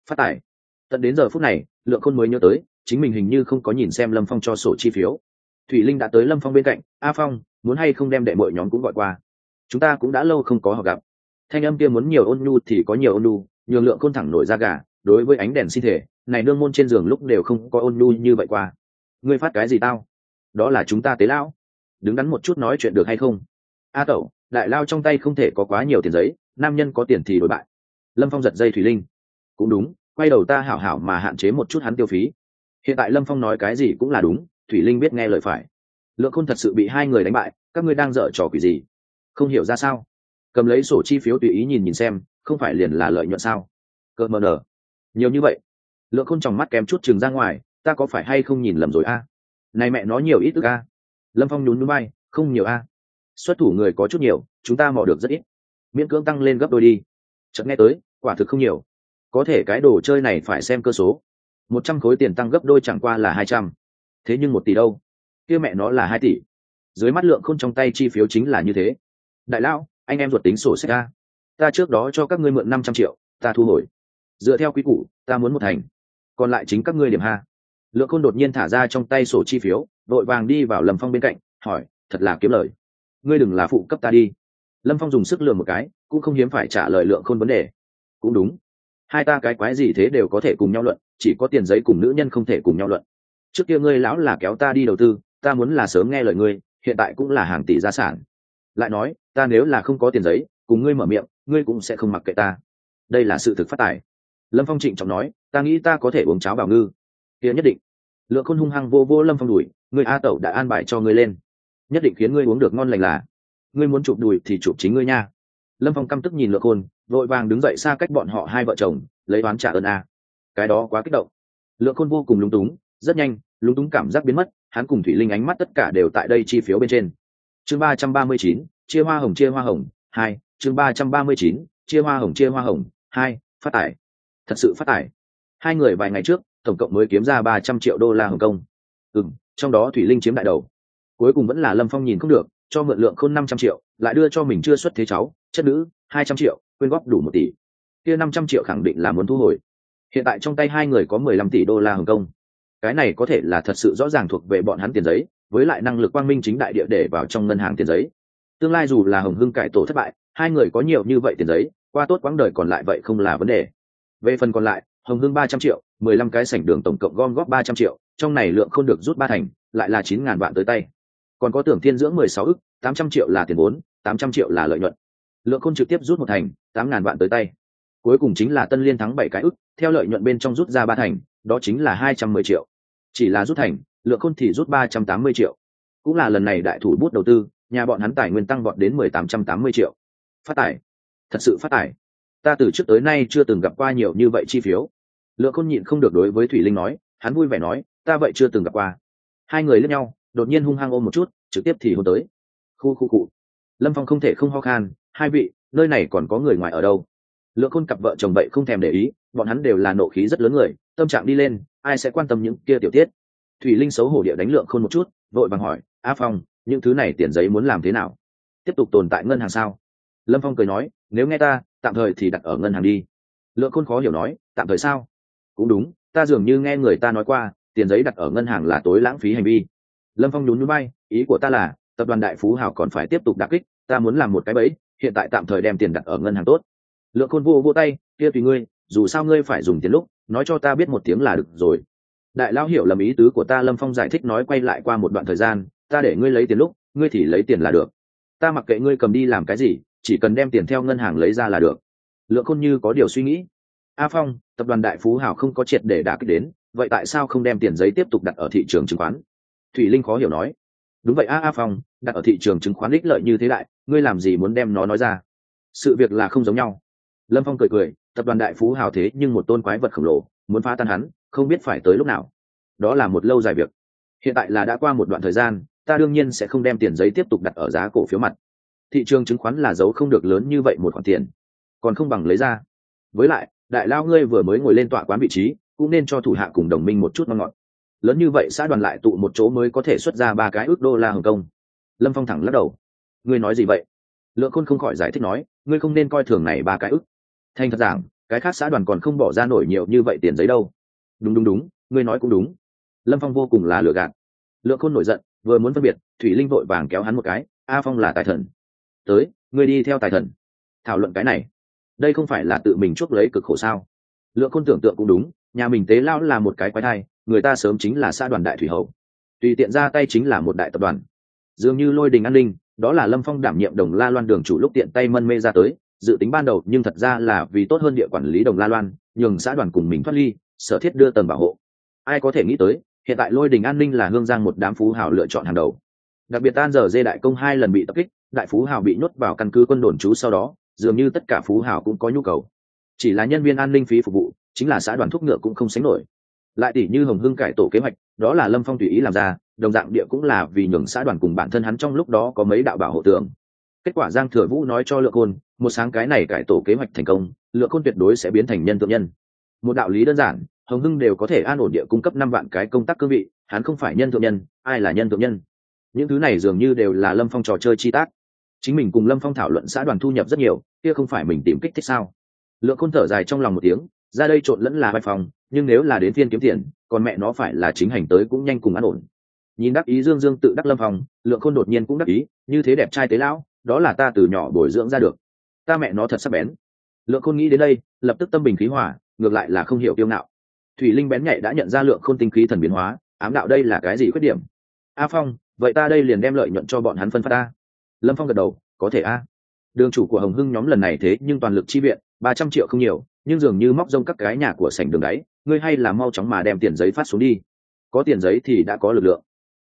Phát tài? Tận đến giờ phút này, lượng khôn mới nhớ tới chính mình hình như không có nhìn xem lâm phong cho sổ chi phiếu. Thủy linh đã tới lâm phong bên cạnh, a phong, muốn hay không đem đệ mọi nhóm cũng gọi qua? Chúng ta cũng đã lâu không có họ gặp. Thanh âm kia muốn nhiều ôn nhu thì có nhiều ôn nhu, nhường lượng khôn thẳng nổi ra gà, đối với ánh đèn sinh thể, này nương môn trên giường lúc đều không có ôn nhu như vậy qua. Ngươi phát cái gì tao? Đó là chúng ta tế lão. Đứng đắn một chút nói chuyện được hay không? A tẩu, đại lao trong tay không thể có quá nhiều tiền giấy, nam nhân có tiền thì đổi bại. Lâm phong giật dây thủy linh. Cũng đúng, quay đầu ta hảo hảo mà hạn chế một chút hắn tiêu phí hiện tại lâm phong nói cái gì cũng là đúng, thủy linh biết nghe lời phải. Lượng khôn thật sự bị hai người đánh bại, các ngươi đang dở trò quỷ gì? Không hiểu ra sao. Cầm lấy sổ chi phiếu tùy ý nhìn nhìn xem, không phải liền là lợi nhuận sao? Cơ mờ nở nhiều như vậy. Lượng khôn tròng mắt kém chút chừng ra ngoài, ta có phải hay không nhìn lầm rồi a? Này mẹ nó nhiều ít tức a. Lâm phong nhún núi bay không nhiều a. Xuất thủ người có chút nhiều, chúng ta mò được rất ít. Miễn cưỡng tăng lên gấp đôi đi. Chợt nghe tới, quả thực không nhiều. Có thể cái đồ chơi này phải xem cơ số một trăm khối tiền tăng gấp đôi chẳng qua là hai trăm. Thế nhưng một tỷ đâu? Kia mẹ nó là hai tỷ. Dưới mắt lượng khôn trong tay chi phiếu chính là như thế. Đại lão, anh em ruột tính sổ sách ra. Ta trước đó cho các ngươi mượn năm trăm triệu, ta thu hồi. Dựa theo quy củ, ta muốn một thành. Còn lại chính các ngươi điểm ha. Lượng khôn đột nhiên thả ra trong tay sổ chi phiếu, đội vàng đi vào lâm phong bên cạnh, hỏi, thật là kiếm lời. Ngươi đừng là phụ cấp ta đi. Lâm phong dùng sức lượng một cái, cũng không hiếm phải trả lời lượng khôn vấn đề. Cũng đúng. Hai ta cái quái gì thế đều có thể cùng nhau luận chỉ có tiền giấy cùng nữ nhân không thể cùng nhau luận. Trước kia ngươi lão là kéo ta đi đầu tư, ta muốn là sớm nghe lời ngươi, hiện tại cũng là hàng tỷ gia sản. Lại nói, ta nếu là không có tiền giấy, cùng ngươi mở miệng, ngươi cũng sẽ không mặc kệ ta. Đây là sự thực phát tài. Lâm phong trịnh trọng nói, ta nghĩ ta có thể uống cháo bảo ngư. Kia nhất định. Lượng khôn hung hăng vô vô lâm phong đùi người a tẩu đã an bài cho ngươi lên. Nhất định khiến ngươi uống được ngon lành là. Ngươi muốn chụp đùi thì chụp chính ngươi nha. Lâm phong căm tức nhìn lượng khôn, vội vàng đứng dậy xa cách bọn họ hai vợ chồng, lấy oán trả ơn a cái đó quá kích động. Lượng khôn vô cùng lúng túng, rất nhanh, lúng túng cảm giác biến mất, hắn cùng thủy linh ánh mắt tất cả đều tại đây chi phiếu bên trên. Chương ba trăm ba mươi chín, chia hoa hồng, chia hoa hồng, hai, chương ba trăm ba mươi chín, chia hoa hồng, chia hoa hồng, hai, phát tải. Thật sự phát tải. Hai người vài ngày trước, tổng cộng mới kiếm ra ba trăm triệu đô la hồng kông. Ừ m trong đó thủy linh chiếm đại đầu. Cuối cùng vẫn là lâm phong nhìn không được, cho mượn lượng khôn năm trăm triệu, lại đưa cho mình chưa xuất thế cháu, chất nữ, hai trăm triệu, quyên góp đủ một tỷ. Kia năm trăm triệu khẳng định là muốn thu hồi hiện tại trong tay hai người có mười lăm tỷ đô la hồng kông. Cái này có thể là thật sự rõ ràng thuộc về bọn hắn tiền giấy, với lại năng lực quang minh chính đại địa để vào trong ngân hàng tiền giấy. Tương lai dù là hồng hưng cải tổ thất bại, hai người có nhiều như vậy tiền giấy, qua tốt quãng đời còn lại vậy không là vấn đề. Về phần còn lại, hồng hưng ba trăm triệu, mười lăm cái sảnh đường tổng cộng gom góp ba trăm triệu, trong này lượng không được rút ba thành, lại là chín ngàn vạn tới tay. Còn có tưởng thiên dưỡng mười sáu ức, tám trăm triệu là tiền vốn, tám trăm triệu là lợi nhuận. Lượng không trực tiếp rút một thành, tám ngàn vạn tới tay cuối cùng chính là tân liên thắng bảy cái ức, theo lợi nhuận bên trong rút ra ba thành, đó chính là hai trăm mười triệu. Chỉ là rút thành, lượng khôn thì rút ba trăm tám mươi triệu. Cũng là lần này đại thủ bút đầu tư, nhà bọn hắn tài nguyên tăng vọt đến mười tám trăm tám mươi triệu. Phát tải thật sự phát tải ta từ trước tới nay chưa từng gặp qua nhiều như vậy chi phiếu. Lượng khôn nhịn không được đối với thủy linh nói, hắn vui vẻ nói, ta vậy chưa từng gặp qua. Hai người lẫn nhau, đột nhiên hung hăng ôm một chút, trực tiếp thì hôn tới. Khu khu cụ lâm phong không thể không ho khan, hai vị, nơi này còn có người ngoài ở đâu? Lượng khôn cặp vợ chồng vậy không thèm để ý, bọn hắn đều là nộ khí rất lớn người, tâm trạng đi lên, ai sẽ quan tâm những kia tiểu tiết? Thủy linh xấu hổ địa đánh lượng khôn một chút, vội bằng hỏi, a phong, những thứ này tiền giấy muốn làm thế nào? Tiếp tục tồn tại ngân hàng sao? Lâm phong cười nói, nếu nghe ta, tạm thời thì đặt ở ngân hàng đi. Lượng khôn khó hiểu nói, tạm thời sao? Cũng đúng, ta dường như nghe người ta nói qua, tiền giấy đặt ở ngân hàng là tối lãng phí hành vi. Lâm phong nhún núi bay ý của ta là, tập đoàn đại phú hảo còn phải tiếp tục đặc kích, ta muốn làm một cái bẫy, hiện tại tạm thời đem tiền đặt ở ngân hàng tốt lượng khôn vô vô tay, kia tùy ngươi, dù sao ngươi phải dùng tiền lúc, nói cho ta biết một tiếng là được rồi. Đại lão hiểu lầm ý tứ của ta, lâm phong giải thích nói quay lại qua một đoạn thời gian, ta để ngươi lấy tiền lúc, ngươi thì lấy tiền là được. Ta mặc kệ ngươi cầm đi làm cái gì, chỉ cần đem tiền theo ngân hàng lấy ra là được. Lượng khôn như có điều suy nghĩ. A phong, tập đoàn đại phú hảo không có triệt để đả kích đến, vậy tại sao không đem tiền giấy tiếp tục đặt ở thị trường chứng khoán? Thủy linh khó hiểu nói. Đúng vậy a a phong, đặt ở thị trường chứng khoán ích lợi như thế đại, ngươi làm gì muốn đem nó nói ra? Sự việc là không giống nhau lâm phong cười cười, tập đoàn đại phú hào thế nhưng một tôn quái vật khổng lồ, muốn phá tan hắn, không biết phải tới lúc nào. Đó là một lâu dài việc. Hiện tại là đã qua một đoạn thời gian, ta đương nhiên sẽ không đem tiền giấy tiếp tục đặt ở giá cổ phiếu mặt. Thị trường chứng khoán là giấu không được lớn như vậy một khoản tiền. Còn không bằng lấy ra. Với lại, đại lao ngươi vừa mới ngồi lên tọa quán vị trí, cũng nên cho thủ hạ cùng đồng minh một chút ngon ngọt. Lớn như vậy, xã đoàn lại tụ một chỗ mới có thể xuất ra ba cái ước đô la hồng kông. Lâm phong thẳng lắc đầu. Ngươi nói gì vậy? Lượng khôn không khỏi giải thích nói, ngươi không nên coi thường này ba cái ước thành thật giảng, cái khác xã đoàn còn không bỏ ra nổi nhiều như vậy tiền giấy đâu. Đúng đúng đúng, ngươi nói cũng đúng. Lâm phong vô cùng là lừa gạt. Lượng khôn nổi giận, vừa muốn phân biệt, thủy linh vội vàng kéo hắn một cái, a phong là tài thần. Tới, ngươi đi theo tài thần. Thảo luận cái này. Đây không phải là tự mình chuốc lấy cực khổ sao? Lượng khôn tưởng tượng cũng đúng, nhà mình tế lao là một cái quái thai, người ta sớm chính là xã đoàn đại thủy hậu. Tùy tiện ra tay chính là một đại tập đoàn. Dường như lôi đình an ninh, đó là lâm phong đảm nhiệm đồng la loan đường chủ lúc tiện tay mân mê ra tới dự tính ban đầu, nhưng thật ra là vì tốt hơn địa quản lý đồng la loan, nhường xã đoàn cùng mình thoát ly, sở thiết đưa tầng bảo hộ. Ai có thể nghĩ tới, hiện tại lôi đình an ninh là hương giang một đám phú hào lựa chọn hàng đầu. Đặc biệt tan giờ dê đại công hai lần bị tập kích, đại phú hào bị nhốt vào căn cứ quân đồn trú sau đó, dường như tất cả phú hào cũng có nhu cầu. Chỉ là nhân viên an ninh phí phục vụ, chính là xã đoàn thúc ngựa cũng không sánh nổi. Lại tỷ như hồng hưng cải tổ kế hoạch, đó là lâm phong tùy ý làm ra, đồng dạng địa cũng là vì nhường xã đoàn cùng bản thân hắn trong lúc đó có mấy đạo bảo hộ tường kết quả giang thừa vũ nói cho lượng côn, một sáng cái này cải tổ kế hoạch thành công lượng côn tuyệt đối sẽ biến thành nhân tượng nhân. Một đạo lý đơn giản, hồng hưng đều có thể an ổn địa cung cấp năm vạn cái công tác cương vị, hắn không phải nhân thượng nhân, ai là nhân thượng nhân? Những thứ này dường như đều là lâm phong trò chơi chi tác. Chính mình cùng lâm phong thảo luận xã đoàn thu nhập rất nhiều, kia không phải mình tìm kích thích sao? Lượng khôn thở dài trong lòng một tiếng, ra đây trộn lẫn là vai phòng, nhưng nếu là đến tiên kiếm tiền, còn mẹ nó phải là chính hành tới cũng nhanh cùng an ổn. Nhìn đắc ý dương dương tự đắc lâm phòng lượng khôn đột nhiên cũng đắc ý, như thế đẹp trai tế lão đó là ta từ nhỏ bồi dưỡng ra được. Ta mẹ nó thật sắc bén. Lượng khôn nghĩ đến đây, lập tức tâm bình khí hỏa ngược lại là không hiểu tiêu ngạo. Thủy linh bén nhạy đã nhận ra lượng khôn tinh khí thần biến hóa, ám đạo đây là cái gì khuyết điểm? A phong, vậy ta đây liền đem lợi nhuận cho bọn hắn phân phát ta lâm phong gật đầu, có thể a. Đường chủ của hồng hưng nhóm lần này thế nhưng toàn lực chi viện, ba trăm triệu không nhiều, nhưng dường như móc rông các cái nhà của sảnh đường đáy ngươi hay là mau chóng mà đem tiền giấy phát xuống đi. Có tiền giấy thì đã có lực lượng.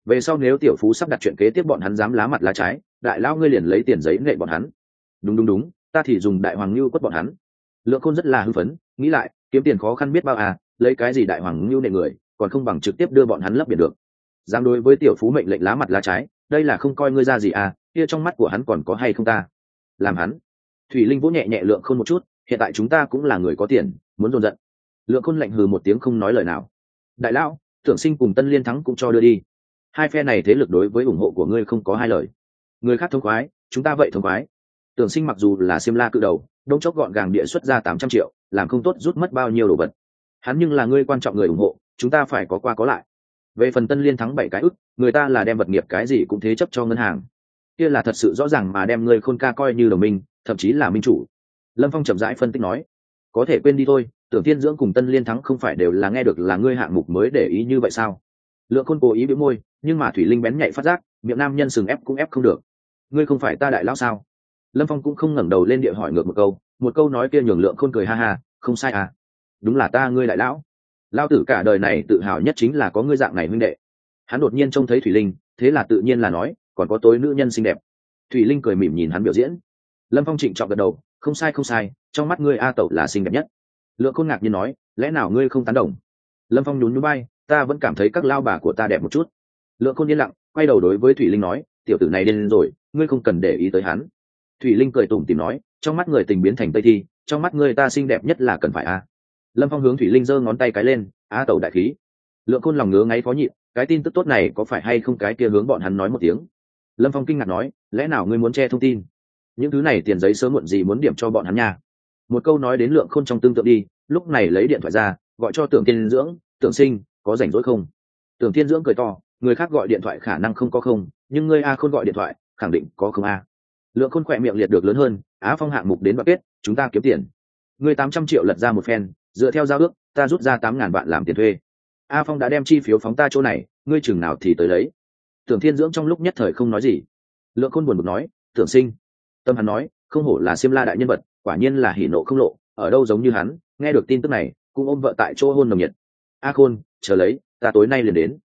Về sau nếu tiểu phú sắp đặt chuyện kế tiếp bọn hắn dám lá mặt lá trái đại lao ngươi liền lấy tiền giấy nghệ bọn hắn. Đúng đúng đúng, ta thì dùng đại hoàng ngưu quất bọn hắn. Lượng khôn rất là hưng phấn, nghĩ lại, kiếm tiền khó khăn biết bao à lấy cái gì đại hoàng ngưu nệ người, còn không bằng trực tiếp đưa bọn hắn lấp biển được. Dám đối với tiểu phú mệnh lệnh lá mặt lá trái, đây là không coi ngươi ra gì à kia trong mắt của hắn còn có hay không ta? Làm hắn. Thủy linh vỗ nhẹ nhẹ lượng khôn một chút, hiện tại chúng ta cũng là người có tiền, muốn dồn giận. Lượng khôn lạnh hừ một tiếng không nói lời nào. Đại lão tưởng sinh cùng tân liên thắng cũng cho đưa đi. Hai phe này thế lực đối với ủng hộ của ngươi không có hai lời người khác thông khoái, chúng ta vậy thông khoái. Tưởng sinh mặc dù là xiêm la cự đầu, đông chốc gọn gàng địa xuất ra tám trăm triệu, làm không tốt rút mất bao nhiêu đồ vật. Hắn nhưng là ngươi quan trọng người ủng hộ, chúng ta phải có qua có lại. Về phần tân liên thắng bảy cái ức, người ta là đem vật nghiệp cái gì cũng thế chấp cho ngân hàng. Kia là thật sự rõ ràng mà đem ngươi khôn ca coi như đồng minh, thậm chí là minh chủ. Lâm phong chậm rãi phân tích nói, có thể quên đi thôi, tưởng tiên dưỡng cùng tân liên thắng không phải đều là nghe được là ngươi hạng mục mới để ý như vậy sao? Lượng khôn cố ý bị môi, nhưng mà thủy linh bén nhạy phát giác, miệng nam nhân sừng ép cũng ép không được ngươi không phải ta đại lão sao? Lâm phong cũng không ngẩng đầu lên địa hỏi ngược một câu một câu nói kia nhường lượng khôn cười ha ha, không sai à? Đúng là ta ngươi đại lão. Lao tử cả đời này tự hào nhất chính là có ngươi dạng này huynh đệ. Hắn đột nhiên trông thấy thủy linh, thế là tự nhiên là nói, còn có tối nữ nhân xinh đẹp. Thủy linh cười mỉm nhìn hắn biểu diễn. Lâm phong trịnh trọng gật đầu, không sai không sai, trong mắt ngươi a tẩu là xinh đẹp nhất. Lượng khôn ngạc nhiên nói, lẽ nào ngươi không tán đồng? Lâm phong nhún núi bay ta vẫn cảm thấy các lao bà của ta đẹp một chút. Lượng khôn yên lặng, quay đầu đối với thủy linh nói, tiểu tử này điên rồi ngươi không cần để ý tới hắn. Thủy linh cười tủm tìm nói, trong mắt người tình biến thành tây thi, trong mắt người ta xinh đẹp nhất là cần phải a. Lâm phong hướng thủy linh giơ ngón tay cái lên, a tẩu đại khí. Lượng khôn lòng ngứa ngáy khó nhịn, cái tin tức tốt này có phải hay không cái kia hướng bọn hắn nói một tiếng? Lâm phong kinh ngạc nói, lẽ nào ngươi muốn che thông tin? Những thứ này tiền giấy sớm muộn gì muốn điểm cho bọn hắn nha. Một câu nói đến lượng khôn trong tương tượng đi, lúc này lấy điện thoại ra, gọi cho tưởng tiên dưỡng, tưởng sinh, có rảnh rỗi không? Tưởng tiên dưỡng cười to, người khác gọi điện thoại khả năng không có không, nhưng ngươi a khôn gọi điện thoại khẳng định có không a. Lượng khôn khỏe miệng liệt được lớn hơn, á phong hạng mục đến bạc kết, chúng ta kiếm tiền. Người tám trăm triệu lật ra một phen, dựa theo giao ước, ta rút ra tám ngàn vạn làm tiền thuê. A phong đã đem chi phiếu phóng ta chỗ này, ngươi chừng nào thì tới lấy. Tưởng thiên dưỡng trong lúc nhất thời không nói gì. Lượng khôn buồn bực nói, tưởng sinh. Tâm hắn nói, không hổ là xiêm la đại nhân vật, quả nhiên là hỉ nộ không lộ, ở đâu giống như hắn, nghe được tin tức này, cũng ôm vợ tại chỗ hôn nồng nhiệt. A khôn, chờ lấy, ta tối nay liền đến.